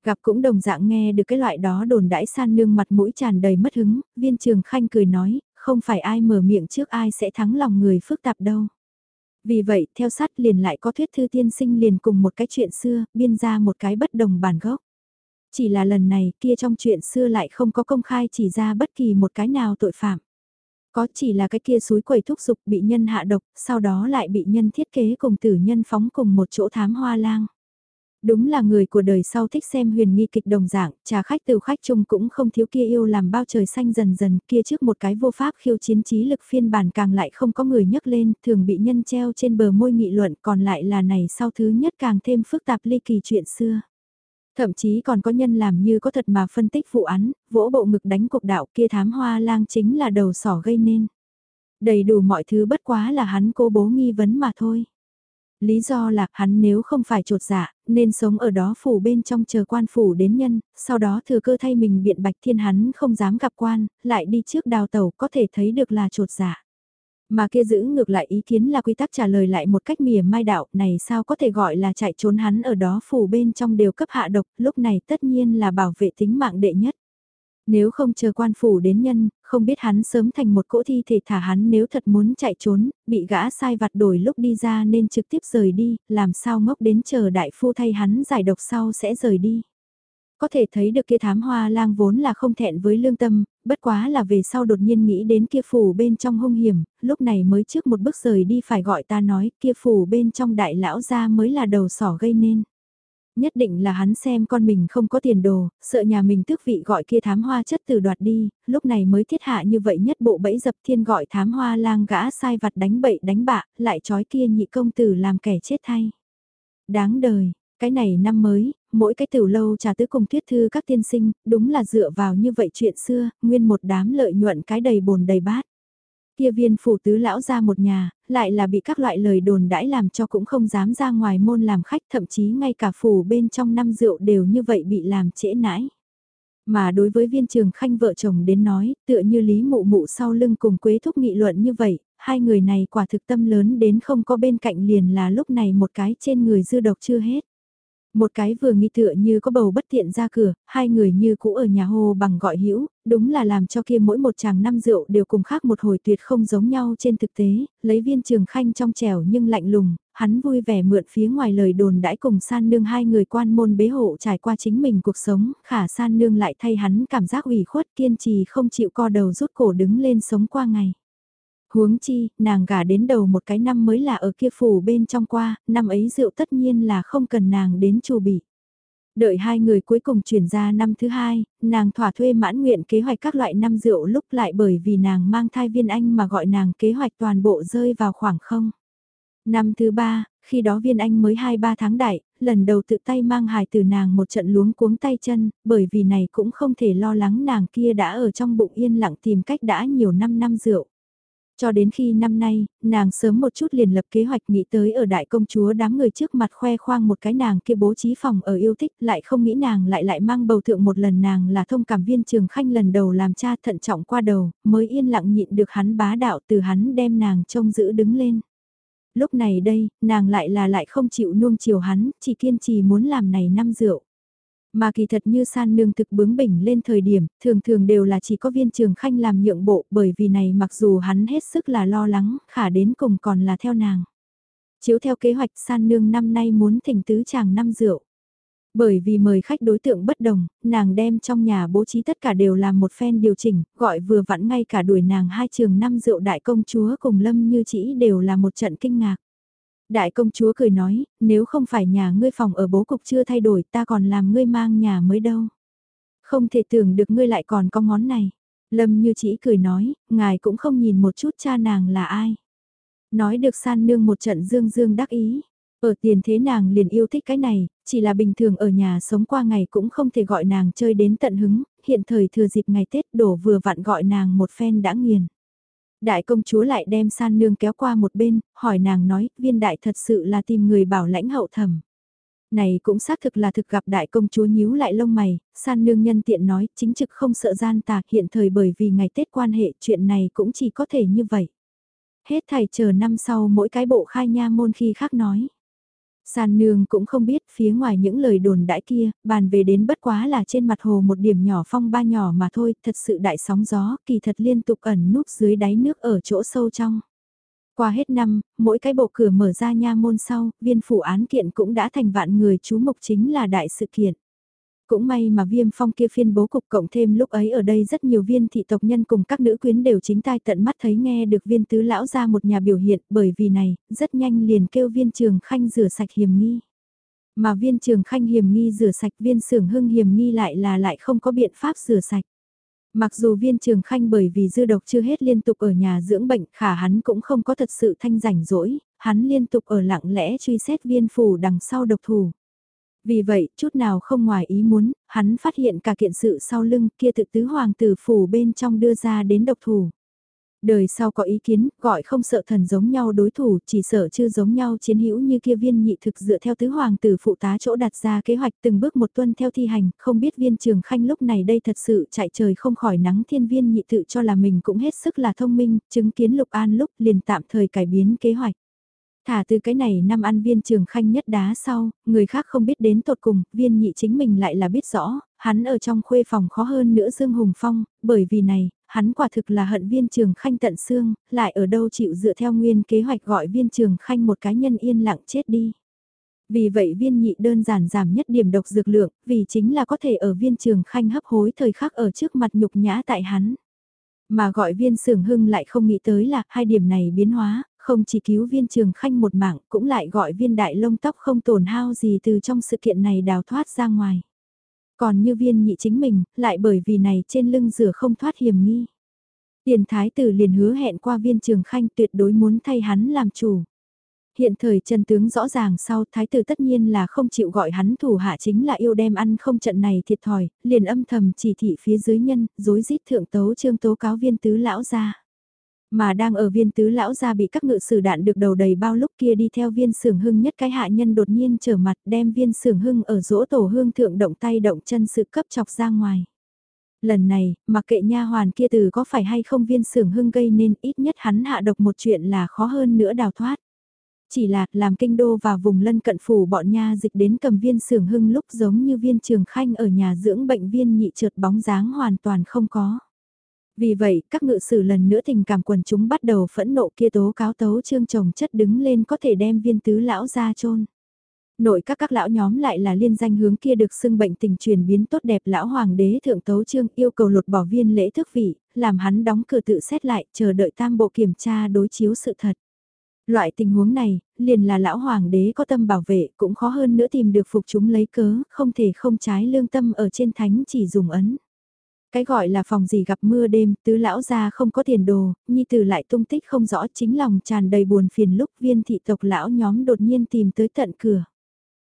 Gặp cũng đồng dạng nghe được cái loại đó đồn đãi san nương mặt mũi tràn đầy mất hứng, viên trường khanh cười nói, không phải ai mở miệng trước ai sẽ thắng lòng người phức tạp đâu. Vì vậy, theo sát liền lại có thuyết thư tiên sinh liền cùng một cái chuyện xưa, biên ra một cái bất đồng bản gốc. Chỉ là lần này kia trong chuyện xưa lại không có công khai chỉ ra bất kỳ một cái nào tội phạm. Có chỉ là cái kia suối quầy thúc dục bị nhân hạ độc, sau đó lại bị nhân thiết kế cùng tử nhân phóng cùng một chỗ thám hoa lang. Đúng là người của đời sau thích xem huyền nghi kịch đồng dạng, trà khách từ khách chung cũng không thiếu kia yêu làm bao trời xanh dần dần kia trước một cái vô pháp khiêu chiến trí lực phiên bản càng lại không có người nhấc lên, thường bị nhân treo trên bờ môi nghị luận còn lại là này sau thứ nhất càng thêm phức tạp ly kỳ chuyện xưa. Thậm chí còn có nhân làm như có thật mà phân tích vụ án, vỗ bộ ngực đánh cục đạo kia thám hoa lang chính là đầu sỏ gây nên. Đầy đủ mọi thứ bất quá là hắn cố bố nghi vấn mà thôi. Lý do là hắn nếu không phải trột dạ, nên sống ở đó phủ bên trong chờ quan phủ đến nhân, sau đó thừa cơ thay mình biện bạch thiên hắn không dám gặp quan, lại đi trước đào tàu có thể thấy được là trột dạ. Mà kia giữ ngược lại ý kiến là quy tắc trả lời lại một cách mỉa mai đạo này sao có thể gọi là chạy trốn hắn ở đó phủ bên trong đều cấp hạ độc, lúc này tất nhiên là bảo vệ tính mạng đệ nhất. Nếu không chờ quan phủ đến nhân, không biết hắn sớm thành một cỗ thi thể thả hắn nếu thật muốn chạy trốn, bị gã sai vặt đổi lúc đi ra nên trực tiếp rời đi, làm sao ngốc đến chờ đại phu thay hắn giải độc sau sẽ rời đi. Có thể thấy được kia thám hoa lang vốn là không thẹn với lương tâm, bất quá là về sau đột nhiên nghĩ đến kia phủ bên trong hung hiểm, lúc này mới trước một bước rời đi phải gọi ta nói kia phủ bên trong đại lão gia mới là đầu sỏ gây nên. Nhất định là hắn xem con mình không có tiền đồ, sợ nhà mình tước vị gọi kia thám hoa chất từ đoạt đi, lúc này mới thiết hạ như vậy nhất bộ bẫy dập thiên gọi thám hoa lang gã sai vặt đánh bậy đánh bạ, lại trói kia nhị công tử làm kẻ chết thay. Đáng đời, cái này năm mới, mỗi cái tiểu lâu trà tứ cùng thuyết thư các tiên sinh, đúng là dựa vào như vậy chuyện xưa, nguyên một đám lợi nhuận cái đầy bồn đầy bát. Kia viên phủ tứ lão ra một nhà, lại là bị các loại lời đồn đãi làm cho cũng không dám ra ngoài môn làm khách thậm chí ngay cả phủ bên trong năm rượu đều như vậy bị làm trễ nãi. Mà đối với viên trường khanh vợ chồng đến nói, tựa như lý mụ mụ sau lưng cùng quế thúc nghị luận như vậy, hai người này quả thực tâm lớn đến không có bên cạnh liền là lúc này một cái trên người dư độc chưa hết. Một cái vừa nghi tựa như có bầu bất tiện ra cửa, hai người như cũ ở nhà hồ bằng gọi hữu đúng là làm cho kia mỗi một chàng năm rượu đều cùng khác một hồi tuyệt không giống nhau trên thực tế, lấy viên trường khanh trong trẻo nhưng lạnh lùng, hắn vui vẻ mượn phía ngoài lời đồn đãi cùng san nương hai người quan môn bế hộ trải qua chính mình cuộc sống, khả san nương lại thay hắn cảm giác ủy khuất kiên trì không chịu co đầu rút cổ đứng lên sống qua ngày. Huống chi, nàng gả đến đầu một cái năm mới là ở kia phủ bên trong qua, năm ấy rượu tất nhiên là không cần nàng đến chủ bị. Đợi hai người cuối cùng chuyển ra năm thứ hai, nàng thỏa thuê mãn nguyện kế hoạch các loại năm rượu lúc lại bởi vì nàng mang thai viên anh mà gọi nàng kế hoạch toàn bộ rơi vào khoảng không. Năm thứ ba, khi đó viên anh mới 2-3 tháng đại, lần đầu tự tay mang hài từ nàng một trận luống cuống tay chân, bởi vì này cũng không thể lo lắng nàng kia đã ở trong bụng yên lặng tìm cách đã nhiều năm năm rượu. Cho đến khi năm nay, nàng sớm một chút liền lập kế hoạch nghĩ tới ở đại công chúa đám người trước mặt khoe khoang một cái nàng kia bố trí phòng ở yêu thích lại không nghĩ nàng lại lại mang bầu thượng một lần nàng là thông cảm viên trường khanh lần đầu làm cha thận trọng qua đầu, mới yên lặng nhịn được hắn bá đạo từ hắn đem nàng trông giữ đứng lên. Lúc này đây, nàng lại là lại không chịu nuông chiều hắn, chỉ kiên trì muốn làm này năm rượu. Mà kỳ thật như san nương thực bướng bỉnh lên thời điểm, thường thường đều là chỉ có viên trường khanh làm nhượng bộ bởi vì này mặc dù hắn hết sức là lo lắng, khả đến cùng còn là theo nàng. Chiếu theo kế hoạch san nương năm nay muốn thỉnh tứ chàng năm rượu. Bởi vì mời khách đối tượng bất đồng, nàng đem trong nhà bố trí tất cả đều làm một phen điều chỉnh, gọi vừa vặn ngay cả đuổi nàng hai trường năm rượu đại công chúa cùng lâm như chỉ đều là một trận kinh ngạc. Đại công chúa cười nói, nếu không phải nhà ngươi phòng ở bố cục chưa thay đổi ta còn làm ngươi mang nhà mới đâu. Không thể tưởng được ngươi lại còn có ngón này. Lâm như chỉ cười nói, ngài cũng không nhìn một chút cha nàng là ai. Nói được san nương một trận dương dương đắc ý. Ở tiền thế nàng liền yêu thích cái này, chỉ là bình thường ở nhà sống qua ngày cũng không thể gọi nàng chơi đến tận hứng, hiện thời thừa dịp ngày Tết đổ vừa vặn gọi nàng một phen đã nghiền. Đại công chúa lại đem san nương kéo qua một bên, hỏi nàng nói, viên đại thật sự là tìm người bảo lãnh hậu thẩm. Này cũng xác thực là thực gặp đại công chúa nhíu lại lông mày, san nương nhân tiện nói, chính trực không sợ gian tà hiện thời bởi vì ngày Tết quan hệ chuyện này cũng chỉ có thể như vậy. Hết thầy chờ năm sau mỗi cái bộ khai nha môn khi khác nói. San nương cũng không biết phía ngoài những lời đồn đãi kia, bàn về đến bất quá là trên mặt hồ một điểm nhỏ phong ba nhỏ mà thôi, thật sự đại sóng gió, kỳ thật liên tục ẩn núp dưới đáy nước ở chỗ sâu trong. Qua hết năm, mỗi cái bộ cửa mở ra nha môn sau, viên phủ án kiện cũng đã thành vạn người chú mục chính là đại sự kiện. Cũng may mà viêm phong kia phiên bố cục cộng thêm lúc ấy ở đây rất nhiều viên thị tộc nhân cùng các nữ quyến đều chính tai tận mắt thấy nghe được viên tứ lão ra một nhà biểu hiện bởi vì này, rất nhanh liền kêu viên trường khanh rửa sạch hiểm nghi. Mà viên trường khanh hiểm nghi rửa sạch viên sưởng hưng hiểm nghi lại là lại không có biện pháp rửa sạch. Mặc dù viên trường khanh bởi vì dư độc chưa hết liên tục ở nhà dưỡng bệnh khả hắn cũng không có thật sự thanh rảnh rỗi, hắn liên tục ở lặng lẽ truy xét viên phủ đằng sau độc thủ. Vì vậy, chút nào không ngoài ý muốn, hắn phát hiện cả kiện sự sau lưng kia thực tứ hoàng tử phủ bên trong đưa ra đến độc thủ. Đời sau có ý kiến, gọi không sợ thần giống nhau đối thủ, chỉ sợ chưa giống nhau chiến hữu như kia viên nhị thực dựa theo tứ hoàng tử phụ tá chỗ đặt ra kế hoạch từng bước một tuân theo thi hành, không biết viên trường khanh lúc này đây thật sự chạy trời không khỏi nắng thiên viên nhị tự cho là mình cũng hết sức là thông minh, chứng kiến lục an lúc liền tạm thời cải biến kế hoạch. Thả từ cái này năm ăn viên trường khanh nhất đá sau, người khác không biết đến tột cùng, viên nhị chính mình lại là biết rõ, hắn ở trong khuê phòng khó hơn nữa Dương Hùng Phong, bởi vì này, hắn quả thực là hận viên trường khanh tận xương, lại ở đâu chịu dựa theo nguyên kế hoạch gọi viên trường khanh một cá nhân yên lặng chết đi. Vì vậy viên nhị đơn giản giảm nhất điểm độc dược lượng, vì chính là có thể ở viên trường khanh hấp hối thời khắc ở trước mặt nhục nhã tại hắn. Mà gọi viên sưởng hưng lại không nghĩ tới là hai điểm này biến hóa, không chỉ cứu viên trường khanh một mạng cũng lại gọi viên đại lông tóc không tổn hao gì từ trong sự kiện này đào thoát ra ngoài. Còn như viên nhị chính mình, lại bởi vì này trên lưng rửa không thoát hiểm nghi. Tiền thái tử liền hứa hẹn qua viên trường khanh tuyệt đối muốn thay hắn làm chủ. Hiện thời chân tướng rõ ràng sau thái tử tất nhiên là không chịu gọi hắn thủ hạ chính là yêu đem ăn không trận này thiệt thòi, liền âm thầm chỉ thị phía dưới nhân, dối rít thượng tấu trương tố cáo viên tứ lão ra. Mà đang ở viên tứ lão gia bị các ngự sử đạn được đầu đầy bao lúc kia đi theo viên sưởng hưng nhất cái hạ nhân đột nhiên trở mặt đem viên sưởng hưng ở rỗ tổ hương thượng động tay động chân sự cấp chọc ra ngoài. Lần này, mặc kệ nha hoàn kia từ có phải hay không viên sưởng hưng gây nên ít nhất hắn hạ độc một chuyện là khó hơn nữa đào thoát. Chỉ là làm kinh đô và vùng lân cận phủ bọn nha dịch đến cầm viên sưởng hưng lúc giống như viên trường khanh ở nhà dưỡng bệnh viên nhị trượt bóng dáng hoàn toàn không có. Vì vậy, các ngự sử lần nữa tình cảm quần chúng bắt đầu phẫn nộ kia tố cáo tấu trương chồng chất đứng lên có thể đem viên tứ lão ra chôn Nội các các lão nhóm lại là liên danh hướng kia được xưng bệnh tình truyền biến tốt đẹp lão hoàng đế thượng tấu trương yêu cầu lột bỏ viên lễ thức vị, làm hắn đóng cửa tự xét lại, chờ đợi tam bộ kiểm tra đối chiếu sự thật. Loại tình huống này, liền là lão hoàng đế có tâm bảo vệ cũng khó hơn nữa tìm được phục chúng lấy cớ, không thể không trái lương tâm ở trên thánh chỉ dùng ấn. Cái gọi là phòng gì gặp mưa đêm, tứ lão gia không có tiền đồ, nhi tử lại tung tích không rõ chính lòng tràn đầy buồn phiền lúc viên thị tộc lão nhóm đột nhiên tìm tới tận cửa.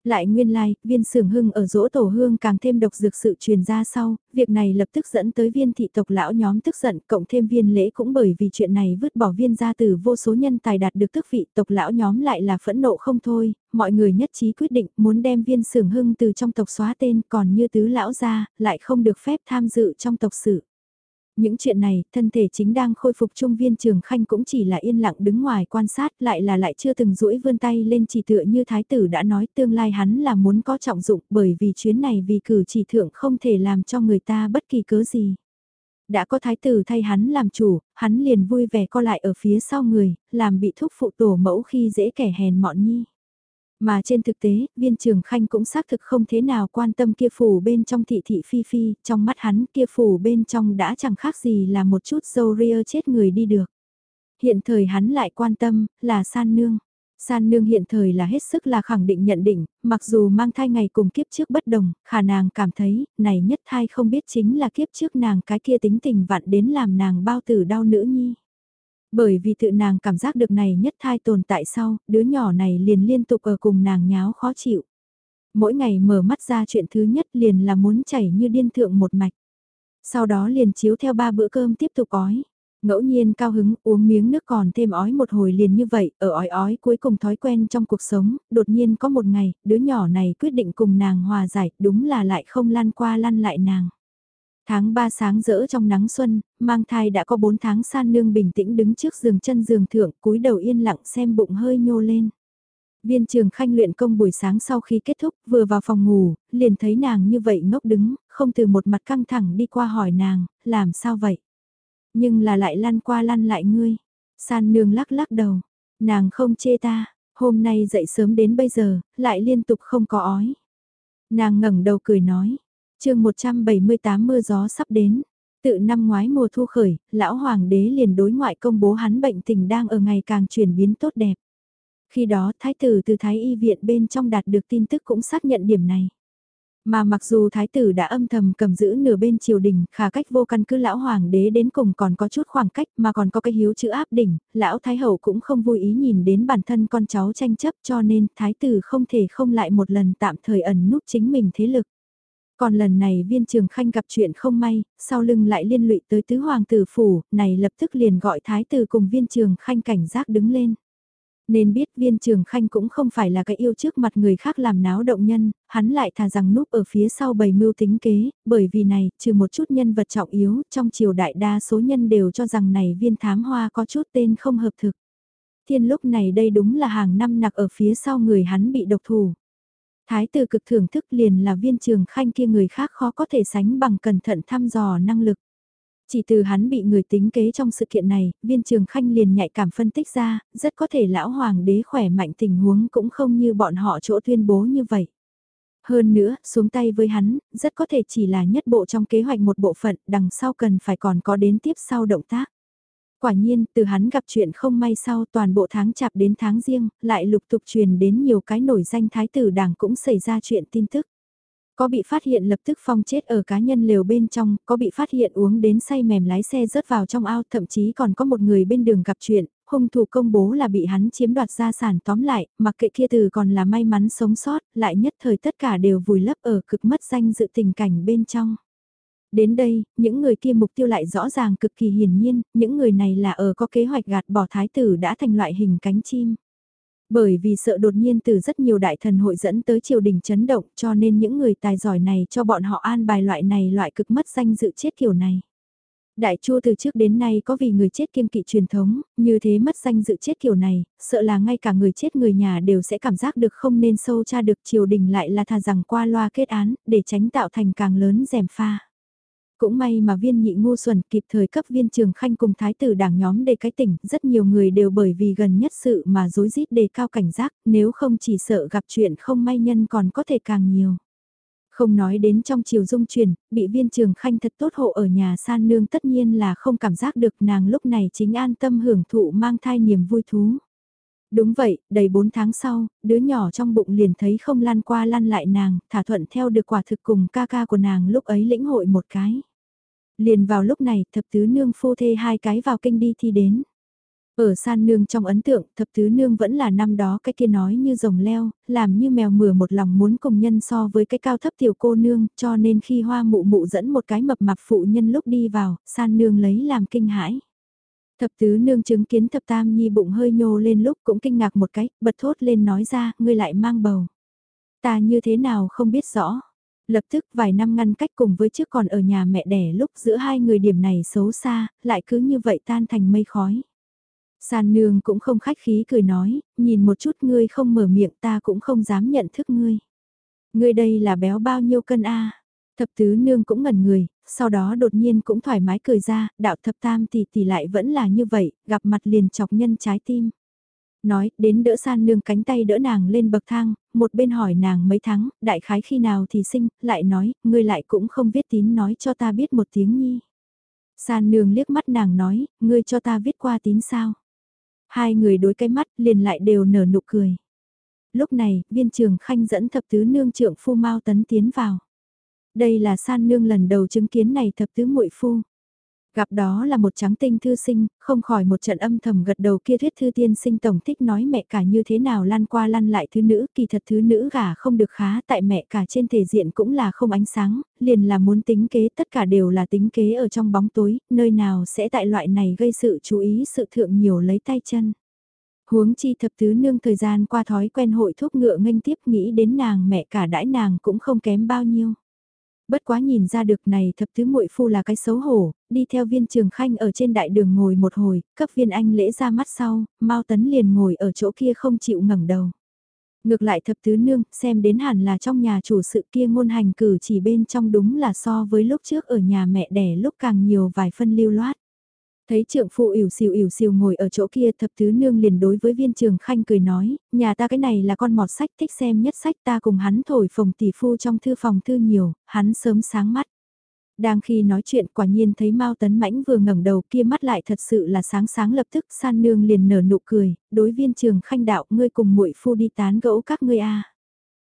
Lại nguyên lai, like, viên sưởng hưng ở rỗ tổ hương càng thêm độc dược sự truyền ra sau, việc này lập tức dẫn tới viên thị tộc lão nhóm tức giận, cộng thêm viên lễ cũng bởi vì chuyện này vứt bỏ viên gia từ vô số nhân tài đạt được tức vị tộc lão nhóm lại là phẫn nộ không thôi, mọi người nhất trí quyết định muốn đem viên sưởng hưng từ trong tộc xóa tên còn như tứ lão gia, lại không được phép tham dự trong tộc sự. Những chuyện này, thân thể chính đang khôi phục trung viên trường khanh cũng chỉ là yên lặng đứng ngoài quan sát lại là lại chưa từng duỗi vươn tay lên chỉ tựa như thái tử đã nói tương lai hắn là muốn có trọng dụng bởi vì chuyến này vì cử chỉ thượng không thể làm cho người ta bất kỳ cớ gì. Đã có thái tử thay hắn làm chủ, hắn liền vui vẻ co lại ở phía sau người, làm bị thúc phụ tổ mẫu khi dễ kẻ hèn mọn nhi. Mà trên thực tế, viên trường khanh cũng xác thực không thế nào quan tâm kia phủ bên trong thị thị phi phi, trong mắt hắn kia phủ bên trong đã chẳng khác gì là một chút dâu ria chết người đi được. Hiện thời hắn lại quan tâm, là san nương. San nương hiện thời là hết sức là khẳng định nhận định, mặc dù mang thai ngày cùng kiếp trước bất đồng, khả nàng cảm thấy, này nhất thai không biết chính là kiếp trước nàng cái kia tính tình vặn đến làm nàng bao tử đau nữ nhi. Bởi vì tự nàng cảm giác được này nhất thai tồn tại sau, đứa nhỏ này liền liên tục ở cùng nàng nháo khó chịu. Mỗi ngày mở mắt ra chuyện thứ nhất liền là muốn chảy như điên thượng một mạch. Sau đó liền chiếu theo ba bữa cơm tiếp tục ói. Ngẫu nhiên cao hứng uống miếng nước còn thêm ói một hồi liền như vậy, ở ói ói cuối cùng thói quen trong cuộc sống, đột nhiên có một ngày, đứa nhỏ này quyết định cùng nàng hòa giải, đúng là lại không lăn qua lăn lại nàng. Tháng 3 sáng rỡ trong nắng xuân, mang thai đã có 4 tháng san nương bình tĩnh đứng trước giường chân giường thượng cúi đầu yên lặng xem bụng hơi nhô lên. Viên trường khanh luyện công buổi sáng sau khi kết thúc vừa vào phòng ngủ, liền thấy nàng như vậy ngốc đứng, không từ một mặt căng thẳng đi qua hỏi nàng, làm sao vậy? Nhưng là lại lăn qua lăn lại ngươi. San nương lắc lắc đầu, nàng không chê ta, hôm nay dậy sớm đến bây giờ, lại liên tục không có ói. Nàng ngẩng đầu cười nói, chương 178 mưa gió sắp đến. Tự năm ngoái mùa thu khởi, lão hoàng đế liền đối ngoại công bố hắn bệnh tình đang ở ngày càng chuyển biến tốt đẹp. Khi đó thái tử từ thái y viện bên trong đạt được tin tức cũng xác nhận điểm này. Mà mặc dù thái tử đã âm thầm cầm giữ nửa bên triều đình, khả cách vô căn cứ lão hoàng đế đến cùng còn có chút khoảng cách mà còn có cái hiếu chữ áp đỉnh, lão thái hậu cũng không vui ý nhìn đến bản thân con cháu tranh chấp cho nên thái tử không thể không lại một lần tạm thời ẩn núp chính mình thế lực. Còn lần này viên trường khanh gặp chuyện không may, sau lưng lại liên lụy tới tứ hoàng tử phủ, này lập tức liền gọi thái tử cùng viên trường khanh cảnh giác đứng lên. Nên biết viên trường khanh cũng không phải là cái yêu trước mặt người khác làm náo động nhân, hắn lại thà rằng núp ở phía sau bầy mưu tính kế, bởi vì này, trừ một chút nhân vật trọng yếu, trong triều đại đa số nhân đều cho rằng này viên thám hoa có chút tên không hợp thực. Thiên lúc này đây đúng là hàng năm nặc ở phía sau người hắn bị độc thủ. Thái tử cực thưởng thức liền là viên trường khanh kia người khác khó có thể sánh bằng cẩn thận thăm dò năng lực. Chỉ từ hắn bị người tính kế trong sự kiện này, viên trường khanh liền nhạy cảm phân tích ra, rất có thể lão hoàng đế khỏe mạnh tình huống cũng không như bọn họ chỗ tuyên bố như vậy. Hơn nữa, xuống tay với hắn, rất có thể chỉ là nhất bộ trong kế hoạch một bộ phận, đằng sau cần phải còn có đến tiếp sau động tác. Quả nhiên, từ hắn gặp chuyện không may sau toàn bộ tháng chạp đến tháng riêng, lại lục tục truyền đến nhiều cái nổi danh thái tử đảng cũng xảy ra chuyện tin tức. Có bị phát hiện lập tức phong chết ở cá nhân lều bên trong, có bị phát hiện uống đến say mềm lái xe rớt vào trong ao, thậm chí còn có một người bên đường gặp chuyện, hung thủ công bố là bị hắn chiếm đoạt gia sản tóm lại, mặc kệ kia từ còn là may mắn sống sót, lại nhất thời tất cả đều vùi lấp ở cực mất danh dự tình cảnh bên trong. Đến đây, những người kia mục tiêu lại rõ ràng cực kỳ hiển nhiên, những người này là ở có kế hoạch gạt bỏ thái tử đã thành loại hình cánh chim. Bởi vì sợ đột nhiên từ rất nhiều đại thần hội dẫn tới triều đình chấn động cho nên những người tài giỏi này cho bọn họ an bài loại này loại cực mất danh dự chết kiểu này. Đại chua từ trước đến nay có vì người chết kiêng kỵ truyền thống, như thế mất danh dự chết kiểu này, sợ là ngay cả người chết người nhà đều sẽ cảm giác được không nên sâu tra được triều đình lại là thà rằng qua loa kết án, để tránh tạo thành càng lớn rèm pha. Cũng may mà viên nhị ngu xuẩn kịp thời cấp viên trường khanh cùng thái tử đảng nhóm đề cái tỉnh, rất nhiều người đều bởi vì gần nhất sự mà dối rít đề cao cảnh giác, nếu không chỉ sợ gặp chuyện không may nhân còn có thể càng nhiều. Không nói đến trong chiều dung truyền, bị viên trường khanh thật tốt hộ ở nhà san nương tất nhiên là không cảm giác được nàng lúc này chính an tâm hưởng thụ mang thai niềm vui thú. Đúng vậy, đầy 4 tháng sau, đứa nhỏ trong bụng liền thấy không lan qua lan lại nàng, thả thuận theo được quả thực cùng ca ca của nàng lúc ấy lĩnh hội một cái. Liền vào lúc này, thập tứ nương phu thê hai cái vào kinh đi thi đến. Ở san nương trong ấn tượng, thập tứ nương vẫn là năm đó cái kia nói như rồng leo, làm như mèo mửa một lòng muốn cùng nhân so với cái cao thấp tiểu cô nương, cho nên khi hoa mụ mụ dẫn một cái mập mạp phụ nhân lúc đi vào, san nương lấy làm kinh hãi. Thập tứ nương chứng kiến thập tam nhi bụng hơi nhô lên lúc cũng kinh ngạc một cái, bật thốt lên nói ra, ngươi lại mang bầu. Ta như thế nào không biết rõ. Lập tức vài năm ngăn cách cùng với trước còn ở nhà mẹ đẻ lúc giữa hai người điểm này xấu xa, lại cứ như vậy tan thành mây khói. San nương cũng không khách khí cười nói, nhìn một chút ngươi không mở miệng ta cũng không dám nhận thức ngươi. Ngươi đây là béo bao nhiêu cân a? Thập tứ nương cũng ngẩn người, sau đó đột nhiên cũng thoải mái cười ra, đạo thập tam tỷ tỷ lại vẫn là như vậy, gặp mặt liền chọc nhân trái tim. Nói, đến đỡ san nương cánh tay đỡ nàng lên bậc thang, một bên hỏi nàng mấy tháng, đại khái khi nào thì sinh, lại nói, ngươi lại cũng không viết tín nói cho ta biết một tiếng nhi. San nương liếc mắt nàng nói, ngươi cho ta viết qua tín sao. Hai người đối cái mắt liền lại đều nở nụ cười. Lúc này, viên trường khanh dẫn thập tứ nương trượng phu mau tấn tiến vào. Đây là san nương lần đầu chứng kiến này thập tứ muội phu. Gặp đó là một trắng tinh thư sinh, không khỏi một trận âm thầm gật đầu kia thuyết thư tiên sinh tổng thích nói mẹ cả như thế nào lăn qua lăn lại thứ nữ, kỳ thật thứ nữ gả không được khá tại mẹ cả trên thể diện cũng là không ánh sáng, liền là muốn tính kế tất cả đều là tính kế ở trong bóng tối, nơi nào sẽ tại loại này gây sự chú ý sự thượng nhiều lấy tay chân. Huống chi thập tứ nương thời gian qua thói quen hội thuốc ngựa nghênh tiếp nghĩ đến nàng mẹ cả đãi nàng cũng không kém bao nhiêu bất quá nhìn ra được này thập tứ muội phu là cái xấu hổ, đi theo viên trường khanh ở trên đại đường ngồi một hồi, cấp viên anh lễ ra mắt sau, Mao Tấn liền ngồi ở chỗ kia không chịu ngẩng đầu. Ngược lại thập tứ nương, xem đến hẳn là trong nhà chủ sự kia ngôn hành cử chỉ bên trong đúng là so với lúc trước ở nhà mẹ đẻ lúc càng nhiều vài phân lưu loát. Thấy trưởng phụ ỉu xìu ỉu xìu ngồi ở chỗ kia thập tứ nương liền đối với viên trường khanh cười nói, nhà ta cái này là con mọt sách thích xem nhất sách ta cùng hắn thổi phồng tỷ phu trong thư phòng thư nhiều, hắn sớm sáng mắt. Đang khi nói chuyện quả nhiên thấy Mao Tấn Mãnh vừa ngẩng đầu kia mắt lại thật sự là sáng sáng lập tức san nương liền nở nụ cười, đối viên trường khanh đạo ngươi cùng muội phu đi tán gẫu các ngươi a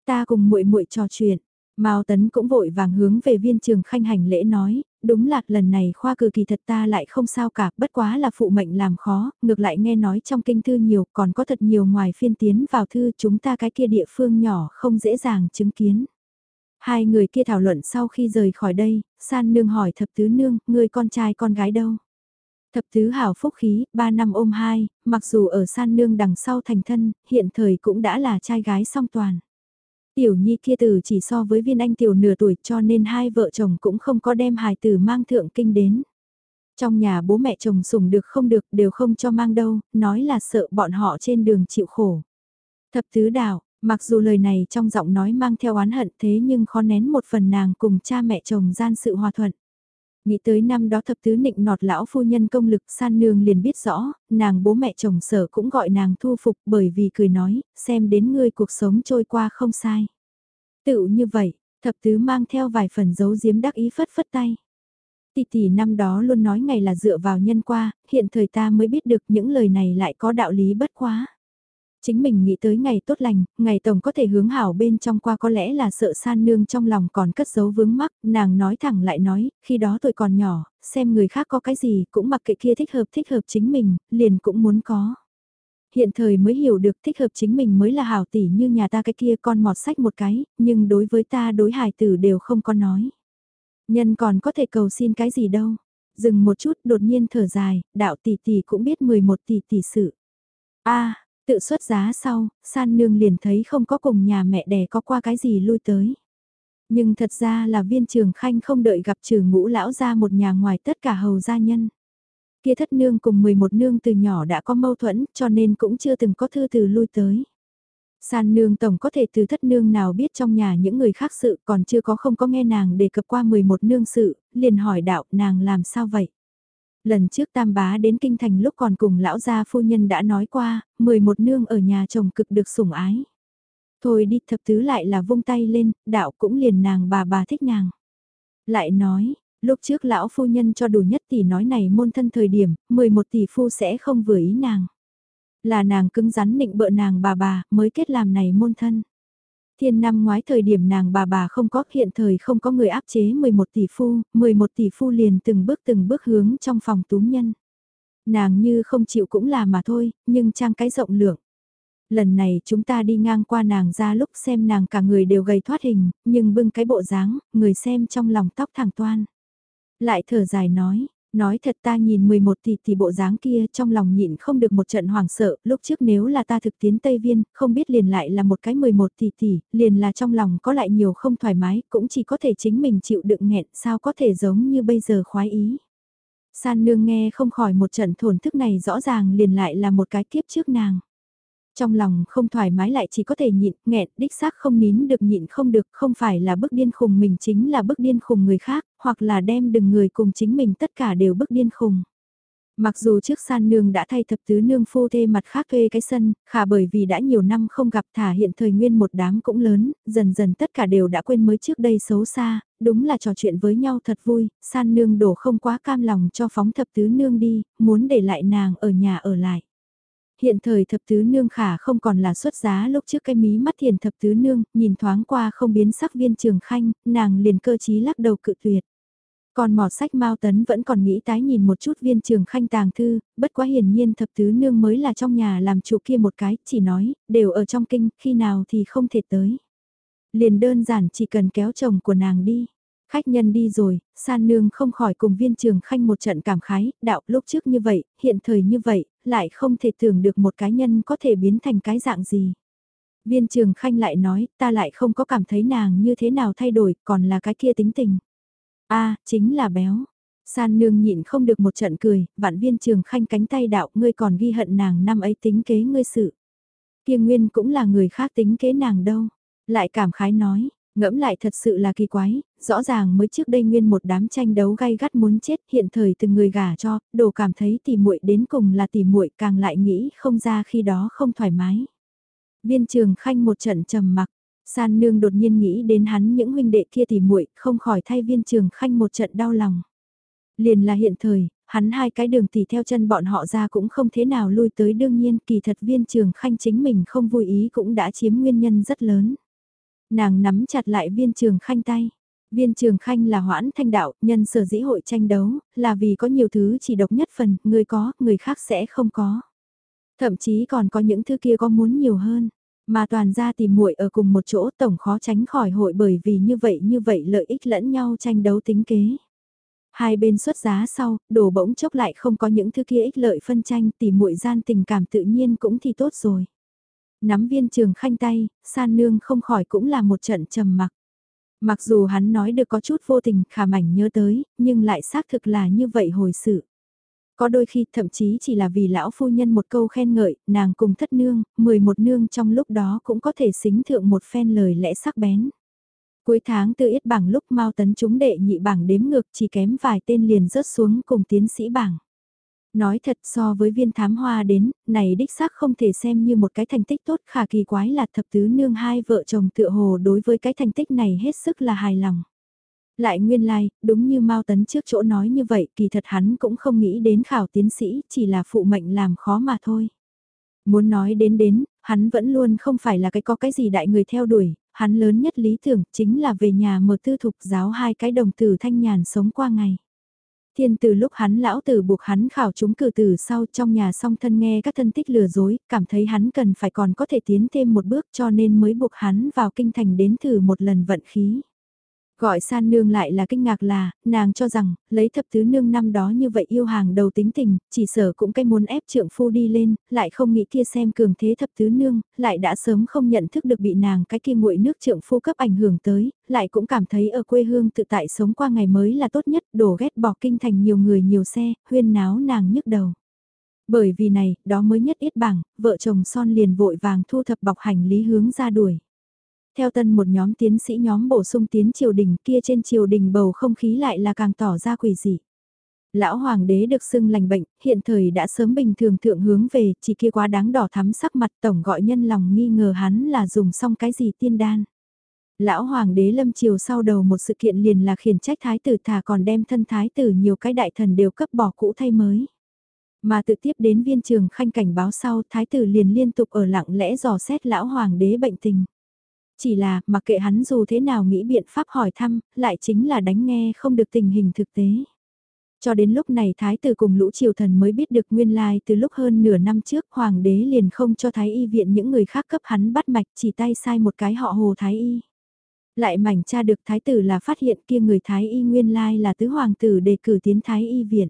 Ta cùng muội muội trò chuyện, Mao Tấn cũng vội vàng hướng về viên trường khanh hành lễ nói, đúng là lần này khoa cử kỳ thật ta lại không sao cả, bất quá là phụ mệnh làm khó, ngược lại nghe nói trong kinh thư nhiều, còn có thật nhiều ngoài phiên tiến vào thư chúng ta cái kia địa phương nhỏ không dễ dàng chứng kiến. Hai người kia thảo luận sau khi rời khỏi đây, san nương hỏi thập tứ nương, người con trai con gái đâu? Thập tứ hảo phúc khí, ba năm ôm hai, mặc dù ở san nương đằng sau thành thân, hiện thời cũng đã là trai gái song toàn. Tiểu nhi kia tử chỉ so với viên anh tiểu nửa tuổi cho nên hai vợ chồng cũng không có đem hài tử mang thượng kinh đến. Trong nhà bố mẹ chồng sủng được không được đều không cho mang đâu, nói là sợ bọn họ trên đường chịu khổ. Thập tứ đạo, mặc dù lời này trong giọng nói mang theo oán hận thế nhưng khó nén một phần nàng cùng cha mẹ chồng gian sự hòa thuận. Nghĩ tới năm đó thập tứ nịnh nọt lão phu nhân công lực san nương liền biết rõ, nàng bố mẹ chồng sở cũng gọi nàng thu phục bởi vì cười nói, xem đến ngươi cuộc sống trôi qua không sai. Tự như vậy, thập tứ mang theo vài phần dấu diếm đắc ý phất phất tay. Tỷ tỷ năm đó luôn nói ngày là dựa vào nhân qua, hiện thời ta mới biết được những lời này lại có đạo lý bất quá. Chính mình nghĩ tới ngày tốt lành, ngày tổng có thể hướng hảo bên trong qua có lẽ là sợ san nương trong lòng còn cất giấu vướng mắc, nàng nói thẳng lại nói, khi đó tôi còn nhỏ, xem người khác có cái gì cũng mặc kệ kia thích hợp thích hợp chính mình, liền cũng muốn có. Hiện thời mới hiểu được thích hợp chính mình mới là hảo tỷ như nhà ta cái kia con mọt sách một cái, nhưng đối với ta đối hài tử đều không có nói. Nhân còn có thể cầu xin cái gì đâu. Dừng một chút đột nhiên thở dài, đạo tỷ tỷ cũng biết 11 tỷ tỷ sự. a Tự xuất giá sau, san nương liền thấy không có cùng nhà mẹ đẻ có qua cái gì lui tới. Nhưng thật ra là viên trường khanh không đợi gặp trừ ngũ lão ra một nhà ngoài tất cả hầu gia nhân. Kia thất nương cùng 11 nương từ nhỏ đã có mâu thuẫn cho nên cũng chưa từng có thư từ lui tới. San nương tổng có thể từ thất nương nào biết trong nhà những người khác sự còn chưa có không có nghe nàng đề cập qua 11 nương sự, liền hỏi đạo nàng làm sao vậy. Lần trước tam bá đến kinh thành lúc còn cùng lão gia phu nhân đã nói qua, 11 nương ở nhà chồng cực được sủng ái. Thôi đi thập tứ lại là vung tay lên, đạo cũng liền nàng bà bà thích nàng. Lại nói, lúc trước lão phu nhân cho đủ nhất tỷ nói này môn thân thời điểm, 11 tỷ phu sẽ không vừa ý nàng. Là nàng cứng rắn định bợ nàng bà bà mới kết làm này môn thân. Thiên năm ngoái thời điểm nàng bà bà không có hiện thời không có người áp chế 11 tỷ phu, 11 tỷ phu liền từng bước từng bước hướng trong phòng túm nhân. Nàng như không chịu cũng là mà thôi, nhưng trang cái rộng lượng. Lần này chúng ta đi ngang qua nàng ra lúc xem nàng cả người đều gầy thoát hình, nhưng bưng cái bộ dáng, người xem trong lòng tóc thẳng toan. Lại thở dài nói, Nói thật ta nhìn 11 tỷ tỷ bộ dáng kia trong lòng nhịn không được một trận hoảng sợ, lúc trước nếu là ta thực tiến Tây Viên, không biết liền lại là một cái 11 tỷ tỷ, liền là trong lòng có lại nhiều không thoải mái, cũng chỉ có thể chính mình chịu đựng nghẹn, sao có thể giống như bây giờ khoái ý. San nương nghe không khỏi một trận thổn thức này rõ ràng liền lại là một cái kiếp trước nàng. Trong lòng không thoải mái lại chỉ có thể nhịn, nghẹn, đích xác không nín được nhịn không được, không phải là bức điên khùng mình chính là bức điên khùng người khác, hoặc là đem đừng người cùng chính mình tất cả đều bức điên khùng. Mặc dù trước san nương đã thay thập tứ nương phu thê mặt khác thuê cái sân, khả bởi vì đã nhiều năm không gặp thả hiện thời nguyên một đám cũng lớn, dần dần tất cả đều đã quên mới trước đây xấu xa, đúng là trò chuyện với nhau thật vui, san nương đổ không quá cam lòng cho phóng thập tứ nương đi, muốn để lại nàng ở nhà ở lại. Hiện thời thập tứ nương khả không còn là xuất giá lúc trước cái mí mắt thiền thập tứ nương, nhìn thoáng qua không biến sắc viên trường khanh, nàng liền cơ chí lắc đầu cự tuyệt. Còn mọt sách Mao Tấn vẫn còn nghĩ tái nhìn một chút viên trường khanh tàng thư, bất quá hiển nhiên thập tứ nương mới là trong nhà làm chủ kia một cái, chỉ nói, đều ở trong kinh, khi nào thì không thể tới. Liền đơn giản chỉ cần kéo chồng của nàng đi. Khách nhân đi rồi, san nương không khỏi cùng viên trường khanh một trận cảm khái, đạo lúc trước như vậy, hiện thời như vậy, lại không thể tưởng được một cá nhân có thể biến thành cái dạng gì. Viên trường khanh lại nói, ta lại không có cảm thấy nàng như thế nào thay đổi, còn là cái kia tính tình a chính là béo. San nương nhịn không được một trận cười, vạn viên trường khanh cánh tay đạo, ngươi còn ghi hận nàng năm ấy tính kế ngươi sự. Kiêng nguyên cũng là người khác tính kế nàng đâu. Lại cảm khái nói, Ngẫm lại thật sự là kỳ quái, rõ ràng mới trước đây nguyên một đám tranh đấu gay gắt muốn chết, hiện thời từng người gả cho, đồ cảm thấy tỉ muội đến cùng là tỉ muội càng lại nghĩ không ra khi đó không thoải mái. Viên trường khanh một trận trầm mặc, san nương đột nhiên nghĩ đến hắn những huynh đệ kia tỉ muội không khỏi thay viên trường khanh một trận đau lòng. Liền là hiện thời, hắn hai cái đường tỉ theo chân bọn họ ra cũng không thế nào lui tới đương nhiên kỳ thật viên trường khanh chính mình không vui ý cũng đã chiếm nguyên nhân rất lớn. Nàng nắm chặt lại viên trường khanh tay. Viên trường khanh là hoãn thanh đạo, nhân sở dĩ hội tranh đấu, là vì có nhiều thứ chỉ độc nhất phần, người có, người khác sẽ không có. Thậm chí còn có những thứ kia có muốn nhiều hơn, mà toàn ra tìm muội ở cùng một chỗ tổng khó tránh khỏi hội bởi vì như vậy như vậy lợi ích lẫn nhau tranh đấu tính kế. Hai bên xuất giá sau, đổ bỗng chốc lại không có những thứ kia ích lợi phân tranh tỉ muội gian tình cảm tự nhiên cũng thì tốt rồi. Nắm viên trường khanh tay, san nương không khỏi cũng là một trận trầm mặc. Mặc dù hắn nói được có chút vô tình khả mảnh nhớ tới, nhưng lại xác thực là như vậy hồi sự. Có đôi khi thậm chí chỉ là vì lão phu nhân một câu khen ngợi, nàng cùng thất nương, 11 nương trong lúc đó cũng có thể xính thượng một phen lời lẽ sắc bén. Cuối tháng tư ít bảng lúc mau tấn chúng đệ nhị bảng đếm ngược chỉ kém vài tên liền rớt xuống cùng tiến sĩ bảng. Nói thật so với viên thám hoa đến, này đích xác không thể xem như một cái thành tích tốt khả kỳ quái là thập tứ nương hai vợ chồng tựa hồ đối với cái thành tích này hết sức là hài lòng. Lại nguyên lai, like, đúng như Mao Tấn trước chỗ nói như vậy, kỳ thật hắn cũng không nghĩ đến khảo tiến sĩ, chỉ là phụ mệnh làm khó mà thôi. Muốn nói đến đến, hắn vẫn luôn không phải là cái có cái gì đại người theo đuổi, hắn lớn nhất lý tưởng chính là về nhà mở tư thục giáo hai cái đồng tử thanh nhàn sống qua ngày. Thiên từ lúc hắn lão tử buộc hắn khảo chúng cử từ sau trong nhà song thân nghe các thân tích lừa dối, cảm thấy hắn cần phải còn có thể tiến thêm một bước cho nên mới buộc hắn vào kinh thành đến thử một lần vận khí. Gọi san nương lại là kinh ngạc là, nàng cho rằng, lấy thập tứ nương năm đó như vậy yêu hàng đầu tính tình, chỉ sở cũng cái muốn ép trượng phu đi lên, lại không nghĩ kia xem cường thế thập tứ nương, lại đã sớm không nhận thức được bị nàng cái kia nguội nước trượng phu cấp ảnh hưởng tới, lại cũng cảm thấy ở quê hương tự tại sống qua ngày mới là tốt nhất, đổ ghét bỏ kinh thành nhiều người nhiều xe, huyên náo nàng nhức đầu. Bởi vì này, đó mới nhất ít bảng, vợ chồng son liền vội vàng thu thập bọc hành lý hướng ra đuổi. Theo tân một nhóm tiến sĩ nhóm bổ sung tiến triều đình kia trên triều đình bầu không khí lại là càng tỏ ra quỷ dị. Lão hoàng đế được xưng lành bệnh, hiện thời đã sớm bình thường thượng hướng về, chỉ kia quá đáng đỏ thắm sắc mặt tổng gọi nhân lòng nghi ngờ hắn là dùng xong cái gì tiên đan. Lão hoàng đế lâm triều sau đầu một sự kiện liền là khiển trách thái tử thà còn đem thân thái tử nhiều cái đại thần đều cấp bỏ cũ thay mới. Mà tự tiếp đến viên trường khanh cảnh báo sau thái tử liền liên tục ở lặng lẽ dò xét lão hoàng đế bệnh tình. Chỉ là, mặc kệ hắn dù thế nào nghĩ biện pháp hỏi thăm, lại chính là đánh nghe không được tình hình thực tế. Cho đến lúc này thái tử cùng lũ triều thần mới biết được nguyên lai từ lúc hơn nửa năm trước hoàng đế liền không cho thái y viện những người khác cấp hắn bắt mạch chỉ tay sai một cái họ hồ thái y. Lại mảnh cha được thái tử là phát hiện kia người thái y nguyên lai là tứ hoàng tử đề cử tiến thái y viện.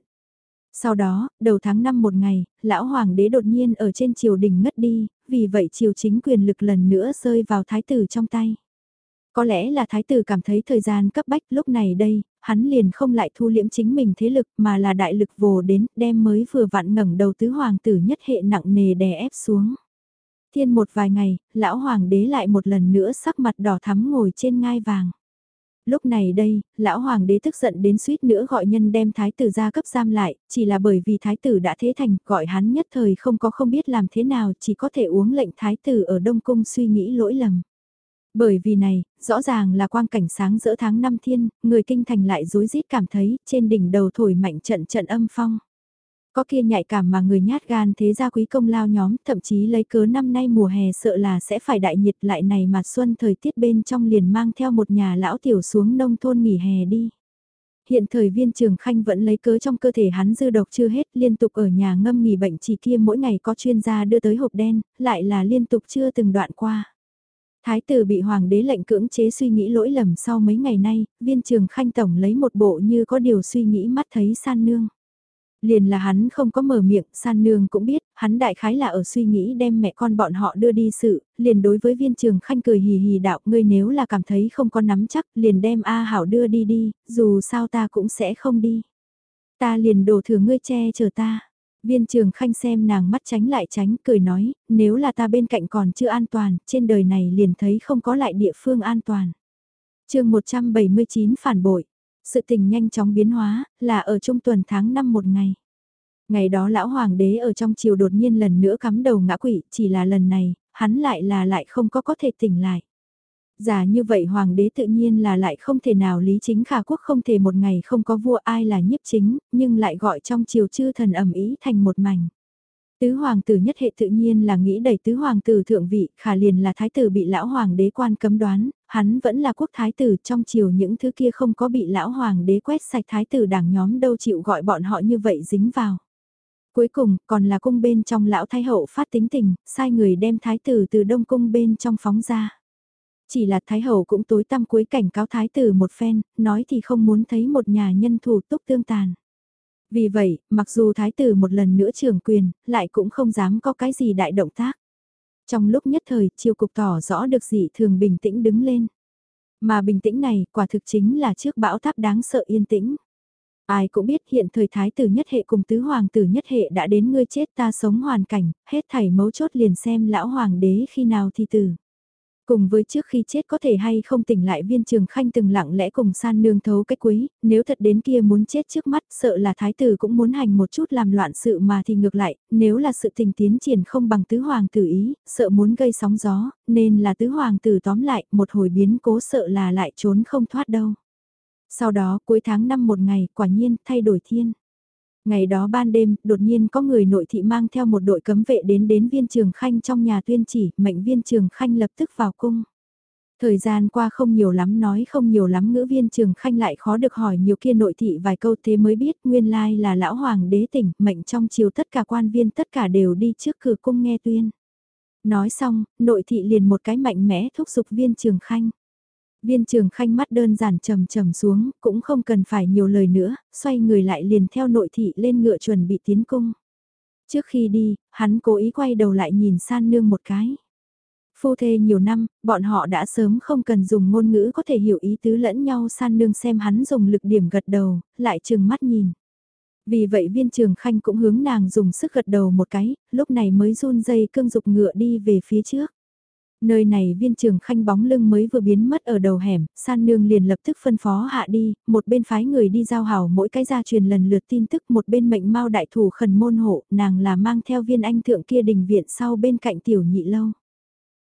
Sau đó, đầu tháng 5 một ngày, lão hoàng đế đột nhiên ở trên triều đình ngất đi, vì vậy triều chính quyền lực lần nữa rơi vào thái tử trong tay. Có lẽ là thái tử cảm thấy thời gian cấp bách lúc này đây, hắn liền không lại thu liễm chính mình thế lực mà là đại lực vồ đến đem mới vừa vặn ngẩng đầu tứ hoàng tử nhất hệ nặng nề đè ép xuống. Thiên một vài ngày, lão hoàng đế lại một lần nữa sắc mặt đỏ thắm ngồi trên ngai vàng. Lúc này đây, lão hoàng đế tức giận đến suýt nữa gọi nhân đem thái tử ra cấp giam lại, chỉ là bởi vì thái tử đã thế thành, gọi hắn nhất thời không có không biết làm thế nào, chỉ có thể uống lệnh thái tử ở Đông Cung suy nghĩ lỗi lầm. Bởi vì này, rõ ràng là quang cảnh sáng giữa tháng năm thiên, người kinh thành lại rối rít cảm thấy trên đỉnh đầu thổi mạnh trận trận âm phong. Có kia nhạy cảm mà người nhát gan thế gia quý công lao nhóm, thậm chí lấy cớ năm nay mùa hè sợ là sẽ phải đại nhiệt lại này mà xuân thời tiết bên trong liền mang theo một nhà lão tiểu xuống nông thôn nghỉ hè đi. Hiện thời viên trường khanh vẫn lấy cớ trong cơ thể hắn dư độc chưa hết liên tục ở nhà ngâm nghỉ bệnh chỉ kia mỗi ngày có chuyên gia đưa tới hộp đen, lại là liên tục chưa từng đoạn qua. Thái tử bị hoàng đế lệnh cưỡng chế suy nghĩ lỗi lầm sau mấy ngày nay, viên trường khanh tổng lấy một bộ như có điều suy nghĩ mắt thấy san nương. Liền là hắn không có mở miệng, san nương cũng biết, hắn đại khái là ở suy nghĩ đem mẹ con bọn họ đưa đi sự, liền đối với viên trường khanh cười hì hì đạo, ngươi nếu là cảm thấy không có nắm chắc, liền đem A Hảo đưa đi đi, dù sao ta cũng sẽ không đi. Ta liền đổ thừa ngươi che chờ ta. Viên trường khanh xem nàng mắt tránh lại tránh, cười nói, nếu là ta bên cạnh còn chưa an toàn, trên đời này liền thấy không có lại địa phương an toàn. chương 179 phản bội. Sự tình nhanh chóng biến hóa, là ở trung tuần tháng 5 một ngày. Ngày đó lão hoàng đế ở trong chiều đột nhiên lần nữa cắm đầu ngã quỵ, chỉ là lần này, hắn lại là lại không có có thể tỉnh lại. Giả như vậy hoàng đế tự nhiên là lại không thể nào lý chính khả quốc không thể một ngày không có vua ai là nhiếp chính, nhưng lại gọi trong triều chư thần ẩm ý thành một mảnh. Tứ hoàng tử nhất hệ tự nhiên là nghĩ đẩy tứ hoàng tử thượng vị, khả liền là thái tử bị lão hoàng đế quan cấm đoán, hắn vẫn là quốc thái tử trong triều những thứ kia không có bị lão hoàng đế quét sạch thái tử đảng nhóm đâu chịu gọi bọn họ như vậy dính vào. Cuối cùng, còn là cung bên trong lão thái hậu phát tính tình, sai người đem thái tử từ đông cung bên trong phóng ra. Chỉ là thái hậu cũng tối tăm cuối cảnh cáo thái tử một phen, nói thì không muốn thấy một nhà nhân thủ túc tương tàn. Vì vậy, mặc dù thái tử một lần nữa trưởng quyền, lại cũng không dám có cái gì đại động tác. Trong lúc nhất thời, triều cục tỏ rõ được dị thường bình tĩnh đứng lên. Mà bình tĩnh này, quả thực chính là trước bão táp đáng sợ yên tĩnh. Ai cũng biết hiện thời thái tử nhất hệ cùng tứ hoàng tử nhất hệ đã đến ngươi chết ta sống hoàn cảnh, hết thảy mấu chốt liền xem lão hoàng đế khi nào thì tử. Cùng với trước khi chết có thể hay không tỉnh lại viên trường khanh từng lặng lẽ cùng san nương thấu cách quý, nếu thật đến kia muốn chết trước mắt sợ là thái tử cũng muốn hành một chút làm loạn sự mà thì ngược lại, nếu là sự tình tiến triển không bằng tứ hoàng tử ý, sợ muốn gây sóng gió, nên là tứ hoàng tử tóm lại một hồi biến cố sợ là lại trốn không thoát đâu. Sau đó cuối tháng năm một ngày quả nhiên thay đổi thiên. Ngày đó ban đêm, đột nhiên có người nội thị mang theo một đội cấm vệ đến đến viên trường khanh trong nhà tuyên chỉ, mệnh viên trường khanh lập tức vào cung. Thời gian qua không nhiều lắm nói không nhiều lắm ngữ viên trường khanh lại khó được hỏi nhiều kia nội thị vài câu thế mới biết nguyên lai là lão hoàng đế tỉnh, mệnh trong chiều tất cả quan viên tất cả đều đi trước cửa cung nghe tuyên. Nói xong, nội thị liền một cái mạnh mẽ thúc giục viên trường khanh. Viên trường khanh mắt đơn giản trầm trầm xuống, cũng không cần phải nhiều lời nữa, xoay người lại liền theo nội thị lên ngựa chuẩn bị tiến cung. Trước khi đi, hắn cố ý quay đầu lại nhìn san nương một cái. Phu thê nhiều năm, bọn họ đã sớm không cần dùng ngôn ngữ có thể hiểu ý tứ lẫn nhau san nương xem hắn dùng lực điểm gật đầu, lại chừng mắt nhìn. Vì vậy viên trường khanh cũng hướng nàng dùng sức gật đầu một cái, lúc này mới run dây cương dục ngựa đi về phía trước. Nơi này viên trường khanh bóng lưng mới vừa biến mất ở đầu hẻm, san nương liền lập tức phân phó hạ đi, một bên phái người đi giao hảo mỗi cái gia truyền lần lượt tin tức một bên mệnh mau đại thủ khẩn môn hộ, nàng là mang theo viên anh thượng kia đình viện sau bên cạnh tiểu nhị lâu.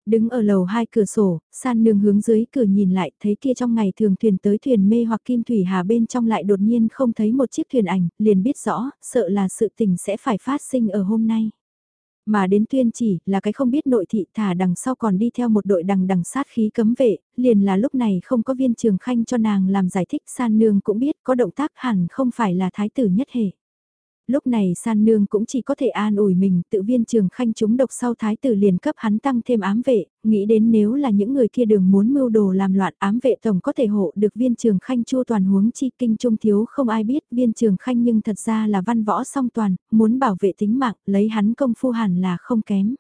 Đứng ở lầu hai cửa sổ, san nương hướng dưới cửa nhìn lại, thấy kia trong ngày thường thuyền tới thuyền mê hoặc kim thủy hà bên trong lại đột nhiên không thấy một chiếc thuyền ảnh, liền biết rõ, sợ là sự tình sẽ phải phát sinh ở hôm nay. Mà đến tuyên chỉ là cái không biết nội thị thả đằng sau còn đi theo một đội đằng đằng sát khí cấm vệ, liền là lúc này không có viên trường khanh cho nàng làm giải thích san nương cũng biết có động tác hẳn không phải là thái tử nhất hệ. Lúc này san nương cũng chỉ có thể an ủi mình tự viên trường khanh chúng độc sau thái tử liền cấp hắn tăng thêm ám vệ, nghĩ đến nếu là những người kia đường muốn mưu đồ làm loạn ám vệ tổng có thể hộ được viên trường khanh chua toàn huống chi kinh trung thiếu không ai biết viên trường khanh nhưng thật ra là văn võ song toàn, muốn bảo vệ tính mạng lấy hắn công phu hẳn là không kém.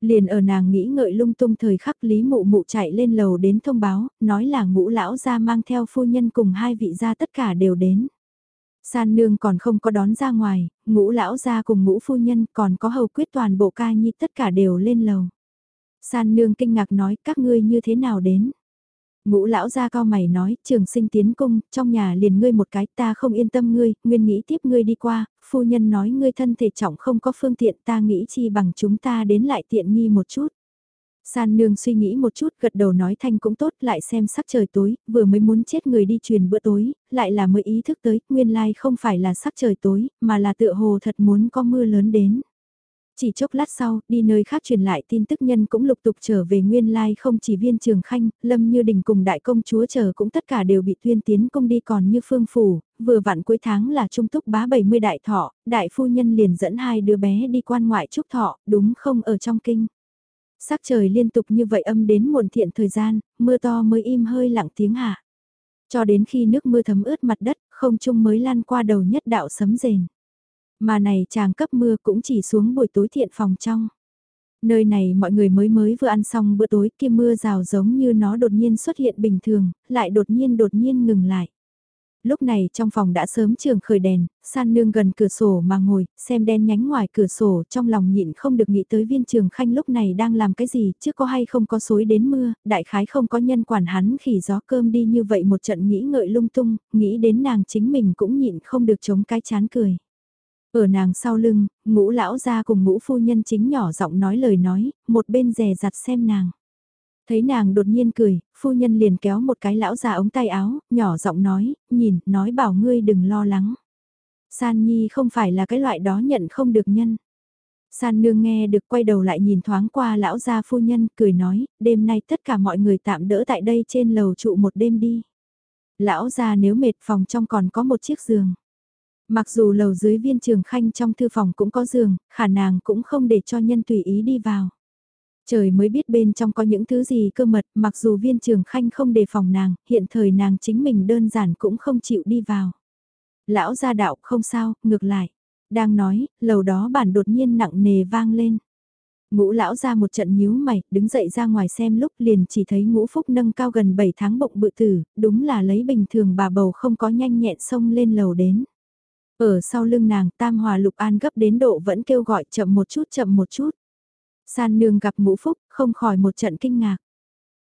Liền ở nàng nghĩ ngợi lung tung thời khắc Lý Mụ Mụ chạy lên lầu đến thông báo, nói là ngũ lão ra mang theo phu nhân cùng hai vị gia tất cả đều đến. San nương còn không có đón ra ngoài, ngũ lão ra cùng ngũ phu nhân còn có hầu quyết toàn bộ ca nhi tất cả đều lên lầu. San nương kinh ngạc nói các ngươi như thế nào đến. Ngũ lão ra cao mày nói, trường sinh tiến cung, trong nhà liền ngươi một cái, ta không yên tâm ngươi, nguyên nghĩ tiếp ngươi đi qua, phu nhân nói ngươi thân thể trọng không có phương tiện, ta nghĩ chi bằng chúng ta đến lại tiện nghi một chút. San nương suy nghĩ một chút gật đầu nói thanh cũng tốt lại xem sắc trời tối, vừa mới muốn chết người đi truyền bữa tối, lại là mới ý thức tới, nguyên lai không phải là sắc trời tối, mà là tựa hồ thật muốn có mưa lớn đến. Chỉ chốc lát sau, đi nơi khác truyền lại tin tức nhân cũng lục tục trở về nguyên lai không chỉ viên trường khanh, lâm như đình cùng đại công chúa chờ cũng tất cả đều bị tuyên tiến công đi còn như phương phủ, vừa vặn cuối tháng là trung túc bá 70 đại thọ, đại phu nhân liền dẫn hai đứa bé đi quan ngoại chúc thọ, đúng không ở trong kinh. Sắc trời liên tục như vậy âm đến muộn thiện thời gian, mưa to mới im hơi lặng tiếng hạ. Cho đến khi nước mưa thấm ướt mặt đất, không trung mới lan qua đầu nhất đạo sấm rền. Mà này chàng cấp mưa cũng chỉ xuống buổi tối thiện phòng trong. Nơi này mọi người mới mới vừa ăn xong bữa tối kia mưa rào giống như nó đột nhiên xuất hiện bình thường, lại đột nhiên đột nhiên ngừng lại lúc này trong phòng đã sớm trường khởi đèn, san nương gần cửa sổ mà ngồi, xem đen nhánh ngoài cửa sổ trong lòng nhịn không được nghĩ tới viên trường khanh lúc này đang làm cái gì, chứ có hay không có xối đến mưa, đại khái không có nhân quản hắn khỉ gió cơm đi như vậy một trận nghĩ ngợi lung tung, nghĩ đến nàng chính mình cũng nhịn không được chống cái chán cười. Ở nàng sau lưng, ngũ lão ra cùng ngũ phu nhân chính nhỏ giọng nói lời nói, một bên rè rặt xem nàng. Thấy nàng đột nhiên cười, phu nhân liền kéo một cái lão già ống tay áo, nhỏ giọng nói, nhìn, nói bảo ngươi đừng lo lắng. San Nhi không phải là cái loại đó nhận không được nhân. San nương nghe được quay đầu lại nhìn thoáng qua lão gia phu nhân, cười nói, đêm nay tất cả mọi người tạm đỡ tại đây trên lầu trụ một đêm đi. Lão gia nếu mệt phòng trong còn có một chiếc giường. Mặc dù lầu dưới viên trường khanh trong thư phòng cũng có giường, khả nàng cũng không để cho nhân tùy ý đi vào. Trời mới biết bên trong có những thứ gì cơ mật, mặc dù viên trường khanh không đề phòng nàng, hiện thời nàng chính mình đơn giản cũng không chịu đi vào. Lão gia đạo không sao, ngược lại. Đang nói, lầu đó bản đột nhiên nặng nề vang lên. Ngũ lão ra một trận nhíu mày, đứng dậy ra ngoài xem lúc liền chỉ thấy ngũ phúc nâng cao gần 7 tháng bụng bự tử, đúng là lấy bình thường bà bầu không có nhanh nhẹn xông lên lầu đến. Ở sau lưng nàng tam hòa lục an gấp đến độ vẫn kêu gọi chậm một chút chậm một chút. San nương gặp ngũ phúc, không khỏi một trận kinh ngạc.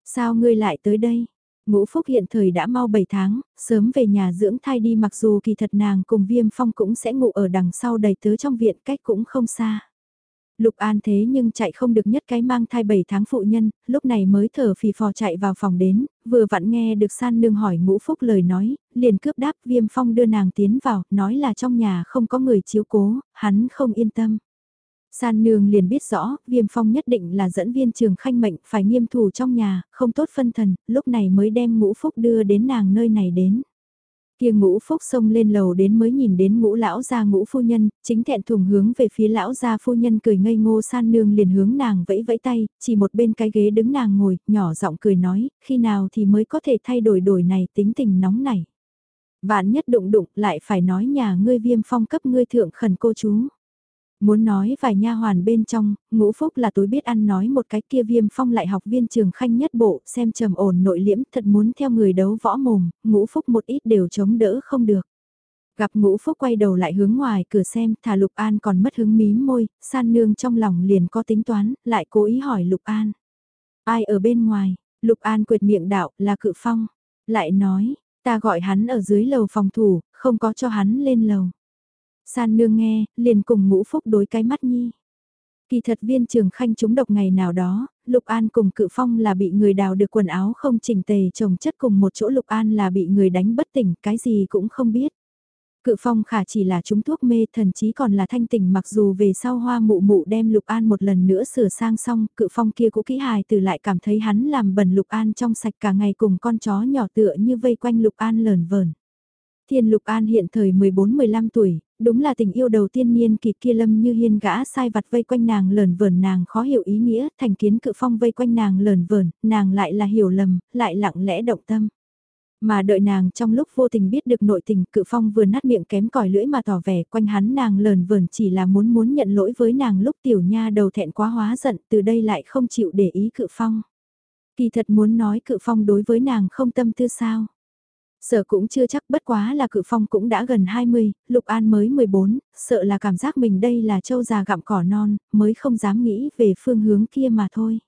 Sao ngươi lại tới đây? Ngũ phúc hiện thời đã mau 7 tháng, sớm về nhà dưỡng thai đi mặc dù kỳ thật nàng cùng viêm phong cũng sẽ ngủ ở đằng sau đầy tớ trong viện cách cũng không xa. Lục An thế nhưng chạy không được nhất cái mang thai 7 tháng phụ nhân, lúc này mới thở phì phò chạy vào phòng đến, vừa vặn nghe được san nương hỏi ngũ phúc lời nói, liền cướp đáp viêm phong đưa nàng tiến vào, nói là trong nhà không có người chiếu cố, hắn không yên tâm. San nương liền biết rõ, viêm phong nhất định là dẫn viên trường khanh mệnh phải nghiêm thủ trong nhà, không tốt phân thần, lúc này mới đem ngũ phúc đưa đến nàng nơi này đến. Kia ngũ phúc xông lên lầu đến mới nhìn đến ngũ lão gia ngũ phu nhân, chính thẹn thùng hướng về phía lão gia phu nhân cười ngây ngô san nương liền hướng nàng vẫy vẫy tay, chỉ một bên cái ghế đứng nàng ngồi, nhỏ giọng cười nói, khi nào thì mới có thể thay đổi đổi này tính tình nóng này. Vạn nhất đụng đụng lại phải nói nhà ngươi viêm phong cấp ngươi thượng khẩn cô chú. Muốn nói vài nha hoàn bên trong, ngũ phúc là tối biết ăn nói một cái kia viêm phong lại học viên trường khanh nhất bộ, xem trầm ổn nội liễm thật muốn theo người đấu võ mồm, ngũ phúc một ít đều chống đỡ không được. Gặp ngũ phúc quay đầu lại hướng ngoài cửa xem, thả Lục An còn mất hứng mí môi, san nương trong lòng liền có tính toán, lại cố ý hỏi Lục An. Ai ở bên ngoài, Lục An quyệt miệng đạo là cự phong. Lại nói, ta gọi hắn ở dưới lầu phòng thủ, không có cho hắn lên lầu. San nương nghe, liền cùng ngũ phúc đối cái mắt nhi. Kỳ thật viên trường khanh trúng độc ngày nào đó, Lục An cùng cự phong là bị người đào được quần áo không chỉnh tề trồng chất cùng một chỗ Lục An là bị người đánh bất tỉnh, cái gì cũng không biết. Cự phong khả chỉ là chúng thuốc mê thần chí còn là thanh tỉnh mặc dù về sau hoa mụ mụ đem Lục An một lần nữa sửa sang xong, cự phong kia cũng kỹ hài từ lại cảm thấy hắn làm bẩn Lục An trong sạch cả ngày cùng con chó nhỏ tựa như vây quanh Lục An lờn vờn. Thiên Lục An hiện thời 14-15 tuổi, đúng là tình yêu đầu tiên niên kỳ kia lâm như hiên gã sai vặt vây quanh nàng lờn vờn nàng khó hiểu ý nghĩa, thành kiến cự phong vây quanh nàng lờn vờn, nàng lại là hiểu lầm, lại lặng lẽ động tâm. Mà đợi nàng trong lúc vô tình biết được nội tình cự phong vừa nát miệng kém cỏi lưỡi mà tỏ vẻ quanh hắn nàng lờn vờn chỉ là muốn muốn nhận lỗi với nàng lúc tiểu nha đầu thẹn quá hóa giận từ đây lại không chịu để ý cự phong. Kỳ thật muốn nói cự phong đối với nàng không tâm tư sao. Sợ cũng chưa chắc bất quá là cự phong cũng đã gần 20, Lục An mới 14, sợ là cảm giác mình đây là châu già gặm cỏ non, mới không dám nghĩ về phương hướng kia mà thôi.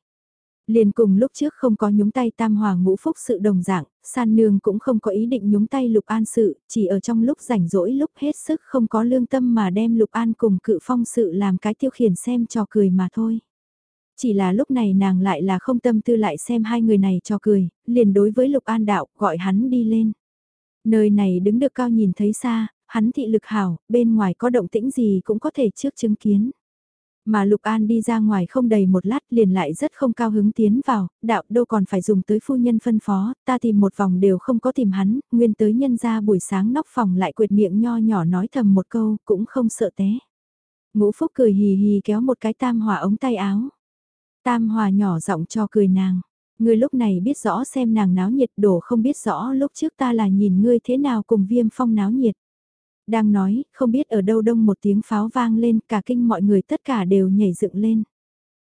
Liền cùng lúc trước không có nhúng tay tam hòa ngũ phúc sự đồng dạng, san nương cũng không có ý định nhúng tay lục an sự, chỉ ở trong lúc rảnh rỗi lúc hết sức không có lương tâm mà đem lục an cùng cự phong sự làm cái tiêu khiển xem trò cười mà thôi. Chỉ là lúc này nàng lại là không tâm tư lại xem hai người này cho cười, liền đối với lục an đạo gọi hắn đi lên. Nơi này đứng được cao nhìn thấy xa, hắn thị lực hảo, bên ngoài có động tĩnh gì cũng có thể trước chứng kiến. Mà Lục An đi ra ngoài không đầy một lát liền lại rất không cao hứng tiến vào, đạo đâu còn phải dùng tới phu nhân phân phó, ta tìm một vòng đều không có tìm hắn, nguyên tới nhân ra buổi sáng nóc phòng lại quyệt miệng nho nhỏ nói thầm một câu, cũng không sợ té. Ngũ Phúc cười hì hì kéo một cái tam hòa ống tay áo. Tam hòa nhỏ giọng cho cười nàng. Ngươi lúc này biết rõ xem nàng náo nhiệt đổ không biết rõ lúc trước ta là nhìn ngươi thế nào cùng viêm phong náo nhiệt. Đang nói, không biết ở đâu đông một tiếng pháo vang lên, cả kinh mọi người tất cả đều nhảy dựng lên.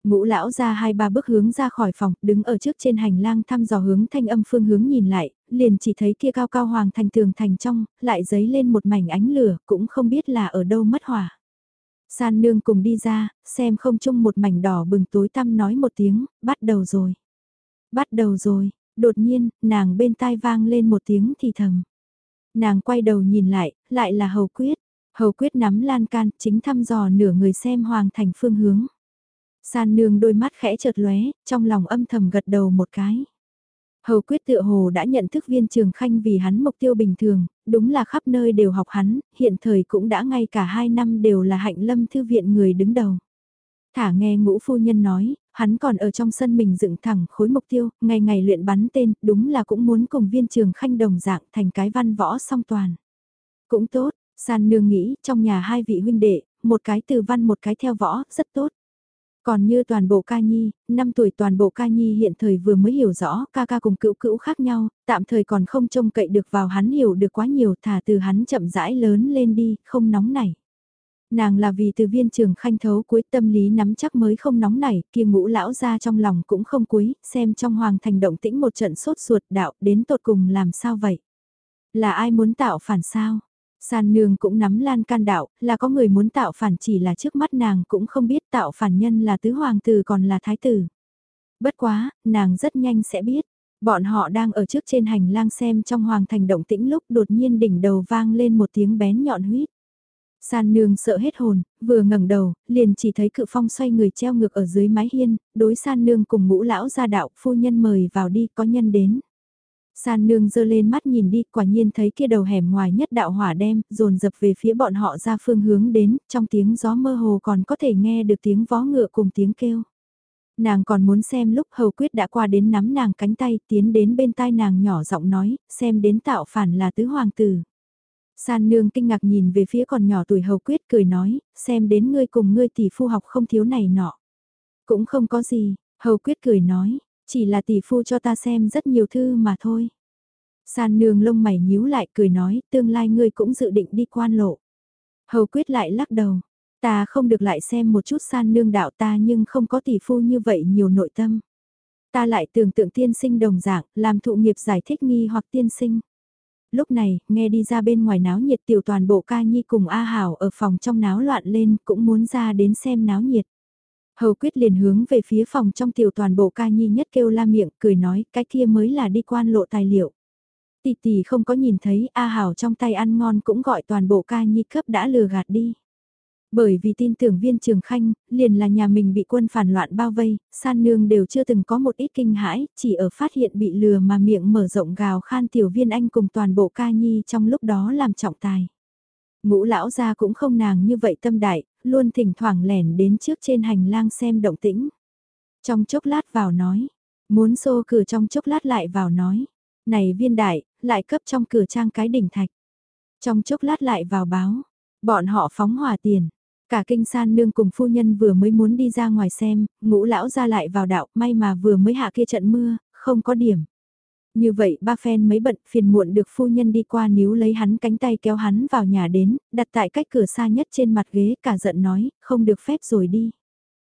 Ngũ lão ra hai ba bước hướng ra khỏi phòng, đứng ở trước trên hành lang thăm dò hướng thanh âm phương hướng nhìn lại, liền chỉ thấy kia cao cao hoàng thành tường thành trong, lại giấy lên một mảnh ánh lửa, cũng không biết là ở đâu mất hỏa. San nương cùng đi ra, xem không chung một mảnh đỏ bừng tối tăm nói một tiếng, bắt đầu rồi. Bắt đầu rồi, đột nhiên, nàng bên tai vang lên một tiếng thì thầm. Nàng quay đầu nhìn lại, lại là hầu quyết. Hầu quyết nắm lan can, chính thăm dò nửa người xem hoàng thành phương hướng. San nương đôi mắt khẽ chợt lóe, trong lòng âm thầm gật đầu một cái. Hầu quyết tựa hồ đã nhận thức viên trường khanh vì hắn mục tiêu bình thường, đúng là khắp nơi đều học hắn, hiện thời cũng đã ngay cả hai năm đều là hạnh lâm thư viện người đứng đầu. Thả nghe ngũ phu nhân nói, hắn còn ở trong sân mình dựng thẳng khối mục tiêu, ngày ngày luyện bắn tên, đúng là cũng muốn cùng viên trường khanh đồng dạng thành cái văn võ song toàn. Cũng tốt, san nương nghĩ trong nhà hai vị huynh đệ, một cái từ văn một cái theo võ, rất tốt. Còn như toàn bộ ca nhi, năm tuổi toàn bộ ca nhi hiện thời vừa mới hiểu rõ ca ca cùng cữu cữu khác nhau, tạm thời còn không trông cậy được vào hắn hiểu được quá nhiều thả từ hắn chậm rãi lớn lên đi, không nóng nảy. Nàng là vì từ viên trường khanh thấu cuối tâm lý nắm chắc mới không nóng nảy, kia ngũ lão ra trong lòng cũng không cuối, xem trong hoàng thành động tĩnh một trận sốt ruột đạo đến tột cùng làm sao vậy. Là ai muốn tạo phản sao? San nương cũng nắm lan can đạo, là có người muốn tạo phản chỉ là trước mắt nàng cũng không biết tạo phản nhân là tứ hoàng tử còn là thái tử. Bất quá, nàng rất nhanh sẽ biết. Bọn họ đang ở trước trên hành lang xem trong hoàng thành động tĩnh lúc đột nhiên đỉnh đầu vang lên một tiếng bén nhọn huyết. San nương sợ hết hồn, vừa ngẩng đầu, liền chỉ thấy cự phong xoay người treo ngược ở dưới mái hiên, đối san nương cùng ngũ lão ra đạo, phu nhân mời vào đi, có nhân đến. San nương dơ lên mắt nhìn đi, quả nhiên thấy kia đầu hẻm ngoài nhất đạo hỏa đem, dồn dập về phía bọn họ ra phương hướng đến, trong tiếng gió mơ hồ còn có thể nghe được tiếng vó ngựa cùng tiếng kêu. Nàng còn muốn xem lúc hầu quyết đã qua đến nắm nàng cánh tay, tiến đến bên tai nàng nhỏ giọng nói, xem đến tạo phản là tứ hoàng tử. San nương kinh ngạc nhìn về phía còn nhỏ tuổi hầu quyết cười nói, xem đến ngươi cùng ngươi tỷ phu học không thiếu này nọ. Cũng không có gì, hầu quyết cười nói, chỉ là tỷ phu cho ta xem rất nhiều thư mà thôi. San nương lông mày nhíu lại cười nói, tương lai ngươi cũng dự định đi quan lộ. Hầu quyết lại lắc đầu, ta không được lại xem một chút san nương đạo ta nhưng không có tỷ phu như vậy nhiều nội tâm. Ta lại tưởng tượng tiên sinh đồng dạng, làm thụ nghiệp giải thích nghi hoặc tiên sinh. Lúc này, nghe đi ra bên ngoài náo nhiệt tiểu toàn bộ ca nhi cùng A Hảo ở phòng trong náo loạn lên cũng muốn ra đến xem náo nhiệt. Hầu quyết liền hướng về phía phòng trong tiểu toàn bộ ca nhi nhất kêu la miệng cười nói cái kia mới là đi quan lộ tài liệu. Tỷ tỷ không có nhìn thấy A Hảo trong tay ăn ngon cũng gọi toàn bộ ca nhi cấp đã lừa gạt đi. Bởi vì tin tưởng viên trường khanh, liền là nhà mình bị quân phản loạn bao vây, san nương đều chưa từng có một ít kinh hãi, chỉ ở phát hiện bị lừa mà miệng mở rộng gào khan tiểu viên anh cùng toàn bộ ca nhi trong lúc đó làm trọng tài. Ngũ lão gia cũng không nàng như vậy tâm đại, luôn thỉnh thoảng lẻn đến trước trên hành lang xem động tĩnh. Trong chốc lát vào nói, muốn xô cửa trong chốc lát lại vào nói, này viên đại, lại cấp trong cửa trang cái đỉnh thạch. Trong chốc lát lại vào báo, bọn họ phóng hỏa tiền, Cả kinh san nương cùng phu nhân vừa mới muốn đi ra ngoài xem, ngũ lão ra lại vào đạo, may mà vừa mới hạ kia trận mưa, không có điểm. Như vậy ba phen mấy bận phiền muộn được phu nhân đi qua níu lấy hắn cánh tay kéo hắn vào nhà đến, đặt tại cách cửa xa nhất trên mặt ghế cả giận nói, không được phép rồi đi.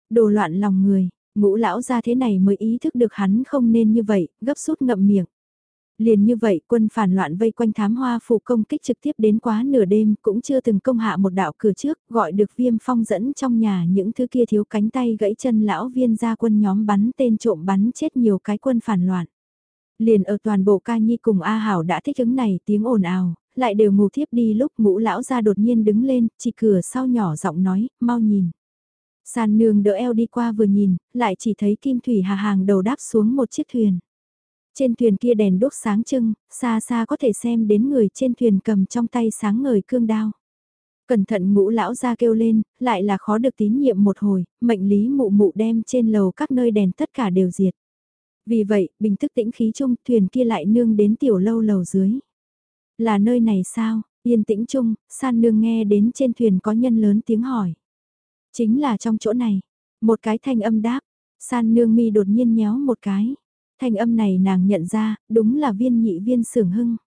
Đồ loạn lòng người, ngũ lão ra thế này mới ý thức được hắn không nên như vậy, gấp rút ngậm miệng. Liền như vậy quân phản loạn vây quanh thám hoa phủ công kích trực tiếp đến quá nửa đêm cũng chưa từng công hạ một đạo cửa trước gọi được viêm phong dẫn trong nhà những thứ kia thiếu cánh tay gãy chân lão viên ra quân nhóm bắn tên trộm bắn chết nhiều cái quân phản loạn. Liền ở toàn bộ ca nhi cùng A Hảo đã thích ứng này tiếng ồn ào, lại đều ngủ thiếp đi lúc ngũ lão ra đột nhiên đứng lên, chỉ cửa sau nhỏ giọng nói, mau nhìn. Sàn nương đỡ eo đi qua vừa nhìn, lại chỉ thấy kim thủy hà hàng đầu đáp xuống một chiếc thuyền. Trên thuyền kia đèn đốt sáng trưng, xa xa có thể xem đến người trên thuyền cầm trong tay sáng ngời cương đao. Cẩn thận ngũ lão ra kêu lên, lại là khó được tín nhiệm một hồi, mệnh lý mụ mụ đem trên lầu các nơi đèn tất cả đều diệt. Vì vậy, bình thức tĩnh khí chung, thuyền kia lại nương đến tiểu lâu lầu dưới. Là nơi này sao? Yên tĩnh chung, san nương nghe đến trên thuyền có nhân lớn tiếng hỏi. Chính là trong chỗ này. Một cái thanh âm đáp, san nương mi đột nhiên nhéo một cái. Thanh âm này nàng nhận ra, đúng là viên nhị viên sưởng hưng.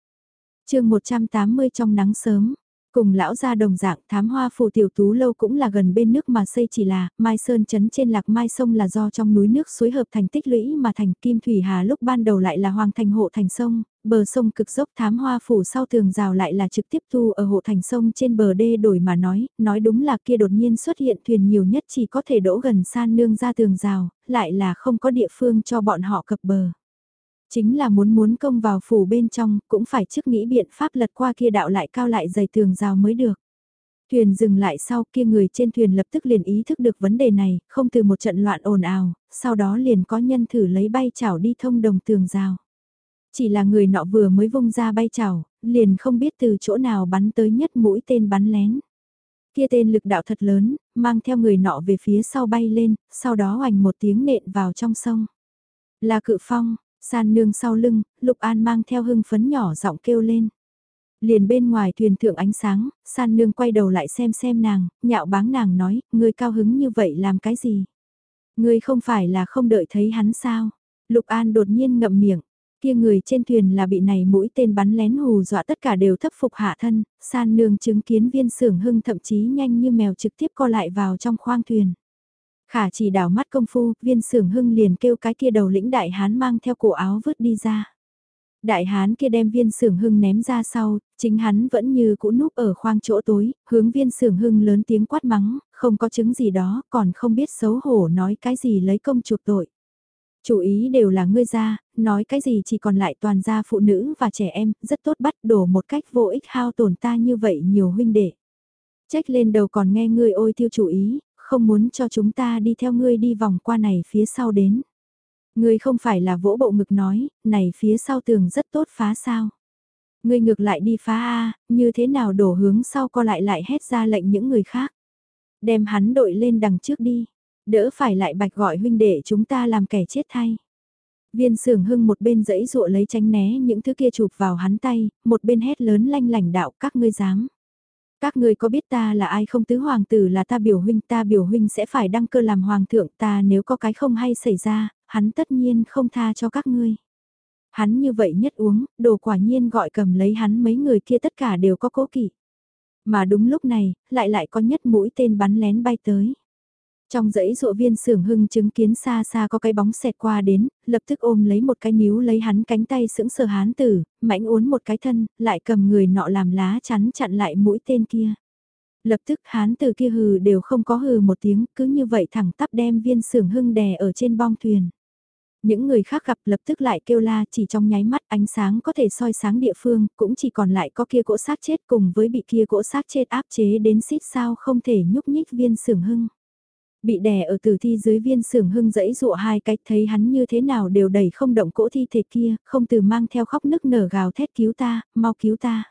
chương 180 trong nắng sớm, Cùng lão gia đồng dạng thám hoa phù tiểu tú lâu cũng là gần bên nước mà xây chỉ là, Mai Sơn chấn trên lạc Mai sông là do trong núi nước suối hợp thành tích lũy mà thành Kim Thủy Hà lúc ban đầu lại là hoàng thành hộ thành sông, bờ sông cực dốc thám hoa phủ sau tường rào lại là trực tiếp thu ở hộ thành sông trên bờ đê đổi mà nói, nói đúng là kia đột nhiên xuất hiện thuyền nhiều nhất chỉ có thể đỗ gần san nương ra tường rào, lại là không có địa phương cho bọn họ cập bờ. Chính là muốn muốn công vào phủ bên trong, cũng phải trước nghĩ biện pháp lật qua kia đạo lại cao lại dày tường rào mới được. Thuyền dừng lại sau kia người trên thuyền lập tức liền ý thức được vấn đề này, không từ một trận loạn ồn ào, sau đó liền có nhân thử lấy bay chảo đi thông đồng tường rào. Chỉ là người nọ vừa mới vung ra bay chảo, liền không biết từ chỗ nào bắn tới nhất mũi tên bắn lén. Kia tên lực đạo thật lớn, mang theo người nọ về phía sau bay lên, sau đó hoành một tiếng nện vào trong sông. Là cự phong, San nương sau lưng, Lục An mang theo hưng phấn nhỏ giọng kêu lên. Liền bên ngoài thuyền thượng ánh sáng, san nương quay đầu lại xem xem nàng, nhạo báng nàng nói, ngươi cao hứng như vậy làm cái gì? Ngươi không phải là không đợi thấy hắn sao? Lục An đột nhiên ngậm miệng, kia người trên thuyền là bị này mũi tên bắn lén hù dọa tất cả đều thấp phục hạ thân, san nương chứng kiến viên sưởng hưng thậm chí nhanh như mèo trực tiếp co lại vào trong khoang thuyền. Khả chỉ đảo mắt công phu, viên sưởng hưng liền kêu cái kia đầu lĩnh đại hán mang theo cổ áo vứt đi ra. Đại hán kia đem viên sưởng hưng ném ra sau, chính hắn vẫn như cũ núp ở khoang chỗ tối, hướng viên sưởng hưng lớn tiếng quát mắng, không có chứng gì đó, còn không biết xấu hổ nói cái gì lấy công chuộc tội. Chủ ý đều là ngươi ra, nói cái gì chỉ còn lại toàn gia phụ nữ và trẻ em, rất tốt bắt đổ một cách vô ích hao tổn ta như vậy nhiều huynh đệ. Trách lên đầu còn nghe ngươi ôi tiêu chủ ý, không muốn cho chúng ta đi theo ngươi đi vòng qua này phía sau đến. Ngươi không phải là vỗ bộ ngực nói, này phía sau tường rất tốt phá sao. Ngươi ngược lại đi phá A, như thế nào đổ hướng sau co lại lại hét ra lệnh những người khác. Đem hắn đội lên đằng trước đi, đỡ phải lại bạch gọi huynh đệ chúng ta làm kẻ chết thay. Viên sưởng hưng một bên dẫy dụa lấy tránh né những thứ kia chụp vào hắn tay, một bên hét lớn lanh lảnh đạo các ngươi dám. Các người có biết ta là ai không tứ hoàng tử là ta biểu huynh ta biểu huynh sẽ phải đăng cơ làm hoàng thượng ta nếu có cái không hay xảy ra, hắn tất nhiên không tha cho các ngươi. Hắn như vậy nhất uống, đồ quả nhiên gọi cầm lấy hắn mấy người kia tất cả đều có cố kỵ. Mà đúng lúc này, lại lại có nhất mũi tên bắn lén bay tới. Trong dãy ruộng viên sưởng hưng chứng kiến xa xa có cái bóng xẹt qua đến, lập tức ôm lấy một cái níu lấy hắn cánh tay sững sờ hán tử, mãnh uốn một cái thân, lại cầm người nọ làm lá chắn chặn lại mũi tên kia. Lập tức hán tử kia hừ đều không có hừ một tiếng, cứ như vậy thẳng tắp đem viên sưởng hưng đè ở trên bong thuyền. Những người khác gặp lập tức lại kêu la chỉ trong nháy mắt ánh sáng có thể soi sáng địa phương, cũng chỉ còn lại có kia cỗ xác chết cùng với bị kia cỗ xác chết áp chế đến xít sao không thể nhúc nhích viên sưởng hưng. Bị đè ở tử thi dưới viên sưởng hưng dẫy dụa hai cách thấy hắn như thế nào đều đẩy không động cỗ thi thể kia, không từ mang theo khóc nức nở gào thét cứu ta, mau cứu ta.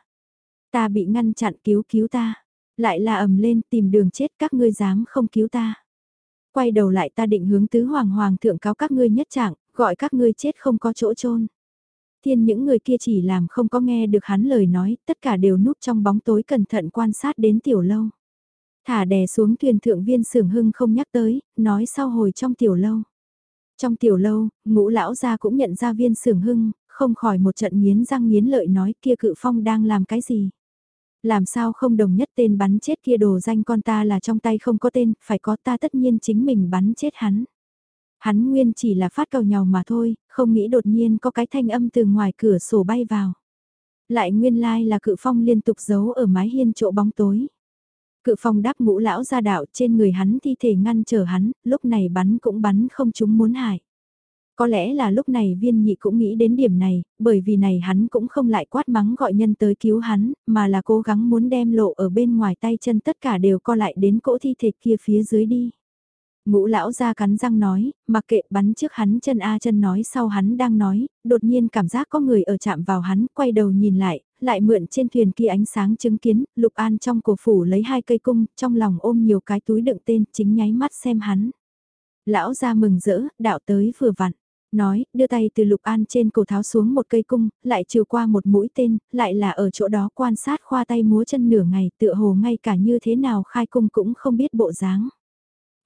Ta bị ngăn chặn cứu cứu ta. Lại là ầm lên tìm đường chết các ngươi dám không cứu ta. Quay đầu lại ta định hướng tứ hoàng hoàng thượng cáo các ngươi nhất trạng, gọi các ngươi chết không có chỗ chôn Thiên những người kia chỉ làm không có nghe được hắn lời nói, tất cả đều núp trong bóng tối cẩn thận quan sát đến tiểu lâu. Thả đè xuống thuyền thượng viên sưởng hưng không nhắc tới, nói sau hồi trong tiểu lâu. Trong tiểu lâu, ngũ lão gia cũng nhận ra viên sưởng hưng, không khỏi một trận miến răng miến lợi nói kia cự phong đang làm cái gì. Làm sao không đồng nhất tên bắn chết kia đồ danh con ta là trong tay không có tên, phải có ta tất nhiên chính mình bắn chết hắn. Hắn nguyên chỉ là phát cầu nhau mà thôi, không nghĩ đột nhiên có cái thanh âm từ ngoài cửa sổ bay vào. Lại nguyên lai like là cự phong liên tục giấu ở mái hiên chỗ bóng tối. Cự phong đáp ngũ lão ra đạo trên người hắn thi thể ngăn trở hắn, lúc này bắn cũng bắn không chúng muốn hại. Có lẽ là lúc này viên nhị cũng nghĩ đến điểm này, bởi vì này hắn cũng không lại quát mắng gọi nhân tới cứu hắn, mà là cố gắng muốn đem lộ ở bên ngoài tay chân tất cả đều co lại đến cỗ thi thể kia phía dưới đi. Ngũ lão ra cắn răng nói, mặc kệ bắn trước hắn chân A chân nói sau hắn đang nói, đột nhiên cảm giác có người ở chạm vào hắn, quay đầu nhìn lại, lại mượn trên thuyền kia ánh sáng chứng kiến, Lục An trong cổ phủ lấy hai cây cung, trong lòng ôm nhiều cái túi đựng tên, chính nháy mắt xem hắn. Lão ra mừng rỡ, đạo tới vừa vặn. Nói, đưa tay từ Lục An trên cổ tháo xuống một cây cung, lại chiều qua một mũi tên, lại là ở chỗ đó quan sát khoa tay múa chân nửa ngày, tựa hồ ngay cả như thế nào khai cung cũng không biết bộ dáng.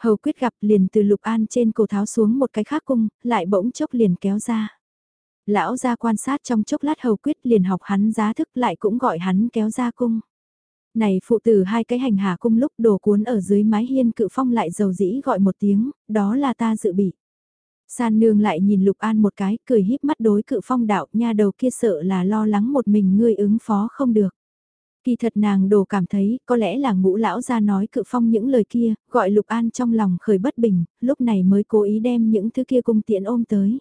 Hầu quyết gặp liền từ Lục An trên cổ tháo xuống một cái khác cung, lại bỗng chốc liền kéo ra. Lão ra quan sát trong chốc lát hầu quyết liền học hắn giá thức lại cũng gọi hắn kéo ra cung. Này phụ tử hai cái hành hà cung lúc đồ cuốn ở dưới mái hiên cự phong lại dầu dĩ gọi một tiếng, đó là ta dự bị. San nương lại nhìn Lục An một cái, cười híp mắt đối cự phong đạo, nha đầu kia sợ là lo lắng một mình ngươi ứng phó không được. Kỳ thật nàng đồ cảm thấy, có lẽ là ngũ lão ra nói cự phong những lời kia, gọi Lục An trong lòng khởi bất bình, lúc này mới cố ý đem những thứ kia cung tiện ôm tới.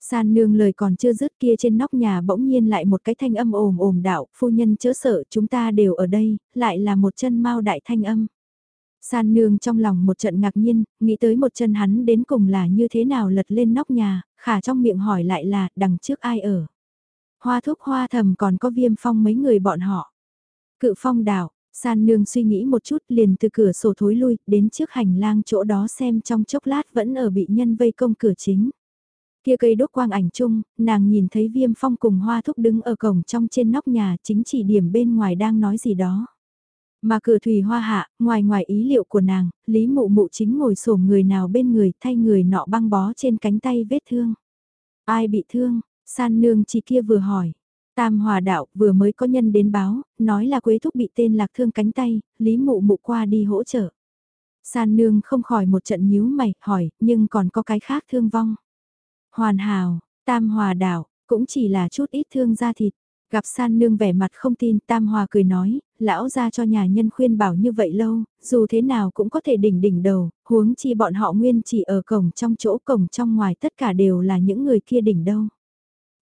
San nương lời còn chưa dứt kia trên nóc nhà bỗng nhiên lại một cái thanh âm ồm ồm đạo, phu nhân chớ sợ chúng ta đều ở đây, lại là một chân mau đại thanh âm. San nương trong lòng một trận ngạc nhiên, nghĩ tới một chân hắn đến cùng là như thế nào lật lên nóc nhà, khả trong miệng hỏi lại là đằng trước ai ở. Hoa thúc hoa thầm còn có viêm phong mấy người bọn họ. Cự phong đảo, san nương suy nghĩ một chút liền từ cửa sổ thối lui, đến trước hành lang chỗ đó xem trong chốc lát vẫn ở bị nhân vây công cửa chính. Kia cây đốt quang ảnh chung, nàng nhìn thấy viêm phong cùng hoa thúc đứng ở cổng trong trên nóc nhà chính chỉ điểm bên ngoài đang nói gì đó. Mà cửa thủy hoa hạ, ngoài ngoài ý liệu của nàng, Lý Mụ Mụ chính ngồi sổm người nào bên người thay người nọ băng bó trên cánh tay vết thương. Ai bị thương? San nương chỉ kia vừa hỏi. Tam hòa đạo vừa mới có nhân đến báo, nói là Quế Thúc bị tên lạc thương cánh tay, Lý Mụ Mụ qua đi hỗ trợ. San nương không khỏi một trận nhíu mày, hỏi, nhưng còn có cái khác thương vong. Hoàn hảo, tam hòa đạo, cũng chỉ là chút ít thương da thịt. Gặp san nương vẻ mặt không tin, tam hòa cười nói, lão ra cho nhà nhân khuyên bảo như vậy lâu, dù thế nào cũng có thể đỉnh đỉnh đầu, huống chi bọn họ nguyên chỉ ở cổng trong chỗ cổng trong ngoài tất cả đều là những người kia đỉnh đâu.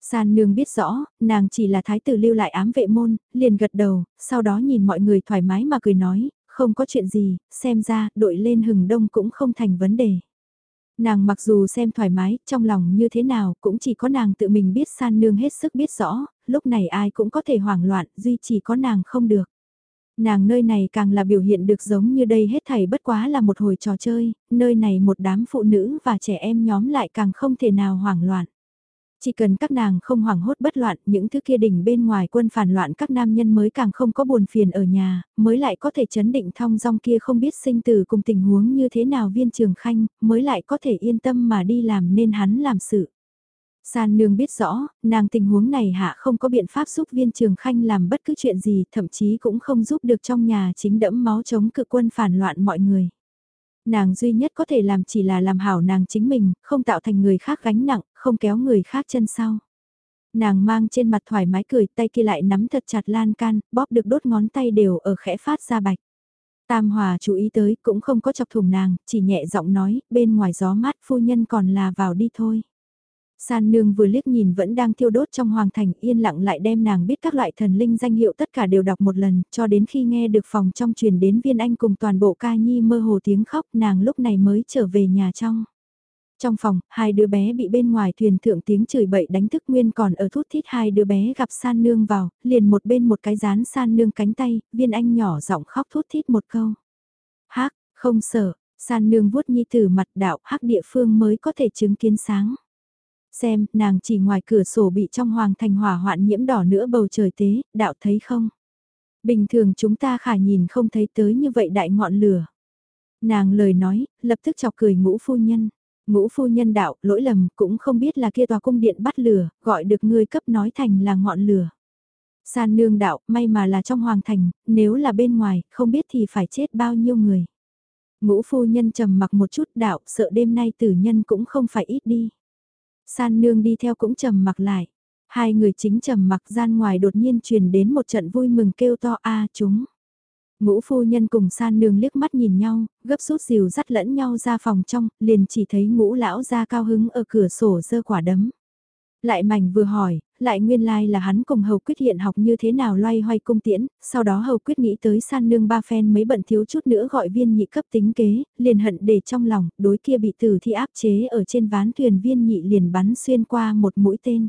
San nương biết rõ, nàng chỉ là thái tử lưu lại ám vệ môn, liền gật đầu, sau đó nhìn mọi người thoải mái mà cười nói, không có chuyện gì, xem ra đội lên hừng đông cũng không thành vấn đề. Nàng mặc dù xem thoải mái, trong lòng như thế nào cũng chỉ có nàng tự mình biết san nương hết sức biết rõ, lúc này ai cũng có thể hoảng loạn, duy chỉ có nàng không được. Nàng nơi này càng là biểu hiện được giống như đây hết thảy bất quá là một hồi trò chơi, nơi này một đám phụ nữ và trẻ em nhóm lại càng không thể nào hoảng loạn. Chỉ cần các nàng không hoảng hốt bất loạn, những thứ kia đỉnh bên ngoài quân phản loạn các nam nhân mới càng không có buồn phiền ở nhà, mới lại có thể chấn định thong dong kia không biết sinh tử cùng tình huống như thế nào viên trường khanh, mới lại có thể yên tâm mà đi làm nên hắn làm sự. San nương biết rõ, nàng tình huống này hạ không có biện pháp giúp viên trường khanh làm bất cứ chuyện gì, thậm chí cũng không giúp được trong nhà chính đẫm máu chống cự quân phản loạn mọi người. Nàng duy nhất có thể làm chỉ là làm hảo nàng chính mình, không tạo thành người khác gánh nặng, không kéo người khác chân sau. Nàng mang trên mặt thoải mái cười tay kia lại nắm thật chặt lan can, bóp được đốt ngón tay đều ở khẽ phát ra bạch. Tam Hòa chú ý tới cũng không có chọc thủng nàng, chỉ nhẹ giọng nói, bên ngoài gió mát phu nhân còn là vào đi thôi. San nương vừa liếc nhìn vẫn đang thiêu đốt trong hoàng thành yên lặng lại đem nàng biết các loại thần linh danh hiệu tất cả đều đọc một lần, cho đến khi nghe được phòng trong truyền đến viên anh cùng toàn bộ ca nhi mơ hồ tiếng khóc nàng lúc này mới trở về nhà trong. Trong phòng, hai đứa bé bị bên ngoài thuyền thượng tiếng chửi bậy đánh thức nguyên còn ở thút thít hai đứa bé gặp san nương vào, liền một bên một cái dán san nương cánh tay, viên anh nhỏ giọng khóc thút thít một câu. Hác, không sợ, san nương vuốt nhi từ mặt đạo hắc địa phương mới có thể chứng kiến sáng. Xem, nàng chỉ ngoài cửa sổ bị trong hoàng thành hỏa hoạn nhiễm đỏ nữa bầu trời tế, đạo thấy không? Bình thường chúng ta khả nhìn không thấy tới như vậy đại ngọn lửa. Nàng lời nói, lập tức chọc cười ngũ phu nhân. Ngũ phu nhân đạo, lỗi lầm, cũng không biết là kia tòa cung điện bắt lửa, gọi được người cấp nói thành là ngọn lửa. San nương đạo, may mà là trong hoàng thành, nếu là bên ngoài, không biết thì phải chết bao nhiêu người. Ngũ phu nhân trầm mặc một chút đạo, sợ đêm nay tử nhân cũng không phải ít đi. San nương đi theo cũng trầm mặc lại. Hai người chính trầm mặc gian ngoài đột nhiên truyền đến một trận vui mừng kêu to a chúng. Ngũ phu nhân cùng san nương liếc mắt nhìn nhau, gấp rút dìu dắt lẫn nhau ra phòng trong, liền chỉ thấy ngũ lão ra cao hứng ở cửa sổ dơ quả đấm. Lại mảnh vừa hỏi, lại nguyên lai like là hắn cùng hầu quyết hiện học như thế nào loay hoay cung tiễn, sau đó hầu quyết nghĩ tới san nương ba phen mấy bận thiếu chút nữa gọi viên nhị cấp tính kế, liền hận để trong lòng, đối kia bị tử thi áp chế ở trên ván thuyền viên nhị liền bắn xuyên qua một mũi tên.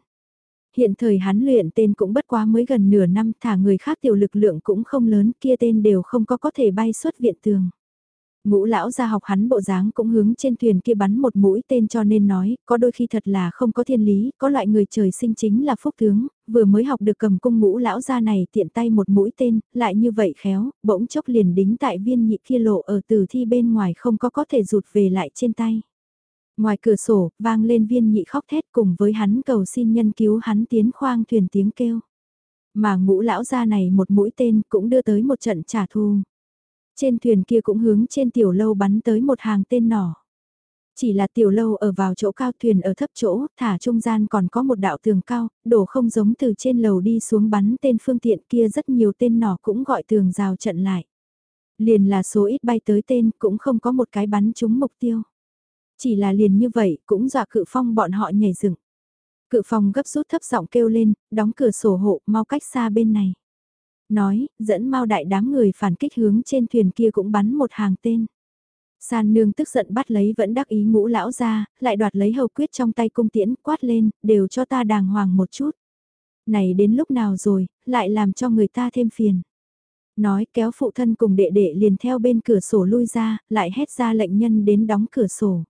Hiện thời hắn luyện tên cũng bất quá mới gần nửa năm thả người khác tiểu lực lượng cũng không lớn kia tên đều không có có thể bay xuất viện tường. Ngũ lão ra học hắn bộ dáng cũng hướng trên thuyền kia bắn một mũi tên cho nên nói, có đôi khi thật là không có thiên lý, có loại người trời sinh chính là phúc tướng, vừa mới học được cầm cung ngũ lão ra này tiện tay một mũi tên, lại như vậy khéo, bỗng chốc liền đính tại viên nhị kia lộ ở từ thi bên ngoài không có có thể rụt về lại trên tay. Ngoài cửa sổ, vang lên viên nhị khóc thét cùng với hắn cầu xin nhân cứu hắn tiến khoang thuyền tiếng kêu. Mà ngũ lão ra này một mũi tên cũng đưa tới một trận trả thù. Trên thuyền kia cũng hướng trên tiểu lâu bắn tới một hàng tên nỏ. Chỉ là tiểu lâu ở vào chỗ cao thuyền ở thấp chỗ, thả trung gian còn có một đạo tường cao, đổ không giống từ trên lầu đi xuống bắn tên phương tiện kia rất nhiều tên nỏ cũng gọi tường rào trận lại. Liền là số ít bay tới tên cũng không có một cái bắn trúng mục tiêu. Chỉ là liền như vậy cũng dọa cự phong bọn họ nhảy dựng. Cự phong gấp rút thấp giọng kêu lên, đóng cửa sổ hộ, mau cách xa bên này. Nói, dẫn mau đại đám người phản kích hướng trên thuyền kia cũng bắn một hàng tên. San nương tức giận bắt lấy vẫn đắc ý ngũ lão ra, lại đoạt lấy hầu quyết trong tay cung tiễn, quát lên, đều cho ta đàng hoàng một chút. Này đến lúc nào rồi, lại làm cho người ta thêm phiền. Nói kéo phụ thân cùng đệ đệ liền theo bên cửa sổ lui ra, lại hét ra lệnh nhân đến đóng cửa sổ.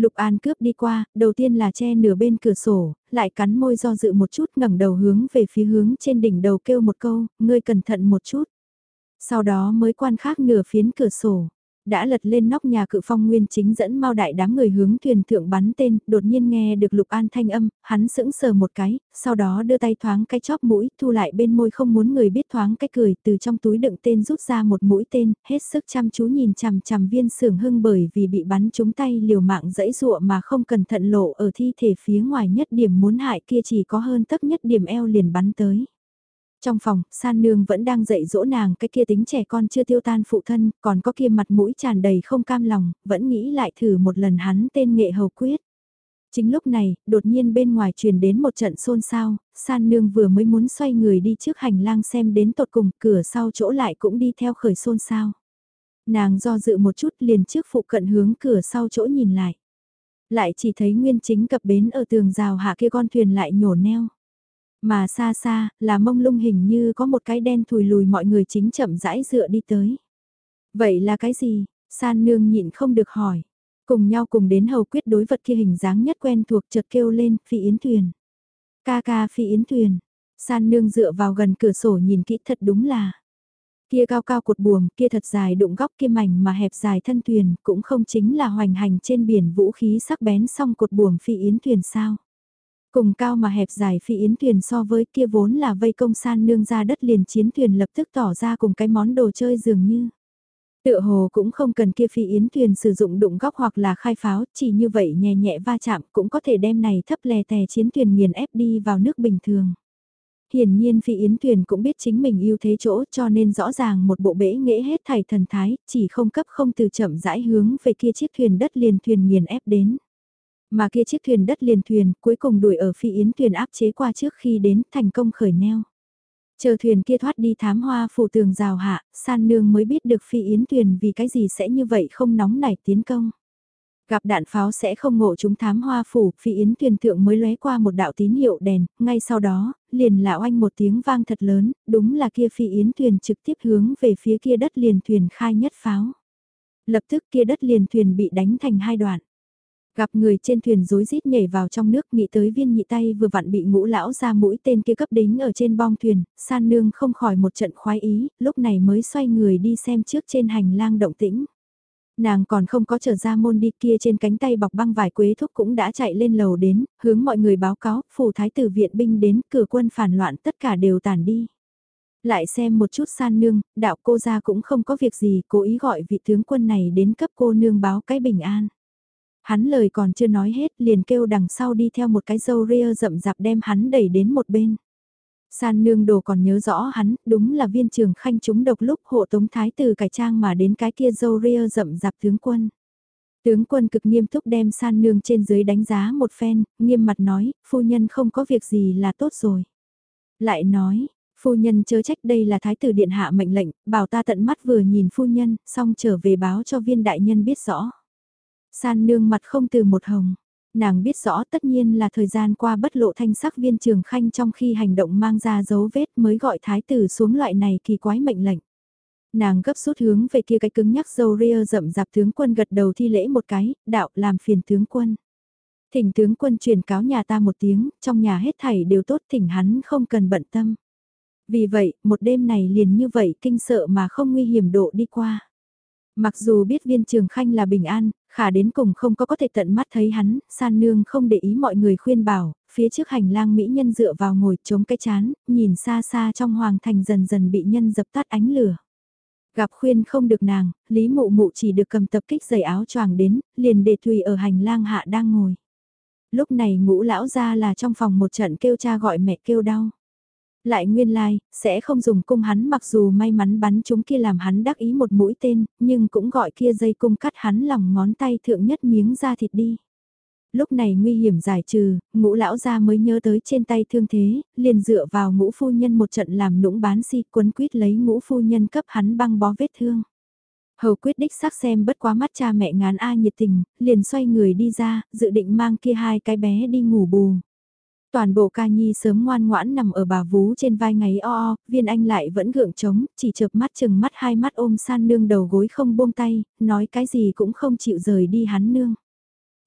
Lục An cướp đi qua, đầu tiên là che nửa bên cửa sổ, lại cắn môi do dự một chút ngẩng đầu hướng về phía hướng trên đỉnh đầu kêu một câu, ngươi cẩn thận một chút. Sau đó mới quan khác nửa phiến cửa sổ đã lật lên nóc nhà cự phong nguyên chính dẫn mau đại đám người hướng thuyền thượng bắn tên, đột nhiên nghe được lục an thanh âm, hắn sững sờ một cái, sau đó đưa tay thoáng cái chóp mũi, thu lại bên môi không muốn người biết thoáng cái cười, từ trong túi đựng tên rút ra một mũi tên, hết sức chăm chú nhìn chằm chằm viên sưởng hưng bởi vì bị bắn trúng tay liều mạng dẫy dụa mà không cẩn thận lộ ở thi thể phía ngoài nhất điểm muốn hại kia chỉ có hơn thấp nhất điểm eo liền bắn tới. Trong phòng, san nương vẫn đang dạy dỗ nàng cái kia tính trẻ con chưa tiêu tan phụ thân, còn có kia mặt mũi tràn đầy không cam lòng, vẫn nghĩ lại thử một lần hắn tên nghệ hầu quyết. Chính lúc này, đột nhiên bên ngoài truyền đến một trận xôn xao, san nương vừa mới muốn xoay người đi trước hành lang xem đến tột cùng, cửa sau chỗ lại cũng đi theo khởi xôn xao. Nàng do dự một chút liền trước phụ cận hướng cửa sau chỗ nhìn lại. Lại chỉ thấy nguyên chính cập bến ở tường rào hạ kia con thuyền lại nhổ neo. Mà xa xa, là mông lung hình như có một cái đen thùi lùi mọi người chính chậm rãi dựa đi tới. Vậy là cái gì? San nương nhịn không được hỏi. Cùng nhau cùng đến hầu quyết đối vật kia hình dáng nhất quen thuộc chợt kêu lên, phi yến thuyền. Ca ca phi yến thuyền. San nương dựa vào gần cửa sổ nhìn kỹ thật đúng là. Kia cao cao cột buồm, kia thật dài đụng góc kia mảnh mà hẹp dài thân thuyền, cũng không chính là hoành hành trên biển vũ khí sắc bén song cột buồm phi yến thuyền sao. Cùng cao mà hẹp dài phi yến thuyền so với kia vốn là vây công san nương ra đất liền chiến thuyền lập tức tỏ ra cùng cái món đồ chơi dường như. Tựa hồ cũng không cần kia phi yến thuyền sử dụng đụng góc hoặc là khai pháo, chỉ như vậy nhẹ nhẹ va chạm cũng có thể đem này thấp lè tè chiến thuyền nghiền ép đi vào nước bình thường. Hiển nhiên phi yến thuyền cũng biết chính mình ưu thế chỗ cho nên rõ ràng một bộ bể nghệ hết thảy thần thái, chỉ không cấp không từ chậm rãi hướng về kia chiếc thuyền đất liền thuyền nghiền ép đến. Mà kia chiếc thuyền đất liền thuyền cuối cùng đuổi ở phi yến thuyền áp chế qua trước khi đến thành công khởi neo. Chờ thuyền kia thoát đi thám hoa phủ tường rào hạ, san nương mới biết được phi yến thuyền vì cái gì sẽ như vậy không nóng nảy tiến công. Gặp đạn pháo sẽ không ngộ chúng thám hoa phủ, phi yến thuyền thượng mới lóe qua một đạo tín hiệu đèn, ngay sau đó, liền lão anh một tiếng vang thật lớn, đúng là kia phi yến thuyền trực tiếp hướng về phía kia đất liền thuyền khai nhất pháo. Lập tức kia đất liền thuyền bị đánh thành hai đoạn. Gặp người trên thuyền rối rít nhảy vào trong nước nghĩ tới viên nhị tay vừa vặn bị ngũ lão ra mũi tên kia cấp đính ở trên bong thuyền, san nương không khỏi một trận khoái ý, lúc này mới xoay người đi xem trước trên hành lang động tĩnh. Nàng còn không có trở ra môn đi kia trên cánh tay bọc băng vải quế thúc cũng đã chạy lên lầu đến, hướng mọi người báo cáo, phủ thái tử viện binh đến, cửa quân phản loạn tất cả đều tàn đi. Lại xem một chút san nương, đạo cô ra cũng không có việc gì, cố ý gọi vị tướng quân này đến cấp cô nương báo cái bình an. Hắn lời còn chưa nói hết liền kêu đằng sau đi theo một cái dâu ria rậm rạp đem hắn đẩy đến một bên. San nương đồ còn nhớ rõ hắn, đúng là viên trường khanh chúng độc lúc hộ tống thái từ cải trang mà đến cái kia dâu ria rậm rạp tướng quân. Tướng quân cực nghiêm túc đem san nương trên dưới đánh giá một phen, nghiêm mặt nói, phu nhân không có việc gì là tốt rồi. Lại nói, phu nhân chớ trách đây là thái tử điện hạ mệnh lệnh, bảo ta tận mắt vừa nhìn phu nhân, xong trở về báo cho viên đại nhân biết rõ. San nương mặt không từ một hồng. Nàng biết rõ tất nhiên là thời gian qua bất lộ thanh sắc viên trường khanh trong khi hành động mang ra dấu vết mới gọi thái tử xuống loại này kỳ quái mệnh lệnh. Nàng gấp rút hướng về kia cái cứng nhắc dâu ria rậm rạp tướng quân gật đầu thi lễ một cái, đạo làm phiền tướng quân. Thỉnh tướng quân truyền cáo nhà ta một tiếng, trong nhà hết thảy đều tốt thỉnh hắn không cần bận tâm. Vì vậy, một đêm này liền như vậy kinh sợ mà không nguy hiểm độ đi qua. Mặc dù biết viên trường khanh là bình an, khả đến cùng không có có thể tận mắt thấy hắn, san nương không để ý mọi người khuyên bảo, phía trước hành lang mỹ nhân dựa vào ngồi chống cái chán, nhìn xa xa trong hoàng thành dần dần bị nhân dập tắt ánh lửa. Gặp khuyên không được nàng, Lý Mụ Mụ chỉ được cầm tập kích giày áo choàng đến, liền để Thùy ở hành lang hạ đang ngồi. Lúc này ngũ lão ra là trong phòng một trận kêu cha gọi mẹ kêu đau. Lại nguyên lai, like, sẽ không dùng cung hắn mặc dù may mắn bắn chúng kia làm hắn đắc ý một mũi tên, nhưng cũng gọi kia dây cung cắt hắn lòng ngón tay thượng nhất miếng da thịt đi. Lúc này nguy hiểm giải trừ, ngũ lão ra mới nhớ tới trên tay thương thế, liền dựa vào ngũ phu nhân một trận làm nũng bán si quấn quýt lấy ngũ phu nhân cấp hắn băng bó vết thương. Hầu quyết đích xác xem bất quá mắt cha mẹ ngán a nhiệt tình, liền xoay người đi ra, dự định mang kia hai cái bé đi ngủ bù. Toàn bộ ca nhi sớm ngoan ngoãn nằm ở bà vú trên vai ngáy o o, viên anh lại vẫn gượng trống, chỉ chợp mắt chừng mắt hai mắt ôm san nương đầu gối không buông tay, nói cái gì cũng không chịu rời đi hắn nương.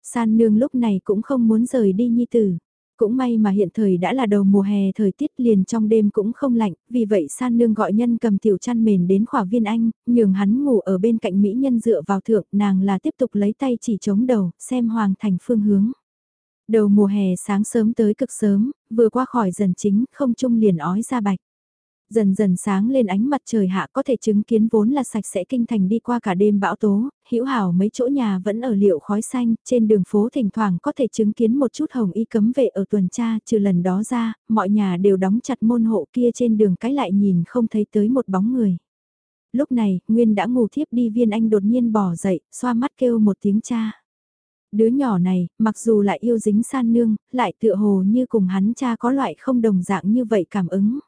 San nương lúc này cũng không muốn rời đi nhi tử. Cũng may mà hiện thời đã là đầu mùa hè thời tiết liền trong đêm cũng không lạnh, vì vậy san nương gọi nhân cầm tiểu chăn mền đến khỏa viên anh, nhường hắn ngủ ở bên cạnh mỹ nhân dựa vào thượng, nàng là tiếp tục lấy tay chỉ chống đầu, xem hoàng thành phương hướng. Đầu mùa hè sáng sớm tới cực sớm, vừa qua khỏi dần chính, không trung liền ói ra bạch. Dần dần sáng lên ánh mặt trời hạ có thể chứng kiến vốn là sạch sẽ kinh thành đi qua cả đêm bão tố, hữu hảo mấy chỗ nhà vẫn ở liệu khói xanh, trên đường phố thỉnh thoảng có thể chứng kiến một chút hồng y cấm vệ ở tuần tra, trừ lần đó ra, mọi nhà đều đóng chặt môn hộ kia trên đường cái lại nhìn không thấy tới một bóng người. Lúc này, Nguyên đã ngủ thiếp đi viên anh đột nhiên bỏ dậy, xoa mắt kêu một tiếng cha. Đứa nhỏ này, mặc dù lại yêu dính san nương, lại tựa hồ như cùng hắn cha có loại không đồng dạng như vậy cảm ứng.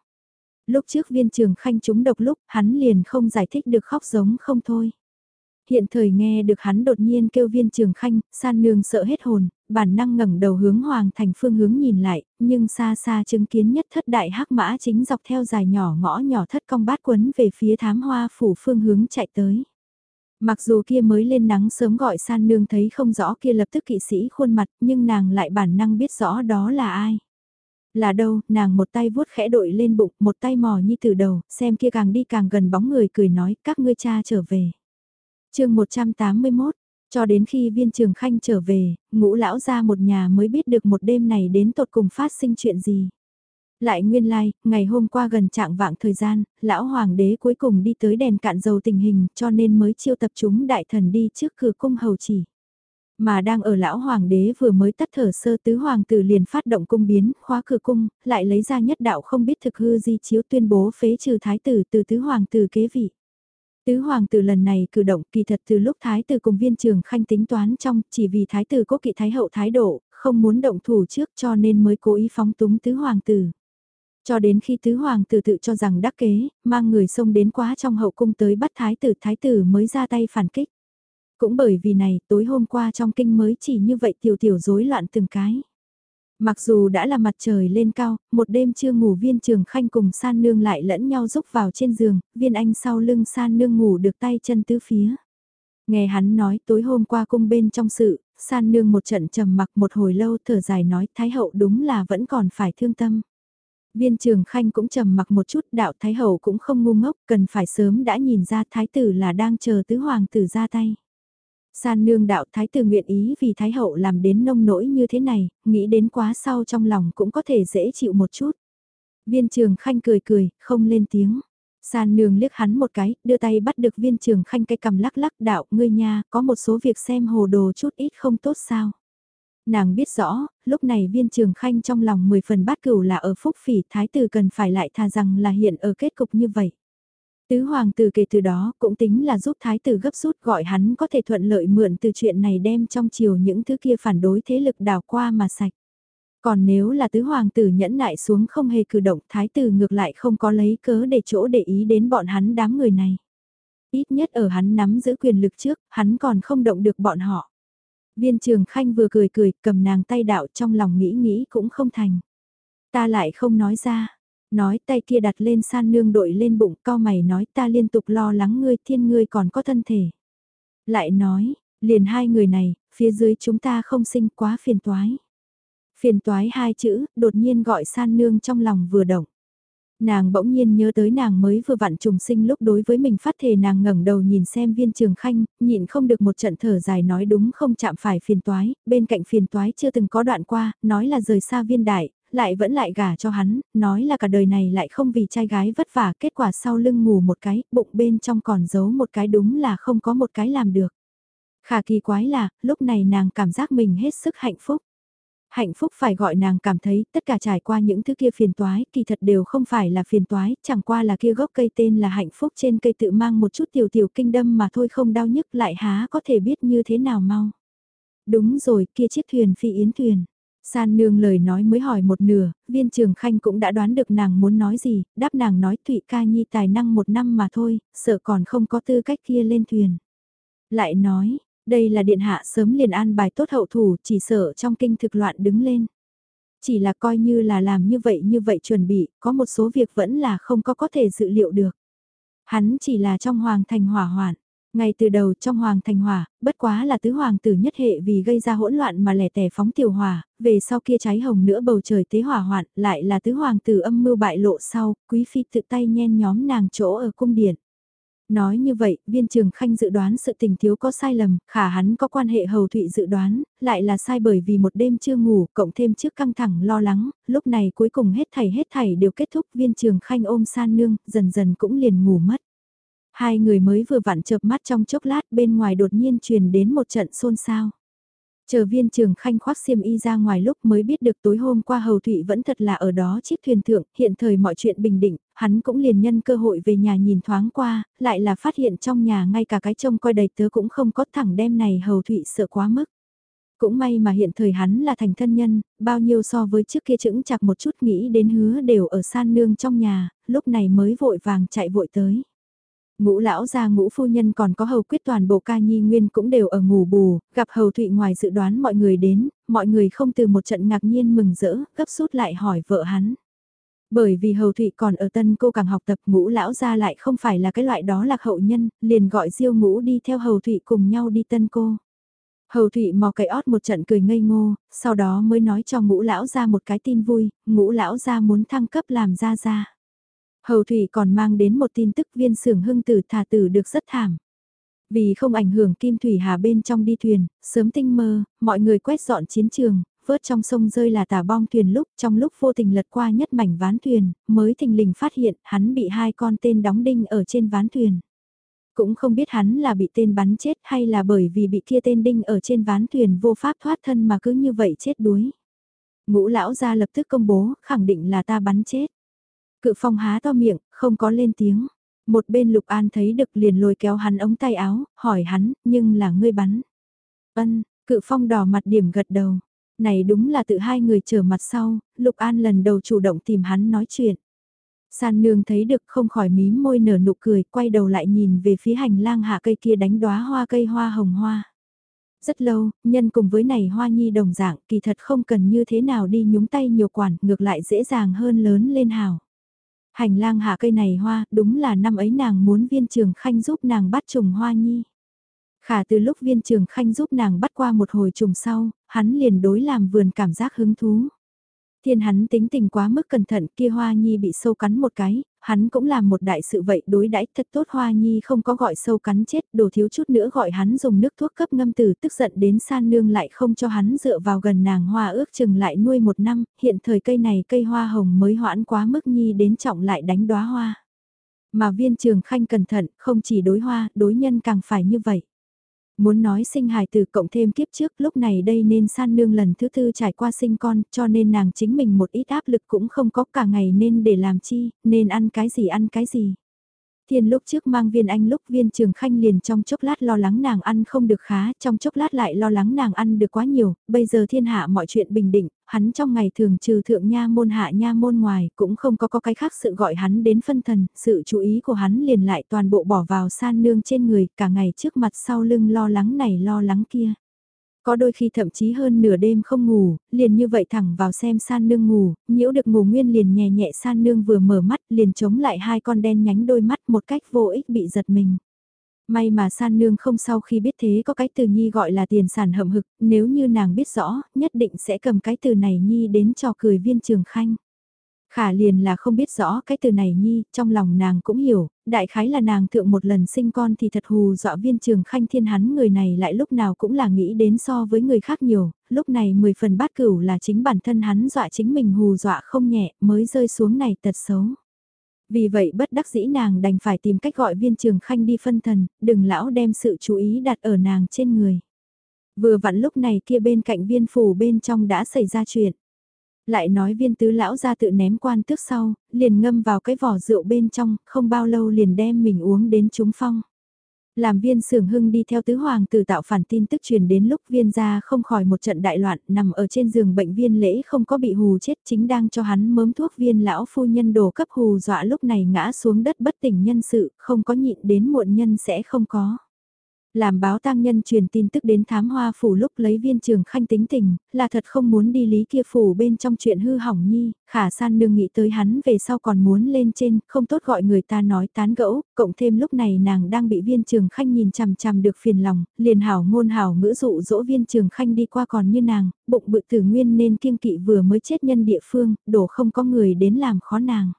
Lúc trước viên trường khanh chúng độc lúc, hắn liền không giải thích được khóc giống không thôi. Hiện thời nghe được hắn đột nhiên kêu viên trường khanh, san nương sợ hết hồn, bản năng ngẩng đầu hướng hoàng thành phương hướng nhìn lại, nhưng xa xa chứng kiến nhất thất đại hắc mã chính dọc theo dài nhỏ ngõ nhỏ thất công bát quấn về phía thám hoa phủ phương hướng chạy tới. Mặc dù kia mới lên nắng sớm gọi san nương thấy không rõ kia lập tức kỵ sĩ khuôn mặt nhưng nàng lại bản năng biết rõ đó là ai. Là đâu, nàng một tay vuốt khẽ đội lên bụng, một tay mò như từ đầu, xem kia càng đi càng gần bóng người cười nói các ngươi cha trở về. chương 181, cho đến khi viên trường khanh trở về, ngũ lão ra một nhà mới biết được một đêm này đến tột cùng phát sinh chuyện gì. Lại nguyên lai, like, ngày hôm qua gần trạng vạng thời gian, lão hoàng đế cuối cùng đi tới đèn cạn dầu tình hình cho nên mới chiêu tập chúng đại thần đi trước cửa cung hầu chỉ. Mà đang ở lão hoàng đế vừa mới tắt thở sơ tứ hoàng tử liền phát động cung biến, khóa cửa cung, lại lấy ra nhất đạo không biết thực hư di chiếu tuyên bố phế trừ thái tử từ tứ hoàng tử kế vị. Tứ hoàng tử lần này cử động kỳ thật từ lúc thái tử cùng viên trường khanh tính toán trong chỉ vì thái tử có kỵ thái hậu thái độ, không muốn động thủ trước cho nên mới cố ý phóng túng tứ hoàng tử. Cho đến khi tứ hoàng tử tự cho rằng đắc kế, mang người xông đến quá trong hậu cung tới bắt thái tử thái tử mới ra tay phản kích. Cũng bởi vì này, tối hôm qua trong kinh mới chỉ như vậy tiểu tiểu rối loạn từng cái. Mặc dù đã là mặt trời lên cao, một đêm chưa ngủ viên trường khanh cùng san nương lại lẫn nhau rúc vào trên giường, viên anh sau lưng san nương ngủ được tay chân tứ phía. Nghe hắn nói tối hôm qua cung bên trong sự, san nương một trận trầm mặc một hồi lâu thở dài nói thái hậu đúng là vẫn còn phải thương tâm. Viên trường khanh cũng trầm mặc một chút đạo thái hậu cũng không ngu ngốc cần phải sớm đã nhìn ra thái tử là đang chờ tứ hoàng tử ra tay. San nương đạo thái tử nguyện ý vì thái hậu làm đến nông nỗi như thế này, nghĩ đến quá sau trong lòng cũng có thể dễ chịu một chút. Viên trường khanh cười cười, không lên tiếng. San nương liếc hắn một cái, đưa tay bắt được viên trường khanh cái cầm lắc lắc đạo, ngươi nha, có một số việc xem hồ đồ chút ít không tốt sao. Nàng biết rõ, lúc này viên trường khanh trong lòng 10 phần bát cửu là ở phúc phỉ thái tử cần phải lại thà rằng là hiện ở kết cục như vậy. Tứ hoàng tử kể từ đó cũng tính là giúp thái tử gấp rút gọi hắn có thể thuận lợi mượn từ chuyện này đem trong chiều những thứ kia phản đối thế lực đào qua mà sạch. Còn nếu là tứ hoàng tử nhẫn nại xuống không hề cử động thái tử ngược lại không có lấy cớ để chỗ để ý đến bọn hắn đám người này. Ít nhất ở hắn nắm giữ quyền lực trước, hắn còn không động được bọn họ. Viên trường khanh vừa cười cười cầm nàng tay đạo trong lòng nghĩ nghĩ cũng không thành. Ta lại không nói ra, Nói tay kia đặt lên san nương đội lên bụng cao mày nói ta liên tục lo lắng ngươi thiên ngươi còn có thân thể. Lại nói, liền hai người này, phía dưới chúng ta không sinh quá phiền toái. Phiền toái hai chữ, đột nhiên gọi san nương trong lòng vừa động. Nàng bỗng nhiên nhớ tới nàng mới vừa vặn trùng sinh lúc đối với mình phát thề nàng ngẩng đầu nhìn xem viên trường khanh, nhịn không được một trận thở dài nói đúng không chạm phải phiền toái, bên cạnh phiền toái chưa từng có đoạn qua, nói là rời xa viên đại, lại vẫn lại gả cho hắn, nói là cả đời này lại không vì trai gái vất vả, kết quả sau lưng ngủ một cái, bụng bên trong còn giấu một cái đúng là không có một cái làm được. Khả kỳ quái là, lúc này nàng cảm giác mình hết sức hạnh phúc. Hạnh phúc phải gọi nàng cảm thấy tất cả trải qua những thứ kia phiền toái, kỳ thật đều không phải là phiền toái, chẳng qua là kia gốc cây tên là hạnh phúc trên cây tự mang một chút tiểu tiểu kinh đâm mà thôi không đau nhức lại há có thể biết như thế nào mau. Đúng rồi, kia chiếc thuyền phi yến thuyền. San nương lời nói mới hỏi một nửa, viên trường khanh cũng đã đoán được nàng muốn nói gì, đáp nàng nói Thụy ca nhi tài năng một năm mà thôi, sợ còn không có tư cách kia lên thuyền. Lại nói, đây là điện hạ sớm liền an bài tốt hậu thủ, chỉ sợ trong kinh thực loạn đứng lên. Chỉ là coi như là làm như vậy như vậy chuẩn bị, có một số việc vẫn là không có có thể dự liệu được. Hắn chỉ là trong hoàng thành hỏa hoạn. Ngay từ đầu trong Hoàng Thành Hỏa, bất quá là tứ hoàng tử nhất hệ vì gây ra hỗn loạn mà lẻ tẻ phóng tiểu hỏa, về sau kia cháy hồng nữa bầu trời tế hỏa hoạn, lại là tứ hoàng tử âm mưu bại lộ sau, quý phi tự tay nhen nhóm nàng chỗ ở cung điện. Nói như vậy, viên trường khanh dự đoán sự tình thiếu có sai lầm, khả hắn có quan hệ hầu thụy dự đoán, lại là sai bởi vì một đêm chưa ngủ, cộng thêm trước căng thẳng lo lắng, lúc này cuối cùng hết thảy hết thảy đều kết thúc viên trường khanh ôm san nương, dần dần cũng liền ngủ mất. Hai người mới vừa vặn chợp mắt trong chốc lát bên ngoài đột nhiên truyền đến một trận xôn xao. Chờ viên trường khanh khoác xiêm y ra ngoài lúc mới biết được tối hôm qua hầu thụy vẫn thật là ở đó chiếc thuyền thượng, hiện thời mọi chuyện bình định, hắn cũng liền nhân cơ hội về nhà nhìn thoáng qua, lại là phát hiện trong nhà ngay cả cái trông coi đầy tớ cũng không có thẳng đem này hầu thụy sợ quá mức. Cũng may mà hiện thời hắn là thành thân nhân, bao nhiêu so với trước kia chững chặt một chút nghĩ đến hứa đều ở san nương trong nhà, lúc này mới vội vàng chạy vội tới. Ngũ lão gia ngũ phu nhân còn có hầu quyết toàn bộ ca nhi nguyên cũng đều ở ngủ bù, gặp hầu thụy ngoài dự đoán mọi người đến, mọi người không từ một trận ngạc nhiên mừng rỡ, gấp rút lại hỏi vợ hắn. Bởi vì hầu thụy còn ở tân cô càng học tập ngũ lão gia lại không phải là cái loại đó lạc hậu nhân, liền gọi diêu ngũ đi theo hầu thụy cùng nhau đi tân cô. Hầu thụy mò cậy ót một trận cười ngây ngô, sau đó mới nói cho ngũ lão gia một cái tin vui, ngũ lão gia muốn thăng cấp làm gia gia. Hầu Thủy còn mang đến một tin tức viên sưởng hưng tử thả tử được rất thảm. Vì không ảnh hưởng Kim Thủy Hà bên trong đi thuyền, sớm tinh mơ, mọi người quét dọn chiến trường, vớt trong sông rơi là tà bong thuyền lúc trong lúc vô tình lật qua nhất mảnh ván thuyền, mới thình lình phát hiện hắn bị hai con tên đóng đinh ở trên ván thuyền. Cũng không biết hắn là bị tên bắn chết hay là bởi vì bị kia tên đinh ở trên ván thuyền vô pháp thoát thân mà cứ như vậy chết đuối. Ngũ lão ra lập tức công bố, khẳng định là ta bắn chết. Cự phong há to miệng, không có lên tiếng. Một bên Lục An thấy được liền lôi kéo hắn ống tay áo, hỏi hắn, nhưng là ngươi bắn. Ân, cự phong đỏ mặt điểm gật đầu. Này đúng là tự hai người trở mặt sau, Lục An lần đầu chủ động tìm hắn nói chuyện. San nương thấy được không khỏi mím môi nở nụ cười, quay đầu lại nhìn về phía hành lang hạ cây kia đánh đóa hoa cây hoa hồng hoa. Rất lâu, nhân cùng với này hoa nhi đồng dạng, kỳ thật không cần như thế nào đi nhúng tay nhiều quản, ngược lại dễ dàng hơn lớn lên hào. Hành lang hạ cây này hoa, đúng là năm ấy nàng muốn viên trường khanh giúp nàng bắt trùng hoa nhi. Khả từ lúc viên trường khanh giúp nàng bắt qua một hồi trùng sau, hắn liền đối làm vườn cảm giác hứng thú. Thiên hắn tính tình quá mức cẩn thận kia hoa nhi bị sâu cắn một cái, hắn cũng làm một đại sự vậy đối đãi thật tốt hoa nhi không có gọi sâu cắn chết đồ thiếu chút nữa gọi hắn dùng nước thuốc cấp ngâm từ tức giận đến san nương lại không cho hắn dựa vào gần nàng hoa ước chừng lại nuôi một năm, hiện thời cây này cây hoa hồng mới hoãn quá mức nhi đến trọng lại đánh đóa hoa. Mà viên trường khanh cẩn thận không chỉ đối hoa, đối nhân càng phải như vậy. Muốn nói sinh hài từ cộng thêm kiếp trước lúc này đây nên san nương lần thứ tư trải qua sinh con cho nên nàng chính mình một ít áp lực cũng không có cả ngày nên để làm chi, nên ăn cái gì ăn cái gì. Thiên lúc trước mang viên anh lúc viên trường khanh liền trong chốc lát lo lắng nàng ăn không được khá, trong chốc lát lại lo lắng nàng ăn được quá nhiều, bây giờ thiên hạ mọi chuyện bình định, hắn trong ngày thường trừ thượng nha môn hạ nha môn ngoài, cũng không có có cái khác sự gọi hắn đến phân thần, sự chú ý của hắn liền lại toàn bộ bỏ vào san nương trên người, cả ngày trước mặt sau lưng lo lắng này lo lắng kia. Có đôi khi thậm chí hơn nửa đêm không ngủ, liền như vậy thẳng vào xem san nương ngủ, nhiễu được ngủ nguyên liền nhẹ nhẹ san nương vừa mở mắt liền chống lại hai con đen nhánh đôi mắt một cách vô ích bị giật mình. May mà san nương không sau khi biết thế có cái từ nhi gọi là tiền sản hậm hực, nếu như nàng biết rõ, nhất định sẽ cầm cái từ này nhi đến cho cười viên trường khanh. Khả liền là không biết rõ cái từ này nhi, trong lòng nàng cũng hiểu, đại khái là nàng thượng một lần sinh con thì thật hù dọa viên trường khanh thiên hắn người này lại lúc nào cũng là nghĩ đến so với người khác nhiều, lúc này 10 phần bát cửu là chính bản thân hắn dọa chính mình hù dọa không nhẹ mới rơi xuống này tật xấu. Vì vậy bất đắc dĩ nàng đành phải tìm cách gọi viên trường khanh đi phân thần, đừng lão đem sự chú ý đặt ở nàng trên người. Vừa vặn lúc này kia bên cạnh viên phủ bên trong đã xảy ra chuyện. Lại nói viên tứ lão ra tự ném quan tước sau, liền ngâm vào cái vỏ rượu bên trong, không bao lâu liền đem mình uống đến trúng phong. Làm viên sưởng hưng đi theo tứ hoàng tử tạo phản tin tức truyền đến lúc viên gia không khỏi một trận đại loạn nằm ở trên giường bệnh viên lễ không có bị hù chết chính đang cho hắn mớm thuốc viên lão phu nhân đồ cấp hù dọa lúc này ngã xuống đất bất tỉnh nhân sự không có nhịn đến muộn nhân sẽ không có. Làm báo tang nhân truyền tin tức đến thám hoa phủ lúc lấy viên trường khanh tính tình, là thật không muốn đi lý kia phủ bên trong chuyện hư hỏng nhi, khả san nương nghĩ tới hắn về sau còn muốn lên trên, không tốt gọi người ta nói tán gẫu, cộng thêm lúc này nàng đang bị viên trường khanh nhìn chằm chằm được phiền lòng, liền hảo ngôn hảo ngữ dụ dỗ viên trường khanh đi qua còn như nàng, bụng bự tử nguyên nên kiêng kỵ vừa mới chết nhân địa phương, đổ không có người đến làm khó nàng.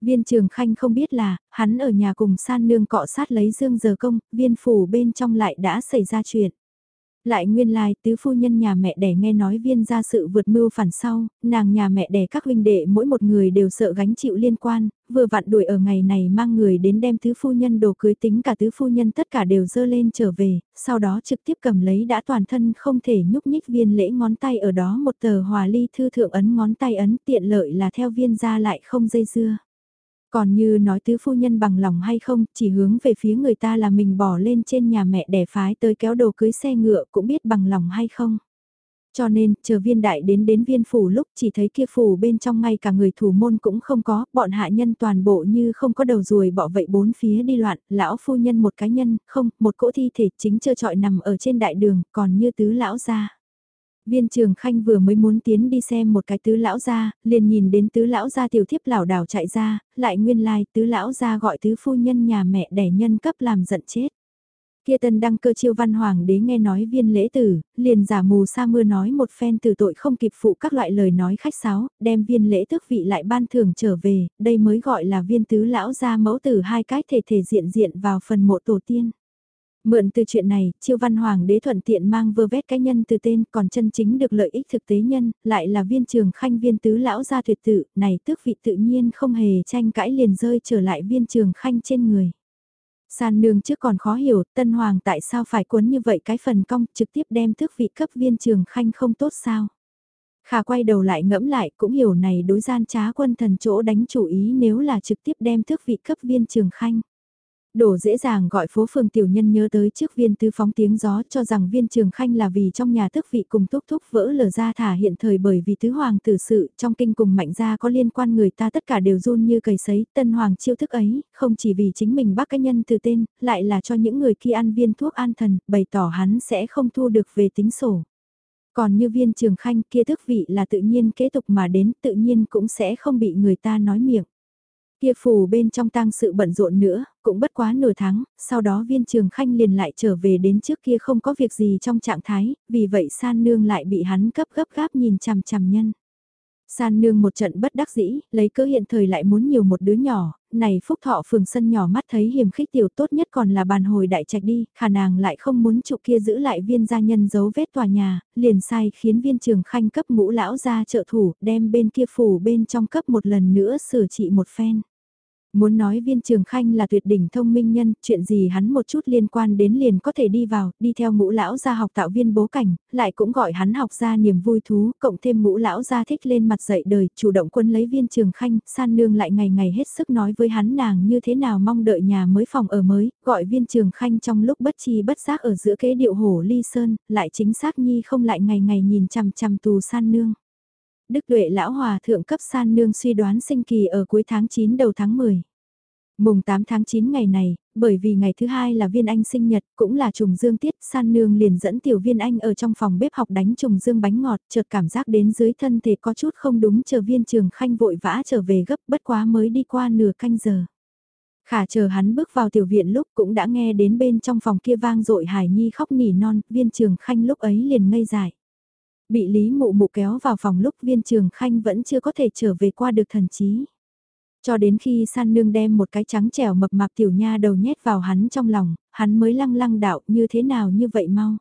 Viên trường khanh không biết là, hắn ở nhà cùng san nương cọ sát lấy dương giờ công, viên phủ bên trong lại đã xảy ra chuyện. Lại nguyên lai tứ phu nhân nhà mẹ đẻ nghe nói viên ra sự vượt mưu phản sau, nàng nhà mẹ đẻ các huynh đệ mỗi một người đều sợ gánh chịu liên quan, vừa vặn đuổi ở ngày này mang người đến đem tứ phu nhân đồ cưới tính cả tứ phu nhân tất cả đều dơ lên trở về, sau đó trực tiếp cầm lấy đã toàn thân không thể nhúc nhích viên lễ ngón tay ở đó một tờ hòa ly thư thượng ấn ngón tay ấn tiện lợi là theo viên ra lại không dây dưa. Còn như nói tứ phu nhân bằng lòng hay không, chỉ hướng về phía người ta là mình bỏ lên trên nhà mẹ đẻ phái tới kéo đồ cưới xe ngựa cũng biết bằng lòng hay không. Cho nên, chờ viên đại đến đến viên phủ lúc chỉ thấy kia phủ bên trong ngay cả người thủ môn cũng không có, bọn hạ nhân toàn bộ như không có đầu ruồi bỏ vậy bốn phía đi loạn, lão phu nhân một cá nhân, không, một cỗ thi thể chính trơ trọi nằm ở trên đại đường, còn như tứ lão ra. Viên trường khanh vừa mới muốn tiến đi xem một cái tứ lão gia, liền nhìn đến tứ lão gia tiểu thiếp lảo đảo chạy ra, lại nguyên lai tứ lão gia gọi tứ phu nhân nhà mẹ đẻ nhân cấp làm giận chết. Kia tân đăng cơ chiêu văn hoàng đế nghe nói viên lễ tử, liền giả mù sa mưa nói một phen từ tội không kịp phụ các loại lời nói khách sáo, đem viên lễ tước vị lại ban thưởng trở về, đây mới gọi là viên tứ lão gia mẫu tử hai cái thể thể diện diện vào phần mộ tổ tiên. Mượn từ chuyện này, chiêu văn hoàng đế thuận tiện mang vơ vét cái nhân từ tên còn chân chính được lợi ích thực tế nhân, lại là viên trường khanh viên tứ lão gia tuyệt tự, này tước vị tự nhiên không hề tranh cãi liền rơi trở lại viên trường khanh trên người. San nương trước còn khó hiểu, tân hoàng tại sao phải cuốn như vậy cái phần cong trực tiếp đem tước vị cấp viên trường khanh không tốt sao. Khả quay đầu lại ngẫm lại cũng hiểu này đối gian trá quân thần chỗ đánh chủ ý nếu là trực tiếp đem tước vị cấp viên trường khanh. Đổ dễ dàng gọi phố phường tiểu nhân nhớ tới trước viên tư phóng tiếng gió cho rằng viên trường khanh là vì trong nhà tức vị cùng thúc thúc vỡ lở ra thả hiện thời bởi vì tứ hoàng tử sự trong kinh cùng mạnh gia có liên quan người ta tất cả đều run như cầy sấy, tân hoàng chiêu thức ấy, không chỉ vì chính mình bác cá nhân từ tên, lại là cho những người khi ăn viên thuốc an thần, bày tỏ hắn sẽ không thu được về tính sổ. Còn như viên trường khanh kia thức vị là tự nhiên kế tục mà đến, tự nhiên cũng sẽ không bị người ta nói miệng. Kia phủ bên trong tang sự bận rộn nữa, cũng bất quá nửa tháng, sau đó viên trường khanh liền lại trở về đến trước kia không có việc gì trong trạng thái, vì vậy san nương lại bị hắn cấp gấp gáp nhìn chằm chằm nhân. San nương một trận bất đắc dĩ, lấy cớ hiện thời lại muốn nhiều một đứa nhỏ, này phúc thọ phường sân nhỏ mắt thấy hiểm khích tiểu tốt nhất còn là bàn hồi đại trạch đi, khả nàng lại không muốn trụ kia giữ lại viên gia nhân giấu vết tòa nhà, liền sai khiến viên trường khanh cấp ngũ lão ra trợ thủ, đem bên kia phủ bên trong cấp một lần nữa sửa trị một phen. Muốn nói viên trường khanh là tuyệt đỉnh thông minh nhân, chuyện gì hắn một chút liên quan đến liền có thể đi vào, đi theo ngũ lão ra học tạo viên bố cảnh, lại cũng gọi hắn học ra niềm vui thú, cộng thêm ngũ lão ra thích lên mặt dậy đời, chủ động quân lấy viên trường khanh, san nương lại ngày ngày hết sức nói với hắn nàng như thế nào mong đợi nhà mới phòng ở mới, gọi viên trường khanh trong lúc bất chi bất giác ở giữa kế điệu hổ ly sơn, lại chính xác nhi không lại ngày ngày nhìn chằm chằm tù san nương. Đức Duệ Lão Hòa Thượng cấp san nương suy đoán sinh kỳ ở cuối tháng 9 đầu tháng 10. Mùng 8 tháng 9 ngày này, bởi vì ngày thứ hai là viên anh sinh nhật, cũng là trùng dương tiết, san nương liền dẫn tiểu viên anh ở trong phòng bếp học đánh trùng dương bánh ngọt, chợt cảm giác đến dưới thân thể có chút không đúng chờ viên trường khanh vội vã trở về gấp bất quá mới đi qua nửa canh giờ. Khả chờ hắn bước vào tiểu viện lúc cũng đã nghe đến bên trong phòng kia vang dội hải nhi khóc nỉ non, viên trường khanh lúc ấy liền ngây dại. Bị Lý Mụ Mụ kéo vào phòng lúc viên trường khanh vẫn chưa có thể trở về qua được thần trí. Cho đến khi san nương đem một cái trắng trẻo mập mạp tiểu nha đầu nhét vào hắn trong lòng, hắn mới lăng lăng đạo như thế nào như vậy mau.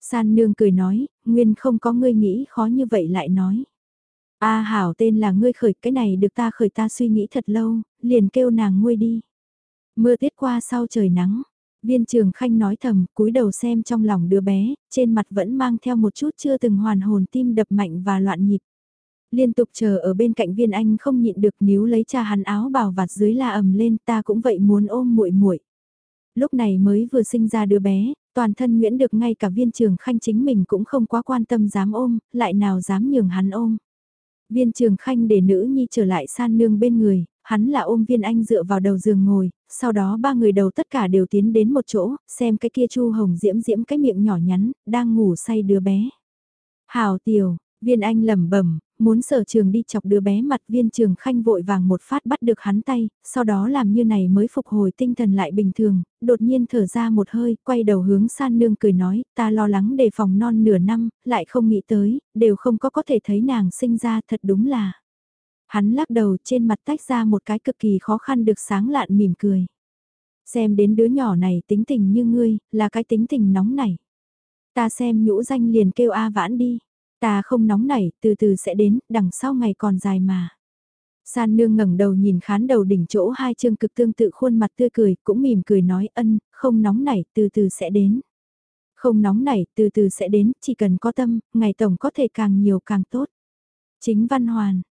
San nương cười nói, nguyên không có ngươi nghĩ khó như vậy lại nói. A hảo tên là ngươi khởi cái này được ta khởi ta suy nghĩ thật lâu, liền kêu nàng nguôi đi. Mưa tiết qua sau trời nắng, Viên trường khanh nói thầm, cúi đầu xem trong lòng đứa bé, trên mặt vẫn mang theo một chút chưa từng hoàn hồn tim đập mạnh và loạn nhịp. Liên tục chờ ở bên cạnh viên anh không nhịn được níu lấy cha hắn áo bào vạt dưới la ầm lên ta cũng vậy muốn ôm muội muội. Lúc này mới vừa sinh ra đứa bé, toàn thân Nguyễn được ngay cả viên trường khanh chính mình cũng không quá quan tâm dám ôm, lại nào dám nhường hắn ôm. Viên trường khanh để nữ nhi trở lại san nương bên người, hắn là ôm viên anh dựa vào đầu giường ngồi, sau đó ba người đầu tất cả đều tiến đến một chỗ, xem cái kia chu hồng diễm diễm cái miệng nhỏ nhắn, đang ngủ say đứa bé. Hào tiểu, viên anh lẩm bẩm muốn sở trường đi chọc đứa bé mặt viên trường khanh vội vàng một phát bắt được hắn tay, sau đó làm như này mới phục hồi tinh thần lại bình thường, đột nhiên thở ra một hơi, quay đầu hướng san nương cười nói, ta lo lắng đề phòng non nửa năm, lại không nghĩ tới, đều không có có thể thấy nàng sinh ra thật đúng là. Hắn lắc đầu trên mặt tách ra một cái cực kỳ khó khăn được sáng lạn mỉm cười. Xem đến đứa nhỏ này tính tình như ngươi, là cái tính tình nóng nảy. Ta xem nhũ danh liền kêu A vãn đi. Ta không nóng nảy, từ từ sẽ đến, đằng sau ngày còn dài mà. San nương ngẩng đầu nhìn khán đầu đỉnh chỗ hai chương cực tương tự khuôn mặt tươi cười, cũng mỉm cười nói ân, không nóng nảy, từ từ sẽ đến. Không nóng nảy, từ từ sẽ đến, chỉ cần có tâm, ngày tổng có thể càng nhiều càng tốt. Chính văn hoàn,